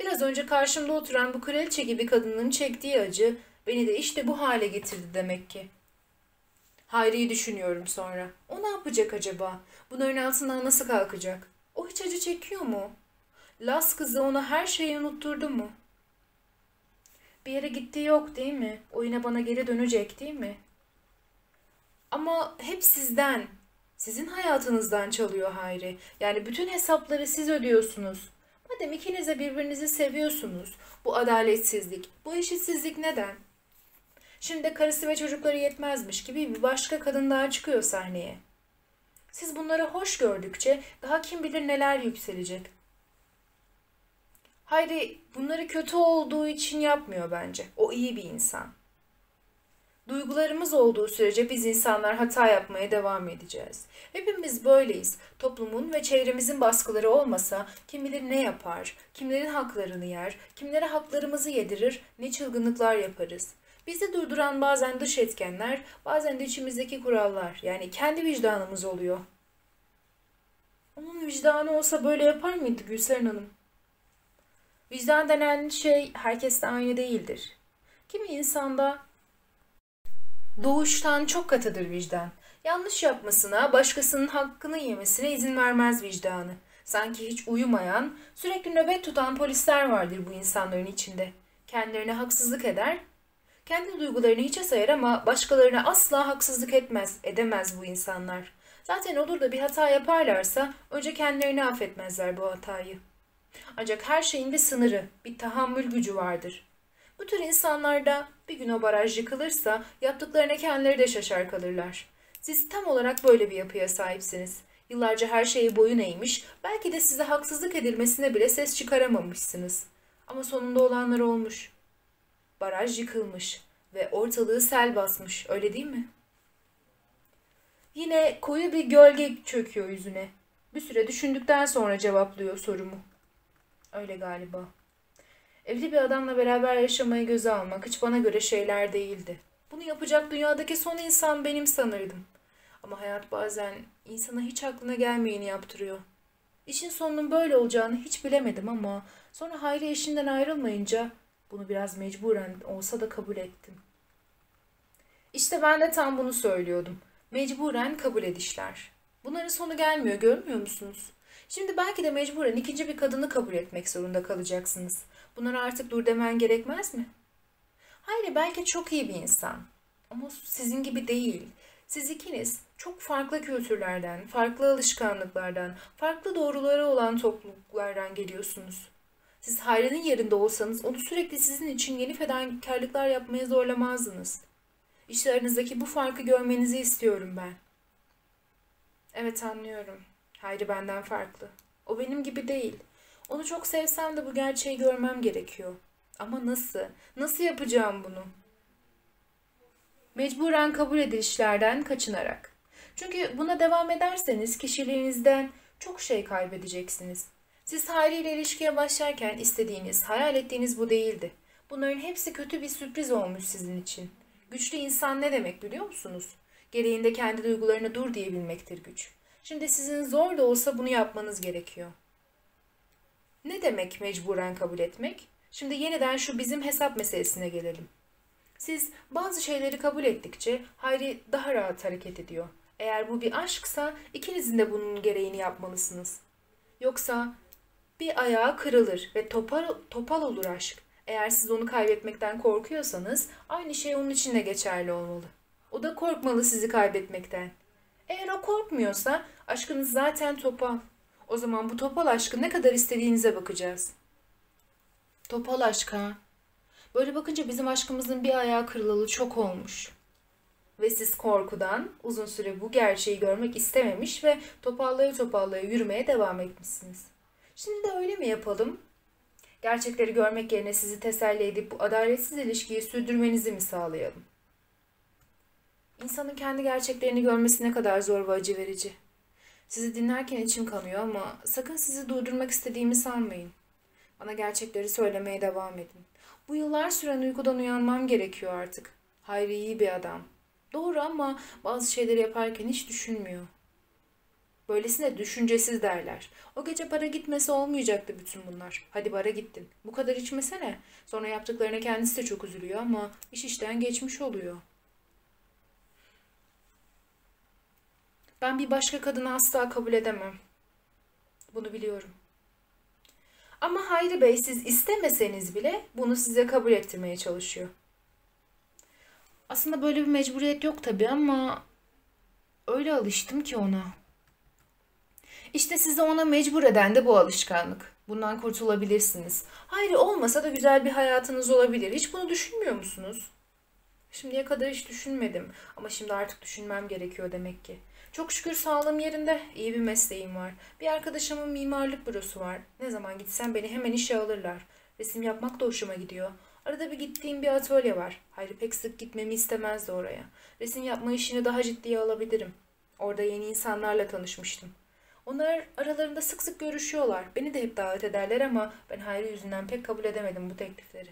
Biraz önce karşımda oturan bu kraliçe gibi kadının çektiği acı beni de işte bu hale getirdi demek ki. Hayri'yi düşünüyorum sonra. O ne yapacak acaba? Bunların altından nasıl kalkacak? O hiç acı çekiyor mu? Las kızı ona her şeyi unutturdu mu? Bir yere gittiği yok değil mi? O yine bana geri dönecek değil mi? Ama hep sizden, sizin hayatınızdan çalıyor Hayri. Yani bütün hesapları siz ödüyorsunuz. Madem ikiniz de birbirinizi seviyorsunuz, bu adaletsizlik, bu eşitsizlik neden? Şimdi karısı ve çocukları yetmezmiş gibi bir başka kadın daha çıkıyor sahneye. Siz bunları hoş gördükçe daha kim bilir neler yükselecek. Hayri bunları kötü olduğu için yapmıyor bence. O iyi bir insan. Duygularımız olduğu sürece biz insanlar hata yapmaya devam edeceğiz. Hepimiz böyleyiz. Toplumun ve çevremizin baskıları olmasa kim bilir ne yapar, kimlerin haklarını yer, kimlere haklarımızı yedirir, ne çılgınlıklar yaparız. Bizi durduran bazen dış etkenler, bazen de içimizdeki kurallar. Yani kendi vicdanımız oluyor. Onun vicdanı olsa böyle yapar mıydı Gülseren Hanım? Vicdan denen şey herkeste aynı değildir. Kimi insanda doğuştan çok katıdır vicdan. Yanlış yapmasına, başkasının hakkını yemesine izin vermez vicdanı. Sanki hiç uyumayan, sürekli nöbet tutan polisler vardır bu insanların içinde. Kendilerine haksızlık eder, kendi duygularını hiçe sayar ama başkalarına asla haksızlık etmez, edemez bu insanlar. Zaten olur da bir hata yaparlarsa önce kendilerini affetmezler bu hatayı. Ancak her şeyin bir sınırı, bir tahammül gücü vardır. Bu tür insanlarda bir gün o baraj yıkılırsa yaptıklarına kendileri de şaşar kalırlar. Siz tam olarak böyle bir yapıya sahipsiniz. Yıllarca her şeyi boyun eğmiş, belki de size haksızlık edilmesine bile ses çıkaramamışsınız. Ama sonunda olanlar olmuş. Baraj yıkılmış ve ortalığı sel basmış, öyle değil mi? Yine koyu bir gölge çöküyor yüzüne. Bir süre düşündükten sonra cevaplıyor sorumu. Öyle galiba. Evli bir adamla beraber yaşamayı göze almak hiç bana göre şeyler değildi. Bunu yapacak dünyadaki son insan benim sanırdım. Ama hayat bazen insana hiç aklına gelmeyeni yaptırıyor. İşin sonunun böyle olacağını hiç bilemedim ama sonra Hayri eşinden ayrılmayınca bunu biraz mecburen olsa da kabul ettim. İşte ben de tam bunu söylüyordum. Mecburen kabul edişler. Bunların sonu gelmiyor görmüyor musunuz? Şimdi belki de mecburen ikinci bir kadını kabul etmek zorunda kalacaksınız. Bunlara artık dur demen gerekmez mi? Hayır belki çok iyi bir insan. Ama sizin gibi değil. Siz ikiniz çok farklı kültürlerden, farklı alışkanlıklardan, farklı doğruları olan topluluklardan geliyorsunuz. Siz Hayri'nin yerinde olsanız onu sürekli sizin için yeni fedakarlıklar yapmaya zorlamazdınız. İşte aranızdaki bu farkı görmenizi istiyorum ben. Evet anlıyorum. Hayri benden farklı. O benim gibi değil. Onu çok sevsem de bu gerçeği görmem gerekiyor. Ama nasıl? Nasıl yapacağım bunu? Mecburen kabul edilişlerden kaçınarak. Çünkü buna devam ederseniz kişiliğinizden çok şey kaybedeceksiniz. Siz Hayri ile ilişkiye başlarken istediğiniz, hayal ettiğiniz bu değildi. Bunların hepsi kötü bir sürpriz olmuş sizin için. Güçlü insan ne demek biliyor musunuz? Gereğinde kendi duygularına dur diyebilmektir güç. Şimdi sizin zor da olsa bunu yapmanız gerekiyor. Ne demek mecburen kabul etmek? Şimdi yeniden şu bizim hesap meselesine gelelim. Siz bazı şeyleri kabul ettikçe Hayri daha rahat hareket ediyor. Eğer bu bir aşksa ikinizin de bunun gereğini yapmalısınız. Yoksa bir ayağı kırılır ve topal, topal olur aşk. Eğer siz onu kaybetmekten korkuyorsanız aynı şey onun için de geçerli olmalı. O da korkmalı sizi kaybetmekten. Eğer o korkmuyorsa aşkınız zaten topal. O zaman bu topal aşkı ne kadar istediğinize bakacağız. Topal aşk ha. Böyle bakınca bizim aşkımızın bir ayağı kırılalı çok olmuş. Ve siz korkudan uzun süre bu gerçeği görmek istememiş ve topallaya topallaya yürümeye devam etmişsiniz. Şimdi de öyle mi yapalım? Gerçekleri görmek yerine sizi teselli edip bu adaletsiz ilişkiyi sürdürmenizi mi sağlayalım? İnsanın kendi gerçeklerini görmesi ne kadar zor ve acı verici. Sizi dinlerken içim kanıyor ama sakın sizi durdurmak istediğimi sanmayın. Bana gerçekleri söylemeye devam edin. Bu yıllar süren uykudan uyanmam gerekiyor artık. Hayri iyi bir adam. Doğru ama bazı şeyleri yaparken hiç düşünmüyor. Böylesine düşüncesiz derler. O gece para gitmesi olmayacaktı bütün bunlar. Hadi bara gittin. Bu kadar içmesene. Sonra yaptıklarına kendisi de çok üzülüyor ama iş işten geçmiş oluyor. Ben bir başka kadını asla kabul edemem. Bunu biliyorum. Ama Hayri Bey siz istemeseniz bile bunu size kabul ettirmeye çalışıyor. Aslında böyle bir mecburiyet yok tabii ama öyle alıştım ki ona. İşte sizi ona mecbur eden de bu alışkanlık. Bundan kurtulabilirsiniz. Hayri olmasa da güzel bir hayatınız olabilir. Hiç bunu düşünmüyor musunuz? Şimdiye kadar hiç düşünmedim ama şimdi artık düşünmem gerekiyor demek ki. Çok şükür sağlığım yerinde, iyi bir mesleğim var. Bir arkadaşımın mimarlık bürosu var. Ne zaman gitsem beni hemen işe alırlar. Resim yapmak da hoşuma gidiyor. Arada bir gittiğim bir atölye var. Hayri pek sık gitmemi istemezdi oraya. Resim yapma işini daha ciddiye alabilirim. Orada yeni insanlarla tanışmıştım. Onlar aralarında sık sık görüşüyorlar. Beni de hep davet ederler ama ben Hayri yüzünden pek kabul edemedim bu teklifleri.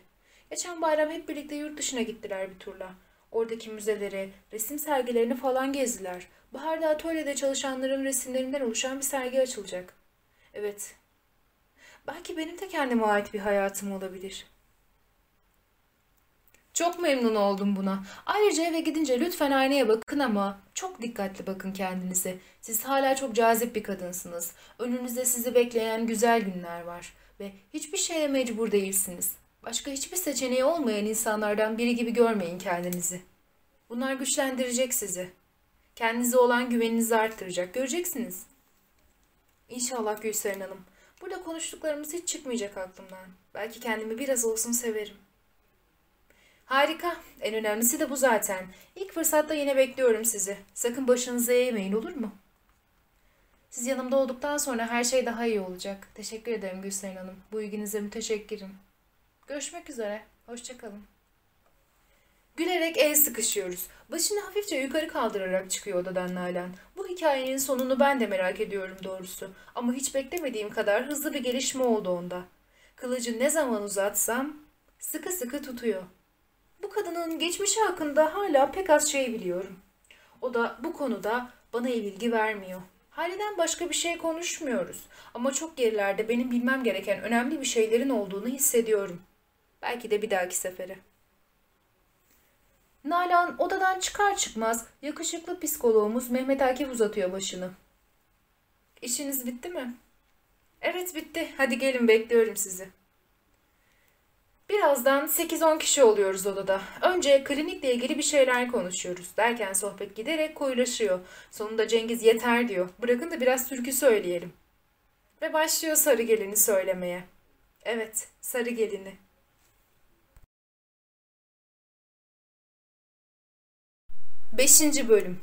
Geçen bayram hep birlikte yurt dışına gittiler bir turla. Oradaki müzeleri, resim sergilerini falan gezdiler. Baharda atölyede çalışanların resimlerinden oluşan bir sergi açılacak. Evet. Belki benim de kendime ait bir hayatım olabilir. Çok memnun oldum buna. Ayrıca eve gidince lütfen aynaya bakın ama çok dikkatli bakın kendinize. Siz hala çok cazip bir kadınsınız. Önünüzde sizi bekleyen güzel günler var ve hiçbir şeye mecbur değilsiniz. Başka hiçbir seçeneği olmayan insanlardan biri gibi görmeyin kendinizi. Bunlar güçlendirecek sizi. Kendinize olan güveninizi arttıracak. Göreceksiniz. İnşallah Gülseren Hanım. Burada konuştuklarımız hiç çıkmayacak aklımdan. Belki kendimi biraz olsun severim. Harika. En önemlisi de bu zaten. İlk fırsatta yine bekliyorum sizi. Sakın başınızı eğmeyin olur mu? Siz yanımda olduktan sonra her şey daha iyi olacak. Teşekkür ederim Gülseren Hanım. Bu ilginize müteşekkirim. Görüşmek üzere. Hoşçakalın. Gülerek el sıkışıyoruz. Başını hafifçe yukarı kaldırarak çıkıyor odadan Nalan. Bu hikayenin sonunu ben de merak ediyorum doğrusu. Ama hiç beklemediğim kadar hızlı bir gelişme oldu onda. Kılıcı ne zaman uzatsam sıkı sıkı tutuyor. Bu kadının geçmişi hakkında hala pek az şey biliyorum. O da bu konuda bana iyi bilgi vermiyor. Haliden başka bir şey konuşmuyoruz. Ama çok gerilerde benim bilmem gereken önemli bir şeylerin olduğunu hissediyorum. Belki de bir dahaki sefere. Nalan odadan çıkar çıkmaz yakışıklı psikoloğumuz Mehmet Akif uzatıyor başını. İşiniz bitti mi? Evet bitti. Hadi gelin bekliyorum sizi. Birazdan 8-10 kişi oluyoruz odada. Önce klinikle ilgili bir şeyler konuşuyoruz. Derken sohbet giderek koyulaşıyor. Sonunda Cengiz yeter diyor. Bırakın da biraz türkü söyleyelim. Ve başlıyor sarı gelini söylemeye. Evet, sarı gelini. Beşinci bölüm.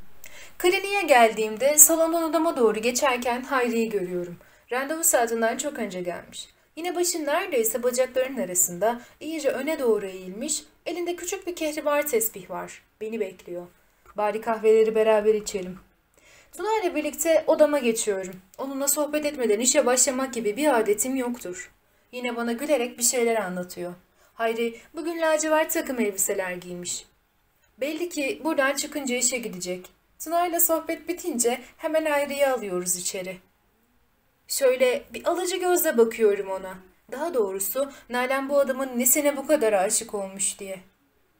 Kliniğe geldiğimde salondan odama doğru geçerken Hayri'yi görüyorum. Randevu saatinden çok önce gelmiş. Yine başı neredeyse bacaklarının arasında iyice öne doğru eğilmiş, elinde küçük bir kehribar tesbih var. Beni bekliyor. Bari kahveleri beraber içelim. Tuna ile birlikte odama geçiyorum. Onunla sohbet etmeden işe başlamak gibi bir adetim yoktur. Yine bana gülerek bir şeyler anlatıyor. Hayri bugün lacivert takım elbiseler giymiş. Belli ki buradan çıkınca işe gidecek. Tuna ile sohbet bitince hemen Hayri'yi alıyoruz içeri. Şöyle bir alıcı gözle bakıyorum ona. Daha doğrusu Nalan bu adamın nesine bu kadar aşık olmuş diye.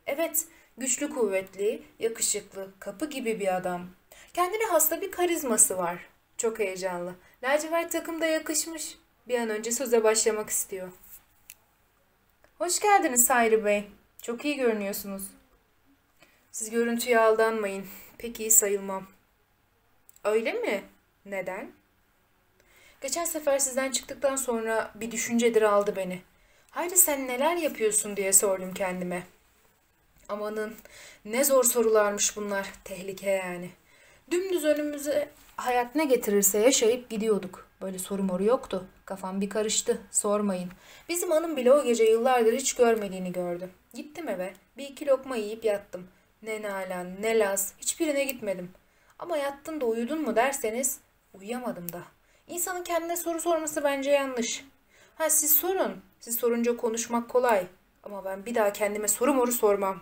Evet, güçlü kuvvetli, yakışıklı, kapı gibi bir adam. Kendine hasta bir karizması var. Çok heyecanlı. Lacivert takımda yakışmış. Bir an önce söze başlamak istiyor. Hoş geldiniz Sayri Bey. Çok iyi görünüyorsunuz. Siz görüntüye aldanmayın. Pek iyi sayılmam. Öyle mi? Neden? Geçen sefer sizden çıktıktan sonra bir düşüncedir aldı beni. Haydi sen neler yapıyorsun diye sordum kendime. Amanın ne zor sorularmış bunlar. Tehlike yani. Dümdüz önümüze hayat ne getirirse yaşayıp gidiyorduk. Böyle soru moru yoktu. Kafam bir karıştı. Sormayın. Bizim hanım bile o gece yıllardır hiç görmediğini gördü. Gittim eve. Bir iki lokma yiyip yattım. Ne Nalan ne Laz hiçbirine gitmedim. Ama yattın da uyudun mu derseniz uyuyamadım da. İnsanın kendine soru sorması bence yanlış. Ha siz sorun. Siz sorunca konuşmak kolay. Ama ben bir daha kendime soru moru sormam.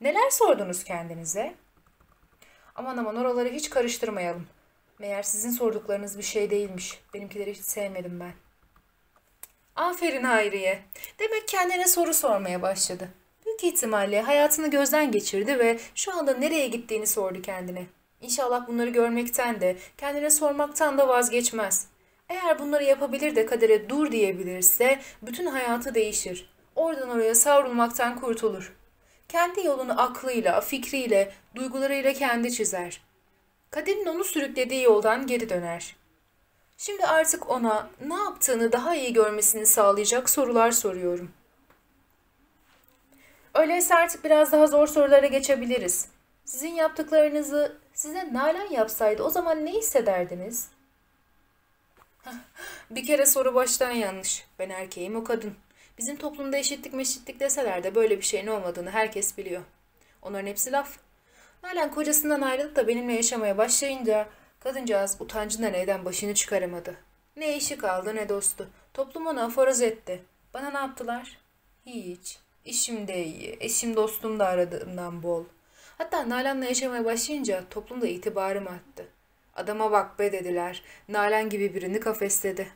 Neler sordunuz kendinize? Aman aman oraları hiç karıştırmayalım. Meğer sizin sorduklarınız bir şey değilmiş. Benimkileri hiç sevmedim ben. Aferin Hayriye. Demek kendine soru sormaya başladı. Büyük ihtimalle hayatını gözden geçirdi ve şu anda nereye gittiğini sordu kendine. İnşallah bunları görmekten de, kendine sormaktan da vazgeçmez. Eğer bunları yapabilir de kadere dur diyebilirse bütün hayatı değişir. Oradan oraya savrulmaktan kurtulur. Kendi yolunu aklıyla, fikriyle, duygularıyla kendi çizer. Kaderin onu sürüklediği yoldan geri döner. Şimdi artık ona ne yaptığını daha iyi görmesini sağlayacak sorular soruyorum. Öyleyse artık biraz daha zor sorulara geçebiliriz. Sizin yaptıklarınızı size Nalan yapsaydı o zaman ne hissederdiniz? Bir kere soru baştan yanlış. Ben erkeğim o kadın. Bizim toplumda eşitlik meşitlik deseler de böyle bir şeyin olmadığını herkes biliyor. Onların hepsi laf. Nalan kocasından ayrılıp da benimle yaşamaya başlayınca kadıncağız utancından evden başını çıkaramadı. Ne işi kaldı ne dostu. Toplum onu aforoz etti. Bana ne yaptılar? Hiç. İşim de iyi. Eşim dostum da aradığımdan bol. Hatta Nalan'la yaşamaya başlayınca toplumda itibarım arttı. Adama bak be dediler. Nalan gibi birini kafesledi.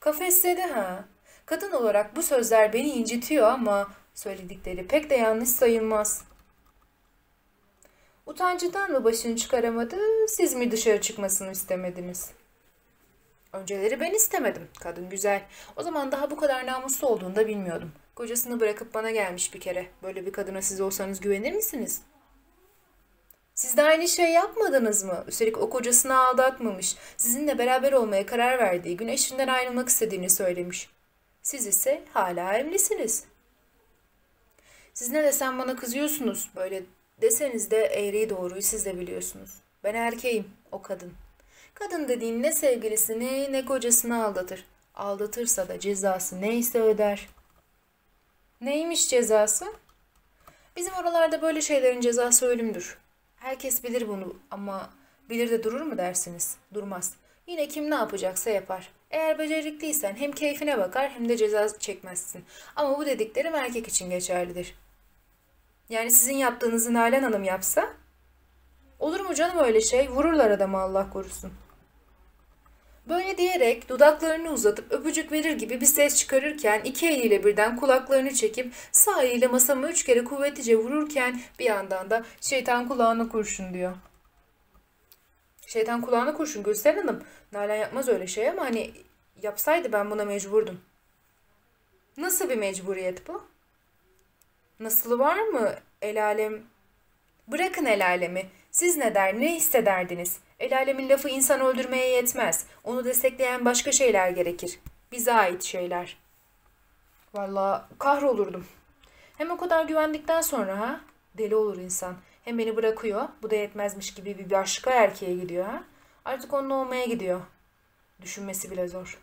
Kafesledi ha. Kadın olarak bu sözler beni incitiyor ama söyledikleri pek de yanlış sayılmaz. Utancından mı başını çıkaramadı, siz mi dışarı çıkmasını istemediniz? Önceleri ben istemedim. Kadın güzel. O zaman daha bu kadar namuslu olduğunu da bilmiyordum. Kocasını bırakıp bana gelmiş bir kere. Böyle bir kadına siz olsanız güvenir misiniz? Siz de aynı şey yapmadınız mı? Üstelik o kocasını aldatmamış. Sizinle beraber olmaya karar verdiği gün eşinden ayrılmak istediğini söylemiş. Siz ise hala evlisiniz. Siz ne desem bana kızıyorsunuz. Böyle deseniz de eğriyi doğruyu siz de biliyorsunuz. Ben erkeğim, o kadın. Kadın dediğin ne sevgilisini ne kocasını aldatır. Aldatırsa da cezası neyse öder. Neymiş cezası? Bizim oralarda böyle şeylerin cezası ölümdür. Herkes bilir bunu ama bilir de durur mu dersiniz? Durmaz. Yine kim ne yapacaksa yapar. Eğer becerikliysen hem keyfine bakar hem de ceza çekmezsin. Ama bu dediklerim erkek için geçerlidir. Yani sizin yaptığınızı Nalan Hanım yapsa? Olur mu canım öyle şey? Vururlar adamı Allah korusun. Böyle diyerek dudaklarını uzatıp öpücük verir gibi bir ses çıkarırken iki eliyle birden kulaklarını çekip sağ eliyle masama üç kere kuvvetlice vururken bir yandan da şeytan kulağına kurşun diyor. Şeytan kulağına kurşun Gülsen Hanım. Nalan yapmaz öyle şey ama hani yapsaydı ben buna mecburdum. Nasıl bir mecburiyet bu? Nasılı var mı el alem? Bırakın el alemi. Siz ne der, ne hissederdiniz? El alemin lafı insan öldürmeye yetmez. Onu destekleyen başka şeyler gerekir. Bize ait şeyler. Vallahi kahrolurdum. Hem o kadar güvendikten sonra ha? Deli olur insan. Hem beni bırakıyor. Bu da yetmezmiş gibi bir başka erkeğe gidiyor ha? Artık onun olmaya gidiyor. Düşünmesi bile zor.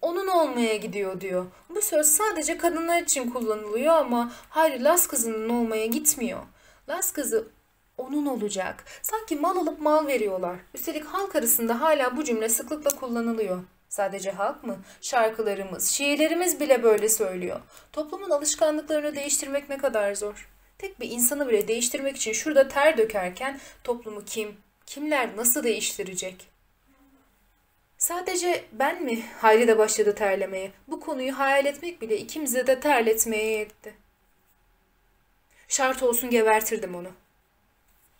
Onun olmaya gidiyor diyor. Bu söz sadece kadınlar için kullanılıyor ama hayır Las kızının olmaya gitmiyor. Las kızı onun olacak. Sanki mal alıp mal veriyorlar. Üstelik halk arasında hala bu cümle sıklıkla kullanılıyor. Sadece halk mı? Şarkılarımız, şiirlerimiz bile böyle söylüyor. Toplumun alışkanlıklarını değiştirmek ne kadar zor. Tek bir insanı bile değiştirmek için şurada ter dökerken toplumu kim, kimler nasıl değiştirecek? Sadece ben mi Hayri de başladı terlemeye? Bu konuyu hayal etmek bile ikimize de terletmeye yetti. Şart olsun gebertirdim onu.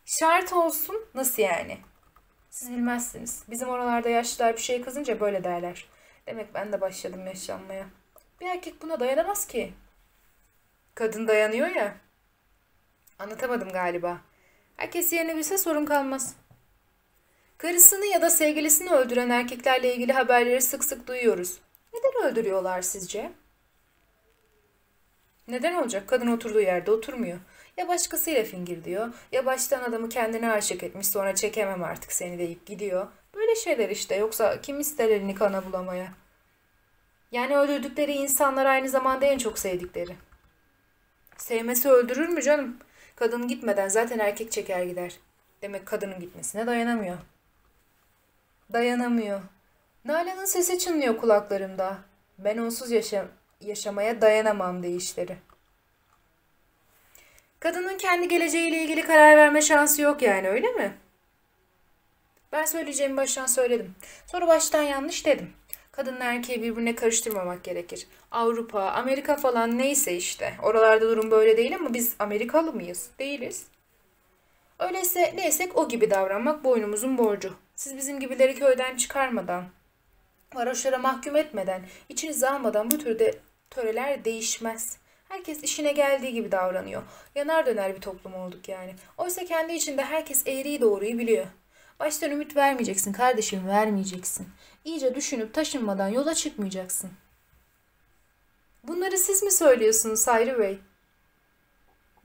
Şart olsun nasıl yani? Siz bilmezsiniz. Bizim oralarda yaşlılar bir şey kızınca böyle derler. Demek ben de başladım yaşlanmaya. Bir erkek buna dayanamaz ki. Kadın dayanıyor ya. Anlatamadım galiba. Herkes yerini bilse sorun kalmaz. Karısını ya da sevgilisini öldüren erkeklerle ilgili haberleri sık sık duyuyoruz. Neden öldürüyorlar sizce? Neden olacak? Kadın oturduğu yerde oturmuyor. Ya başkasıyla fingir diyor, ya baştan adamı kendine aşık etmiş sonra çekemem artık seni deyip gidiyor. Böyle şeyler işte yoksa kim ister elini kana bulamaya? Yani öldürdükleri insanlar aynı zamanda en çok sevdikleri. Sevmesi öldürür mü canım? Kadın gitmeden zaten erkek çeker gider. Demek kadının gitmesine dayanamıyor. Dayanamıyor. Nalan'ın sesi çınlıyor kulaklarımda. Ben onsuz yaşa yaşamaya dayanamam deyişleri. Kadının kendi geleceğiyle ilgili karar verme şansı yok yani öyle mi? Ben söyleyeceğimi baştan söyledim. Sonra baştan yanlış dedim. Kadınla erkeği birbirine karıştırmamak gerekir. Avrupa, Amerika falan neyse işte. Oralarda durum böyle değil ama biz Amerikalı mıyız? Değiliz. Öyleyse neysek o gibi davranmak boynumuzun borcu. Siz bizim gibileri köyden çıkarmadan, varoşlara mahkum etmeden, içinizi almadan bu türde töreler değişmez. Herkes işine geldiği gibi davranıyor. Yanar döner bir toplum olduk yani. Oysa kendi içinde herkes eğriyi doğruyu biliyor. Baştan ümit vermeyeceksin kardeşim vermeyeceksin. İyice düşünüp taşınmadan yola çıkmayacaksın. Bunları siz mi söylüyorsunuz Sayri Bey?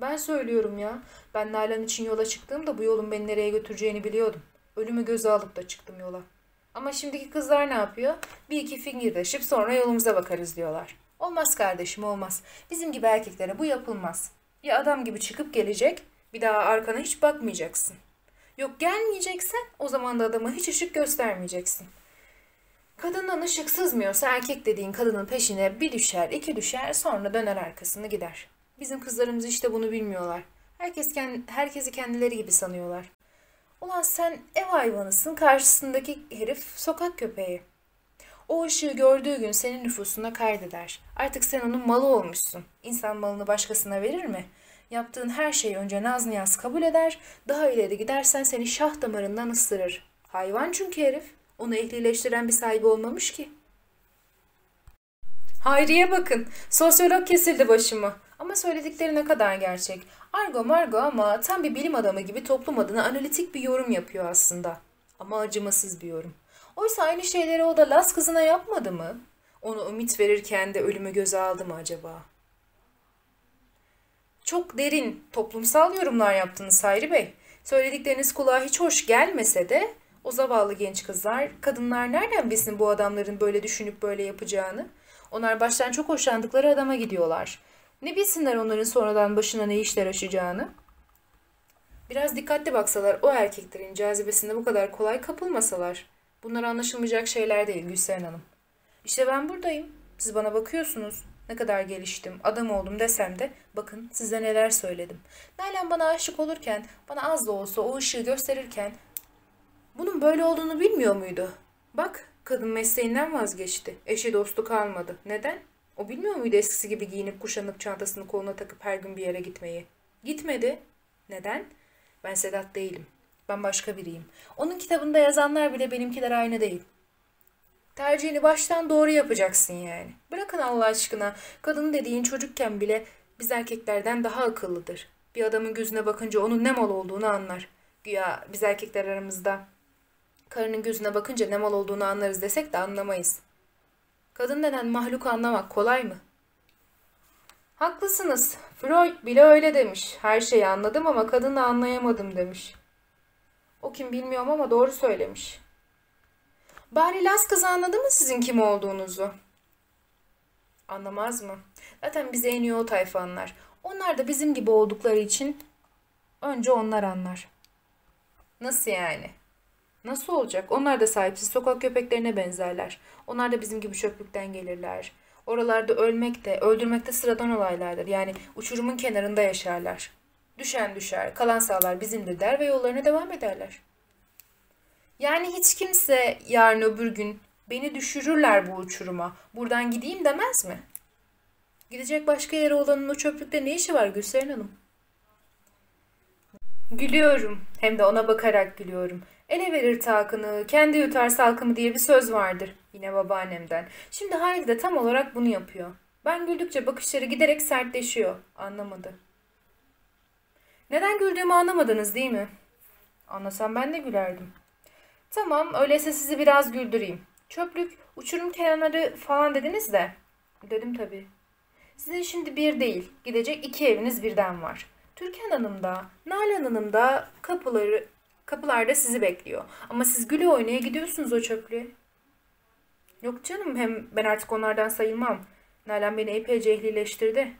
Ben söylüyorum ya. Ben Nalan için yola çıktığımda bu yolun beni nereye götüreceğini biliyordum. Ölümü göze alıp da çıktım yola. Ama şimdiki kızlar ne yapıyor? Bir iki fingirdeşip sonra yolumuza bakarız diyorlar. Olmaz kardeşim olmaz. Bizim gibi erkeklere bu yapılmaz. Ya adam gibi çıkıp gelecek, bir daha arkana hiç bakmayacaksın. Yok gelmeyeceksen o zaman da adama hiç ışık göstermeyeceksin. Kadından ışık sızmıyorsa erkek dediğin kadının peşine bir düşer, iki düşer sonra döner arkasını gider. Bizim kızlarımız işte bunu bilmiyorlar. Herkes kend, herkesi kendileri gibi sanıyorlar. Ulan sen ev hayvanısın, karşısındaki herif sokak köpeği. O ışığı gördüğü gün senin nüfusuna kaydeder. Artık sen onun malı olmuşsun. İnsan malını başkasına verir mi? Yaptığın her şeyi önce naz niyaz kabul eder, daha ileri gidersen seni şah damarından ısırır. Hayvan çünkü herif. Onu ehlileştiren bir sahibi olmamış ki. Hayriye bakın, sosyolog kesildi başımı. Ama söyledikleri ne kadar gerçek. Argo margo ama tam bir bilim adamı gibi toplum adına analitik bir yorum yapıyor aslında. Ama acımasız bir yorum. Oysa aynı şeyleri o da Las kızına yapmadı mı? Onu ümit verirken de ölümü göze aldı mı acaba? Çok derin, toplumsal yorumlar yaptınız Hayri Bey. Söyledikleriniz kulağa hiç hoş gelmese de o zavallı genç kızlar, kadınlar nereden bilsin bu adamların böyle düşünüp böyle yapacağını? Onlar baştan çok hoşlandıkları adama gidiyorlar. Ne bilsinler onların sonradan başına ne işler açacağını? Biraz dikkatli baksalar o erkeklerin cazibesinde bu kadar kolay kapılmasalar. Bunlar anlaşılmayacak şeyler değil Gülseren Hanım. İşte ben buradayım. Siz bana bakıyorsunuz. Ne kadar geliştim, adam oldum desem de bakın size neler söyledim. Nalan bana aşık olurken, bana az da olsa o ışığı gösterirken bunun böyle olduğunu bilmiyor muydu? Bak kadın mesleğinden vazgeçti. Eşi dostu kalmadı. Neden? O bilmiyor muydu eskisi gibi giyinip kuşanıp çantasını koluna takıp her gün bir yere gitmeyi? Gitmedi. Neden? Ben Sedat değilim. Ben başka biriyim. Onun kitabında yazanlar bile benimkiler aynı değil. Tercihini baştan doğru yapacaksın yani. Bırakın Allah aşkına. Kadın dediğin çocukken bile biz erkeklerden daha akıllıdır. Bir adamın gözüne bakınca onun ne mal olduğunu anlar. Güya biz erkekler aramızda karının gözüne bakınca ne mal olduğunu anlarız desek de anlamayız. Kadın denen mahluku anlamak kolay mı? Haklısınız. Freud bile öyle demiş. Her şeyi anladım ama kadını anlayamadım demiş. O kim bilmiyorum ama doğru söylemiş. Bari Las kızı anladı mı sizin kim olduğunuzu? Anlamaz mı? Zaten bize en iyi o tayfa anlar. Onlar da bizim gibi oldukları için önce onlar anlar. Nasıl yani? Nasıl olacak? Onlar da sahipsiz sokak köpeklerine benzerler. Onlar da bizim gibi çöplükten gelirler. Oralarda ölmek de, öldürmek de sıradan olaylardır. Yani uçurumun kenarında yaşarlar. Düşen düşer, kalan sağlar bizimdir der ve yollarına devam ederler. Yani hiç kimse yarın öbür gün beni düşürürler bu uçuruma. Buradan gideyim demez mi? Gidecek başka yere olanın o çöplükte ne işi var Gülseren Hanım? Gülüyorum. Hem de ona bakarak gülüyorum. Ele verir takını, kendi yutar salkımı diye bir söz vardır. Yine babaannemden. Şimdi Hayri de tam olarak bunu yapıyor. Ben güldükçe bakışları giderek sertleşiyor. Anlamadı. Neden güldüğümü anlamadınız değil mi? Anlasam ben de gülerdim. Tamam öyleyse sizi biraz güldüreyim. Çöplük, uçurum kenarı falan dediniz de. Dedim tabii. Sizin şimdi bir değil, gidecek iki eviniz birden var. Türkan Hanım da, Nalan Hanım da kapıları, kapılarda sizi bekliyor. Ama siz güle oynaya gidiyorsunuz o çöplüğe. Yok canım hem ben artık onlardan sayılmam. Nalan beni epeyce ehlileştirdi.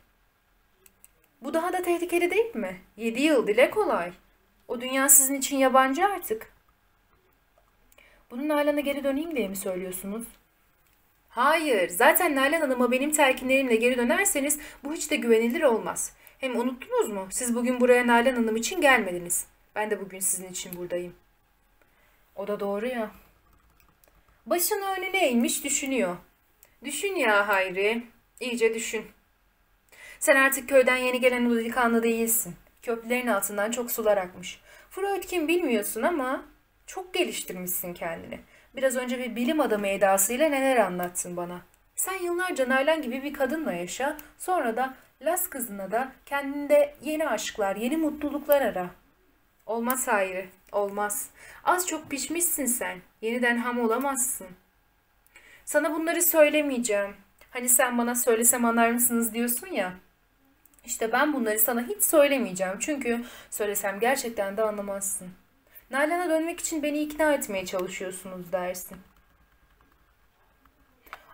Bu daha da tehlikeli değil mi? Yedi yıl dile kolay. O dünya sizin için yabancı artık. Bunu Nalan'a geri döneyim diye mi söylüyorsunuz? Hayır, zaten Nalan Hanım'a benim telkinlerimle geri dönerseniz bu hiç de güvenilir olmaz. Hem unuttunuz mu? Siz bugün buraya Nalan Hanım için gelmediniz. Ben de bugün sizin için buradayım. O da doğru ya. Başını önüne eğmiş düşünüyor. Düşün ya Hayri. İyice düşün. Sen artık köyden yeni gelen o delikanlı değilsin. Köprülerin altından çok sular akmış. Freud kim bilmiyorsun ama çok geliştirmişsin kendini. Biraz önce bir bilim adamı edasıyla neler anlattın bana. Sen yıllarca Nalan gibi bir kadınla yaşa, sonra da Las kızına da kendinde yeni aşklar, yeni mutluluklar ara. Olmaz Hayri, olmaz. Az çok pişmişsin sen. Yeniden ham olamazsın. Sana bunları söylemeyeceğim. Hani sen bana söylesem anlar mısınız diyorsun ya. İşte ben bunları sana hiç söylemeyeceğim. Çünkü söylesem gerçekten de anlamazsın. Nalan'a dönmek için beni ikna etmeye çalışıyorsunuz dersin.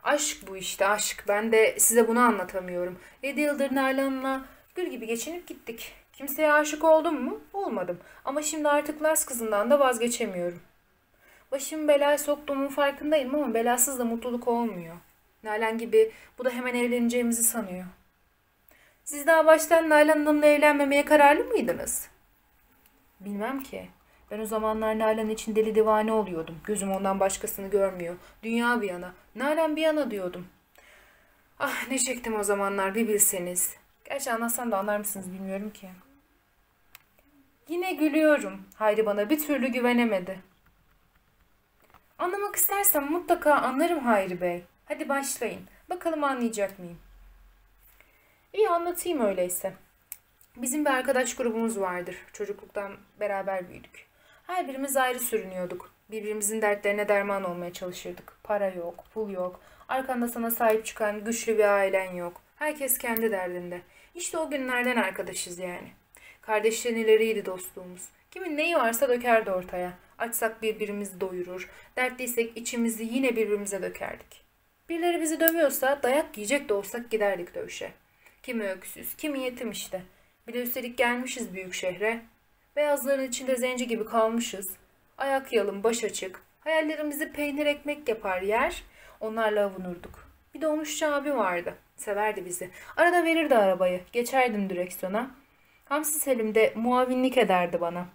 Aşk bu işte aşk. Ben de size bunu anlatamıyorum. Yedi yıldır Nalan'la gül gibi geçinip gittik. Kimseye aşık oldum mu? Olmadım. Ama şimdi artık Lars kızından da vazgeçemiyorum. Başım belaya soktuğumun farkındayım ama belasız da mutluluk olmuyor. Nalan gibi bu da hemen evleneceğimizi sanıyor. Siz daha baştan Nalan Hanım'la evlenmemeye kararlı mıydınız? Bilmem ki. Ben o zamanlar Nalan için deli divane oluyordum. Gözüm ondan başkasını görmüyor. Dünya bir yana, Nalan bir yana diyordum. Ah ne çektim o zamanlar bir bilseniz. Gerçi anlatsam da anlar mısınız bilmiyorum ki. Yine gülüyorum. Hayri bana bir türlü güvenemedi. Anlamak istersen mutlaka anlarım Hayri Bey. Hadi başlayın. Bakalım anlayacak mıyım? İyi anlatayım öyleyse. Bizim bir arkadaş grubumuz vardır. Çocukluktan beraber büyüdük. Her birimiz ayrı sürünüyorduk. Birbirimizin dertlerine derman olmaya çalışırdık. Para yok, pul yok. Arkanda sana sahip çıkan güçlü bir ailen yok. Herkes kendi derdinde. İşte o günlerden arkadaşız yani. Kardeşlerin ileriydi dostluğumuz. Kimin neyi varsa dökerdi ortaya. Açsak birbirimizi doyurur. Dertliysek içimizi yine birbirimize dökerdik. Birileri bizi dövüyorsa dayak yiyecek de olsak giderdik dövüşe. Kimi öksüz, kimi yetim işte. Bir de üstelik gelmişiz büyük şehre. Beyazların içinde zenci gibi kalmışız. Ayak yalın, baş açık. Hayallerimizi peynir ekmek yapar yer. Onlarla avunurduk. Bir dolmuşçu abi vardı. Severdi bizi. Arada verirdi arabayı. Geçerdim direksiyona. Hamsi Selim de muavinlik ederdi bana.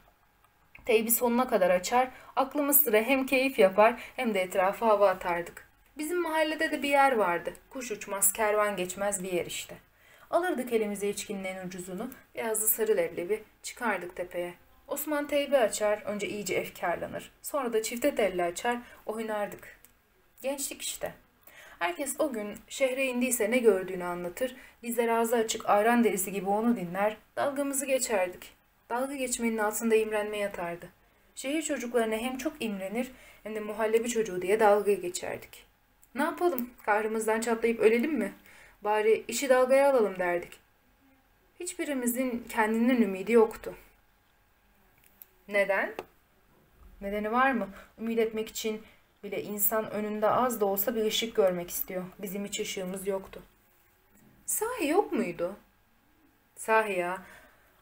Teybi sonuna kadar açar, aklımız sıra hem keyif yapar hem de etrafa hava atardık. Bizim mahallede de bir yer vardı. Kuş uçmaz, kervan geçmez bir yer işte. Alırdık elimize içkinin ucuzunu, biraz da sarı leblebi, çıkardık tepeye. Osman teybi açar, önce iyice efkarlanır. Sonra da çifte telli açar, oynardık. Gençlik işte. Herkes o gün şehre indiyse ne gördüğünü anlatır, biz de ağzı açık ayran derisi gibi onu dinler, dalgamızı geçerdik. Dalga geçmenin altında imrenme yatardı. Şehir çocuklarına hem çok imrenir hem de muhallebi çocuğu diye dalga geçerdik. Ne yapalım, kahrımızdan çatlayıp ölelim mi? Bari işi dalgaya alalım derdik. Hiçbirimizin kendinden ümidi yoktu. Neden? Nedeni var mı? Ümit etmek için bile insan önünde az da olsa bir ışık görmek istiyor. Bizim hiç ışığımız yoktu. Sahi yok muydu? Sahi ya.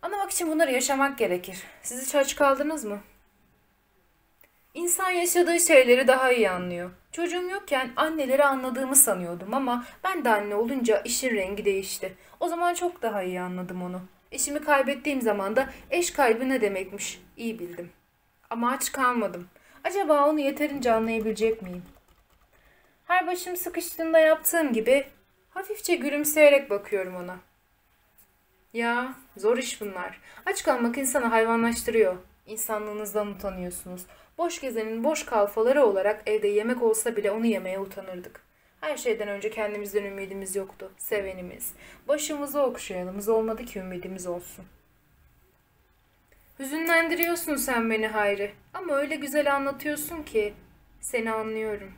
Anlamak için bunları yaşamak gerekir. Siz hiç aç kaldınız mı? İnsan yaşadığı şeyleri daha iyi anlıyor. Çocuğum yokken anneleri anladığımı sanıyordum ama ben de anne olunca işin rengi değişti. O zaman çok daha iyi anladım onu. Eşimi kaybettiğim zaman da eş kaybı ne demekmiş iyi bildim. Ama aç kalmadım. Acaba onu yeterince anlayabilecek miyim? Her başım sıkıştığında yaptığım gibi hafifçe gülümseyerek bakıyorum ona. Ya zor iş bunlar. Aç kalmak insanı hayvanlaştırıyor. İnsanlığınızdan utanıyorsunuz. Boş gezenin boş kalfaları olarak evde yemek olsa bile onu yemeye utanırdık. Her şeyden önce kendimizden ümidimiz yoktu. Sevenimiz. Başımızı okşayalımız olmadı ki ümidimiz olsun. Hüzünlendiriyorsun sen beni Hayri. Ama öyle güzel anlatıyorsun ki seni anlıyorum.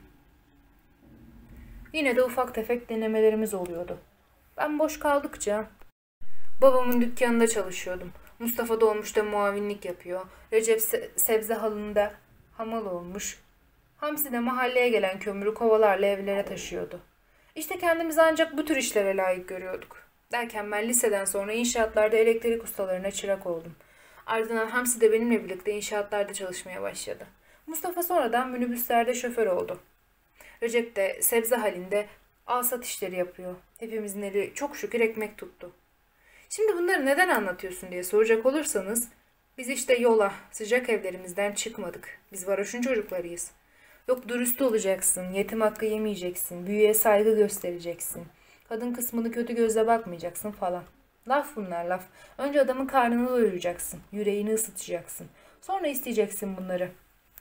Yine de ufak tefek denemelerimiz oluyordu. Ben boş kaldıkça babamın dükkanında çalışıyordum. Mustafa Dolmuş'ta muavinlik yapıyor. Recep Se- sebze halında hamal olmuş. Hamsi de mahalleye gelen kömürü kovalarla evlere taşıyordu. İşte kendimizi ancak bu tür işlere layık görüyorduk. Derken ben liseden sonra inşaatlarda elektrik ustalarına çırak oldum. Ardından Hamsi de benimle birlikte inşaatlarda çalışmaya başladı. Mustafa sonradan minibüslerde şoför oldu. Recep de sebze halinde alsat işleri yapıyor. Hepimizin eli çok şükür ekmek tuttu. Şimdi bunları neden anlatıyorsun diye soracak olursanız biz işte yola, sıcak evlerimizden çıkmadık. Biz varoşun çocuklarıyız. Yok dürüst olacaksın, yetim hakkı yemeyeceksin, büyüye saygı göstereceksin. Kadın kısmını kötü gözle bakmayacaksın falan. Laf bunlar laf. Önce adamın karnını doyuracaksın, yüreğini ısıtacaksın. Sonra isteyeceksin bunları.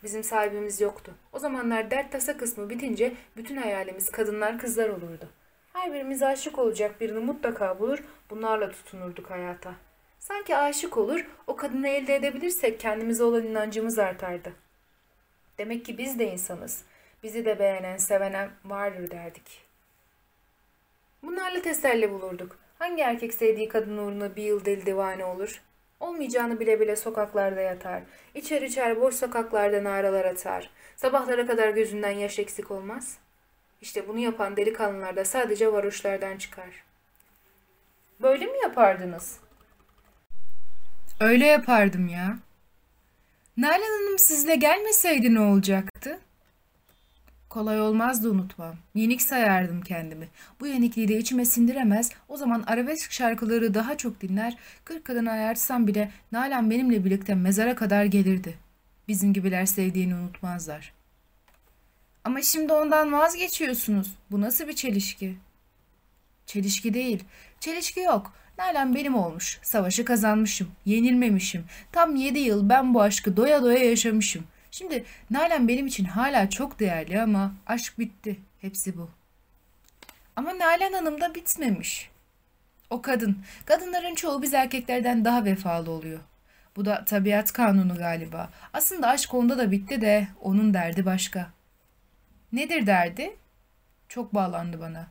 Bizim sahibimiz yoktu. O zamanlar dert tasa kısmı bitince bütün hayalimiz kadınlar kızlar olurdu. Her birimiz aşık olacak birini mutlaka bulur, bunlarla tutunurduk hayata. Sanki aşık olur, o kadını elde edebilirsek kendimize olan inancımız artardı. Demek ki biz de insanız. Bizi de beğenen, sevenen vardır derdik. Bunlarla teselli bulurduk. Hangi erkek sevdiği kadın uğruna bir yıl deli divane olur? Olmayacağını bile bile sokaklarda yatar. İçer içer boş sokaklarda naralar atar. Sabahlara kadar gözünden yaş eksik olmaz. İşte bunu yapan delikanlılar da sadece varoşlardan çıkar. Böyle mi yapardınız? Öyle yapardım ya. Nalan Hanım sizle gelmeseydi ne olacaktı? Kolay olmazdı unutmam. Yenik sayardım kendimi. Bu yenikliği de içime sindiremez. O zaman arabesk şarkıları daha çok dinler. Kırk kadın ayartsam bile Nalan benimle birlikte mezara kadar gelirdi. Bizim gibiler sevdiğini unutmazlar. Ama şimdi ondan vazgeçiyorsunuz. Bu nasıl bir çelişki? Çelişki değil. Çelişki yok. Nalan benim olmuş. Savaşı kazanmışım. Yenilmemişim. Tam yedi yıl ben bu aşkı doya doya yaşamışım. Şimdi Nalan benim için hala çok değerli ama aşk bitti. Hepsi bu. Ama Nalan Hanım da bitmemiş. O kadın. Kadınların çoğu biz erkeklerden daha vefalı oluyor. Bu da tabiat kanunu galiba. Aslında aşk onda da bitti de onun derdi başka. Nedir derdi? Çok bağlandı bana.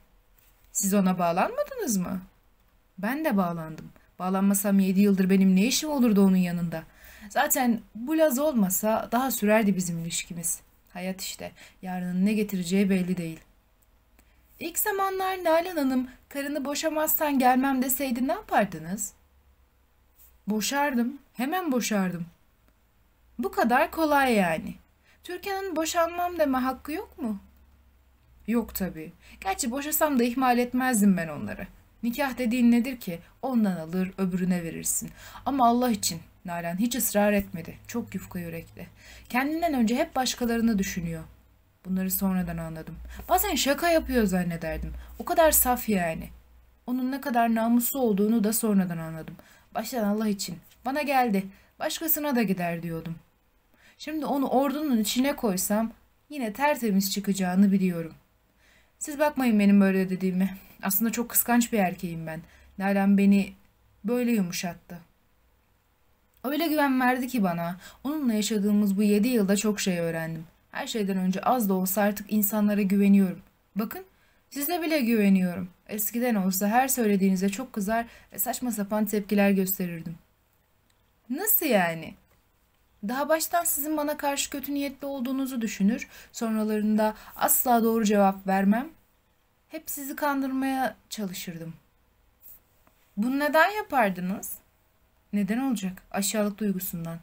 Siz ona bağlanmadınız mı? Ben de bağlandım. Bağlanmasam yedi yıldır benim ne işim olurdu onun yanında? Zaten bu laz olmasa daha sürerdi bizim ilişkimiz. Hayat işte. Yarının ne getireceği belli değil. İlk zamanlar Nalan Hanım karını boşamazsan gelmem deseydi ne yapardınız? Boşardım. Hemen boşardım. Bu kadar kolay yani. Türkan'ın boşanmam deme hakkı yok mu? Yok tabii. Gerçi boşasam da ihmal etmezdim ben onları. Nikah dediğin nedir ki? Ondan alır, öbürüne verirsin. Ama Allah için Nalan hiç ısrar etmedi. Çok yufka yürekli. Kendinden önce hep başkalarını düşünüyor. Bunları sonradan anladım. Bazen şaka yapıyor zannederdim. O kadar saf yani. Onun ne kadar namuslu olduğunu da sonradan anladım. Baştan Allah için. Bana geldi. Başkasına da gider diyordum. Şimdi onu ordunun içine koysam yine tertemiz çıkacağını biliyorum. Siz bakmayın benim böyle dediğime. Aslında çok kıskanç bir erkeğim ben. Nalan beni böyle yumuşattı. Öyle güven verdi ki bana. Onunla yaşadığımız bu yedi yılda çok şey öğrendim. Her şeyden önce az da olsa artık insanlara güveniyorum. Bakın size bile güveniyorum. Eskiden olsa her söylediğinize çok kızar ve saçma sapan tepkiler gösterirdim. Nasıl yani? Daha baştan sizin bana karşı kötü niyetli olduğunuzu düşünür, sonralarında asla doğru cevap vermem. Hep sizi kandırmaya çalışırdım. Bunu neden yapardınız? Neden olacak? Aşağılık duygusundan.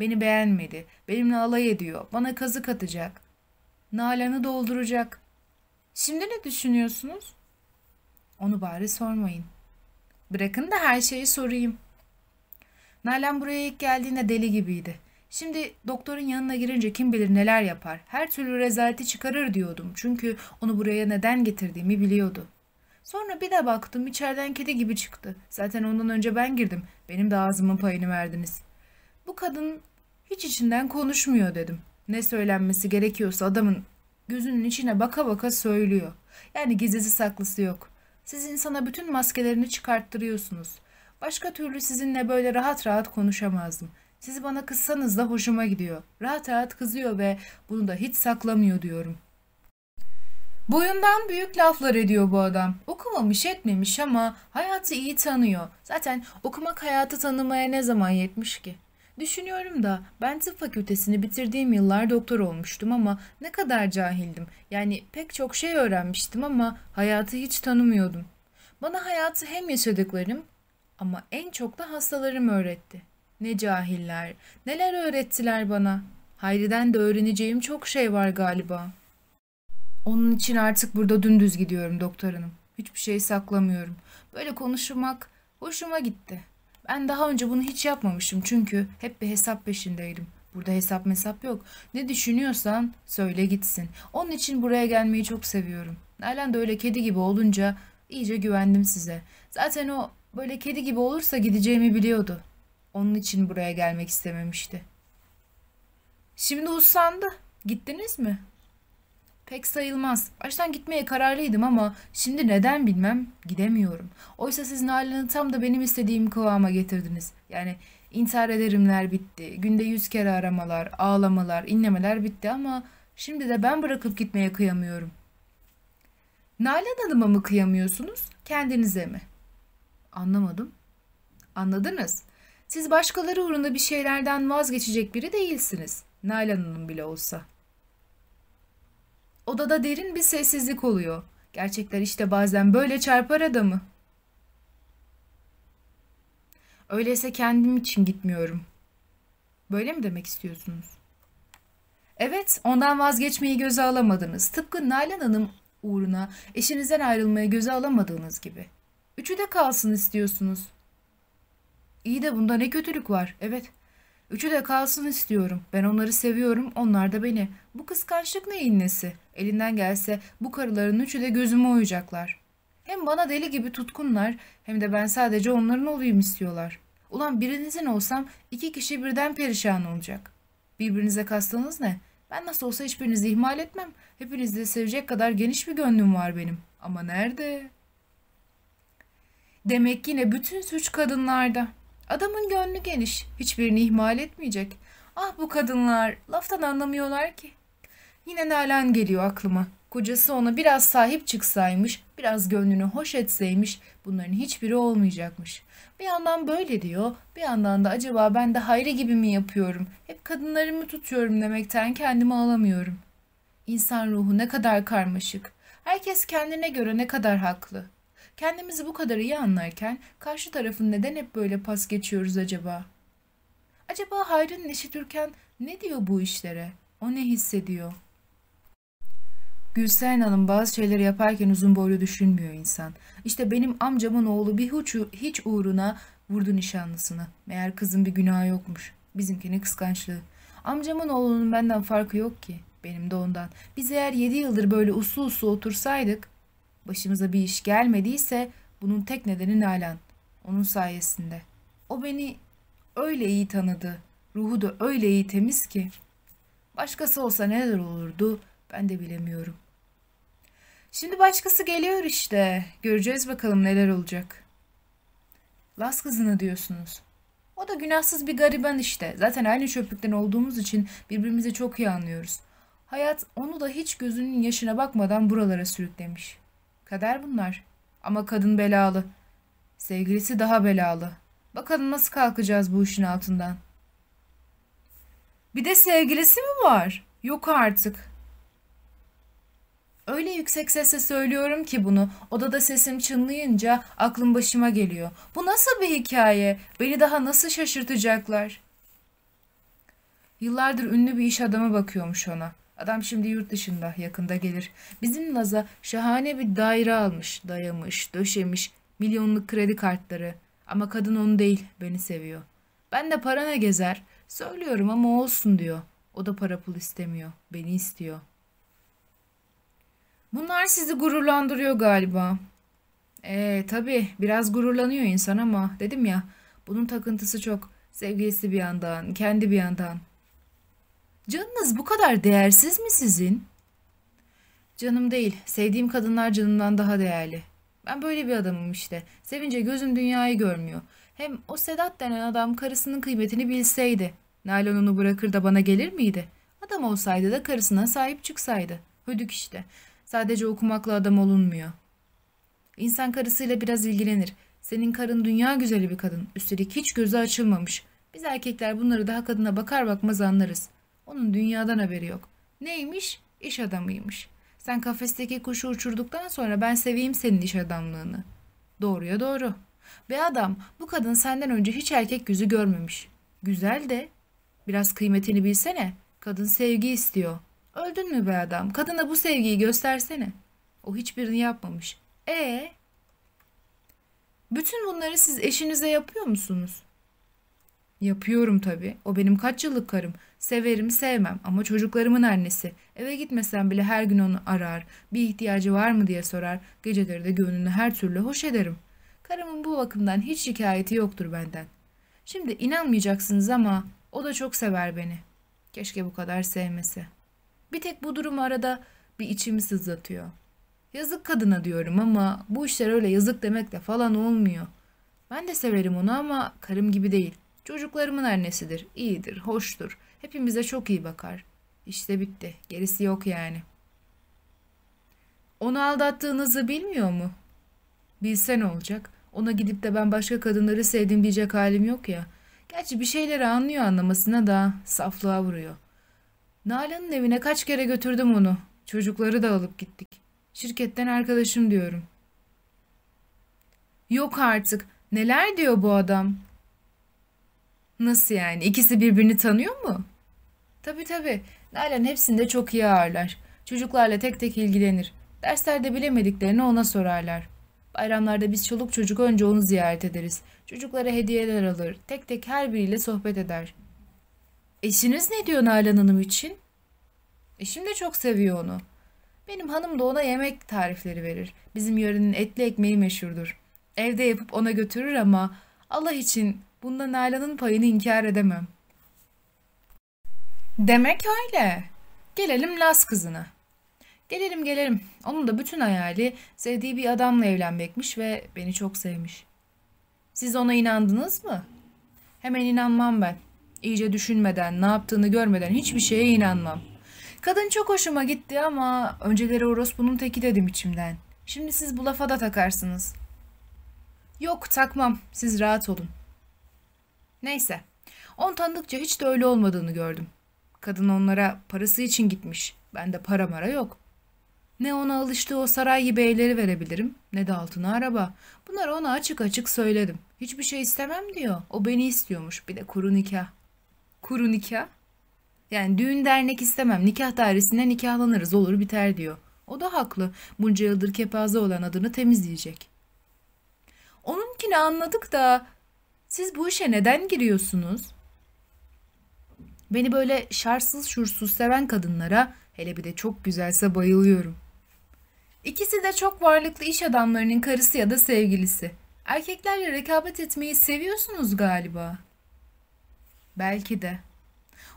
Beni beğenmedi, benimle alay ediyor, bana kazık atacak. Nalan'ı dolduracak. Şimdi ne düşünüyorsunuz? Onu bari sormayın. Bırakın da her şeyi sorayım. Nalan buraya ilk geldiğinde deli gibiydi. Şimdi doktorun yanına girince kim bilir neler yapar. Her türlü rezaleti çıkarır diyordum. Çünkü onu buraya neden getirdiğimi biliyordu. Sonra bir de baktım içeriden kedi gibi çıktı. Zaten ondan önce ben girdim. Benim de ağzımın payını verdiniz. Bu kadın hiç içinden konuşmuyor dedim. Ne söylenmesi gerekiyorsa adamın gözünün içine baka baka söylüyor. Yani gizlisi saklısı yok. Siz insana bütün maskelerini çıkarttırıyorsunuz. Başka türlü sizinle böyle rahat rahat konuşamazdım. Sizi bana kızsanız da hoşuma gidiyor. Rahat rahat kızıyor ve bunu da hiç saklamıyor diyorum. Boyundan büyük laflar ediyor bu adam. Okumamış etmemiş ama hayatı iyi tanıyor. Zaten okumak hayatı tanımaya ne zaman yetmiş ki? Düşünüyorum da ben tıp fakültesini bitirdiğim yıllar doktor olmuştum ama ne kadar cahildim. Yani pek çok şey öğrenmiştim ama hayatı hiç tanımıyordum. Bana hayatı hem yaşadıklarım ama en çok da hastalarım öğretti. Ne cahiller, neler öğrettiler bana. Hayri'den de öğreneceğim çok şey var galiba. Onun için artık burada dümdüz gidiyorum doktor hanım. Hiçbir şey saklamıyorum. Böyle konuşmak hoşuma gitti. Ben daha önce bunu hiç yapmamışım çünkü hep bir hesap peşindeydim. Burada hesap mesap yok. Ne düşünüyorsan söyle gitsin. Onun için buraya gelmeyi çok seviyorum. Nalan da öyle kedi gibi olunca iyice güvendim size. Zaten o böyle kedi gibi olursa gideceğimi biliyordu. Onun için buraya gelmek istememişti. Şimdi uslandı. Gittiniz mi? Pek sayılmaz. Baştan gitmeye kararlıydım ama şimdi neden bilmem gidemiyorum. Oysa siz Nalan'ı tam da benim istediğim kıvama getirdiniz. Yani intihar ederimler bitti. Günde yüz kere aramalar, ağlamalar, inlemeler bitti ama şimdi de ben bırakıp gitmeye kıyamıyorum. Nalan Hanım'a mı kıyamıyorsunuz, kendinize mi? Anlamadım. Anladınız. Siz başkaları uğrunda bir şeylerden vazgeçecek biri değilsiniz. Nalan Hanım bile olsa. Odada derin bir sessizlik oluyor. Gerçekler işte bazen böyle çarpar adamı. Öyleyse kendim için gitmiyorum. Böyle mi demek istiyorsunuz? Evet, ondan vazgeçmeyi göze alamadınız. Tıpkı Nalan Hanım uğruna eşinizden ayrılmayı göze alamadığınız gibi. Üçü de kalsın istiyorsunuz. İyi de bunda ne kötülük var? Evet, Üçü de kalsın istiyorum. Ben onları seviyorum, onlar da beni. Bu kıskançlık neyin nesi? Elinden gelse bu karıların üçü de gözüme uyacaklar. Hem bana deli gibi tutkunlar hem de ben sadece onların olayım istiyorlar. Ulan birinizin olsam iki kişi birden perişan olacak. Birbirinize kastınız ne? Ben nasıl olsa hiçbirinizi ihmal etmem. Hepinizi de sevecek kadar geniş bir gönlüm var benim. Ama nerede? Demek yine bütün suç kadınlarda. Adamın gönlü geniş. Hiçbirini ihmal etmeyecek. Ah bu kadınlar. Laftan anlamıyorlar ki. Yine Nalan geliyor aklıma. Kocası ona biraz sahip çıksaymış, biraz gönlünü hoş etseymiş bunların hiçbiri olmayacakmış. Bir yandan böyle diyor, bir yandan da acaba ben de Hayri gibi mi yapıyorum? Hep kadınlarımı tutuyorum demekten kendimi alamıyorum. İnsan ruhu ne kadar karmaşık. Herkes kendine göre ne kadar haklı. Kendimizi bu kadar iyi anlarken karşı tarafın neden hep böyle pas geçiyoruz acaba? Acaba Hayri'nin eşi Türkan ne diyor bu işlere? O ne hissediyor? Gülsen Hanım bazı şeyleri yaparken uzun boylu düşünmüyor insan. İşte benim amcamın oğlu bir hiç, hiç uğruna vurdu nişanlısını. Meğer kızın bir günahı yokmuş. Bizimkinin kıskançlığı. Amcamın oğlunun benden farkı yok ki. Benim de ondan. Biz eğer yedi yıldır böyle uslu uslu otursaydık Başımıza bir iş gelmediyse bunun tek nedeni Nalan. Onun sayesinde. O beni öyle iyi tanıdı. Ruhu da öyle iyi temiz ki. Başkası olsa neler olurdu ben de bilemiyorum. Şimdi başkası geliyor işte. Göreceğiz bakalım neler olacak. Las kızını diyorsunuz. O da günahsız bir gariban işte. Zaten aynı çöplükten olduğumuz için birbirimizi çok iyi anlıyoruz. Hayat onu da hiç gözünün yaşına bakmadan buralara sürüklemiş. Kader bunlar. Ama kadın belalı. Sevgilisi daha belalı. Bakalım nasıl kalkacağız bu işin altından. Bir de sevgilisi mi var? Yok artık. Öyle yüksek sesle söylüyorum ki bunu. Odada sesim çınlayınca aklım başıma geliyor. Bu nasıl bir hikaye? Beni daha nasıl şaşırtacaklar? Yıllardır ünlü bir iş adamı bakıyormuş ona. Adam şimdi yurt dışında yakında gelir. Bizim Laz'a şahane bir daire almış, dayamış, döşemiş, milyonluk kredi kartları. Ama kadın onu değil, beni seviyor. Ben de para ne gezer? Söylüyorum ama olsun diyor. O da para pul istemiyor, beni istiyor. Bunlar sizi gururlandırıyor galiba. Ee tabii biraz gururlanıyor insan ama dedim ya bunun takıntısı çok. Sevgilisi bir yandan, kendi bir yandan. Canınız bu kadar değersiz mi sizin? Canım değil, sevdiğim kadınlar canımdan daha değerli. Ben böyle bir adamım işte. Sevince gözüm dünyayı görmüyor. Hem o Sedat denen adam karısının kıymetini bilseydi. Nalan onu bırakır da bana gelir miydi? Adam olsaydı da karısına sahip çıksaydı. Hödük işte. Sadece okumakla adam olunmuyor. İnsan karısıyla biraz ilgilenir. Senin karın dünya güzeli bir kadın. Üstelik hiç gözü açılmamış. Biz erkekler bunları daha kadına bakar bakmaz anlarız. Onun dünyadan haberi yok. Neymiş? İş adamıymış. Sen kafesteki kuşu uçurduktan sonra ben seveyim senin iş adamlığını. Doğruya doğru. Be adam bu kadın senden önce hiç erkek yüzü görmemiş. Güzel de. Biraz kıymetini bilsene. Kadın sevgi istiyor. Öldün mü be adam? Kadına bu sevgiyi göstersene. O hiçbirini yapmamış. E Bütün bunları siz eşinize yapıyor musunuz? Yapıyorum tabii. O benim kaç yıllık karım. Severim sevmem ama çocuklarımın annesi. Eve gitmesem bile her gün onu arar. Bir ihtiyacı var mı diye sorar. Geceleri de gönlünü her türlü hoş ederim. Karımın bu bakımdan hiç şikayeti yoktur benden. Şimdi inanmayacaksınız ama o da çok sever beni. Keşke bu kadar sevmese. Bir tek bu durum arada bir içimi sızlatıyor. Yazık kadına diyorum ama bu işler öyle yazık demekle falan olmuyor. Ben de severim onu ama karım gibi değil. Çocuklarımın annesidir, iyidir, hoştur. Hepimize çok iyi bakar. İşte bitti. Gerisi yok yani. Onu aldattığınızı bilmiyor mu? Bilse ne olacak? Ona gidip de ben başka kadınları sevdim diyecek halim yok ya. Gerçi bir şeyleri anlıyor anlamasına da saflığa vuruyor. Nalan'ın evine kaç kere götürdüm onu. Çocukları da alıp gittik. Şirketten arkadaşım diyorum. Yok artık. Neler diyor bu adam? Nasıl yani? İkisi birbirini tanıyor mu? Tabii tabii. Nalan hepsinde çok iyi ağırlar. Çocuklarla tek tek ilgilenir. Derslerde bilemediklerini ona sorarlar. Bayramlarda biz çoluk çocuk önce onu ziyaret ederiz. Çocuklara hediyeler alır. Tek tek her biriyle sohbet eder. Eşiniz ne diyor Nalan Hanım için? Eşim de çok seviyor onu. Benim hanım da ona yemek tarifleri verir. Bizim yörenin etli ekmeği meşhurdur. Evde yapıp ona götürür ama Allah için bunda Nalan'ın payını inkar edemem. Demek öyle. Gelelim Las kızına. Gelelim gelelim. Onun da bütün hayali sevdiği bir adamla evlenmekmiş ve beni çok sevmiş. Siz ona inandınız mı? Hemen inanmam ben. İyice düşünmeden, ne yaptığını görmeden hiçbir şeye inanmam. Kadın çok hoşuma gitti ama önceleri orospunun teki dedim içimden. Şimdi siz bu lafa da takarsınız. Yok takmam. Siz rahat olun. Neyse. On tanıdıkça hiç de öyle olmadığını gördüm. Kadın onlara parası için gitmiş. Bende para mara yok. Ne ona alıştığı o saray gibi evleri verebilirim ne de altına araba. Bunları ona açık açık söyledim. Hiçbir şey istemem diyor. O beni istiyormuş. Bir de kuru nikah. Kuru nikah? Yani düğün dernek istemem. Nikah dairesinde nikahlanırız olur biter diyor. O da haklı. Bunca yıldır kepaze olan adını temizleyecek. Onunkini anladık da siz bu işe neden giriyorsunuz? Beni böyle şartsız şursuz seven kadınlara hele bir de çok güzelse bayılıyorum. İkisi de çok varlıklı iş adamlarının karısı ya da sevgilisi. Erkeklerle rekabet etmeyi seviyorsunuz galiba. Belki de.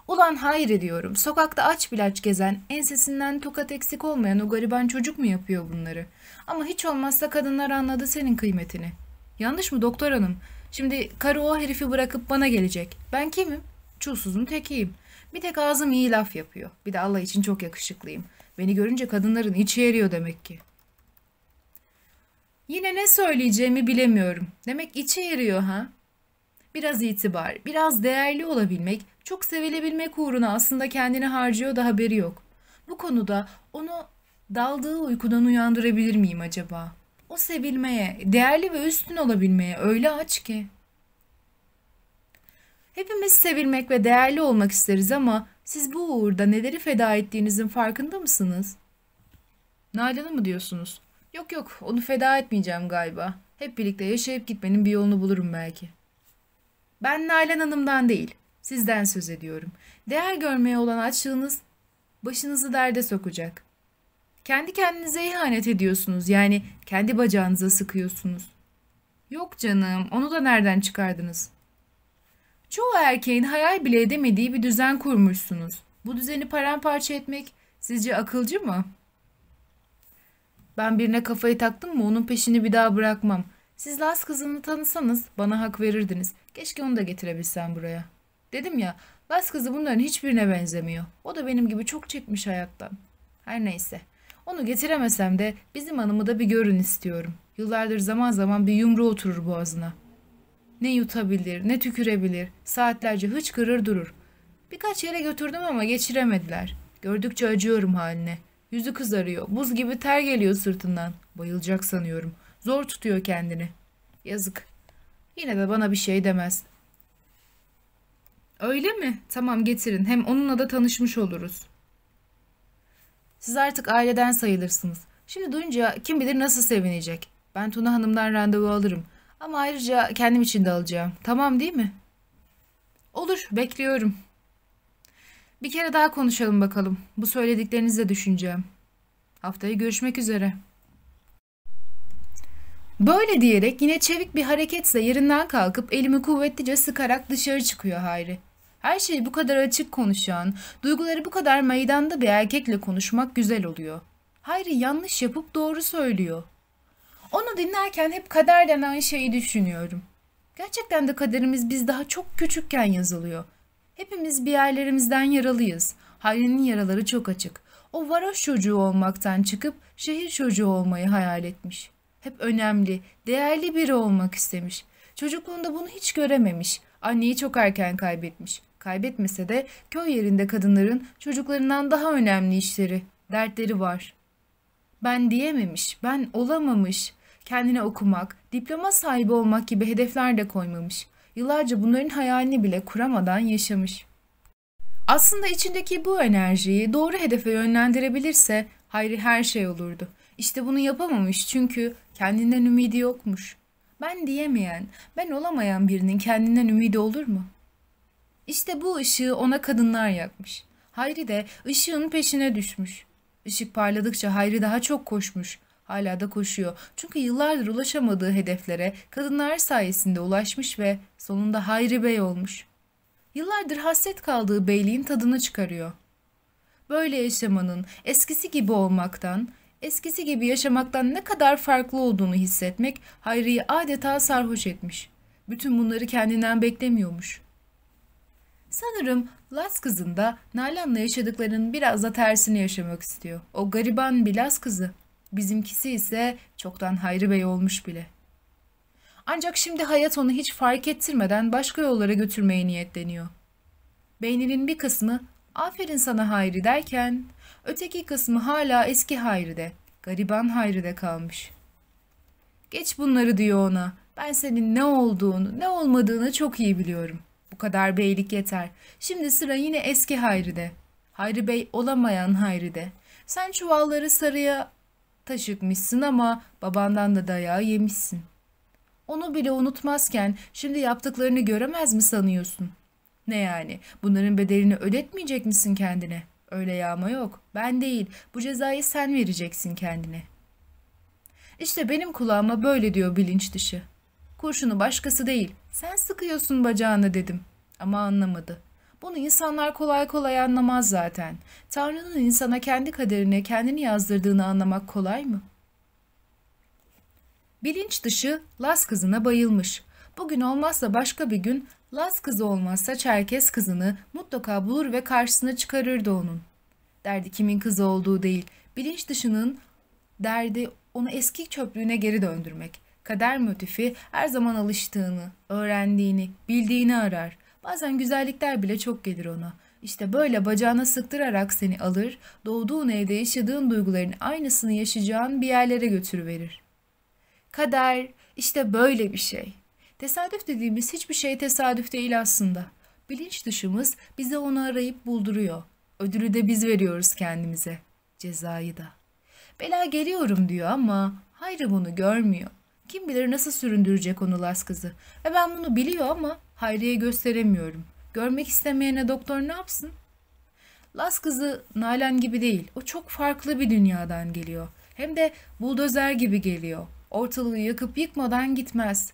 Ulan hayır ediyorum. Sokakta aç bilaç gezen, ensesinden tokat eksik olmayan o gariban çocuk mu yapıyor bunları? Ama hiç olmazsa kadınlar anladı senin kıymetini. Yanlış mı doktor hanım? Şimdi karı o herifi bırakıp bana gelecek. Ben kimim? Çulsuzun tekiyim. Bir tek ağzım iyi laf yapıyor. Bir de Allah için çok yakışıklıyım. Beni görünce kadınların içi eriyor demek ki. Yine ne söyleyeceğimi bilemiyorum. Demek içi eriyor ha? Biraz itibar, biraz değerli olabilmek, çok sevilebilmek uğruna aslında kendini harcıyor da haberi yok. Bu konuda onu daldığı uykudan uyandırabilir miyim acaba? O sevilmeye, değerli ve üstün olabilmeye öyle aç ki. Hepimiz sevilmek ve değerli olmak isteriz ama siz bu uğurda neleri feda ettiğinizin farkında mısınız? Nalan'ı mı diyorsunuz? Yok yok onu feda etmeyeceğim galiba. Hep birlikte yaşayıp gitmenin bir yolunu bulurum belki. Ben Nalan Hanım'dan değil, sizden söz ediyorum. Değer görmeye olan açlığınız başınızı derde sokacak. Kendi kendinize ihanet ediyorsunuz. Yani kendi bacağınıza sıkıyorsunuz. Yok canım, onu da nereden çıkardınız? Çoğu erkeğin hayal bile edemediği bir düzen kurmuşsunuz. Bu düzeni paramparça etmek sizce akılcı mı? Ben birine kafayı taktım mı onun peşini bir daha bırakmam. Siz Las kızını tanısanız bana hak verirdiniz. Keşke onu da getirebilsem buraya. Dedim ya Las kızı bunların hiçbirine benzemiyor. O da benim gibi çok çekmiş hayattan. Her neyse. Onu getiremesem de bizim hanımı da bir görün istiyorum. Yıllardır zaman zaman bir yumru oturur boğazına. Ne yutabilir, ne tükürebilir. Saatlerce hıçkırır durur. Birkaç yere götürdüm ama geçiremediler. Gördükçe acıyorum haline. Yüzü kızarıyor. Buz gibi ter geliyor sırtından. Bayılacak sanıyorum. Zor tutuyor kendini. Yazık. Yine de bana bir şey demez. Öyle mi? Tamam getirin. Hem onunla da tanışmış oluruz. Siz artık aileden sayılırsınız. Şimdi duyunca kim bilir nasıl sevinecek. Ben Tuna Hanım'dan randevu alırım. Ama ayrıca kendim için de alacağım. Tamam değil mi? Olur, bekliyorum. Bir kere daha konuşalım bakalım. Bu söylediklerinizi de düşüneceğim. Haftaya görüşmek üzere. Böyle diyerek yine çevik bir hareketle yerinden kalkıp elimi kuvvetlice sıkarak dışarı çıkıyor Hayri. Her şeyi bu kadar açık konuşan, duyguları bu kadar meydanda bir erkekle konuşmak güzel oluyor. Hayri yanlış yapıp doğru söylüyor. Onu dinlerken hep kader denen şeyi düşünüyorum. Gerçekten de kaderimiz biz daha çok küçükken yazılıyor. Hepimiz bir yerlerimizden yaralıyız. Hayri'nin yaraları çok açık. O varoş çocuğu olmaktan çıkıp şehir çocuğu olmayı hayal etmiş. Hep önemli, değerli biri olmak istemiş. Çocukluğunda bunu hiç görememiş. Anneyi çok erken kaybetmiş. Kaybetmese de köy yerinde kadınların çocuklarından daha önemli işleri, dertleri var. Ben diyememiş, ben olamamış. Kendine okumak, diploma sahibi olmak gibi hedefler de koymamış. Yıllarca bunların hayalini bile kuramadan yaşamış. Aslında içindeki bu enerjiyi doğru hedefe yönlendirebilirse Hayri her şey olurdu. İşte bunu yapamamış çünkü kendinden ümidi yokmuş. Ben diyemeyen, ben olamayan birinin kendinden ümidi olur mu? İşte bu ışığı ona kadınlar yakmış. Hayri de ışığın peşine düşmüş. Işık parladıkça Hayri daha çok koşmuş. Hala da koşuyor. Çünkü yıllardır ulaşamadığı hedeflere kadınlar sayesinde ulaşmış ve sonunda Hayri Bey olmuş. Yıllardır hasret kaldığı beyliğin tadını çıkarıyor. Böyle yaşamanın eskisi gibi olmaktan, eskisi gibi yaşamaktan ne kadar farklı olduğunu hissetmek Hayri'yi adeta sarhoş etmiş. Bütün bunları kendinden beklemiyormuş. Sanırım Las kızında Nalan'la yaşadıklarının biraz da tersini yaşamak istiyor. O gariban bir Las kızı. Bizimkisi ise çoktan Hayri Bey olmuş bile. Ancak şimdi hayat onu hiç fark ettirmeden başka yollara götürmeye niyetleniyor. Beyninin bir kısmı aferin sana Hayri derken öteki kısmı hala eski Hayri'de, gariban Hayri'de kalmış. Geç bunları diyor ona. Ben senin ne olduğunu, ne olmadığını çok iyi biliyorum. Bu kadar beylik yeter. Şimdi sıra yine eski Hayri'de. Hayri Bey olamayan Hayri'de. Sen çuvalları sarıya taşıtmışsın ama babandan da dayağı yemişsin. Onu bile unutmazken şimdi yaptıklarını göremez mi sanıyorsun? Ne yani? Bunların bedelini ödetmeyecek misin kendine? Öyle yağma yok. Ben değil. Bu cezayı sen vereceksin kendine. İşte benim kulağıma böyle diyor bilinç dışı. Kurşunu başkası değil. Sen sıkıyorsun bacağını dedim. Ama anlamadı. Bunu insanlar kolay kolay anlamaz zaten. Tanrı'nın insana kendi kaderine kendini yazdırdığını anlamak kolay mı? Bilinç dışı Las kızına bayılmış. Bugün olmazsa başka bir gün Las kızı olmazsa Çerkes kızını mutlaka bulur ve karşısına çıkarırdı onun. Derdi kimin kızı olduğu değil, bilinç dışının derdi onu eski çöplüğüne geri döndürmek. Kader motifi her zaman alıştığını, öğrendiğini, bildiğini arar. Bazen güzellikler bile çok gelir ona. İşte böyle bacağına sıktırarak seni alır, doğduğun evde yaşadığın duyguların aynısını yaşayacağın bir yerlere götürüverir. Kader işte böyle bir şey. Tesadüf dediğimiz hiçbir şey tesadüf değil aslında. Bilinç dışımız bize onu arayıp bulduruyor. Ödülü de biz veriyoruz kendimize. Cezayı da. Bela geliyorum diyor ama Hayri bunu görmüyor. Kim bilir nasıl süründürecek onu Las kızı. Ve ben bunu biliyor ama Hayri'ye gösteremiyorum. Görmek istemeyene doktor ne yapsın? Las kızı Nalan gibi değil. O çok farklı bir dünyadan geliyor. Hem de buldozer gibi geliyor. Ortalığı yakıp yıkmadan gitmez.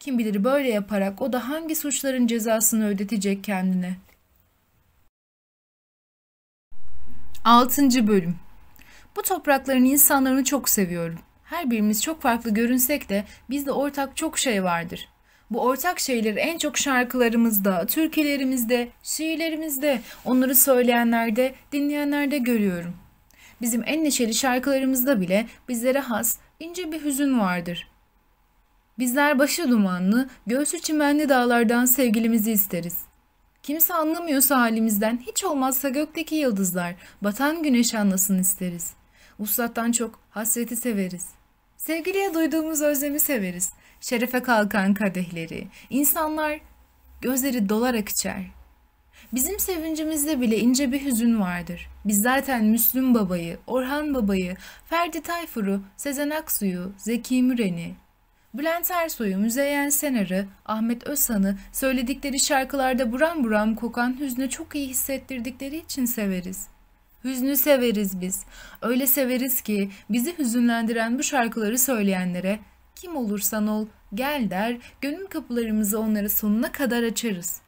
Kim bilir böyle yaparak o da hangi suçların cezasını ödetecek kendine. 6. Bölüm Bu toprakların insanlarını çok seviyorum. Her birimiz çok farklı görünsek de bizde ortak çok şey vardır. Bu ortak şeyleri en çok şarkılarımızda, türkülerimizde, şiirlerimizde, onları söyleyenlerde, dinleyenlerde görüyorum. Bizim en neşeli şarkılarımızda bile bizlere has, ince bir hüzün vardır. Bizler başı dumanlı, göğsü çimenli dağlardan sevgilimizi isteriz. Kimse anlamıyorsa halimizden hiç olmazsa gökteki yıldızlar, batan güneş anlasın isteriz. Uslattan çok hasreti severiz. Sevgiliye duyduğumuz özlemi severiz. Şerefe kalkan kadehleri. İnsanlar gözleri dolarak içer. Bizim sevincimizde bile ince bir hüzün vardır. Biz zaten Müslüm Baba'yı, Orhan Baba'yı, Ferdi Tayfur'u, Sezen Aksu'yu, Zeki Müren'i, Bülent Ersoy'u, Müzeyyen Senar'ı, Ahmet Özhan'ı söyledikleri şarkılarda buram buram kokan hüznü çok iyi hissettirdikleri için severiz. Hüznü severiz biz. Öyle severiz ki bizi hüzünlendiren bu şarkıları söyleyenlere kim olursan ol gel der, gönül kapılarımızı onlara sonuna kadar açarız.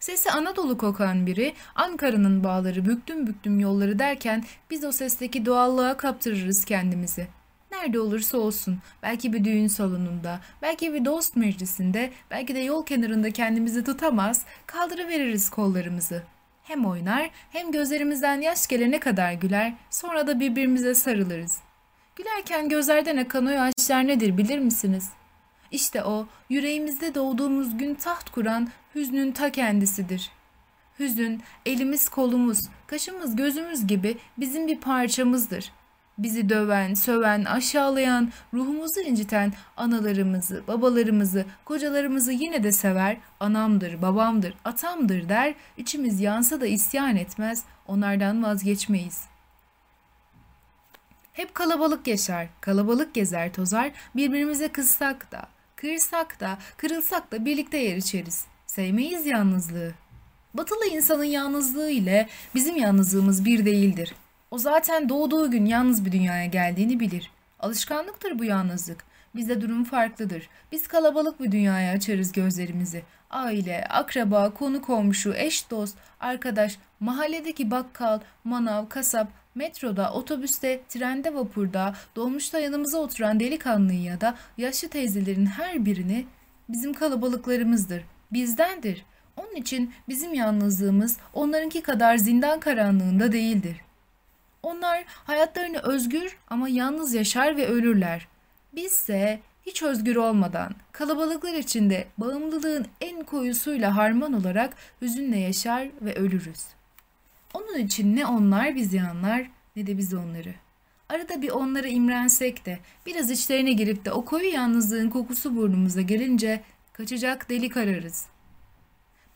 Sesi Anadolu kokan biri Ankara'nın bağları büktüm büktüm yolları derken biz o sesteki doğallığa kaptırırız kendimizi.'' Nerede olursa olsun, belki bir düğün salonunda, belki bir dost meclisinde, belki de yol kenarında kendimizi tutamaz, kaldırıveririz kollarımızı. Hem oynar hem gözlerimizden yaş gelene kadar güler, sonra da birbirimize sarılırız. Gülerken gözlerden akan o yaşlar nedir bilir misiniz? İşte o, yüreğimizde doğduğumuz gün taht kuran hüznün ta kendisidir. Hüzün, elimiz kolumuz, kaşımız gözümüz gibi bizim bir parçamızdır.'' Bizi döven, söven, aşağılayan, ruhumuzu inciten analarımızı, babalarımızı, kocalarımızı yine de sever, anamdır, babamdır, atamdır der, içimiz yansa da isyan etmez, onlardan vazgeçmeyiz. Hep kalabalık yaşar, kalabalık gezer tozar, birbirimize kızsak da, kırsak da, kırılsak da birlikte yer içeriz. Sevmeyiz yalnızlığı. Batılı insanın yalnızlığı ile bizim yalnızlığımız bir değildir. O zaten doğduğu gün yalnız bir dünyaya geldiğini bilir. Alışkanlıktır bu yalnızlık. Bizde durum farklıdır. Biz kalabalık bir dünyaya açarız gözlerimizi. Aile, akraba, konu komşu, eş dost, arkadaş, mahalledeki bakkal, manav, kasap, metroda, otobüste, trende, vapurda, dolmuşta yanımıza oturan delikanlıyı ya da yaşlı teyzelerin her birini bizim kalabalıklarımızdır. Bizdendir. Onun için bizim yalnızlığımız onlarınki kadar zindan karanlığında değildir. Onlar hayatlarını özgür ama yalnız yaşar ve ölürler. Bizse hiç özgür olmadan, kalabalıklar içinde bağımlılığın en koyusuyla harman olarak hüzünle yaşar ve ölürüz. Onun için ne onlar bizi anlar ne de biz onları. Arada bir onlara imrensek de biraz içlerine girip de o koyu yalnızlığın kokusu burnumuza gelince kaçacak delik ararız.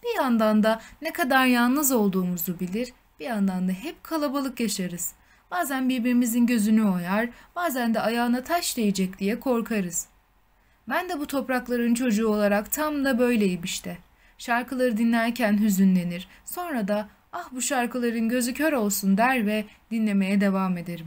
Bir yandan da ne kadar yalnız olduğumuzu bilir, bir yandan da hep kalabalık yaşarız. Bazen birbirimizin gözünü oyar, bazen de ayağına taş değecek diye korkarız. Ben de bu toprakların çocuğu olarak tam da böyleyim işte. Şarkıları dinlerken hüzünlenir, sonra da ah bu şarkıların gözü kör olsun der ve dinlemeye devam ederim.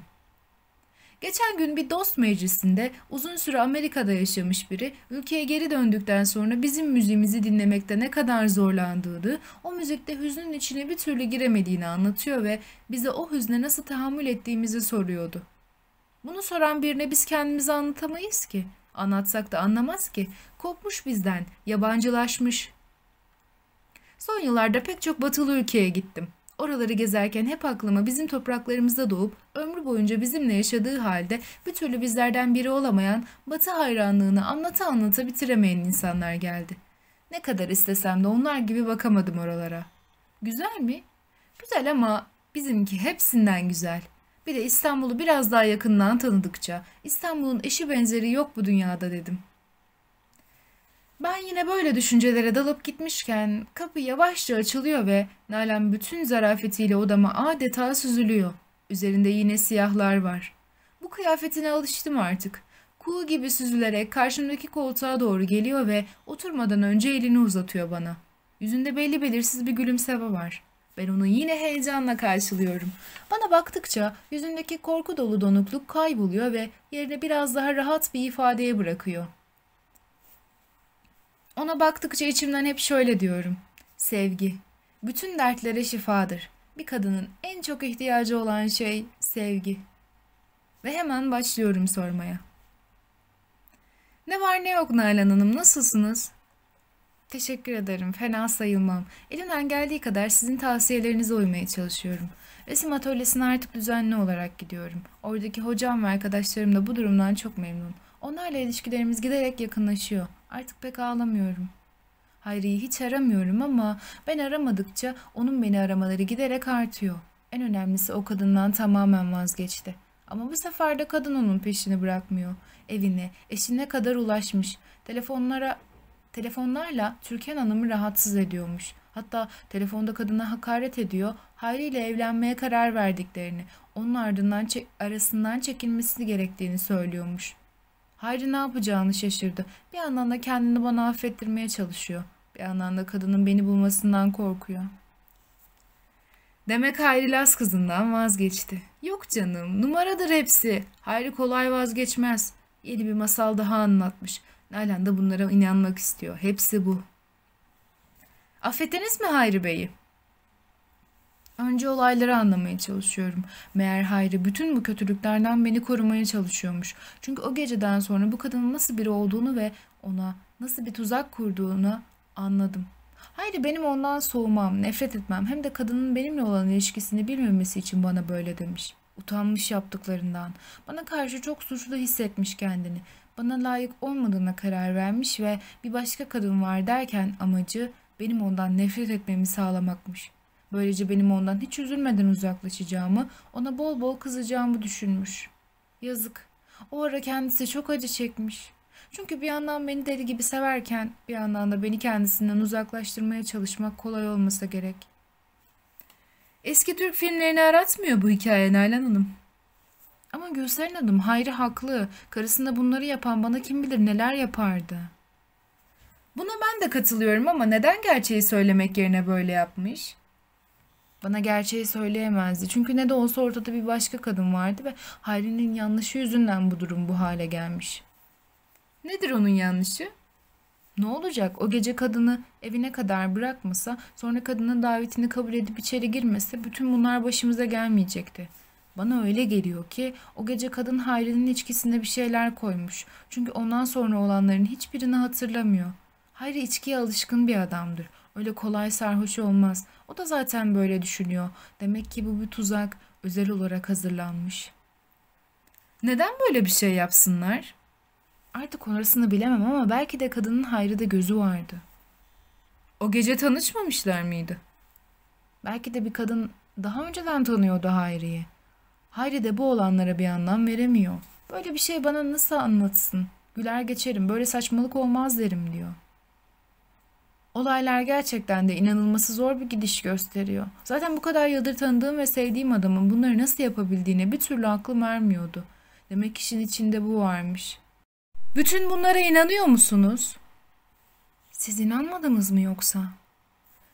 Geçen gün bir dost meclisinde uzun süre Amerika'da yaşamış biri ülkeye geri döndükten sonra bizim müziğimizi dinlemekte ne kadar zorlandığını, o müzikte hüznün içine bir türlü giremediğini anlatıyor ve bize o hüzne nasıl tahammül ettiğimizi soruyordu. Bunu soran birine biz kendimizi anlatamayız ki. Anlatsak da anlamaz ki. Kopmuş bizden, yabancılaşmış. Son yıllarda pek çok batılı ülkeye gittim. Oraları gezerken hep aklıma bizim topraklarımızda doğup ömrü boyunca bizimle yaşadığı halde bir türlü bizlerden biri olamayan batı hayranlığını anlata anlata bitiremeyen insanlar geldi. Ne kadar istesem de onlar gibi bakamadım oralara. Güzel mi? Güzel ama bizimki hepsinden güzel. Bir de İstanbul'u biraz daha yakından tanıdıkça İstanbul'un eşi benzeri yok bu dünyada dedim.'' Ben yine böyle düşüncelere dalıp gitmişken kapı yavaşça açılıyor ve Nalan bütün zarafetiyle odama adeta süzülüyor. Üzerinde yine siyahlar var. Bu kıyafetine alıştım artık. Kuğu gibi süzülerek karşımdaki koltuğa doğru geliyor ve oturmadan önce elini uzatıyor bana. Yüzünde belli belirsiz bir gülümseme var. Ben onu yine heyecanla karşılıyorum. Bana baktıkça yüzündeki korku dolu donukluk kayboluyor ve yerine biraz daha rahat bir ifadeye bırakıyor. Ona baktıkça içimden hep şöyle diyorum. Sevgi. Bütün dertlere şifadır. Bir kadının en çok ihtiyacı olan şey sevgi. Ve hemen başlıyorum sormaya. Ne var ne yok Nalan Hanım, nasılsınız? Teşekkür ederim, fena sayılmam. Elimden geldiği kadar sizin tavsiyelerinize uymaya çalışıyorum. Resim atölyesine artık düzenli olarak gidiyorum. Oradaki hocam ve arkadaşlarım da bu durumdan çok memnun. Onlarla ilişkilerimiz giderek yakınlaşıyor. Artık pek ağlamıyorum. Hayri'yi hiç aramıyorum ama ben aramadıkça onun beni aramaları giderek artıyor. En önemlisi o kadından tamamen vazgeçti. Ama bu sefer de kadın onun peşini bırakmıyor. Evine, eşine kadar ulaşmış. Telefonlara telefonlarla Türkan Hanım'ı rahatsız ediyormuş. Hatta telefonda kadına hakaret ediyor. Hayri ile evlenmeye karar verdiklerini, onun ardından çek arasından çekilmesi gerektiğini söylüyormuş. Hayri ne yapacağını şaşırdı. Bir yandan da kendini bana affettirmeye çalışıyor. Bir yandan da kadının beni bulmasından korkuyor. Demek Hayri Las kızından vazgeçti. Yok canım, numaradır hepsi. Hayri kolay vazgeçmez. Yeni bir masal daha anlatmış. Nalan da bunlara inanmak istiyor. Hepsi bu. Affettiniz mi Hayri Bey'i? Önce olayları anlamaya çalışıyorum. Meğer Hayri bütün bu kötülüklerden beni korumaya çalışıyormuş. Çünkü o geceden sonra bu kadının nasıl biri olduğunu ve ona nasıl bir tuzak kurduğunu anladım. Hayri benim ondan soğumam, nefret etmem hem de kadının benimle olan ilişkisini bilmemesi için bana böyle demiş. Utanmış yaptıklarından. Bana karşı çok suçlu hissetmiş kendini. Bana layık olmadığına karar vermiş ve bir başka kadın var derken amacı benim ondan nefret etmemi sağlamakmış. Böylece benim ondan hiç üzülmeden uzaklaşacağımı, ona bol bol kızacağımı düşünmüş. Yazık. O ara kendisi çok acı çekmiş. Çünkü bir yandan beni deli gibi severken bir yandan da beni kendisinden uzaklaştırmaya çalışmak kolay olmasa gerek. Eski Türk filmlerini aratmıyor bu hikaye Nalan Hanım. Ama Gülseren Hanım Hayri haklı. Karısında bunları yapan bana kim bilir neler yapardı. Buna ben de katılıyorum ama neden gerçeği söylemek yerine böyle yapmış? Bana gerçeği söyleyemezdi. Çünkü ne de olsa ortada bir başka kadın vardı ve Hayri'nin yanlışı yüzünden bu durum bu hale gelmiş. Nedir onun yanlışı? Ne olacak? O gece kadını evine kadar bırakmasa, sonra kadının davetini kabul edip içeri girmese bütün bunlar başımıza gelmeyecekti. Bana öyle geliyor ki o gece kadın Hayri'nin içkisinde bir şeyler koymuş. Çünkü ondan sonra olanların hiçbirini hatırlamıyor. Hayri içkiye alışkın bir adamdır. Öyle kolay sarhoş olmaz. O da zaten böyle düşünüyor. Demek ki bu bir tuzak, özel olarak hazırlanmış. Neden böyle bir şey yapsınlar? Artık orasını bilemem ama belki de kadının Hayri'de gözü vardı. O gece tanışmamışlar mıydı? Belki de bir kadın daha önceden tanıyordu Hayri'yi. Hayri de bu olanlara bir anlam veremiyor. Böyle bir şey bana nasıl anlatsın? Güler geçerim, böyle saçmalık olmaz derim diyor. Olaylar gerçekten de inanılması zor bir gidiş gösteriyor. Zaten bu kadar yıldır tanıdığım ve sevdiğim adamın bunları nasıl yapabildiğine bir türlü aklım ermiyordu. Demek işin içinde bu varmış. Bütün bunlara inanıyor musunuz? Siz inanmadınız mı yoksa?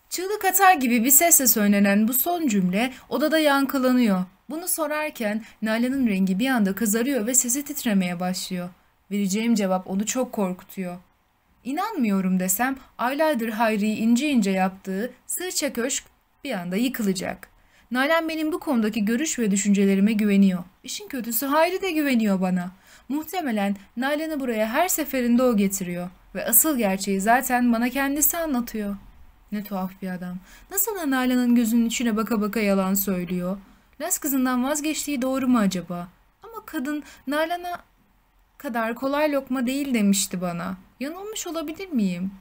Çığlık atar gibi bir sesle söylenen bu son cümle odada yankılanıyor. Bunu sorarken Nalan'ın rengi bir anda kızarıyor ve sesi titremeye başlıyor. Vereceğim cevap onu çok korkutuyor. İnanmıyorum desem aylardır Hayri'yi ince ince yaptığı sırça köşk bir anda yıkılacak. Nalan benim bu konudaki görüş ve düşüncelerime güveniyor. İşin kötüsü Hayri de güveniyor bana. Muhtemelen Nalan'ı buraya her seferinde o getiriyor. Ve asıl gerçeği zaten bana kendisi anlatıyor. Ne tuhaf bir adam. Nasıl da Nalan'ın gözünün içine baka baka yalan söylüyor. Las kızından vazgeçtiği doğru mu acaba? Ama kadın Nalan'a kadar kolay lokma değil demişti bana. Yanılmış olabilir miyim?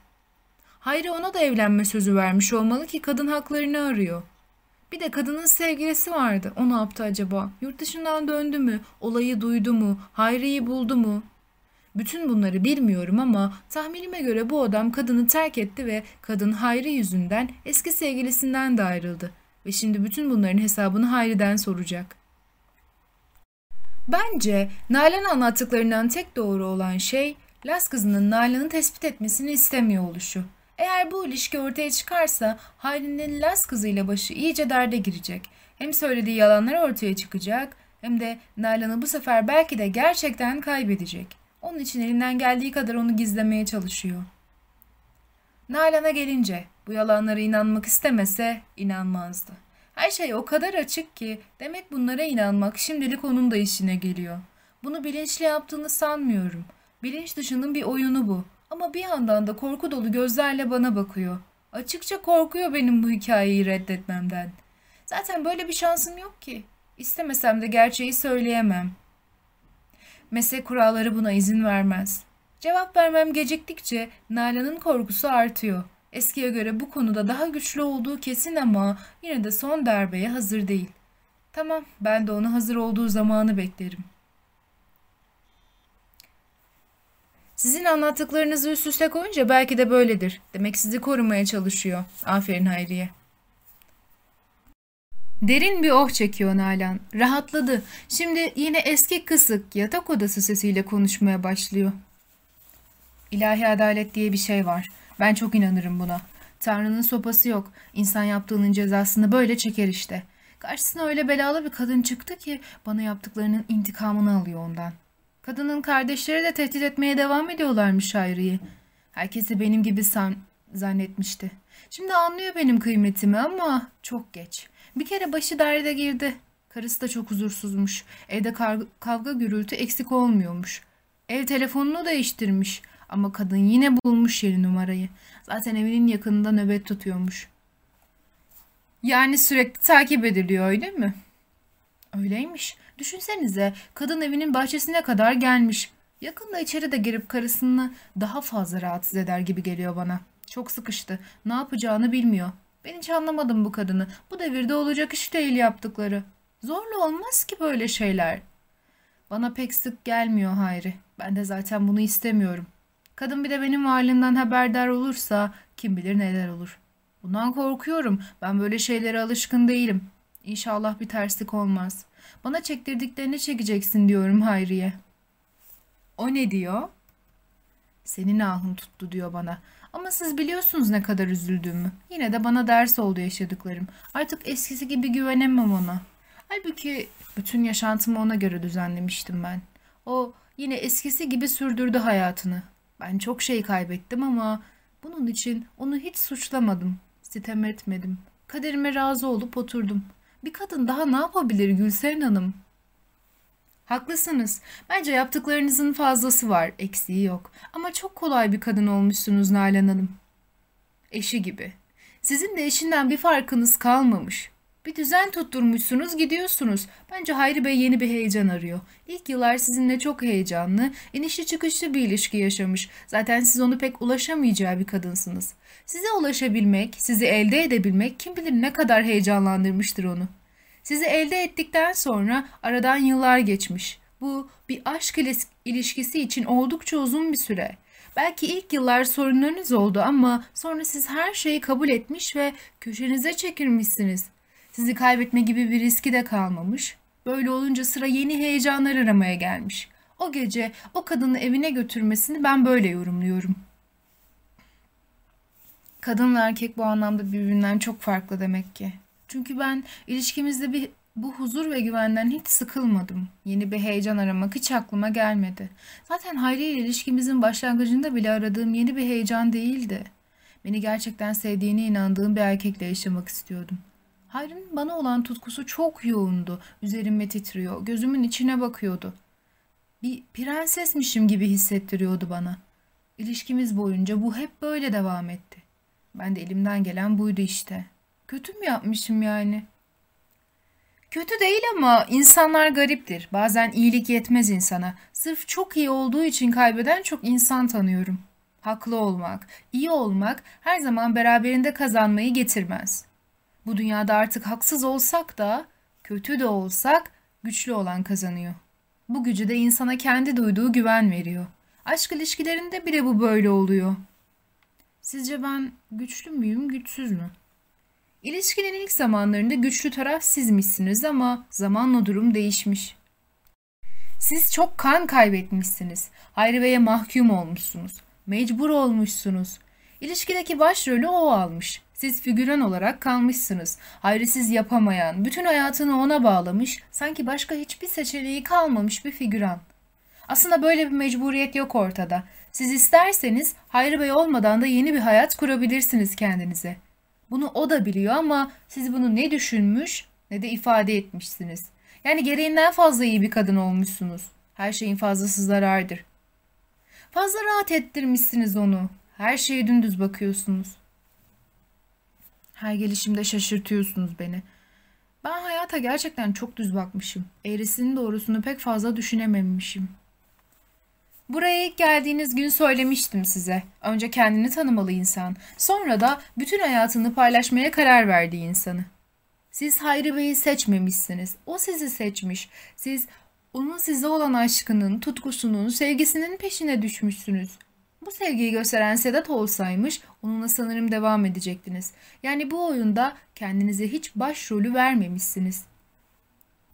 Hayri ona da evlenme sözü vermiş olmalı ki kadın haklarını arıyor. Bir de kadının sevgilisi vardı. O ne yaptı acaba? Yurt dışından döndü mü? Olayı duydu mu? Hayri'yi buldu mu? Bütün bunları bilmiyorum ama tahminime göre bu adam kadını terk etti ve kadın Hayri yüzünden eski sevgilisinden de ayrıldı. Ve şimdi bütün bunların hesabını Hayri'den soracak. Bence Nalan anlattıklarından tek doğru olan şey Las kızının Nalan'ı tespit etmesini istemiyor oluşu. Eğer bu ilişki ortaya çıkarsa Hayri'nin Las kızıyla başı iyice derde girecek. Hem söylediği yalanlar ortaya çıkacak hem de Nalan'ı bu sefer belki de gerçekten kaybedecek. Onun için elinden geldiği kadar onu gizlemeye çalışıyor. Nalan'a gelince bu yalanlara inanmak istemese inanmazdı. Her şey o kadar açık ki demek bunlara inanmak şimdilik onun da işine geliyor. Bunu bilinçli yaptığını sanmıyorum. Bilinç dışının bir oyunu bu. Ama bir yandan da korku dolu gözlerle bana bakıyor. Açıkça korkuyor benim bu hikayeyi reddetmemden. Zaten böyle bir şansım yok ki. İstemesem de gerçeği söyleyemem. Meslek kuralları buna izin vermez. Cevap vermem geciktikçe Nalan'ın korkusu artıyor. Eskiye göre bu konuda daha güçlü olduğu kesin ama yine de son darbeye hazır değil. Tamam, ben de onu hazır olduğu zamanı beklerim. Sizin anlattıklarınızı üst üste koyunca belki de böyledir. Demek sizi korumaya çalışıyor. Aferin Hayriye. Derin bir oh çekiyor Nalan. Rahatladı. Şimdi yine eski kısık yatak odası sesiyle konuşmaya başlıyor. İlahi adalet diye bir şey var. Ben çok inanırım buna. Tanrı'nın sopası yok. İnsan yaptığının cezasını böyle çeker işte. Karşısına öyle belalı bir kadın çıktı ki bana yaptıklarının intikamını alıyor ondan. Kadının kardeşleri de tehdit etmeye devam ediyorlarmış Hayri'yi. Herkesi benim gibi san zannetmişti. Şimdi anlıyor benim kıymetimi ama çok geç. Bir kere başı derde girdi. Karısı da çok huzursuzmuş. Evde kavga gürültü eksik olmuyormuş. Ev telefonunu değiştirmiş. Ama kadın yine bulmuş yeri numarayı. Zaten evinin yakınında nöbet tutuyormuş. Yani sürekli takip ediliyor öyle mi? Öyleymiş. Düşünsenize kadın evinin bahçesine kadar gelmiş. Yakında içeri de girip karısını daha fazla rahatsız eder gibi geliyor bana. Çok sıkıştı. Ne yapacağını bilmiyor. Ben hiç anlamadım bu kadını. Bu devirde olacak iş değil yaptıkları. Zorla olmaz ki böyle şeyler. Bana pek sık gelmiyor Hayri. Ben de zaten bunu istemiyorum. Kadın bir de benim varlığımdan haberdar olursa kim bilir neler olur. Bundan korkuyorum. Ben böyle şeylere alışkın değilim. İnşallah bir terslik olmaz. Bana çektirdiklerini çekeceksin diyorum Hayriye. O ne diyor? Senin ahın tuttu diyor bana. Ama siz biliyorsunuz ne kadar üzüldüğümü. Yine de bana ders oldu yaşadıklarım. Artık eskisi gibi güvenemem ona. Halbuki bütün yaşantımı ona göre düzenlemiştim ben. O yine eskisi gibi sürdürdü hayatını. Ben çok şey kaybettim ama bunun için onu hiç suçlamadım. Sitem etmedim. Kaderime razı olup oturdum. Bir kadın daha ne yapabilir Gülseren Hanım? Haklısınız. Bence yaptıklarınızın fazlası var, eksiği yok. Ama çok kolay bir kadın olmuşsunuz Nalan Hanım. Eşi gibi. Sizin de eşinden bir farkınız kalmamış. Bir düzen tutturmuşsunuz gidiyorsunuz. Bence Hayri Bey yeni bir heyecan arıyor. İlk yıllar sizinle çok heyecanlı, inişli çıkışlı bir ilişki yaşamış. Zaten siz onu pek ulaşamayacağı bir kadınsınız. Size ulaşabilmek, sizi elde edebilmek kim bilir ne kadar heyecanlandırmıştır onu. Sizi elde ettikten sonra aradan yıllar geçmiş. Bu bir aşk ilişkisi için oldukça uzun bir süre. Belki ilk yıllar sorunlarınız oldu ama sonra siz her şeyi kabul etmiş ve köşenize çekilmişsiniz. Sizi kaybetme gibi bir riski de kalmamış. Böyle olunca sıra yeni heyecanlar aramaya gelmiş. O gece o kadını evine götürmesini ben böyle yorumluyorum. Kadınla erkek bu anlamda birbirinden çok farklı demek ki. Çünkü ben ilişkimizde bir bu huzur ve güvenden hiç sıkılmadım. Yeni bir heyecan aramak hiç aklıma gelmedi. Zaten Hayri ile ilişkimizin başlangıcında bile aradığım yeni bir heyecan değildi. Beni gerçekten sevdiğine inandığım bir erkekle yaşamak istiyordum. Hayri'nin bana olan tutkusu çok yoğundu. Üzerime titriyor, gözümün içine bakıyordu. Bir prensesmişim gibi hissettiriyordu bana. İlişkimiz boyunca bu hep böyle devam etti. Ben de elimden gelen buydu işte. Kötü mü yapmışım yani? Kötü değil ama insanlar gariptir. Bazen iyilik yetmez insana. Sırf çok iyi olduğu için kaybeden çok insan tanıyorum. Haklı olmak, iyi olmak her zaman beraberinde kazanmayı getirmez. Bu dünyada artık haksız olsak da, kötü de olsak güçlü olan kazanıyor. Bu gücü de insana kendi duyduğu güven veriyor. Aşk ilişkilerinde bile bu böyle oluyor. Sizce ben güçlü müyüm, güçsüz mü? İlişkinin ilk zamanlarında güçlü taraf sizmişsiniz ama zamanla durum değişmiş. Siz çok kan kaybetmişsiniz. Hayri Bey'e mahkum olmuşsunuz. Mecbur olmuşsunuz. İlişkideki başrolü o almış. Siz figüran olarak kalmışsınız. Hayrisiz yapamayan, bütün hayatını ona bağlamış, sanki başka hiçbir seçeneği kalmamış bir figüran. Aslında böyle bir mecburiyet yok ortada. Siz isterseniz Hayri Bey olmadan da yeni bir hayat kurabilirsiniz kendinize. Bunu o da biliyor ama siz bunu ne düşünmüş ne de ifade etmişsiniz. Yani gereğinden fazla iyi bir kadın olmuşsunuz. Her şeyin fazlası zarardır. Fazla rahat ettirmişsiniz onu. Her şeye dümdüz bakıyorsunuz. Her gelişimde şaşırtıyorsunuz beni. Ben hayata gerçekten çok düz bakmışım. Eğrisinin doğrusunu pek fazla düşünememişim. Buraya ilk geldiğiniz gün söylemiştim size. Önce kendini tanımalı insan. Sonra da bütün hayatını paylaşmaya karar verdiği insanı. Siz Hayri Bey'i seçmemişsiniz. O sizi seçmiş. Siz onun size olan aşkının, tutkusunun, sevgisinin peşine düşmüşsünüz. Bu sevgiyi gösteren Sedat olsaymış onunla sanırım devam edecektiniz. Yani bu oyunda kendinize hiç başrolü vermemişsiniz.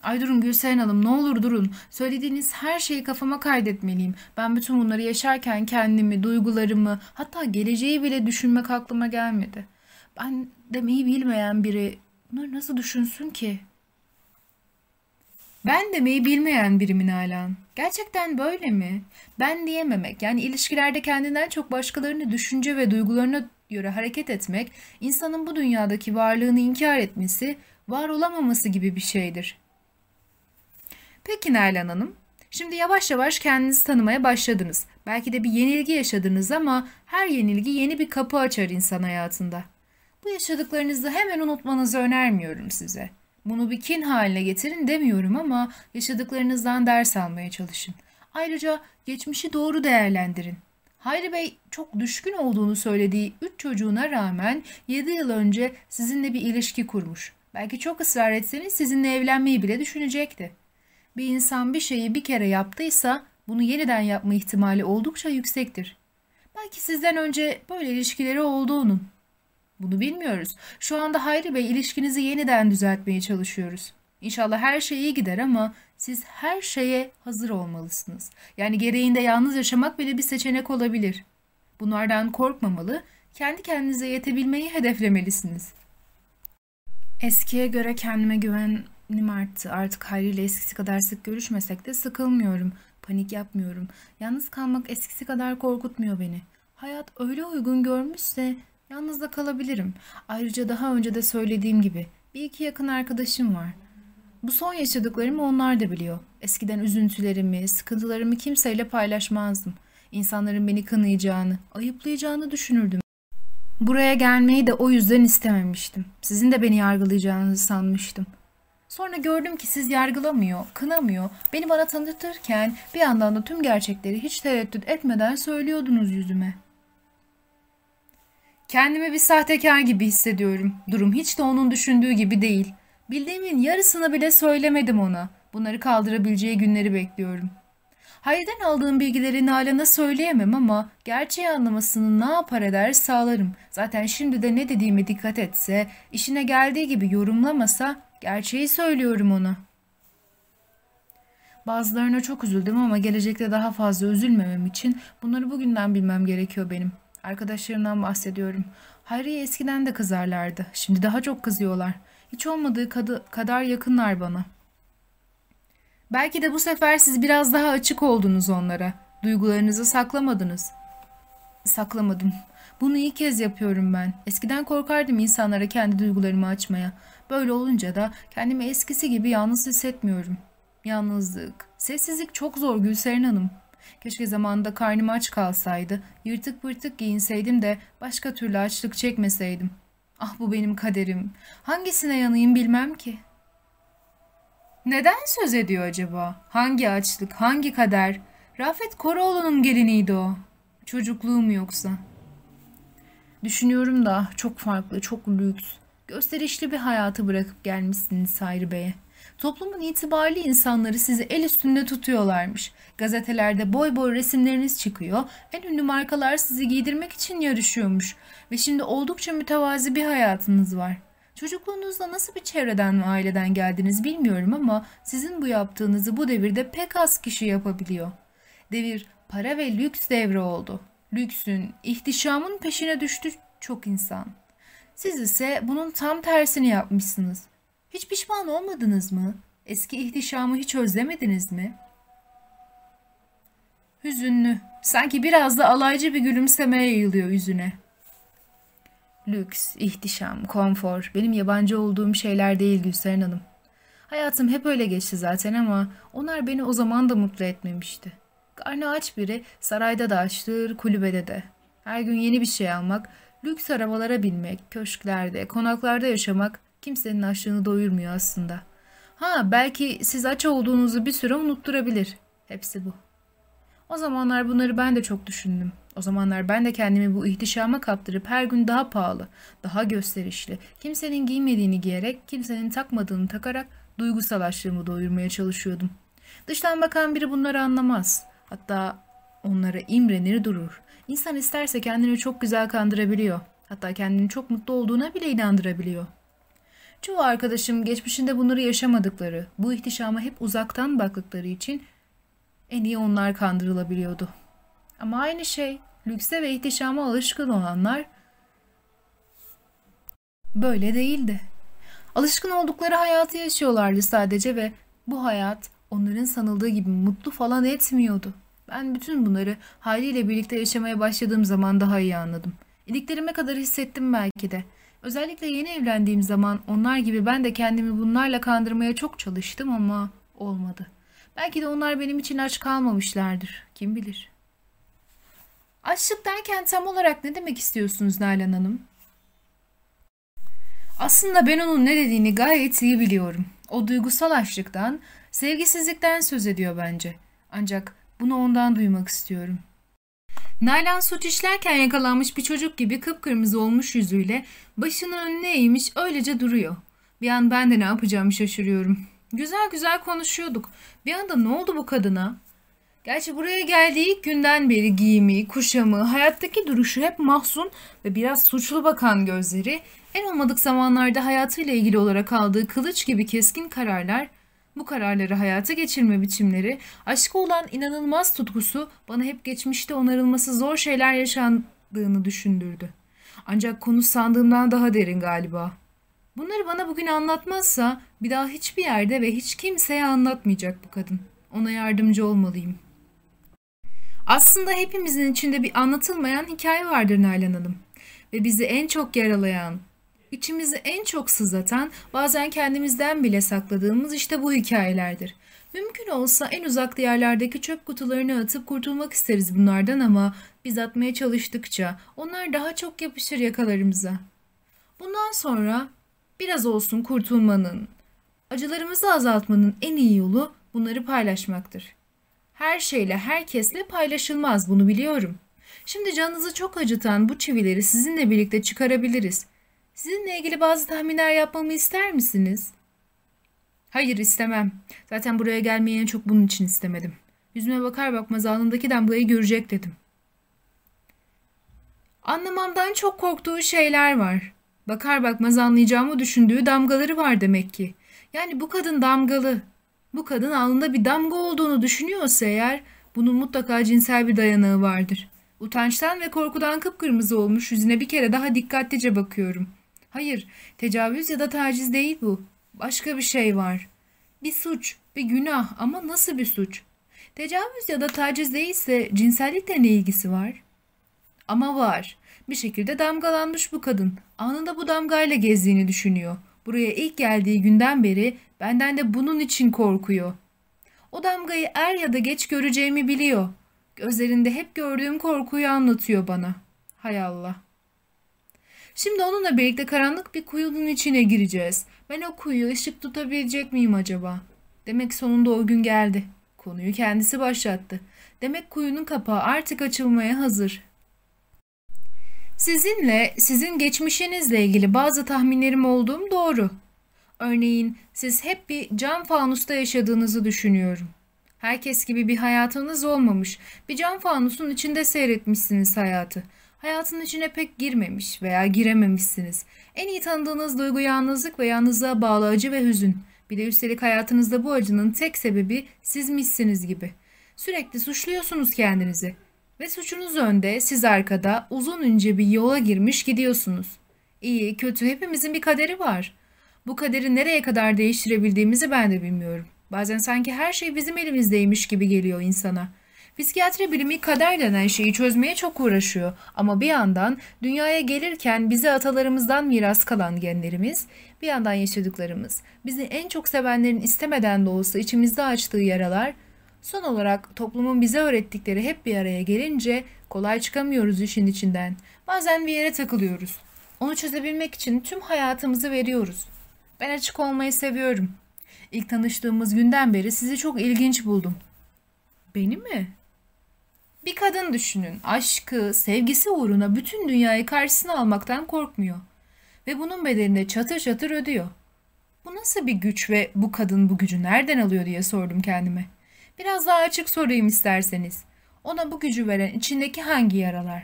Ay durun Gülseren Hanım ne olur durun. Söylediğiniz her şeyi kafama kaydetmeliyim. Ben bütün bunları yaşarken kendimi, duygularımı hatta geleceği bile düşünmek aklıma gelmedi. Ben demeyi bilmeyen biri bunları nasıl düşünsün ki?'' Ben demeyi bilmeyen birimin Nalan. Gerçekten böyle mi? Ben diyememek yani ilişkilerde kendinden çok başkalarını düşünce ve duygularına göre hareket etmek, insanın bu dünyadaki varlığını inkar etmesi, var olamaması gibi bir şeydir. Peki Nalan Hanım, şimdi yavaş yavaş kendinizi tanımaya başladınız. Belki de bir yenilgi yaşadınız ama her yenilgi yeni bir kapı açar insan hayatında. Bu yaşadıklarınızı hemen unutmanızı önermiyorum size.'' Bunu bir kin haline getirin demiyorum ama yaşadıklarınızdan ders almaya çalışın. Ayrıca geçmişi doğru değerlendirin. Hayri Bey çok düşkün olduğunu söylediği 3 çocuğuna rağmen 7 yıl önce sizinle bir ilişki kurmuş. Belki çok ısrar etseniz sizinle evlenmeyi bile düşünecekti. Bir insan bir şeyi bir kere yaptıysa bunu yeniden yapma ihtimali oldukça yüksektir. Belki sizden önce böyle ilişkileri oldu. Bunu bilmiyoruz. Şu anda Hayri Bey ilişkinizi yeniden düzeltmeye çalışıyoruz. İnşallah her şey iyi gider ama siz her şeye hazır olmalısınız. Yani gereğinde yalnız yaşamak bile bir seçenek olabilir. Bunlardan korkmamalı, kendi kendinize yetebilmeyi hedeflemelisiniz. Eskiye göre kendime güvenim arttı. Artık Hayri ile eskisi kadar sık görüşmesek de sıkılmıyorum. Panik yapmıyorum. Yalnız kalmak eskisi kadar korkutmuyor beni. Hayat öyle uygun görmüşse Yalnız da kalabilirim. Ayrıca daha önce de söylediğim gibi bir iki yakın arkadaşım var. Bu son yaşadıklarımı onlar da biliyor. Eskiden üzüntülerimi, sıkıntılarımı kimseyle paylaşmazdım. İnsanların beni kınayacağını, ayıplayacağını düşünürdüm. Buraya gelmeyi de o yüzden istememiştim. Sizin de beni yargılayacağınızı sanmıştım. Sonra gördüm ki siz yargılamıyor, kınamıyor. Beni bana tanıtırken bir yandan da tüm gerçekleri hiç tereddüt etmeden söylüyordunuz yüzüme. Kendimi bir sahtekar gibi hissediyorum. Durum hiç de onun düşündüğü gibi değil. Bildiğimin yarısını bile söylemedim ona. Bunları kaldırabileceği günleri bekliyorum. Hayır'dan aldığım bilgileri Nalan'a söyleyemem ama gerçeği anlamasını ne yapar eder sağlarım. Zaten şimdi de ne dediğime dikkat etse, işine geldiği gibi yorumlamasa gerçeği söylüyorum ona. Bazılarına çok üzüldüm ama gelecekte daha fazla üzülmemem için bunları bugünden bilmem gerekiyor benim. Arkadaşlarımdan bahsediyorum. Hayriye eskiden de kızarlardı. Şimdi daha çok kızıyorlar. Hiç olmadığı kadı, kadar yakınlar bana. Belki de bu sefer siz biraz daha açık oldunuz onlara. Duygularınızı saklamadınız. Saklamadım. Bunu ilk kez yapıyorum ben. Eskiden korkardım insanlara kendi duygularımı açmaya. Böyle olunca da kendimi eskisi gibi yalnız hissetmiyorum. Yalnızlık, sessizlik çok zor Gülseren Hanım. Keşke zamanında karnım aç kalsaydı, yırtık pırtık giyinseydim de başka türlü açlık çekmeseydim. Ah bu benim kaderim. Hangisine yanayım bilmem ki. Neden söz ediyor acaba? Hangi açlık, hangi kader? Rafet Koroğlu'nun geliniydi o. Çocukluğum yoksa. Düşünüyorum da çok farklı, çok lüks, gösterişli bir hayatı bırakıp gelmişsiniz Sayri Bey'e. Toplumun itibarlı insanları sizi el üstünde tutuyorlarmış. Gazetelerde boy boy resimleriniz çıkıyor. En ünlü markalar sizi giydirmek için yarışıyormuş. Ve şimdi oldukça mütevazi bir hayatınız var. Çocukluğunuzda nasıl bir çevreden ve aileden geldiniz bilmiyorum ama sizin bu yaptığınızı bu devirde pek az kişi yapabiliyor. Devir para ve lüks devri oldu. Lüksün, ihtişamın peşine düştü çok insan. Siz ise bunun tam tersini yapmışsınız. Hiç pişman olmadınız mı? Eski ihtişamı hiç özlemediniz mi? Hüzünlü, sanki biraz da alaycı bir gülümseme yayılıyor yüzüne. Lüks, ihtişam, konfor benim yabancı olduğum şeyler değil Gülseren Hanım. Hayatım hep öyle geçti zaten ama onlar beni o zaman da mutlu etmemişti. Karnı aç biri sarayda da açtır, kulübede de. Her gün yeni bir şey almak, lüks arabalara binmek, köşklerde, konaklarda yaşamak kimsenin açlığını doyurmuyor aslında. Ha belki siz aç olduğunuzu bir süre unutturabilir. Hepsi bu. O zamanlar bunları ben de çok düşündüm. O zamanlar ben de kendimi bu ihtişama kaptırıp her gün daha pahalı, daha gösterişli, kimsenin giymediğini giyerek, kimsenin takmadığını takarak duygusal açlığımı doyurmaya çalışıyordum. Dıştan bakan biri bunları anlamaz. Hatta onlara imrenir durur. İnsan isterse kendini çok güzel kandırabiliyor. Hatta kendini çok mutlu olduğuna bile inandırabiliyor. Çoğu arkadaşım geçmişinde bunları yaşamadıkları, bu ihtişama hep uzaktan baktıkları için en iyi onlar kandırılabiliyordu. Ama aynı şey lükse ve ihtişama alışkın olanlar böyle değildi. Alışkın oldukları hayatı yaşıyorlardı sadece ve bu hayat onların sanıldığı gibi mutlu falan etmiyordu. Ben bütün bunları haliyle birlikte yaşamaya başladığım zaman daha iyi anladım. İliklerime kadar hissettim belki de. Özellikle yeni evlendiğim zaman onlar gibi ben de kendimi bunlarla kandırmaya çok çalıştım ama olmadı. Belki de onlar benim için aç kalmamışlardır. Kim bilir. Açlık derken tam olarak ne demek istiyorsunuz Nalan Hanım? Aslında ben onun ne dediğini gayet iyi biliyorum. O duygusal açlıktan, sevgisizlikten söz ediyor bence. Ancak bunu ondan duymak istiyorum. Nalan suç işlerken yakalanmış bir çocuk gibi kıpkırmızı olmuş yüzüyle başını önüne eğmiş öylece duruyor. Bir an ben de ne yapacağımı şaşırıyorum. Güzel güzel konuşuyorduk. Bir anda ne oldu bu kadına? Gerçi buraya geldiği ilk günden beri giyimi, kuşamı, hayattaki duruşu hep mahzun ve biraz suçlu bakan gözleri, en olmadık zamanlarda hayatıyla ilgili olarak aldığı kılıç gibi keskin kararlar, bu kararları hayata geçirme biçimleri, aşkı olan inanılmaz tutkusu bana hep geçmişte onarılması zor şeyler yaşandığını düşündürdü. Ancak konu sandığımdan daha derin galiba. Bunları bana bugün anlatmazsa bir daha hiçbir yerde ve hiç kimseye anlatmayacak bu kadın. Ona yardımcı olmalıyım. Aslında hepimizin içinde bir anlatılmayan hikaye vardır Nalan Hanım. Ve bizi en çok yaralayan, içimizi en çok sızlatan, bazen kendimizden bile sakladığımız işte bu hikayelerdir. Mümkün olsa en uzak diyarlardaki çöp kutularını atıp kurtulmak isteriz bunlardan ama biz atmaya çalıştıkça onlar daha çok yapışır yakalarımıza. Bundan sonra biraz olsun kurtulmanın, acılarımızı azaltmanın en iyi yolu bunları paylaşmaktır. Her şeyle, herkesle paylaşılmaz bunu biliyorum. Şimdi canınızı çok acıtan bu çivileri sizinle birlikte çıkarabiliriz. Sizinle ilgili bazı tahminler yapmamı ister misiniz? Hayır istemem. Zaten buraya gelmeyi en çok bunun için istemedim. Yüzüme bakar bakmaz alnımdaki damgayı görecek dedim. Anlamamdan çok korktuğu şeyler var. Bakar bakmaz anlayacağımı düşündüğü damgaları var demek ki. Yani bu kadın damgalı. Bu kadın alnında bir damga olduğunu düşünüyorsa eğer bunun mutlaka cinsel bir dayanağı vardır. Utançtan ve korkudan kıpkırmızı olmuş yüzüne bir kere daha dikkatlice bakıyorum. Hayır, tecavüz ya da taciz değil bu. Başka bir şey var. Bir suç, bir günah ama nasıl bir suç? Tecavüz ya da taciz değilse cinsellikle ne ilgisi var? Ama var. Bir şekilde damgalanmış bu kadın. Anında bu damgayla gezdiğini düşünüyor. Buraya ilk geldiği günden beri benden de bunun için korkuyor. O damgayı er ya da geç göreceğimi biliyor. Gözlerinde hep gördüğüm korkuyu anlatıyor bana. Hay Allah. Şimdi onunla birlikte karanlık bir kuyunun içine gireceğiz. Ben o kuyuyu ışık tutabilecek miyim acaba? Demek sonunda o gün geldi. Konuyu kendisi başlattı. Demek kuyunun kapağı artık açılmaya hazır. Sizinle, sizin geçmişinizle ilgili bazı tahminlerim olduğum doğru. Örneğin siz hep bir cam fanusta yaşadığınızı düşünüyorum. Herkes gibi bir hayatınız olmamış. Bir cam fanusun içinde seyretmişsiniz hayatı. Hayatın içine pek girmemiş veya girememişsiniz. En iyi tanıdığınız duygu yalnızlık ve yalnızlığa bağlı acı ve hüzün. Bir de üstelik hayatınızda bu acının tek sebebi sizmişsiniz gibi. Sürekli suçluyorsunuz kendinizi. Ve suçunuz önde, siz arkada uzun ince bir yola girmiş gidiyorsunuz. İyi, kötü hepimizin bir kaderi var. Bu kaderi nereye kadar değiştirebildiğimizi ben de bilmiyorum. Bazen sanki her şey bizim elimizdeymiş gibi geliyor insana. Psikiyatri bilimi kader denen şeyi çözmeye çok uğraşıyor. Ama bir yandan dünyaya gelirken bize atalarımızdan miras kalan genlerimiz, bir yandan yaşadıklarımız, bizi en çok sevenlerin istemeden de olsa içimizde açtığı yaralar, son olarak toplumun bize öğrettikleri hep bir araya gelince kolay çıkamıyoruz işin içinden. Bazen bir yere takılıyoruz. Onu çözebilmek için tüm hayatımızı veriyoruz. Ben açık olmayı seviyorum. İlk tanıştığımız günden beri sizi çok ilginç buldum. Beni mi? Bir kadın düşünün. Aşkı, sevgisi uğruna bütün dünyayı karşısına almaktan korkmuyor. Ve bunun bedelini çatır çatır ödüyor. Bu nasıl bir güç ve bu kadın bu gücü nereden alıyor diye sordum kendime. Biraz daha açık sorayım isterseniz. Ona bu gücü veren içindeki hangi yaralar?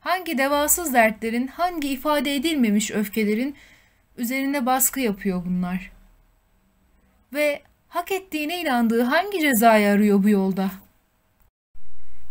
Hangi devasız dertlerin, hangi ifade edilmemiş öfkelerin üzerine baskı yapıyor bunlar? Ve hak ettiğine inandığı hangi cezayı arıyor bu yolda?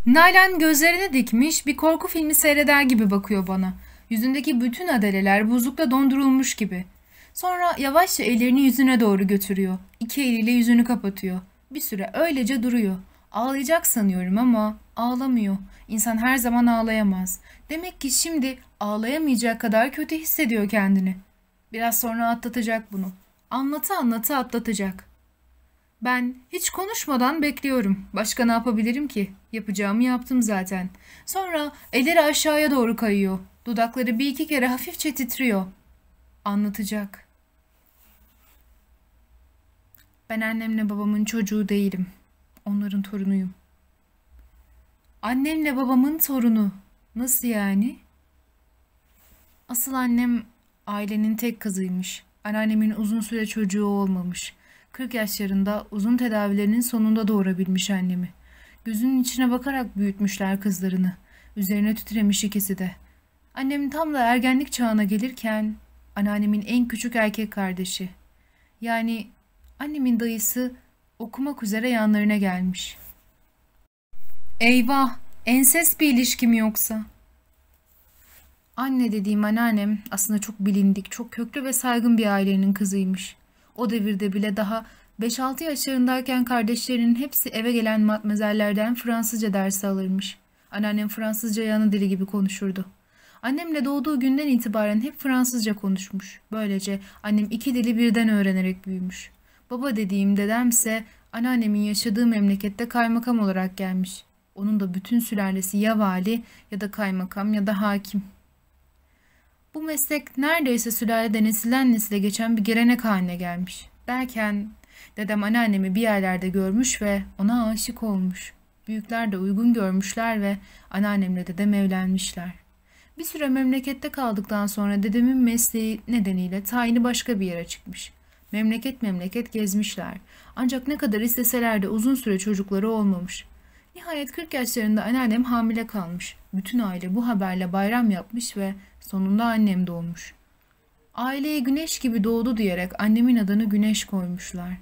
Nalan gözlerini dikmiş bir korku filmi seyreder gibi bakıyor bana. Yüzündeki bütün adaleler buzlukta dondurulmuş gibi. Sonra yavaşça ellerini yüzüne doğru götürüyor. İki eliyle yüzünü kapatıyor. Bir süre öylece duruyor. Ağlayacak sanıyorum ama ağlamıyor. İnsan her zaman ağlayamaz. Demek ki şimdi ağlayamayacak kadar kötü hissediyor kendini. Biraz sonra atlatacak bunu. Anlatı anlatı atlatacak. Ben hiç konuşmadan bekliyorum. Başka ne yapabilirim ki? Yapacağımı yaptım zaten. Sonra elleri aşağıya doğru kayıyor. Dudakları bir iki kere hafifçe titriyor. Anlatacak. Ben annemle babamın çocuğu değilim. Onların torunuyum. Annemle babamın torunu. Nasıl yani? Asıl annem ailenin tek kızıymış. Anneannemin uzun süre çocuğu olmamış. 40 yaşlarında uzun tedavilerinin sonunda doğurabilmiş annemi. Gözünün içine bakarak büyütmüşler kızlarını. Üzerine titremiş ikisi de. Annem tam da ergenlik çağına gelirken anneannemin en küçük erkek kardeşi. Yani annemin dayısı okumak üzere yanlarına gelmiş. Eyvah! Enses bir ilişki mi yoksa? Anne dediğim anneannem aslında çok bilindik, çok köklü ve saygın bir ailenin kızıymış. O devirde bile daha 5-6 yaşlarındayken kardeşlerinin hepsi eve gelen matmezellerden Fransızca dersi alırmış. Anneannem Fransızca yanı dili gibi konuşurdu. Annemle doğduğu günden itibaren hep Fransızca konuşmuş. Böylece annem iki dili birden öğrenerek büyümüş. Baba dediğim dedemse anneannemin yaşadığı memlekette kaymakam olarak gelmiş. Onun da bütün sülalesi ya vali ya da kaymakam ya da hakim. Bu meslek neredeyse sülalede nesilden nesile geçen bir gelenek haline gelmiş. Derken dedem anneannemi bir yerlerde görmüş ve ona aşık olmuş. Büyükler de uygun görmüşler ve anneannemle dedem evlenmişler. Bir süre memlekette kaldıktan sonra dedemin mesleği nedeniyle tayini başka bir yere çıkmış. Memleket memleket gezmişler. Ancak ne kadar isteseler de uzun süre çocukları olmamış. Nihayet 40 yaşlarında anneannem hamile kalmış. Bütün aile bu haberle bayram yapmış ve sonunda annem doğmuş. Aileye güneş gibi doğdu diyerek annemin adını güneş koymuşlar.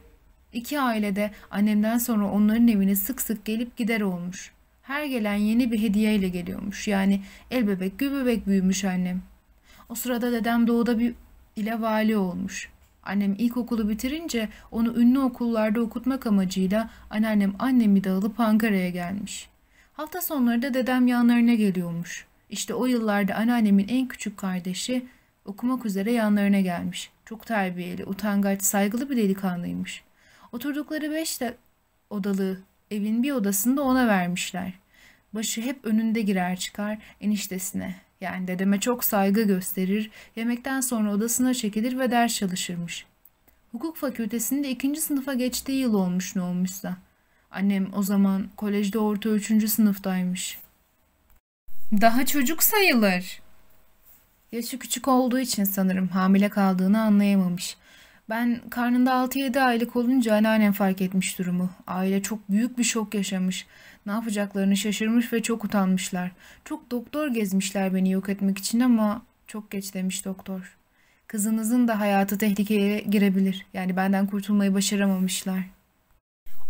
İki ailede annemden sonra onların evine sık sık gelip gider olmuş. Her gelen yeni bir hediyeyle geliyormuş. Yani el bebek gül bebek büyümüş annem. O sırada dedem doğuda bir ile vali olmuş. Annem ilkokulu bitirince onu ünlü okullarda okutmak amacıyla anneannem annemi de alıp Ankara'ya gelmiş. Hafta sonları da dedem yanlarına geliyormuş. İşte o yıllarda anneannemin en küçük kardeşi okumak üzere yanlarına gelmiş. Çok terbiyeli, utangaç, saygılı bir delikanlıymış. Oturdukları beş de odalı evin bir odasını da ona vermişler. Başı hep önünde girer çıkar eniştesine. Yani dedeme çok saygı gösterir, yemekten sonra odasına çekilir ve ders çalışırmış. Hukuk fakültesinde ikinci sınıfa geçtiği yıl olmuş ne olmuşsa. Annem o zaman kolejde orta üçüncü sınıftaymış. Daha çocuk sayılır. Yaşı küçük olduğu için sanırım hamile kaldığını anlayamamış. Ben karnında 6-7 aylık olunca anneannem fark etmiş durumu. Aile çok büyük bir şok yaşamış. Ne yapacaklarını şaşırmış ve çok utanmışlar. Çok doktor gezmişler beni yok etmek için ama çok geç demiş doktor. Kızınızın da hayatı tehlikeye girebilir. Yani benden kurtulmayı başaramamışlar.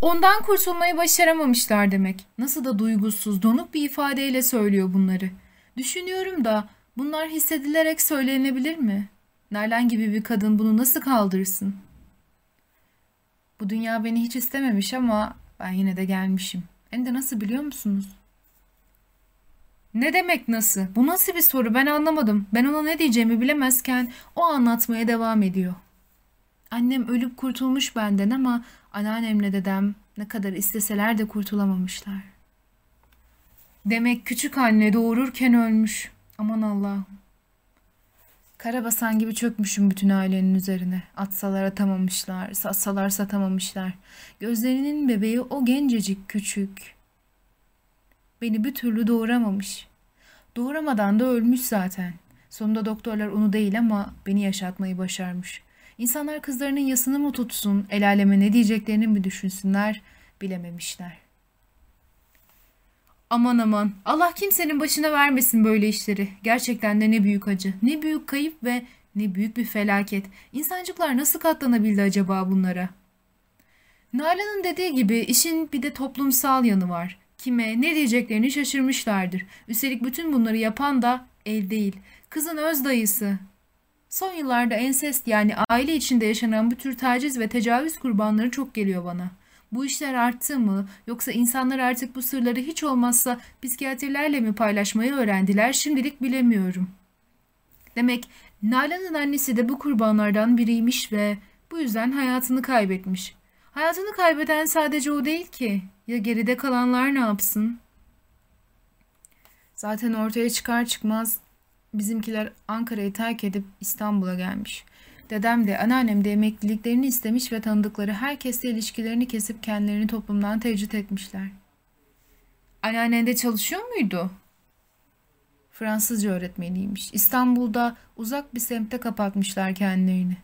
Ondan kurtulmayı başaramamışlar demek. Nasıl da duygusuz, donuk bir ifadeyle söylüyor bunları. Düşünüyorum da bunlar hissedilerek söylenebilir mi? Nalan gibi bir kadın bunu nasıl kaldırırsın? Bu dünya beni hiç istememiş ama ben yine de gelmişim. Hem de nasıl biliyor musunuz? Ne demek nasıl? Bu nasıl bir soru? Ben anlamadım. Ben ona ne diyeceğimi bilemezken o anlatmaya devam ediyor. Annem ölüp kurtulmuş benden ama anneannemle dedem ne kadar isteseler de kurtulamamışlar. Demek küçük anne doğururken ölmüş. Aman Allah'ım. Karabasan gibi çökmüşüm bütün ailenin üzerine. Atsalar atamamışlar, satsalar satamamışlar. Gözlerinin bebeği o gencecik küçük. Beni bir türlü doğuramamış. Doğuramadan da ölmüş zaten. Sonunda doktorlar onu değil ama beni yaşatmayı başarmış. İnsanlar kızlarının yasını mı tutsun, el aleme ne diyeceklerini mi düşünsünler bilememişler. Aman aman Allah kimsenin başına vermesin böyle işleri. Gerçekten de ne büyük acı, ne büyük kayıp ve ne büyük bir felaket. İnsancıklar nasıl katlanabildi acaba bunlara? Nalan'ın dediği gibi işin bir de toplumsal yanı var. Kime ne diyeceklerini şaşırmışlardır. Üstelik bütün bunları yapan da el değil. Kızın öz dayısı. Son yıllarda ensest yani aile içinde yaşanan bu tür taciz ve tecavüz kurbanları çok geliyor bana. Bu işler arttı mı yoksa insanlar artık bu sırları hiç olmazsa psikiyatrlerle mi paylaşmayı öğrendiler şimdilik bilemiyorum. Demek Nalan'ın annesi de bu kurbanlardan biriymiş ve bu yüzden hayatını kaybetmiş. Hayatını kaybeden sadece o değil ki. Ya geride kalanlar ne yapsın? Zaten ortaya çıkar çıkmaz bizimkiler Ankara'yı terk edip İstanbul'a gelmiş. Dedem de anneannem de emekliliklerini istemiş ve tanıdıkları herkesle ilişkilerini kesip kendilerini toplumdan tecrit etmişler. Anneannen de çalışıyor muydu? Fransızca öğretmeniymiş. İstanbul'da uzak bir semtte kapatmışlar kendilerini.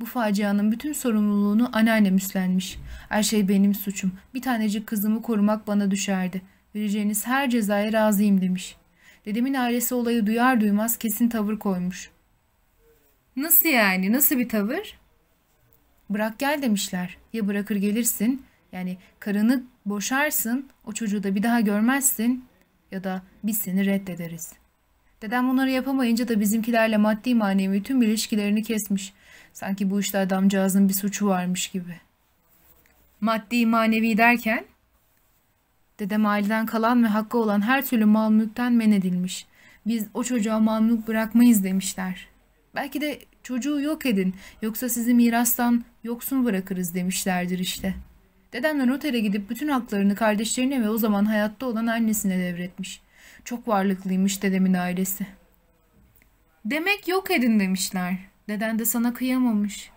Bu facianın bütün sorumluluğunu anneannem üstlenmiş. Her şey benim suçum. Bir tanecik kızımı korumak bana düşerdi. Vereceğiniz her cezaya razıyım demiş. Dedemin ailesi olayı duyar duymaz kesin tavır koymuş. Nasıl yani? Nasıl bir tavır? Bırak gel demişler. Ya bırakır gelirsin, yani karını boşarsın, o çocuğu da bir daha görmezsin ya da biz seni reddederiz. Dedem bunları yapamayınca da bizimkilerle maddi manevi tüm ilişkilerini kesmiş. Sanki bu işte adamcağızın bir suçu varmış gibi. Maddi manevi derken? Dedem aileden kalan ve hakkı olan her türlü mal mülkten men edilmiş. Biz o çocuğa mal mülk bırakmayız demişler. Belki de çocuğu yok edin yoksa sizi mirastan yoksun bırakırız demişlerdir işte. Dedemler otele gidip bütün haklarını kardeşlerine ve o zaman hayatta olan annesine devretmiş. Çok varlıklıymış dedemin ailesi. Demek yok edin demişler. Deden de sana kıyamamış.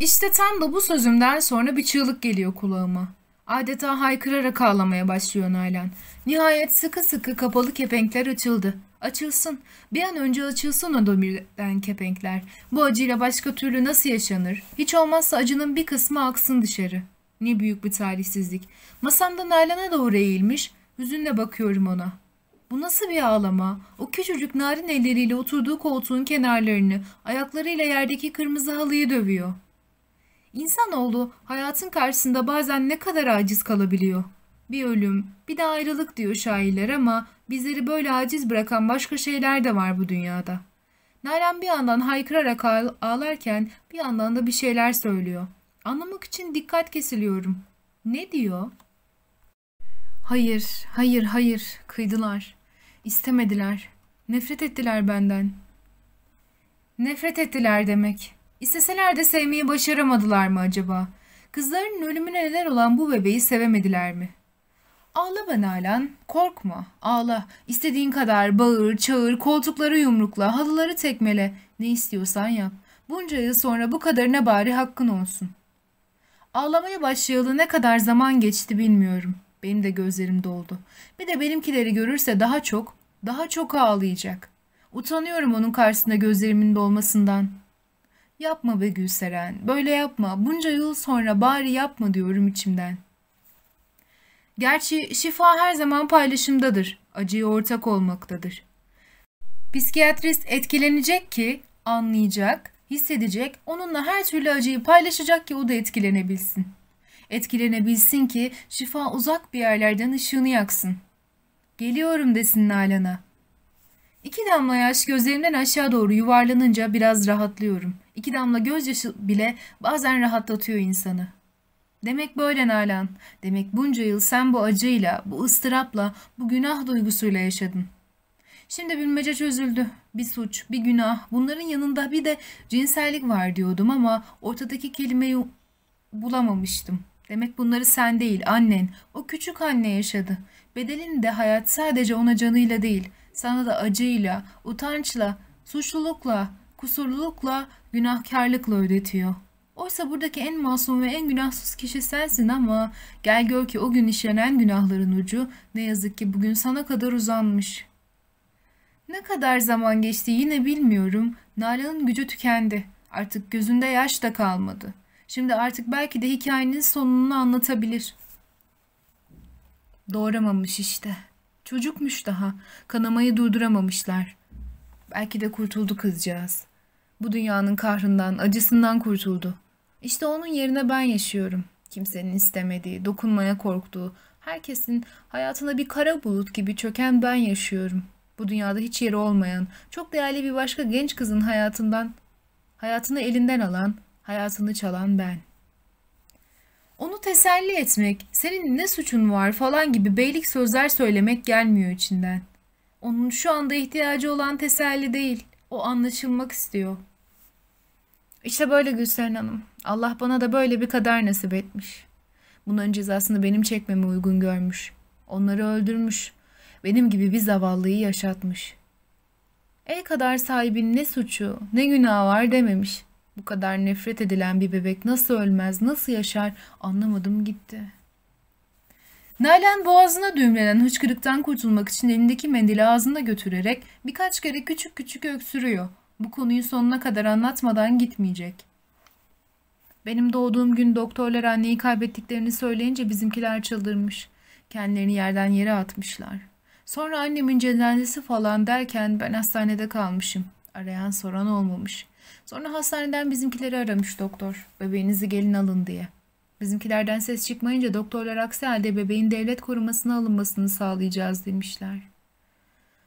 İşte tam da bu sözümden sonra bir çığlık geliyor kulağıma. Adeta haykırarak ağlamaya başlıyor Nalan. Nihayet sıkı sıkı kapalı kepenkler açıldı. Açılsın. Bir an önce açılsın o demirden kepenkler. Bu acıyla başka türlü nasıl yaşanır? Hiç olmazsa acının bir kısmı aksın dışarı. Ne büyük bir talihsizlik. Masamda Nalan'a doğru eğilmiş. Hüzünle bakıyorum ona. Bu nasıl bir ağlama? O küçücük narin elleriyle oturduğu koltuğun kenarlarını, ayaklarıyla yerdeki kırmızı halıyı dövüyor. İnsanoğlu hayatın karşısında bazen ne kadar aciz kalabiliyor. Bir ölüm, bir de ayrılık diyor şairler ama bizleri böyle aciz bırakan başka şeyler de var bu dünyada. Nalan bir yandan haykırarak ağlarken bir yandan da bir şeyler söylüyor. Anlamak için dikkat kesiliyorum. Ne diyor? Hayır, hayır, hayır. Kıydılar. İstemediler. Nefret ettiler benden. Nefret ettiler demek. İsteseler de sevmeyi başaramadılar mı acaba? Kızlarının ölümüne neden olan bu bebeği sevemediler mi? Ağla be Nalan, korkma, ağla. İstediğin kadar bağır, çağır, koltukları yumrukla, halıları tekmele. Ne istiyorsan yap. Bunca yıl sonra bu kadarına bari hakkın olsun. Ağlamaya başlayalı ne kadar zaman geçti bilmiyorum. Benim de gözlerim doldu. Bir de benimkileri görürse daha çok, daha çok ağlayacak. Utanıyorum onun karşısında gözlerimin dolmasından. Yapma be Gülseren, böyle yapma. Bunca yıl sonra bari yapma diyorum içimden. Gerçi şifa her zaman paylaşımdadır. Acıya ortak olmaktadır. Psikiyatrist etkilenecek ki anlayacak, hissedecek, onunla her türlü acıyı paylaşacak ki o da etkilenebilsin. Etkilenebilsin ki şifa uzak bir yerlerden ışığını yaksın. Geliyorum desin Nalan'a. İki damla yaş gözlerimden aşağı doğru yuvarlanınca biraz rahatlıyorum. İki damla gözyaşı bile bazen rahatlatıyor insanı. Demek böyle Nalan. Demek bunca yıl sen bu acıyla, bu ıstırapla, bu günah duygusuyla yaşadın. Şimdi bilmece çözüldü. Bir suç, bir günah. Bunların yanında bir de cinsellik var diyordum ama ortadaki kelimeyi bulamamıştım. Demek bunları sen değil, annen, o küçük anne yaşadı. Bedelini de hayat sadece ona canıyla değil, sana da acıyla, utançla, suçlulukla, kusurlulukla, günahkarlıkla ödetiyor. Oysa buradaki en masum ve en günahsız kişi sensin ama gel gör ki o gün işlenen günahların ucu ne yazık ki bugün sana kadar uzanmış. Ne kadar zaman geçti yine bilmiyorum. Nalan'ın gücü tükendi. Artık gözünde yaş da kalmadı. Şimdi artık belki de hikayenin sonunu anlatabilir. Doğuramamış işte. Çocukmuş daha. Kanamayı durduramamışlar. Belki de kurtuldu kızcağız. Bu dünyanın kahrından, acısından kurtuldu. İşte onun yerine ben yaşıyorum. Kimsenin istemediği, dokunmaya korktuğu, herkesin hayatına bir kara bulut gibi çöken ben yaşıyorum. Bu dünyada hiç yeri olmayan, çok değerli bir başka genç kızın hayatından, hayatını elinden alan, hayatını çalan ben. Onu teselli etmek, senin ne suçun var falan gibi beylik sözler söylemek gelmiyor içinden. Onun şu anda ihtiyacı olan teselli değil, o anlaşılmak istiyor. İşte böyle Gülseren Hanım. Allah bana da böyle bir kader nasip etmiş. Bunların cezasını benim çekmemi uygun görmüş. Onları öldürmüş. Benim gibi bir zavallıyı yaşatmış. El kadar sahibin ne suçu, ne günah var dememiş. Bu kadar nefret edilen bir bebek nasıl ölmez, nasıl yaşar anlamadım gitti. Nalan boğazına düğümlenen hıçkırıktan kurtulmak için elindeki mendili ağzına götürerek birkaç kere küçük küçük öksürüyor. Bu konuyu sonuna kadar anlatmadan gitmeyecek. Benim doğduğum gün doktorlar anneyi kaybettiklerini söyleyince bizimkiler çıldırmış. Kendilerini yerden yere atmışlar. Sonra annemin cenazesi falan derken ben hastanede kalmışım. Arayan soran olmamış. Sonra hastaneden bizimkileri aramış doktor. Bebeğinizi gelin alın diye. Bizimkilerden ses çıkmayınca doktorlar aksi halde bebeğin devlet korumasına alınmasını sağlayacağız demişler.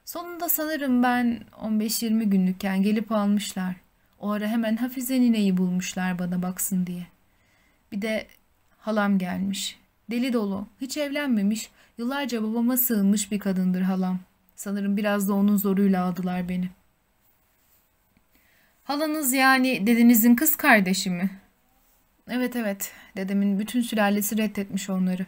Sonunda sanırım ben 15-20 günlükken gelip almışlar. O ara hemen Hafize nineyi bulmuşlar bana baksın diye. Bir de halam gelmiş. Deli dolu, hiç evlenmemiş, yıllarca babama sığınmış bir kadındır halam. Sanırım biraz da onun zoruyla aldılar beni. Halanız yani dedenizin kız kardeşi mi? Evet evet, dedemin bütün sülalesi reddetmiş onları.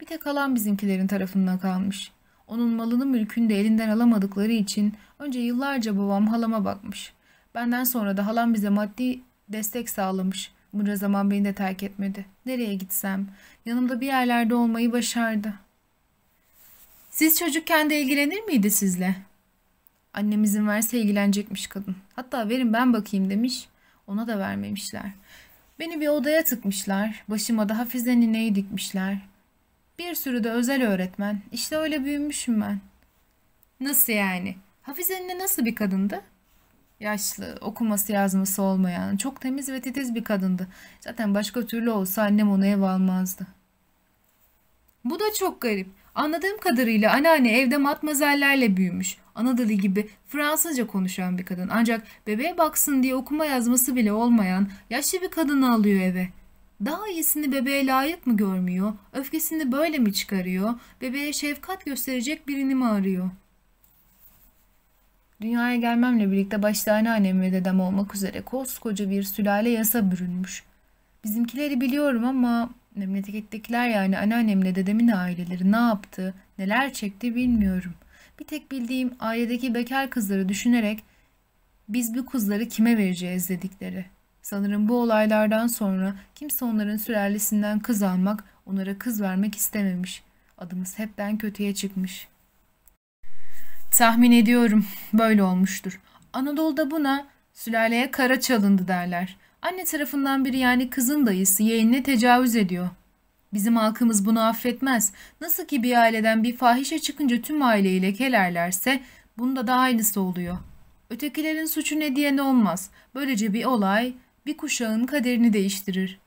Bir tek halam bizimkilerin tarafından kalmış. Onun malını mülkünü de elinden alamadıkları için önce yıllarca babam halama bakmış. Benden sonra da halam bize maddi destek sağlamış. Bunca zaman beni de terk etmedi. Nereye gitsem yanımda bir yerlerde olmayı başardı. Siz çocukken de ilgilenir miydi sizle? Annem izin verse ilgilenecekmiş kadın. Hatta verin ben bakayım demiş. Ona da vermemişler. Beni bir odaya tıkmışlar. Başıma da Hafize nineyi dikmişler. Bir sürü de özel öğretmen. İşte öyle büyümüşüm ben. Nasıl yani? Hafize nine nasıl bir kadındı? Yaşlı, okuması yazması olmayan, çok temiz ve titiz bir kadındı. Zaten başka türlü olsa annem onu ev almazdı. Bu da çok garip. Anladığım kadarıyla anneanne evde matmazellerle büyümüş. Anadolu gibi Fransızca konuşan bir kadın. Ancak bebeğe baksın diye okuma yazması bile olmayan yaşlı bir kadını alıyor eve. Daha iyisini bebeğe layık mı görmüyor? Öfkesini böyle mi çıkarıyor? Bebeğe şefkat gösterecek birini mi arıyor? Dünyaya gelmemle birlikte başta anneannem ve dedem olmak üzere koskoca bir sülale yasa bürünmüş. Bizimkileri biliyorum ama memlekettekiler yani anneannemle dedemin aileleri ne yaptı, neler çekti bilmiyorum. Bir tek bildiğim ailedeki bekar kızları düşünerek biz bu kızları kime vereceğiz dedikleri. Sanırım bu olaylardan sonra kimse onların sülalesinden kız almak, onlara kız vermek istememiş. Adımız hepten kötüye çıkmış. Tahmin ediyorum böyle olmuştur. Anadolu'da buna sülaleye kara çalındı derler. Anne tarafından biri yani kızın dayısı yeğenine tecavüz ediyor. Bizim halkımız bunu affetmez. Nasıl ki bir aileden bir fahişe çıkınca tüm aileyi lekelerlerse bunda da aynısı oluyor. Ötekilerin suçu ne diye ne olmaz. Böylece bir olay bir kuşağın kaderini değiştirir.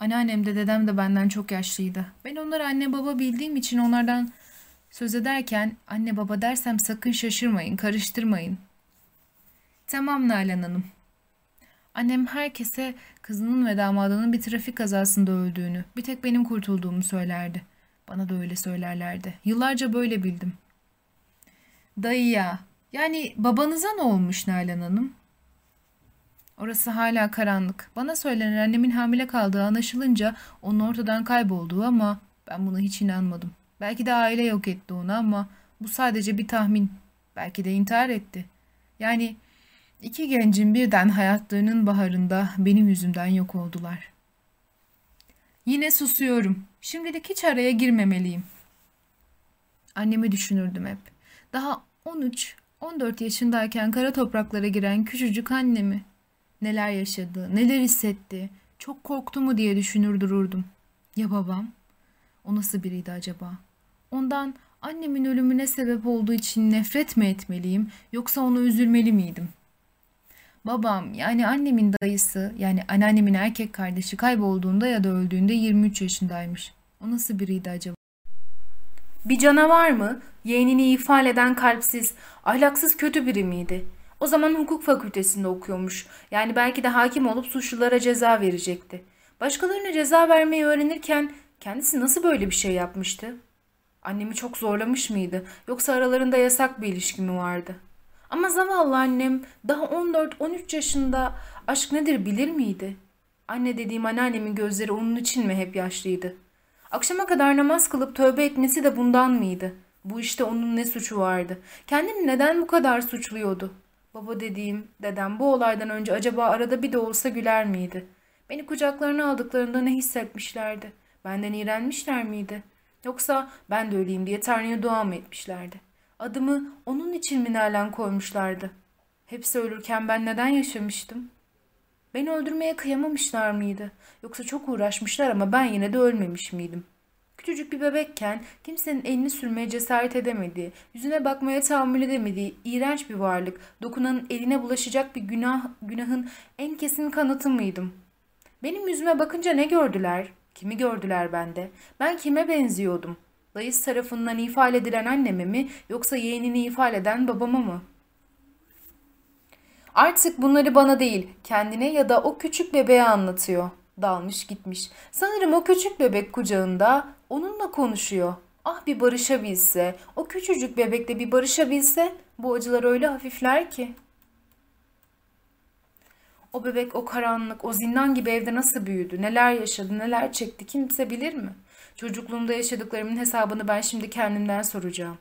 Anneannem de dedem de benden çok yaşlıydı. Ben onları anne baba bildiğim için onlardan söz ederken anne baba dersem sakın şaşırmayın, karıştırmayın. Tamam Nalan Hanım. Annem herkese kızının ve damadının bir trafik kazasında öldüğünü, bir tek benim kurtulduğumu söylerdi. Bana da öyle söylerlerdi. Yıllarca böyle bildim. Dayıya, yani babanıza ne olmuş Nalan Hanım? Orası hala karanlık. Bana söylenen annemin hamile kaldığı anlaşılınca onun ortadan kaybolduğu ama ben buna hiç inanmadım. Belki de aile yok etti onu ama bu sadece bir tahmin. Belki de intihar etti. Yani iki gencin birden hayatlarının baharında benim yüzümden yok oldular. Yine susuyorum. Şimdilik hiç araya girmemeliyim. Annemi düşünürdüm hep. Daha 13, 14 yaşındayken kara topraklara giren küçücük annemi. Neler yaşadı, neler hissetti, çok korktu mu diye düşünür dururdum. Ya babam? O nasıl biriydi acaba? Ondan annemin ölümüne sebep olduğu için nefret mi etmeliyim yoksa ona üzülmeli miydim? Babam yani annemin dayısı yani anneannemin erkek kardeşi kaybolduğunda ya da öldüğünde 23 yaşındaymış. O nasıl biriydi acaba? Bir canavar mı? Yeğenini ifade eden kalpsiz, ahlaksız kötü biri miydi? O zaman hukuk fakültesinde okuyormuş. Yani belki de hakim olup suçlulara ceza verecekti. Başkalarına ceza vermeyi öğrenirken kendisi nasıl böyle bir şey yapmıştı? Annemi çok zorlamış mıydı? Yoksa aralarında yasak bir ilişki mi vardı? Ama zavallı annem daha 14-13 yaşında aşk nedir bilir miydi? Anne dediğim anneannemin gözleri onun için mi hep yaşlıydı? Akşama kadar namaz kılıp tövbe etmesi de bundan mıydı? Bu işte onun ne suçu vardı? Kendini neden bu kadar suçluyordu? Baba dediğim, dedem bu olaydan önce acaba arada bir de olsa güler miydi? Beni kucaklarına aldıklarında ne hissetmişlerdi? Benden iğrenmişler miydi? Yoksa ben de öleyim diye Tanrı'ya dua mı etmişlerdi? Adımı onun için mi Nalan koymuşlardı? Hepsi ölürken ben neden yaşamıştım? Beni öldürmeye kıyamamışlar mıydı? Yoksa çok uğraşmışlar ama ben yine de ölmemiş miydim? Küçücük bir bebekken kimsenin elini sürmeye cesaret edemediği, yüzüne bakmaya tahammül edemediği iğrenç bir varlık, dokunanın eline bulaşacak bir günah, günahın en kesin kanıtı mıydım? Benim yüzüme bakınca ne gördüler? Kimi gördüler bende? Ben kime benziyordum? Dayıs tarafından ifade edilen anneme mi yoksa yeğenini ifade eden babama mı? Artık bunları bana değil, kendine ya da o küçük bebeğe anlatıyor. Dalmış gitmiş. Sanırım o küçük bebek kucağında onunla konuşuyor. Ah bir barışabilse, o küçücük bebekle bir barışabilse bu acılar öyle hafifler ki. O bebek o karanlık, o zindan gibi evde nasıl büyüdü, neler yaşadı, neler çekti kimse bilir mi? Çocukluğumda yaşadıklarımın hesabını ben şimdi kendimden soracağım.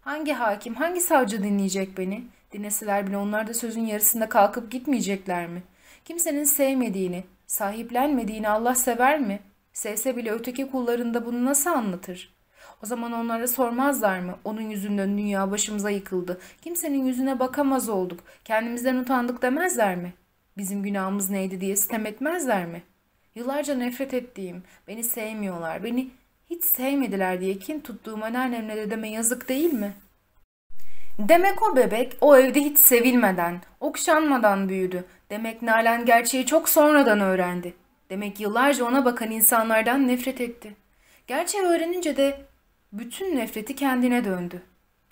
Hangi hakim, hangi savcı dinleyecek beni? Dinleseler bile onlar da sözün yarısında kalkıp gitmeyecekler mi? Kimsenin sevmediğini, sahiplenmediğini Allah sever mi? Sevse bile öteki kullarında bunu nasıl anlatır? O zaman onlara sormazlar mı? Onun yüzünden dünya başımıza yıkıldı. Kimsenin yüzüne bakamaz olduk. Kendimizden utandık demezler mi? Bizim günahımız neydi diye sitem etmezler mi? Yıllarca nefret ettiğim, beni sevmiyorlar, beni hiç sevmediler diye kin tuttuğum anneannemle dedeme yazık değil mi? Demek o bebek o evde hiç sevilmeden, okşanmadan büyüdü. Demek Nalan gerçeği çok sonradan öğrendi. Demek yıllarca ona bakan insanlardan nefret etti. Gerçeği öğrenince de bütün nefreti kendine döndü.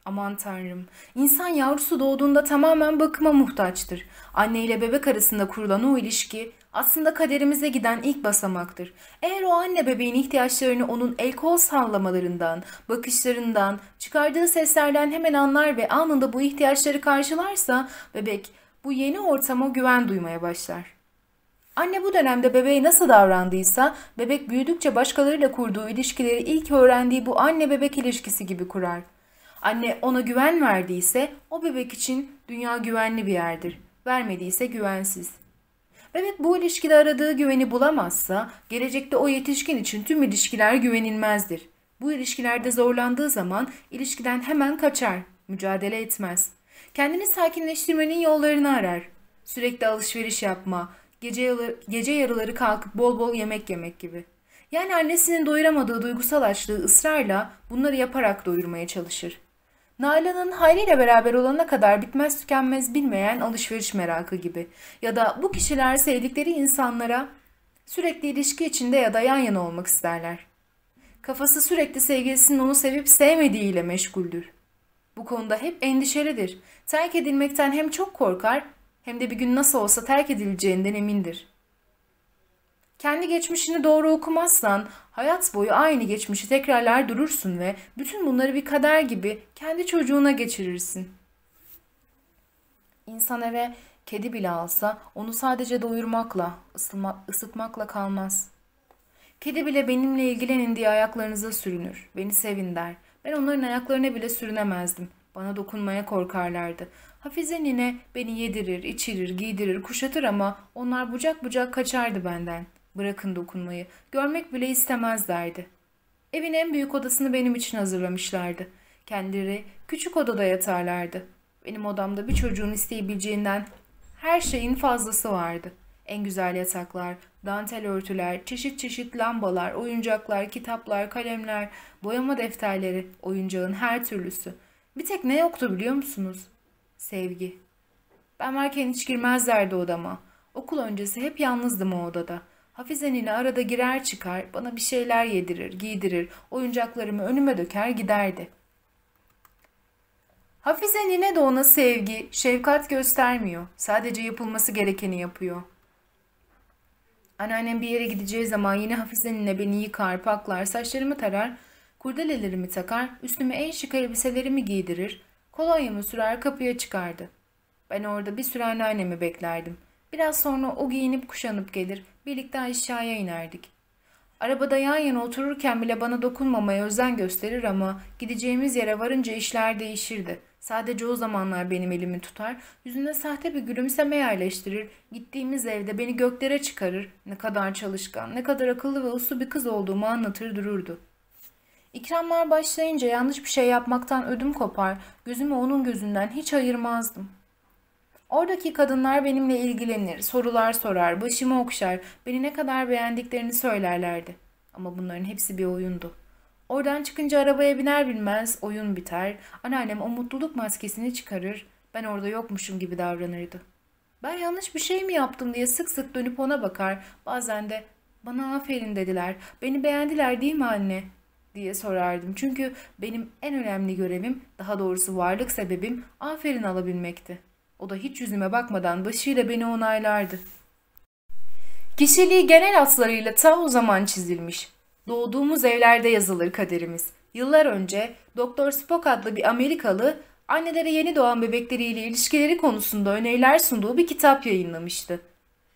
Aman tanrım, insan yavrusu doğduğunda tamamen bakıma muhtaçtır. Anne ile bebek arasında kurulan o ilişki aslında kaderimize giden ilk basamaktır. Eğer o anne bebeğin ihtiyaçlarını onun el kol sallamalarından, bakışlarından, çıkardığı seslerden hemen anlar ve anında bu ihtiyaçları karşılarsa bebek bu yeni ortama güven duymaya başlar. Anne bu dönemde bebeğe nasıl davrandıysa bebek büyüdükçe başkalarıyla kurduğu ilişkileri ilk öğrendiği bu anne bebek ilişkisi gibi kurar. Anne ona güven verdiyse o bebek için dünya güvenli bir yerdir. Vermediyse güvensiz. Bebek bu ilişkide aradığı güveni bulamazsa gelecekte o yetişkin için tüm ilişkiler güvenilmezdir. Bu ilişkilerde zorlandığı zaman ilişkiden hemen kaçar, mücadele etmez. Kendini sakinleştirmenin yollarını arar. Sürekli alışveriş yapma, gece, yarı, gece yarıları kalkıp bol bol yemek yemek gibi. Yani annesinin doyuramadığı duygusal açlığı ısrarla bunları yaparak doyurmaya çalışır. Nalan'ın Hayri ile beraber olana kadar bitmez tükenmez bilmeyen alışveriş merakı gibi. Ya da bu kişiler sevdikleri insanlara sürekli ilişki içinde ya da yan yana olmak isterler. Kafası sürekli sevgilisinin onu sevip sevmediğiyle meşguldür. Bu konuda hep endişelidir. Terk edilmekten hem çok korkar Hem de bir gün nasıl olsa terk edileceğinden emindir. Kendi geçmişini doğru okumazsan hayat boyu aynı geçmişi tekrarlar durursun ve bütün bunları bir kader gibi kendi çocuğuna geçirirsin. İnsan eve kedi bile alsa onu sadece doyurmakla, ısıtma, ısıtmakla kalmaz. Kedi bile benimle ilgilenin diye ayaklarınıza sürünür. Beni sevin der. Ben onların ayaklarına bile sürünemezdim. Bana dokunmaya korkarlardı. Hafize nine beni yedirir, içirir, giydirir, kuşatır ama onlar bucak bucak kaçardı benden. Bırakın dokunmayı, görmek bile istemezlerdi. Evin en büyük odasını benim için hazırlamışlardı. Kendileri küçük odada yatarlardı. Benim odamda bir çocuğun isteyebileceğinden her şeyin fazlası vardı. En güzel yataklar, dantel örtüler, çeşit çeşit lambalar, oyuncaklar, kitaplar, kalemler, boyama defterleri, oyuncağın her türlüsü. Bir tek ne yoktu biliyor musunuz? Sevgi. Ben varken hiç girmezlerdi odama. Okul öncesi hep yalnızdım o odada. Hafize arada girer çıkar, bana bir şeyler yedirir, giydirir, oyuncaklarımı önüme döker giderdi. Hafize nine de ona sevgi, şefkat göstermiyor. Sadece yapılması gerekeni yapıyor. Anneannem bir yere gideceği zaman yine Hafize nine beni yıkar, paklar, saçlarımı tarar, kurdelelerimi takar, üstüme en şık elbiselerimi giydirir, kolonyamı sürer kapıya çıkardı. Ben orada bir süre anneannemi beklerdim. Biraz sonra o giyinip kuşanıp gelir, birlikte aşağıya inerdik. Arabada yan yana otururken bile bana dokunmamaya özen gösterir ama gideceğimiz yere varınca işler değişirdi. Sadece o zamanlar benim elimi tutar, yüzüne sahte bir gülümseme yerleştirir, gittiğimiz evde beni göklere çıkarır, ne kadar çalışkan, ne kadar akıllı ve uslu bir kız olduğumu anlatır dururdu. İkramlar başlayınca yanlış bir şey yapmaktan ödüm kopar, gözümü onun gözünden hiç ayırmazdım. Oradaki kadınlar benimle ilgilenir, sorular sorar, başımı okşar, beni ne kadar beğendiklerini söylerlerdi. Ama bunların hepsi bir oyundu. Oradan çıkınca arabaya biner binmez oyun biter. Anneannem o mutluluk maskesini çıkarır. Ben orada yokmuşum gibi davranırdı. Ben yanlış bir şey mi yaptım diye sık sık dönüp ona bakar. Bazen de bana aferin dediler. Beni beğendiler değil mi anne? Diye sorardım. Çünkü benim en önemli görevim, daha doğrusu varlık sebebim aferin alabilmekti. O da hiç yüzüme bakmadan başıyla beni onaylardı. Kişiliği genel hatlarıyla ta o zaman çizilmiş. Doğduğumuz evlerde yazılır kaderimiz. Yıllar önce Doktor Spock adlı bir Amerikalı annelere yeni doğan bebekleriyle ilişkileri konusunda öneriler sunduğu bir kitap yayınlamıştı.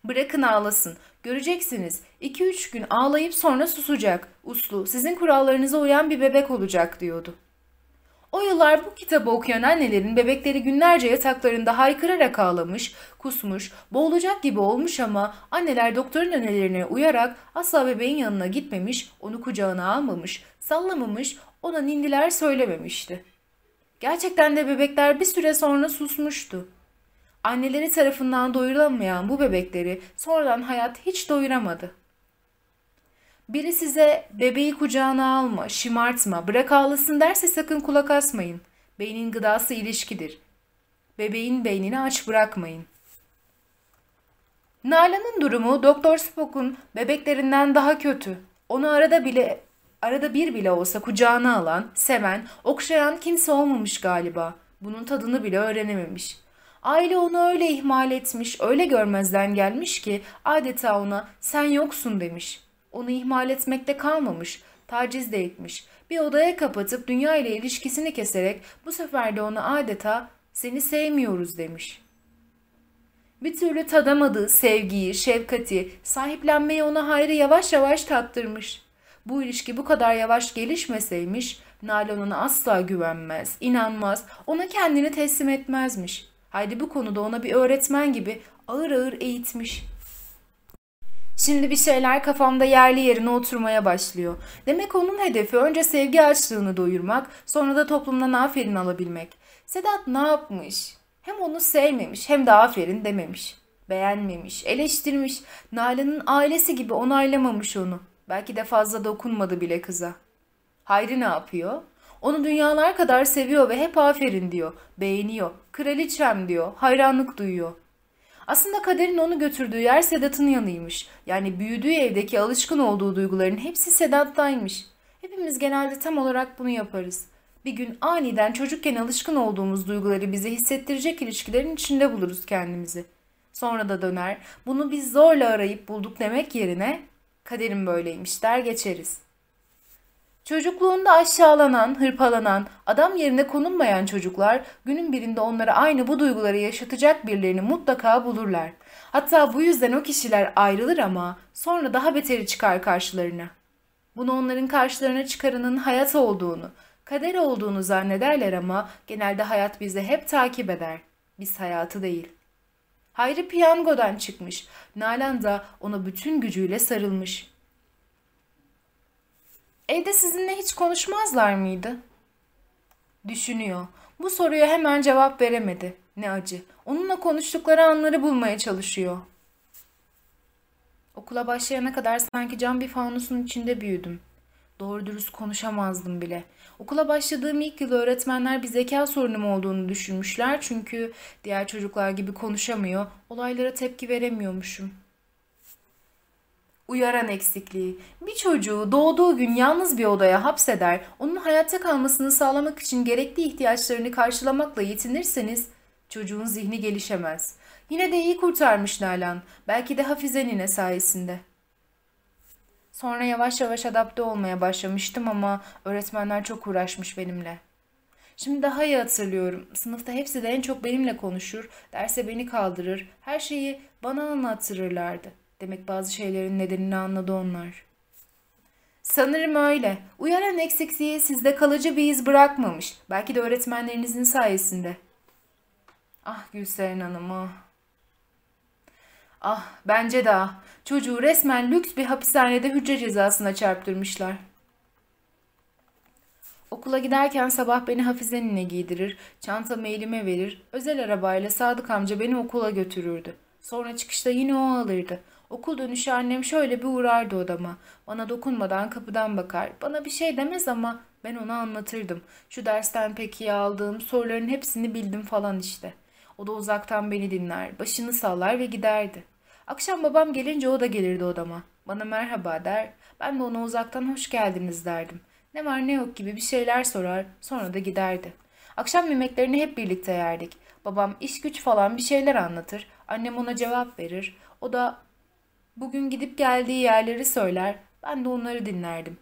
Bırakın ağlasın. Göreceksiniz. 2-3 gün ağlayıp sonra susacak. Uslu, sizin kurallarınıza uyan bir bebek olacak diyordu. O yıllar bu kitabı okuyan annelerin bebekleri günlerce yataklarında haykırarak ağlamış, kusmuş, boğulacak gibi olmuş ama anneler doktorun önerilerine uyarak asla bebeğin yanına gitmemiş, onu kucağına almamış, sallamamış, ona nindiler söylememişti. Gerçekten de bebekler bir süre sonra susmuştu. Anneleri tarafından doyurulamayan bu bebekleri sonradan hayat hiç doyuramadı. Biri size bebeği kucağına alma, şımartma, bırak ağlasın derse sakın kulak asmayın. Beynin gıdası ilişkidir. Bebeğin beynini aç bırakmayın. Nalan'ın durumu Doktor Spock'un bebeklerinden daha kötü. Onu arada bile arada bir bile olsa kucağına alan, seven, okşayan kimse olmamış galiba. Bunun tadını bile öğrenememiş. Aile onu öyle ihmal etmiş, öyle görmezden gelmiş ki adeta ona sen yoksun demiş. Onu ihmal etmekte kalmamış, taciz de etmiş. Bir odaya kapatıp dünya ile ilişkisini keserek bu sefer de ona adeta seni sevmiyoruz demiş. Bir türlü tadamadığı sevgiyi, şefkati, sahiplenmeyi ona hayrı yavaş yavaş tattırmış. Bu ilişki bu kadar yavaş gelişmeseymiş, Nalan ona asla güvenmez, inanmaz, ona kendini teslim etmezmiş. Haydi bu konuda ona bir öğretmen gibi ağır ağır eğitmiş.'' Şimdi bir şeyler kafamda yerli yerine oturmaya başlıyor. Demek onun hedefi önce sevgi açlığını doyurmak, sonra da toplumdan aferin alabilmek. Sedat ne yapmış? Hem onu sevmemiş hem de aferin dememiş. Beğenmemiş, eleştirmiş. Nalan'ın ailesi gibi onaylamamış onu. Belki de fazla dokunmadı bile kıza. Hayri ne yapıyor? Onu dünyalar kadar seviyor ve hep aferin diyor. Beğeniyor. Kraliçem diyor. Hayranlık duyuyor. Aslında kaderin onu götürdüğü yer Sedat'ın yanıymış. Yani büyüdüğü evdeki alışkın olduğu duyguların hepsi Sedat'taymış. Hepimiz genelde tam olarak bunu yaparız. Bir gün aniden çocukken alışkın olduğumuz duyguları bize hissettirecek ilişkilerin içinde buluruz kendimizi. Sonra da döner. Bunu biz zorla arayıp bulduk demek yerine kaderim böyleymiş der geçeriz. Çocukluğunda aşağılanan, hırpalanan, adam yerine konulmayan çocuklar günün birinde onlara aynı bu duyguları yaşatacak birilerini mutlaka bulurlar. Hatta bu yüzden o kişiler ayrılır ama sonra daha beteri çıkar karşılarına. Bunu onların karşılarına çıkarının hayat olduğunu, kader olduğunu zannederler ama genelde hayat bizi hep takip eder. Biz hayatı değil. Hayri piyangodan çıkmış. Nalan da ona bütün gücüyle sarılmış. Evde sizinle hiç konuşmazlar mıydı? Düşünüyor. Bu soruya hemen cevap veremedi. Ne acı. Onunla konuştukları anları bulmaya çalışıyor. Okula başlayana kadar sanki cam bir fanusun içinde büyüdüm. Doğru dürüst konuşamazdım bile. Okula başladığım ilk yıl öğretmenler bir zeka sorunum olduğunu düşünmüşler çünkü diğer çocuklar gibi konuşamıyor, olaylara tepki veremiyormuşum. Uyaran eksikliği. Bir çocuğu doğduğu gün yalnız bir odaya hapseder, onun hayatta kalmasını sağlamak için gerekli ihtiyaçlarını karşılamakla yetinirseniz çocuğun zihni gelişemez. Yine de iyi kurtarmış Nalan. Belki de Hafize nine sayesinde. Sonra yavaş yavaş adapte olmaya başlamıştım ama öğretmenler çok uğraşmış benimle. Şimdi daha iyi hatırlıyorum. Sınıfta hepsi de en çok benimle konuşur, derse beni kaldırır, her şeyi bana anlattırırlardı. Demek bazı şeylerin nedenini anladı onlar. Sanırım öyle. Uyaran eksikliği sizde kalıcı bir iz bırakmamış. Belki de öğretmenlerinizin sayesinde. Ah Gülseren Hanım ah. Ah bence de ah. Çocuğu resmen lüks bir hapishanede hücre cezasına çarptırmışlar. Okula giderken sabah beni Hafize'ninle giydirir, çantamı elime verir, özel arabayla Sadık amca beni okula götürürdü. Sonra çıkışta yine o alırdı. Okul dönüşü annem şöyle bir uğrardı odama. Bana dokunmadan kapıdan bakar. Bana bir şey demez ama ben ona anlatırdım. Şu dersten pek iyi aldığım soruların hepsini bildim falan işte. O da uzaktan beni dinler, başını sallar ve giderdi. Akşam babam gelince o da gelirdi odama. Bana merhaba der, ben de ona uzaktan hoş geldiniz derdim. Ne var ne yok gibi bir şeyler sorar, sonra da giderdi. Akşam yemeklerini hep birlikte yerdik. Babam iş güç falan bir şeyler anlatır, annem ona cevap verir. O da bugün gidip geldiği yerleri söyler, ben de onları dinlerdim.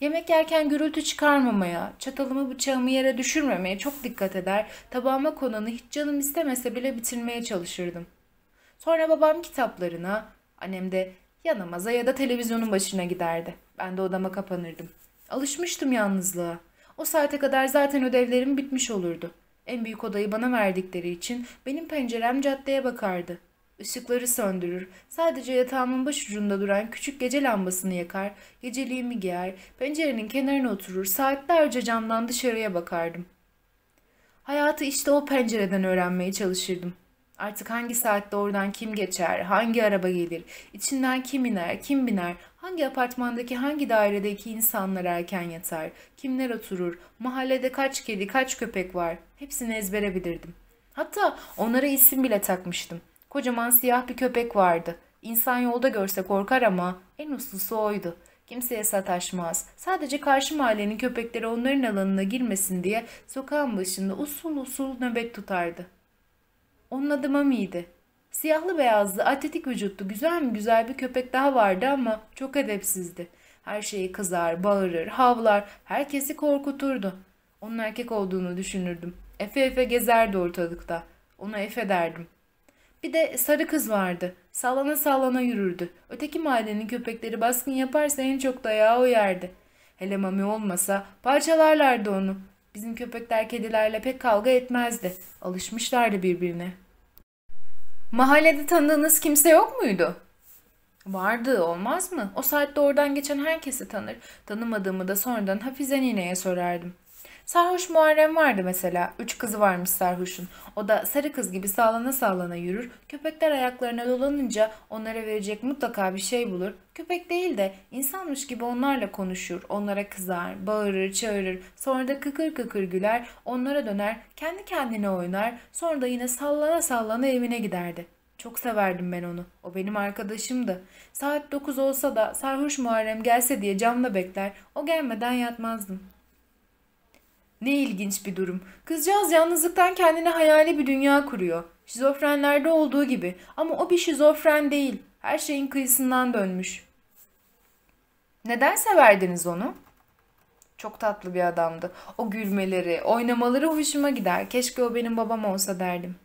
Yemek yerken gürültü çıkarmamaya, çatalımı bıçağımı yere düşürmemeye çok dikkat eder, tabağıma konanı hiç canım istemese bile bitirmeye çalışırdım. Sonra babam kitaplarına, annem de ya namaza ya da televizyonun başına giderdi. Ben de odama kapanırdım. Alışmıştım yalnızlığa. O saate kadar zaten ödevlerim bitmiş olurdu. En büyük odayı bana verdikleri için benim pencerem caddeye bakardı. Işıkları söndürür, sadece yatağımın başucunda duran küçük gece lambasını yakar, geceliğimi giyer, pencerenin kenarına oturur, saatlerce camdan dışarıya bakardım. Hayatı işte o pencereden öğrenmeye çalışırdım. Artık hangi saatte oradan kim geçer, hangi araba gelir, içinden kim iner, kim biner, hangi apartmandaki hangi dairedeki insanlar erken yatar, kimler oturur, mahallede kaç kedi, kaç köpek var, hepsini ezbere bilirdim. Hatta onlara isim bile takmıştım. Kocaman siyah bir köpek vardı. İnsan yolda görse korkar ama en uslusu oydu. Kimseye sataşmaz. Sadece karşı mahallenin köpekleri onların alanına girmesin diye sokağın başında usul usul nöbet tutardı. Onun adı Mami'ydi. Siyahlı beyazlı, atletik vücutlu, güzel mi güzel bir köpek daha vardı ama çok edepsizdi. Her şeyi kızar, bağırır, havlar, herkesi korkuturdu. Onun erkek olduğunu düşünürdüm. Efe efe gezerdi ortalıkta. Ona efe derdim. Bir de sarı kız vardı. Sallana sallana yürürdü. Öteki mahallenin köpekleri baskın yaparsa en çok dayağı o yerdi. Hele mami olmasa parçalarlardı onu. Bizim köpekler kedilerle pek kavga etmezdi. Alışmışlardı birbirine. Mahallede tanıdığınız kimse yok muydu? Vardı olmaz mı? O saatte oradan geçen herkesi tanır. Tanımadığımı da sonradan Hafize nineye sorardım. Sarhoş Muharrem vardı mesela. Üç kızı varmış sarhoşun. O da sarı kız gibi sağlana sağlana yürür. Köpekler ayaklarına dolanınca onlara verecek mutlaka bir şey bulur. Köpek değil de insanmış gibi onlarla konuşur. Onlara kızar, bağırır, çağırır. Sonra da kıkır kıkır güler. Onlara döner, kendi kendine oynar. Sonra da yine sallana sallana evine giderdi. Çok severdim ben onu. O benim arkadaşımdı. Saat dokuz olsa da sarhoş Muharrem gelse diye camda bekler. O gelmeden yatmazdım. Ne ilginç bir durum. Kızcağız yalnızlıktan kendine hayali bir dünya kuruyor. Şizofrenlerde olduğu gibi. Ama o bir şizofren değil. Her şeyin kıyısından dönmüş. Neden severdiniz onu? Çok tatlı bir adamdı. O gülmeleri, oynamaları hoşuma gider. Keşke o benim babam olsa derdim.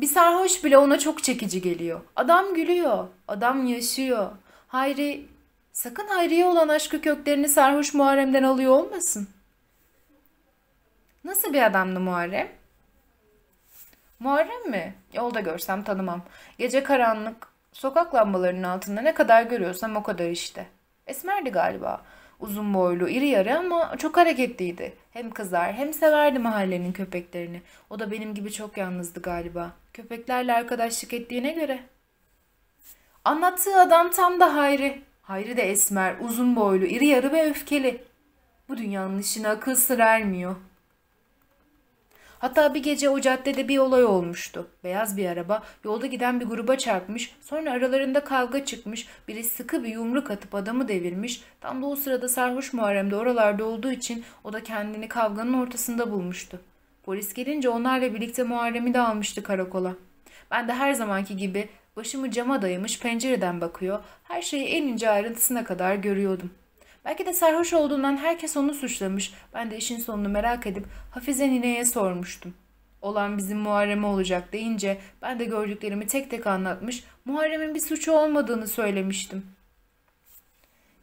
Bir sarhoş bile ona çok çekici geliyor. Adam gülüyor. Adam yaşıyor. Hayri, sakın Hayri'ye olan aşkı köklerini sarhoş Muharrem'den alıyor olmasın. Nasıl bir adamdı Muharrem? Muharrem mi? Yolda görsem tanımam. Gece karanlık, sokak lambalarının altında ne kadar görüyorsam o kadar işte. Esmerdi galiba. Uzun boylu, iri yarı ama çok hareketliydi. Hem kızar hem severdi mahallenin köpeklerini. O da benim gibi çok yalnızdı galiba. Köpeklerle arkadaşlık ettiğine göre. Anlattığı adam tam da Hayri. Hayri de esmer, uzun boylu, iri yarı ve öfkeli. Bu dünyanın işine akıl sır ermiyor. Hatta bir gece o caddede bir olay olmuştu. Beyaz bir araba yolda giden bir gruba çarpmış, sonra aralarında kavga çıkmış, biri sıkı bir yumruk atıp adamı devirmiş. Tam da o sırada sarhoş Muharrem de oralarda olduğu için o da kendini kavganın ortasında bulmuştu. Polis gelince onlarla birlikte Muharrem'i de almıştı karakola. Ben de her zamanki gibi başımı cama dayamış pencereden bakıyor, her şeyi en ince ayrıntısına kadar görüyordum. Belki de sarhoş olduğundan herkes onu suçlamış. Ben de işin sonunu merak edip Hafize nineye sormuştum. Olan bizim Muharrem'e olacak deyince ben de gördüklerimi tek tek anlatmış, Muharrem'in bir suçu olmadığını söylemiştim.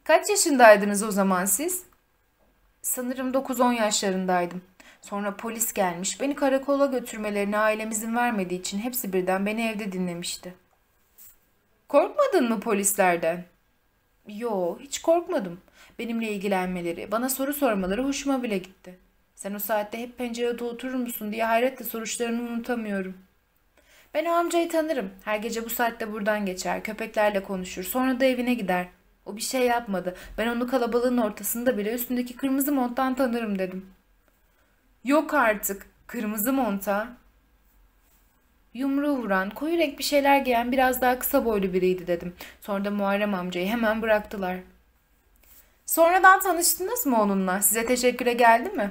Kaç yaşındaydınız o zaman siz? Sanırım 9-10 yaşlarındaydım. Sonra polis gelmiş. Beni karakola götürmelerine ailemizin vermediği için hepsi birden beni evde dinlemişti. Korkmadın mı polislerden? Yo, hiç korkmadım. Benimle ilgilenmeleri, bana soru sormaları hoşuma bile gitti. Sen o saatte hep pencerede oturur musun diye hayretle soruşlarını unutamıyorum. Ben o amcayı tanırım. Her gece bu saatte buradan geçer, köpeklerle konuşur, sonra da evine gider. O bir şey yapmadı. Ben onu kalabalığın ortasında bile üstündeki kırmızı monttan tanırım dedim. Yok artık. Kırmızı monta. Yumruğu vuran, koyu renk bir şeyler giyen biraz daha kısa boylu biriydi dedim. Sonra da Muharrem amcayı hemen bıraktılar. Sonradan tanıştınız mı onunla? Size teşekküre geldi mi?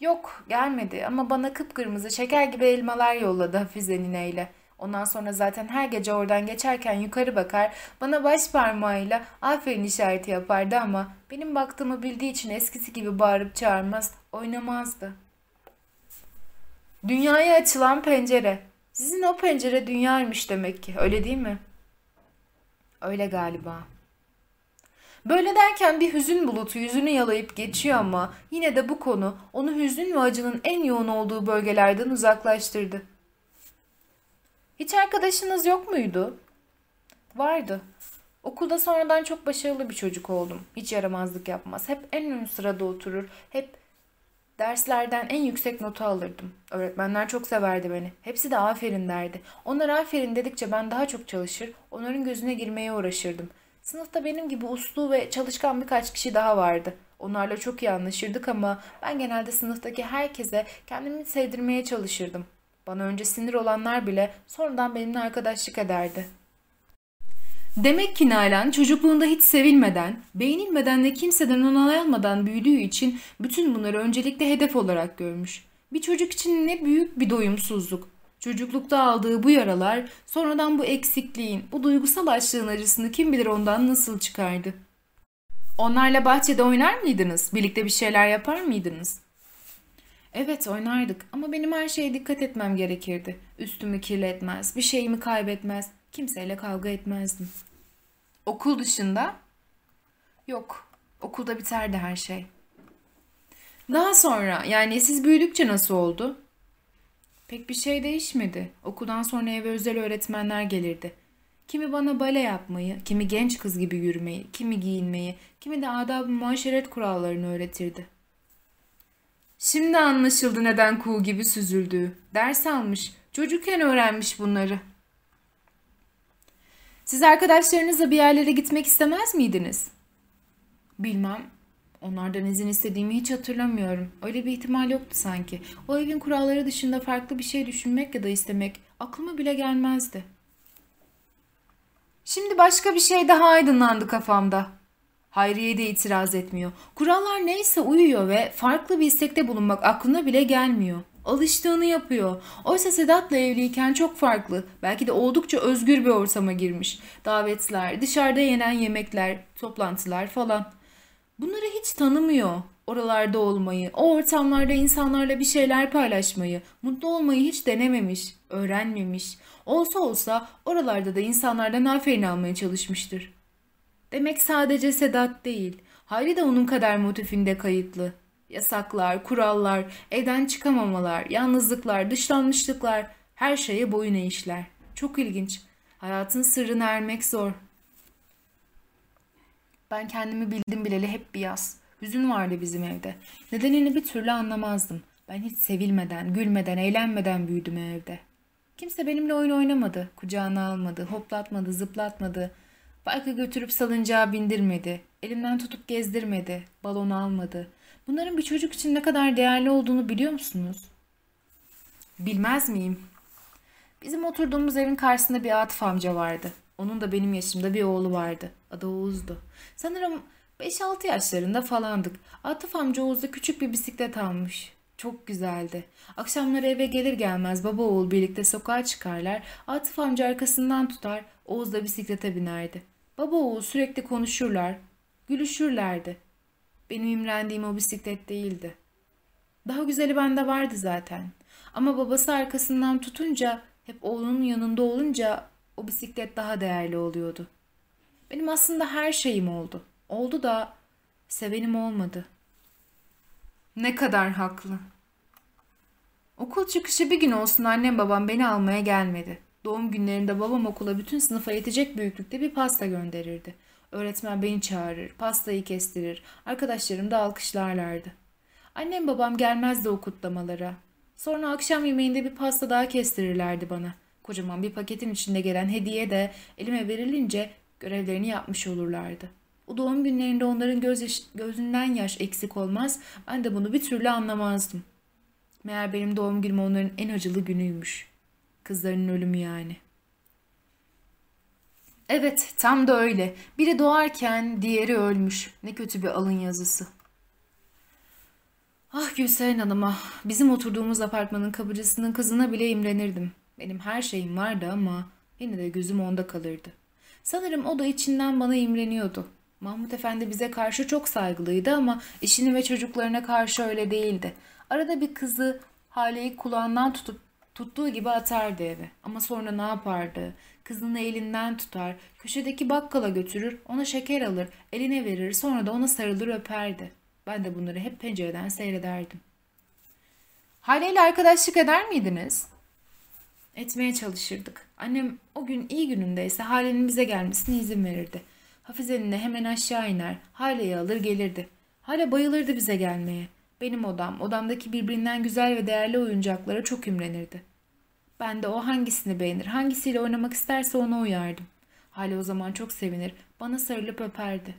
Yok gelmedi ama bana kıpkırmızı şeker gibi elmalar yolladı Hafize nineyle. Ondan sonra zaten her gece oradan geçerken yukarı bakar, bana baş parmağıyla aferin işareti yapardı ama benim baktığımı bildiği için eskisi gibi bağırıp çağırmaz, oynamazdı. Dünyaya açılan pencere. Sizin o pencere dünyaymış demek ki, öyle değil mi? Öyle galiba. Böyle derken bir hüzün bulutu yüzünü yalayıp geçiyor ama yine de bu konu onu hüzün ve acının en yoğun olduğu bölgelerden uzaklaştırdı. Hiç arkadaşınız yok muydu? Vardı. Okulda sonradan çok başarılı bir çocuk oldum. Hiç yaramazlık yapmaz. Hep en ön sırada oturur. Hep derslerden en yüksek notu alırdım. Öğretmenler çok severdi beni. Hepsi de aferin derdi. Onlar aferin dedikçe ben daha çok çalışır, onların gözüne girmeye uğraşırdım. Sınıfta benim gibi uslu ve çalışkan birkaç kişi daha vardı. Onlarla çok iyi anlaşırdık ama ben genelde sınıftaki herkese kendimi sevdirmeye çalışırdım. Bana önce sinir olanlar bile sonradan benimle arkadaşlık ederdi. Demek ki Nalan çocukluğunda hiç sevilmeden, beğenilmeden ve kimseden onay almadan büyüdüğü için bütün bunları öncelikle hedef olarak görmüş. Bir çocuk için ne büyük bir doyumsuzluk. Çocuklukta aldığı bu yaralar sonradan bu eksikliğin, bu duygusal açlığın acısını kim bilir ondan nasıl çıkardı. Onlarla bahçede oynar mıydınız? Birlikte bir şeyler yapar mıydınız? Evet oynardık ama benim her şeye dikkat etmem gerekirdi. Üstümü kirletmez, bir şeyimi kaybetmez, kimseyle kavga etmezdim. Okul dışında? Yok, okulda biterdi her şey. Daha sonra yani siz büyüdükçe nasıl oldu? Pek bir şey değişmedi. Okuldan sonra eve özel öğretmenler gelirdi. Kimi bana bale yapmayı, kimi genç kız gibi yürümeyi, kimi giyinmeyi, kimi de adab-ı muaşeret kurallarını öğretirdi. Şimdi anlaşıldı neden kuğu gibi süzüldüğü. Ders almış, çocukken öğrenmiş bunları. Siz arkadaşlarınızla bir yerlere gitmek istemez miydiniz? Bilmem. Onlardan izin istediğimi hiç hatırlamıyorum. Öyle bir ihtimal yoktu sanki. O evin kuralları dışında farklı bir şey düşünmek ya da istemek aklıma bile gelmezdi. Şimdi başka bir şey daha aydınlandı kafamda. Hayriye de itiraz etmiyor. Kurallar neyse uyuyor ve farklı bir istekte bulunmak aklına bile gelmiyor. Alıştığını yapıyor. Oysa Sedat'la evliyken çok farklı. Belki de oldukça özgür bir ortama girmiş. Davetler, dışarıda yenen yemekler, toplantılar falan. Bunları hiç tanımıyor. Oralarda olmayı, o ortamlarda insanlarla bir şeyler paylaşmayı, mutlu olmayı hiç denememiş, öğrenmemiş. Olsa olsa oralarda da insanlardan aferin almaya çalışmıştır. Demek sadece Sedat değil, Hayri de onun kadar motifinde kayıtlı. Yasaklar, kurallar, evden çıkamamalar, yalnızlıklar, dışlanmışlıklar, her şeye boyun eğişler. Çok ilginç. Hayatın sırrını ermek zor. Ben kendimi bildim bileli hep bir yaz. Hüzün vardı bizim evde. Nedenini bir türlü anlamazdım. Ben hiç sevilmeden, gülmeden, eğlenmeden büyüdüm evde. Kimse benimle oyun oynamadı. Kucağına almadı, hoplatmadı, zıplatmadı. Parka götürüp salıncağa bindirmedi. Elimden tutup gezdirmedi. Balon almadı. Bunların bir çocuk için ne kadar değerli olduğunu biliyor musunuz? Bilmez miyim? Bizim oturduğumuz evin karşısında bir Atıf amca vardı. Onun da benim yaşımda bir oğlu vardı. Adı Oğuz'du. Sanırım 5-6 yaşlarında falandık. Atıf amca Oğuz'da küçük bir bisiklet almış. Çok güzeldi. Akşamları eve gelir gelmez baba oğul birlikte sokağa çıkarlar. Atıf amca arkasından tutar, Oğuz da bisiklete binerdi. Baba oğul sürekli konuşurlar, gülüşürlerdi. Benim imrendiğim o bisiklet değildi. Daha güzeli bende vardı zaten. Ama babası arkasından tutunca, hep oğlunun yanında olunca o bisiklet daha değerli oluyordu. Benim aslında her şeyim oldu. Oldu da sevenim olmadı. Ne kadar haklı. Okul çıkışı bir gün olsun annem babam beni almaya gelmedi. Doğum günlerinde babam okula bütün sınıfa yetecek büyüklükte bir pasta gönderirdi. Öğretmen beni çağırır, pastayı kestirir, arkadaşlarım da alkışlarlardı. Annem babam gelmezdi o kutlamalara. Sonra akşam yemeğinde bir pasta daha kestirirlerdi bana. Kocaman bir paketin içinde gelen hediye de elime verilince görevlerini yapmış olurlardı. O doğum günlerinde onların göz yaş, gözünden yaş eksik olmaz. Ben de bunu bir türlü anlamazdım. Meğer benim doğum günüm onların en acılı günüymüş. Kızlarının ölümü yani. Evet, tam da öyle. Biri doğarken diğeri ölmüş. Ne kötü bir alın yazısı. Ah Gülseren Hanım'a, bizim oturduğumuz apartmanın kapıcısının kızına bile imrenirdim. Benim her şeyim vardı ama yine de gözüm onda kalırdı. Sanırım o da içinden bana imreniyordu. Mahmut Efendi bize karşı çok saygılıydı ama eşini ve çocuklarına karşı öyle değildi. Arada bir kızı Hale'yi kulağından tutup tuttuğu gibi atardı eve. Ama sonra ne yapardı? Kızını elinden tutar, köşedeki bakkala götürür, ona şeker alır, eline verir, sonra da ona sarılır öperdi. Ben de bunları hep pencereden seyrederdim. Hale ile arkadaşlık eder miydiniz? Etmeye çalışırdık. Annem o gün iyi günündeyse Hale'nin bize gelmesine izin verirdi. Hafize'nin de hemen aşağı iner, Hale'yi alır gelirdi. Hale bayılırdı bize gelmeye. Benim odam, odamdaki birbirinden güzel ve değerli oyuncaklara çok imrenirdi. Ben de o hangisini beğenir, hangisiyle oynamak isterse ona uyardım. Hale o zaman çok sevinir, bana sarılıp öperdi.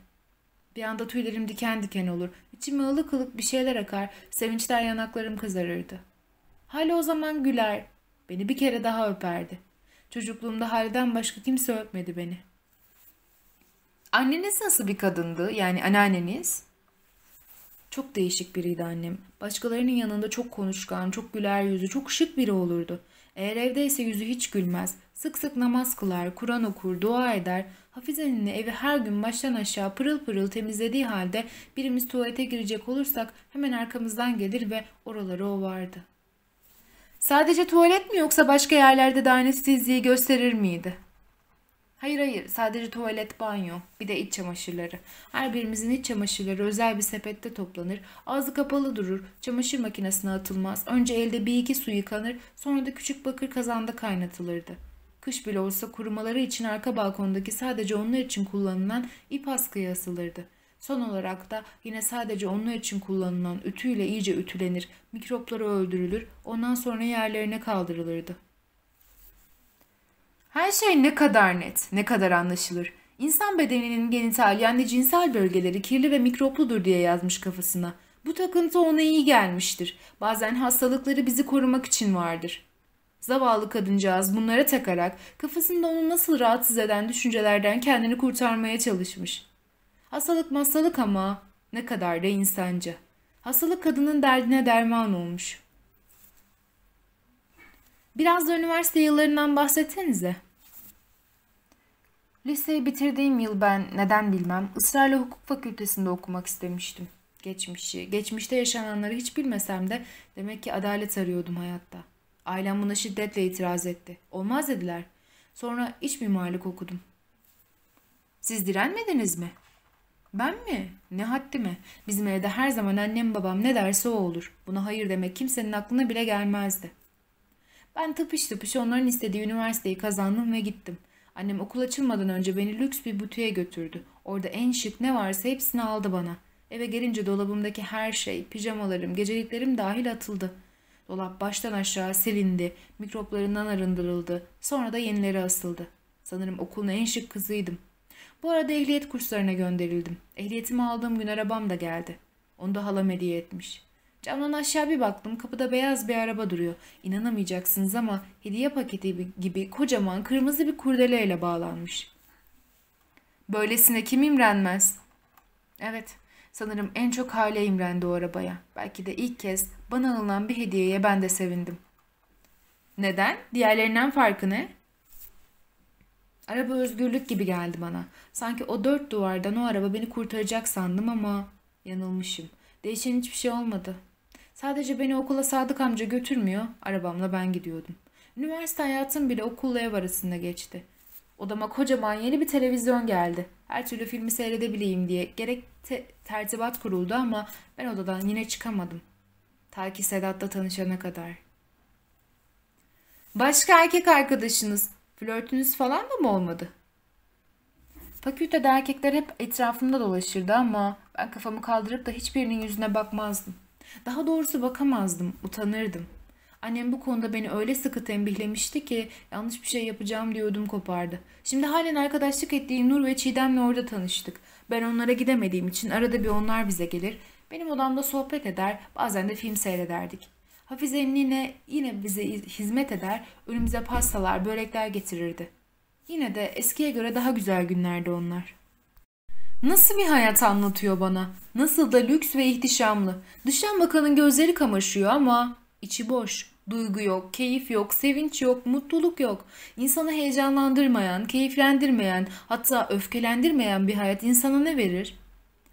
Bir anda tüylerim diken diken olur, içime ılık ılık bir şeyler akar, sevinçler yanaklarım kızarırdı. Hale o zaman güler, beni bir kere daha öperdi. Çocukluğumda Hale'den başka kimse öpmedi beni. Anneniz nasıl bir kadındı, yani anneanneniz? Çok değişik biriydi annem. Başkalarının yanında çok konuşkan, çok güler yüzü, çok şık biri olurdu. Eğer evdeyse yüzü hiç gülmez. Sık sık namaz kılar, Kur'an okur, dua eder. Hafize'nin evi her gün baştan aşağı pırıl pırıl temizlediği halde birimiz tuvalete girecek olursak hemen arkamızdan gelir ve oraları o vardı. Sadece tuvalet mi yoksa başka yerlerde de aynı gösterir miydi? Hayır hayır sadece tuvalet banyo bir de iç çamaşırları. Her birimizin iç çamaşırları özel bir sepette toplanır. Ağzı kapalı durur. Çamaşır makinesine atılmaz. Önce elde bir iki su yıkanır sonra da küçük bakır kazanda kaynatılırdı. Kış bile olsa kurumaları için arka balkondaki sadece onlar için kullanılan ip askıya asılırdı. Son olarak da yine sadece onlar için kullanılan ütüyle iyice ütülenir, mikropları öldürülür, ondan sonra yerlerine kaldırılırdı. Her şey ne kadar net, ne kadar anlaşılır. İnsan bedeninin genital yani cinsel bölgeleri kirli ve mikropludur diye yazmış kafasına. Bu takıntı ona iyi gelmiştir. Bazen hastalıkları bizi korumak için vardır. Zavallı kadıncağız bunlara takarak kafasında onu nasıl rahatsız eden düşüncelerden kendini kurtarmaya çalışmış. Hastalık mastalık ama ne kadar da insanca. Hastalık kadının derdine derman olmuş. Biraz da üniversite yıllarından bahsetsenize. Liseyi bitirdiğim yıl ben neden bilmem ısrarla hukuk fakültesinde okumak istemiştim. Geçmişi, geçmişte yaşananları hiç bilmesem de demek ki adalet arıyordum hayatta. Ailem buna şiddetle itiraz etti. Olmaz dediler. Sonra iç mimarlık okudum. Siz direnmediniz mi? Ben mi? Ne haddi mi? Bizim evde her zaman annem babam ne derse o olur. Buna hayır demek kimsenin aklına bile gelmezdi. Ben tıpış tıpış onların istediği üniversiteyi kazandım ve gittim. Annem okul açılmadan önce beni lüks bir butiğe götürdü. Orada en şık ne varsa hepsini aldı bana. Eve gelince dolabımdaki her şey, pijamalarım, geceliklerim dahil atıldı. Dolap baştan aşağı silindi, mikroplarından arındırıldı. Sonra da yenileri asıldı. Sanırım okulun en şık kızıydım. Bu arada ehliyet kurslarına gönderildim. Ehliyetimi aldığım gün arabam da geldi. Onu da halam hediye etmiş. Camdan aşağı bir baktım kapıda beyaz bir araba duruyor. İnanamayacaksınız ama hediye paketi gibi kocaman kırmızı bir kurdeleyle bağlanmış. Böylesine kim imrenmez? Evet sanırım en çok hale imrendi o arabaya. Belki de ilk kez bana alınan bir hediyeye ben de sevindim. Neden? Diğerlerinden farkı ne? Araba özgürlük gibi geldi bana. Sanki o dört duvardan o araba beni kurtaracak sandım ama yanılmışım. Değişen hiçbir şey olmadı. Sadece beni okula Sadık amca götürmüyor, arabamla ben gidiyordum. Üniversite hayatım bile okulla ev arasında geçti. Odama kocaman yeni bir televizyon geldi. Her türlü filmi seyredebileyim diye gerek te- tertibat kuruldu ama ben odadan yine çıkamadım. Ta ki Sedat'la tanışana kadar. Başka erkek arkadaşınız, flörtünüz falan da mı olmadı? Fakültede erkekler hep etrafımda dolaşırdı ama ben kafamı kaldırıp da hiçbirinin yüzüne bakmazdım. Daha doğrusu bakamazdım, utanırdım. Annem bu konuda beni öyle sıkı tembihlemişti ki yanlış bir şey yapacağım diyordum kopardı. Şimdi halen arkadaşlık ettiğim Nur ve Çiğdem'le orada tanıştık. Ben onlara gidemediğim için arada bir onlar bize gelir. Benim odamda sohbet eder, bazen de film seyrederdik. Hafize yine, yine bize hizmet eder, önümüze pastalar, börekler getirirdi. Yine de eskiye göre daha güzel günlerdi onlar. Nasıl bir hayat anlatıyor bana? Nasıl da lüks ve ihtişamlı. Dıştan bakanın gözleri kamaşıyor ama içi boş. Duygu yok, keyif yok, sevinç yok, mutluluk yok. İnsanı heyecanlandırmayan, keyiflendirmeyen, hatta öfkelendirmeyen bir hayat insana ne verir?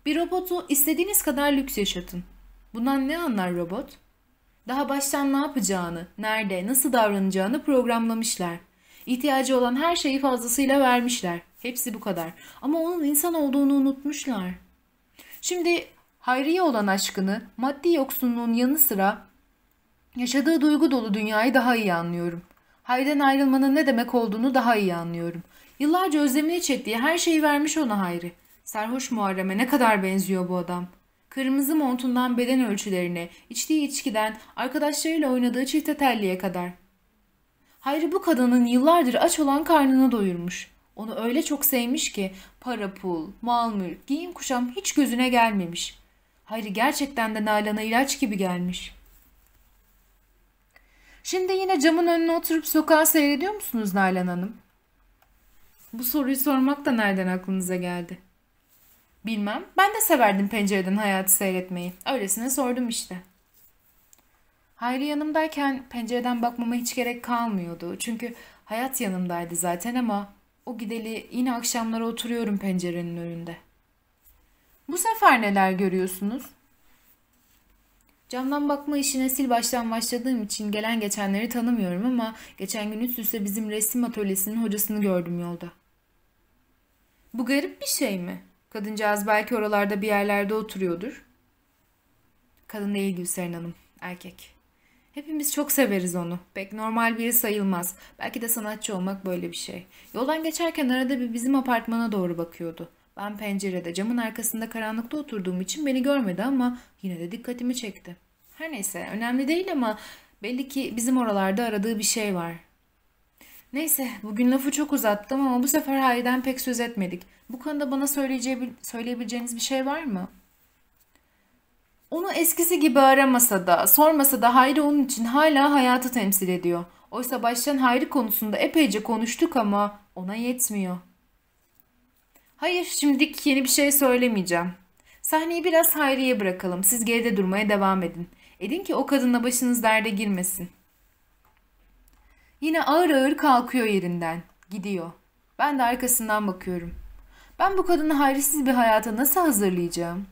Bir robotu istediğiniz kadar lüks yaşatın. Bundan ne anlar robot? Daha baştan ne yapacağını, nerede, nasıl davranacağını programlamışlar. İhtiyacı olan her şeyi fazlasıyla vermişler. Hepsi bu kadar. Ama onun insan olduğunu unutmuşlar. Şimdi Hayriye olan aşkını maddi yoksunluğun yanı sıra yaşadığı duygu dolu dünyayı daha iyi anlıyorum. Hayri'den ayrılmanın ne demek olduğunu daha iyi anlıyorum. Yıllarca özlemini çektiği her şeyi vermiş ona Hayri. Serhoş Muharrem'e ne kadar benziyor bu adam. Kırmızı montundan beden ölçülerine, içtiği içkiden, arkadaşlarıyla oynadığı çifte telliye kadar. Hayri bu kadının yıllardır aç olan karnını doyurmuş. Onu öyle çok sevmiş ki para pul, mal mülk, giyim kuşam hiç gözüne gelmemiş. Hayri gerçekten de Nalan'a ilaç gibi gelmiş. Şimdi yine camın önüne oturup sokağa seyrediyor musunuz Nalan Hanım? Bu soruyu sormak da nereden aklınıza geldi? Bilmem. Ben de severdim pencereden hayatı seyretmeyi. Öylesine sordum işte. Hayri yanımdayken pencereden bakmama hiç gerek kalmıyordu. Çünkü hayat yanımdaydı zaten ama o gideli yine akşamlara oturuyorum pencerenin önünde. Bu sefer neler görüyorsunuz? Camdan bakma işine sil baştan başladığım için gelen geçenleri tanımıyorum ama geçen gün üst üste bizim resim atölyesinin hocasını gördüm yolda. Bu garip bir şey mi? Kadıncağız belki oralarda bir yerlerde oturuyordur. Kadın değil Gülseren Hanım, erkek. Hepimiz çok severiz onu. Pek normal biri sayılmaz. Belki de sanatçı olmak böyle bir şey. Yoldan geçerken arada bir bizim apartmana doğru bakıyordu. Ben pencerede camın arkasında karanlıkta oturduğum için beni görmedi ama yine de dikkatimi çekti. Her neyse önemli değil ama belli ki bizim oralarda aradığı bir şey var. Neyse bugün lafı çok uzattım ama bu sefer Hayri'den pek söz etmedik. Bu konuda bana söyleyebileceğiniz bir şey var mı?'' Onu eskisi gibi aramasa da, sormasa da Hayri onun için hala hayatı temsil ediyor. Oysa baştan Hayri konusunda epeyce konuştuk ama ona yetmiyor. Hayır, şimdilik yeni bir şey söylemeyeceğim. Sahneyi biraz Hayri'ye bırakalım. Siz geride durmaya devam edin. Edin ki o kadınla başınız derde girmesin. Yine ağır ağır kalkıyor yerinden. Gidiyor. Ben de arkasından bakıyorum. Ben bu kadını hayrisiz bir hayata nasıl hazırlayacağım?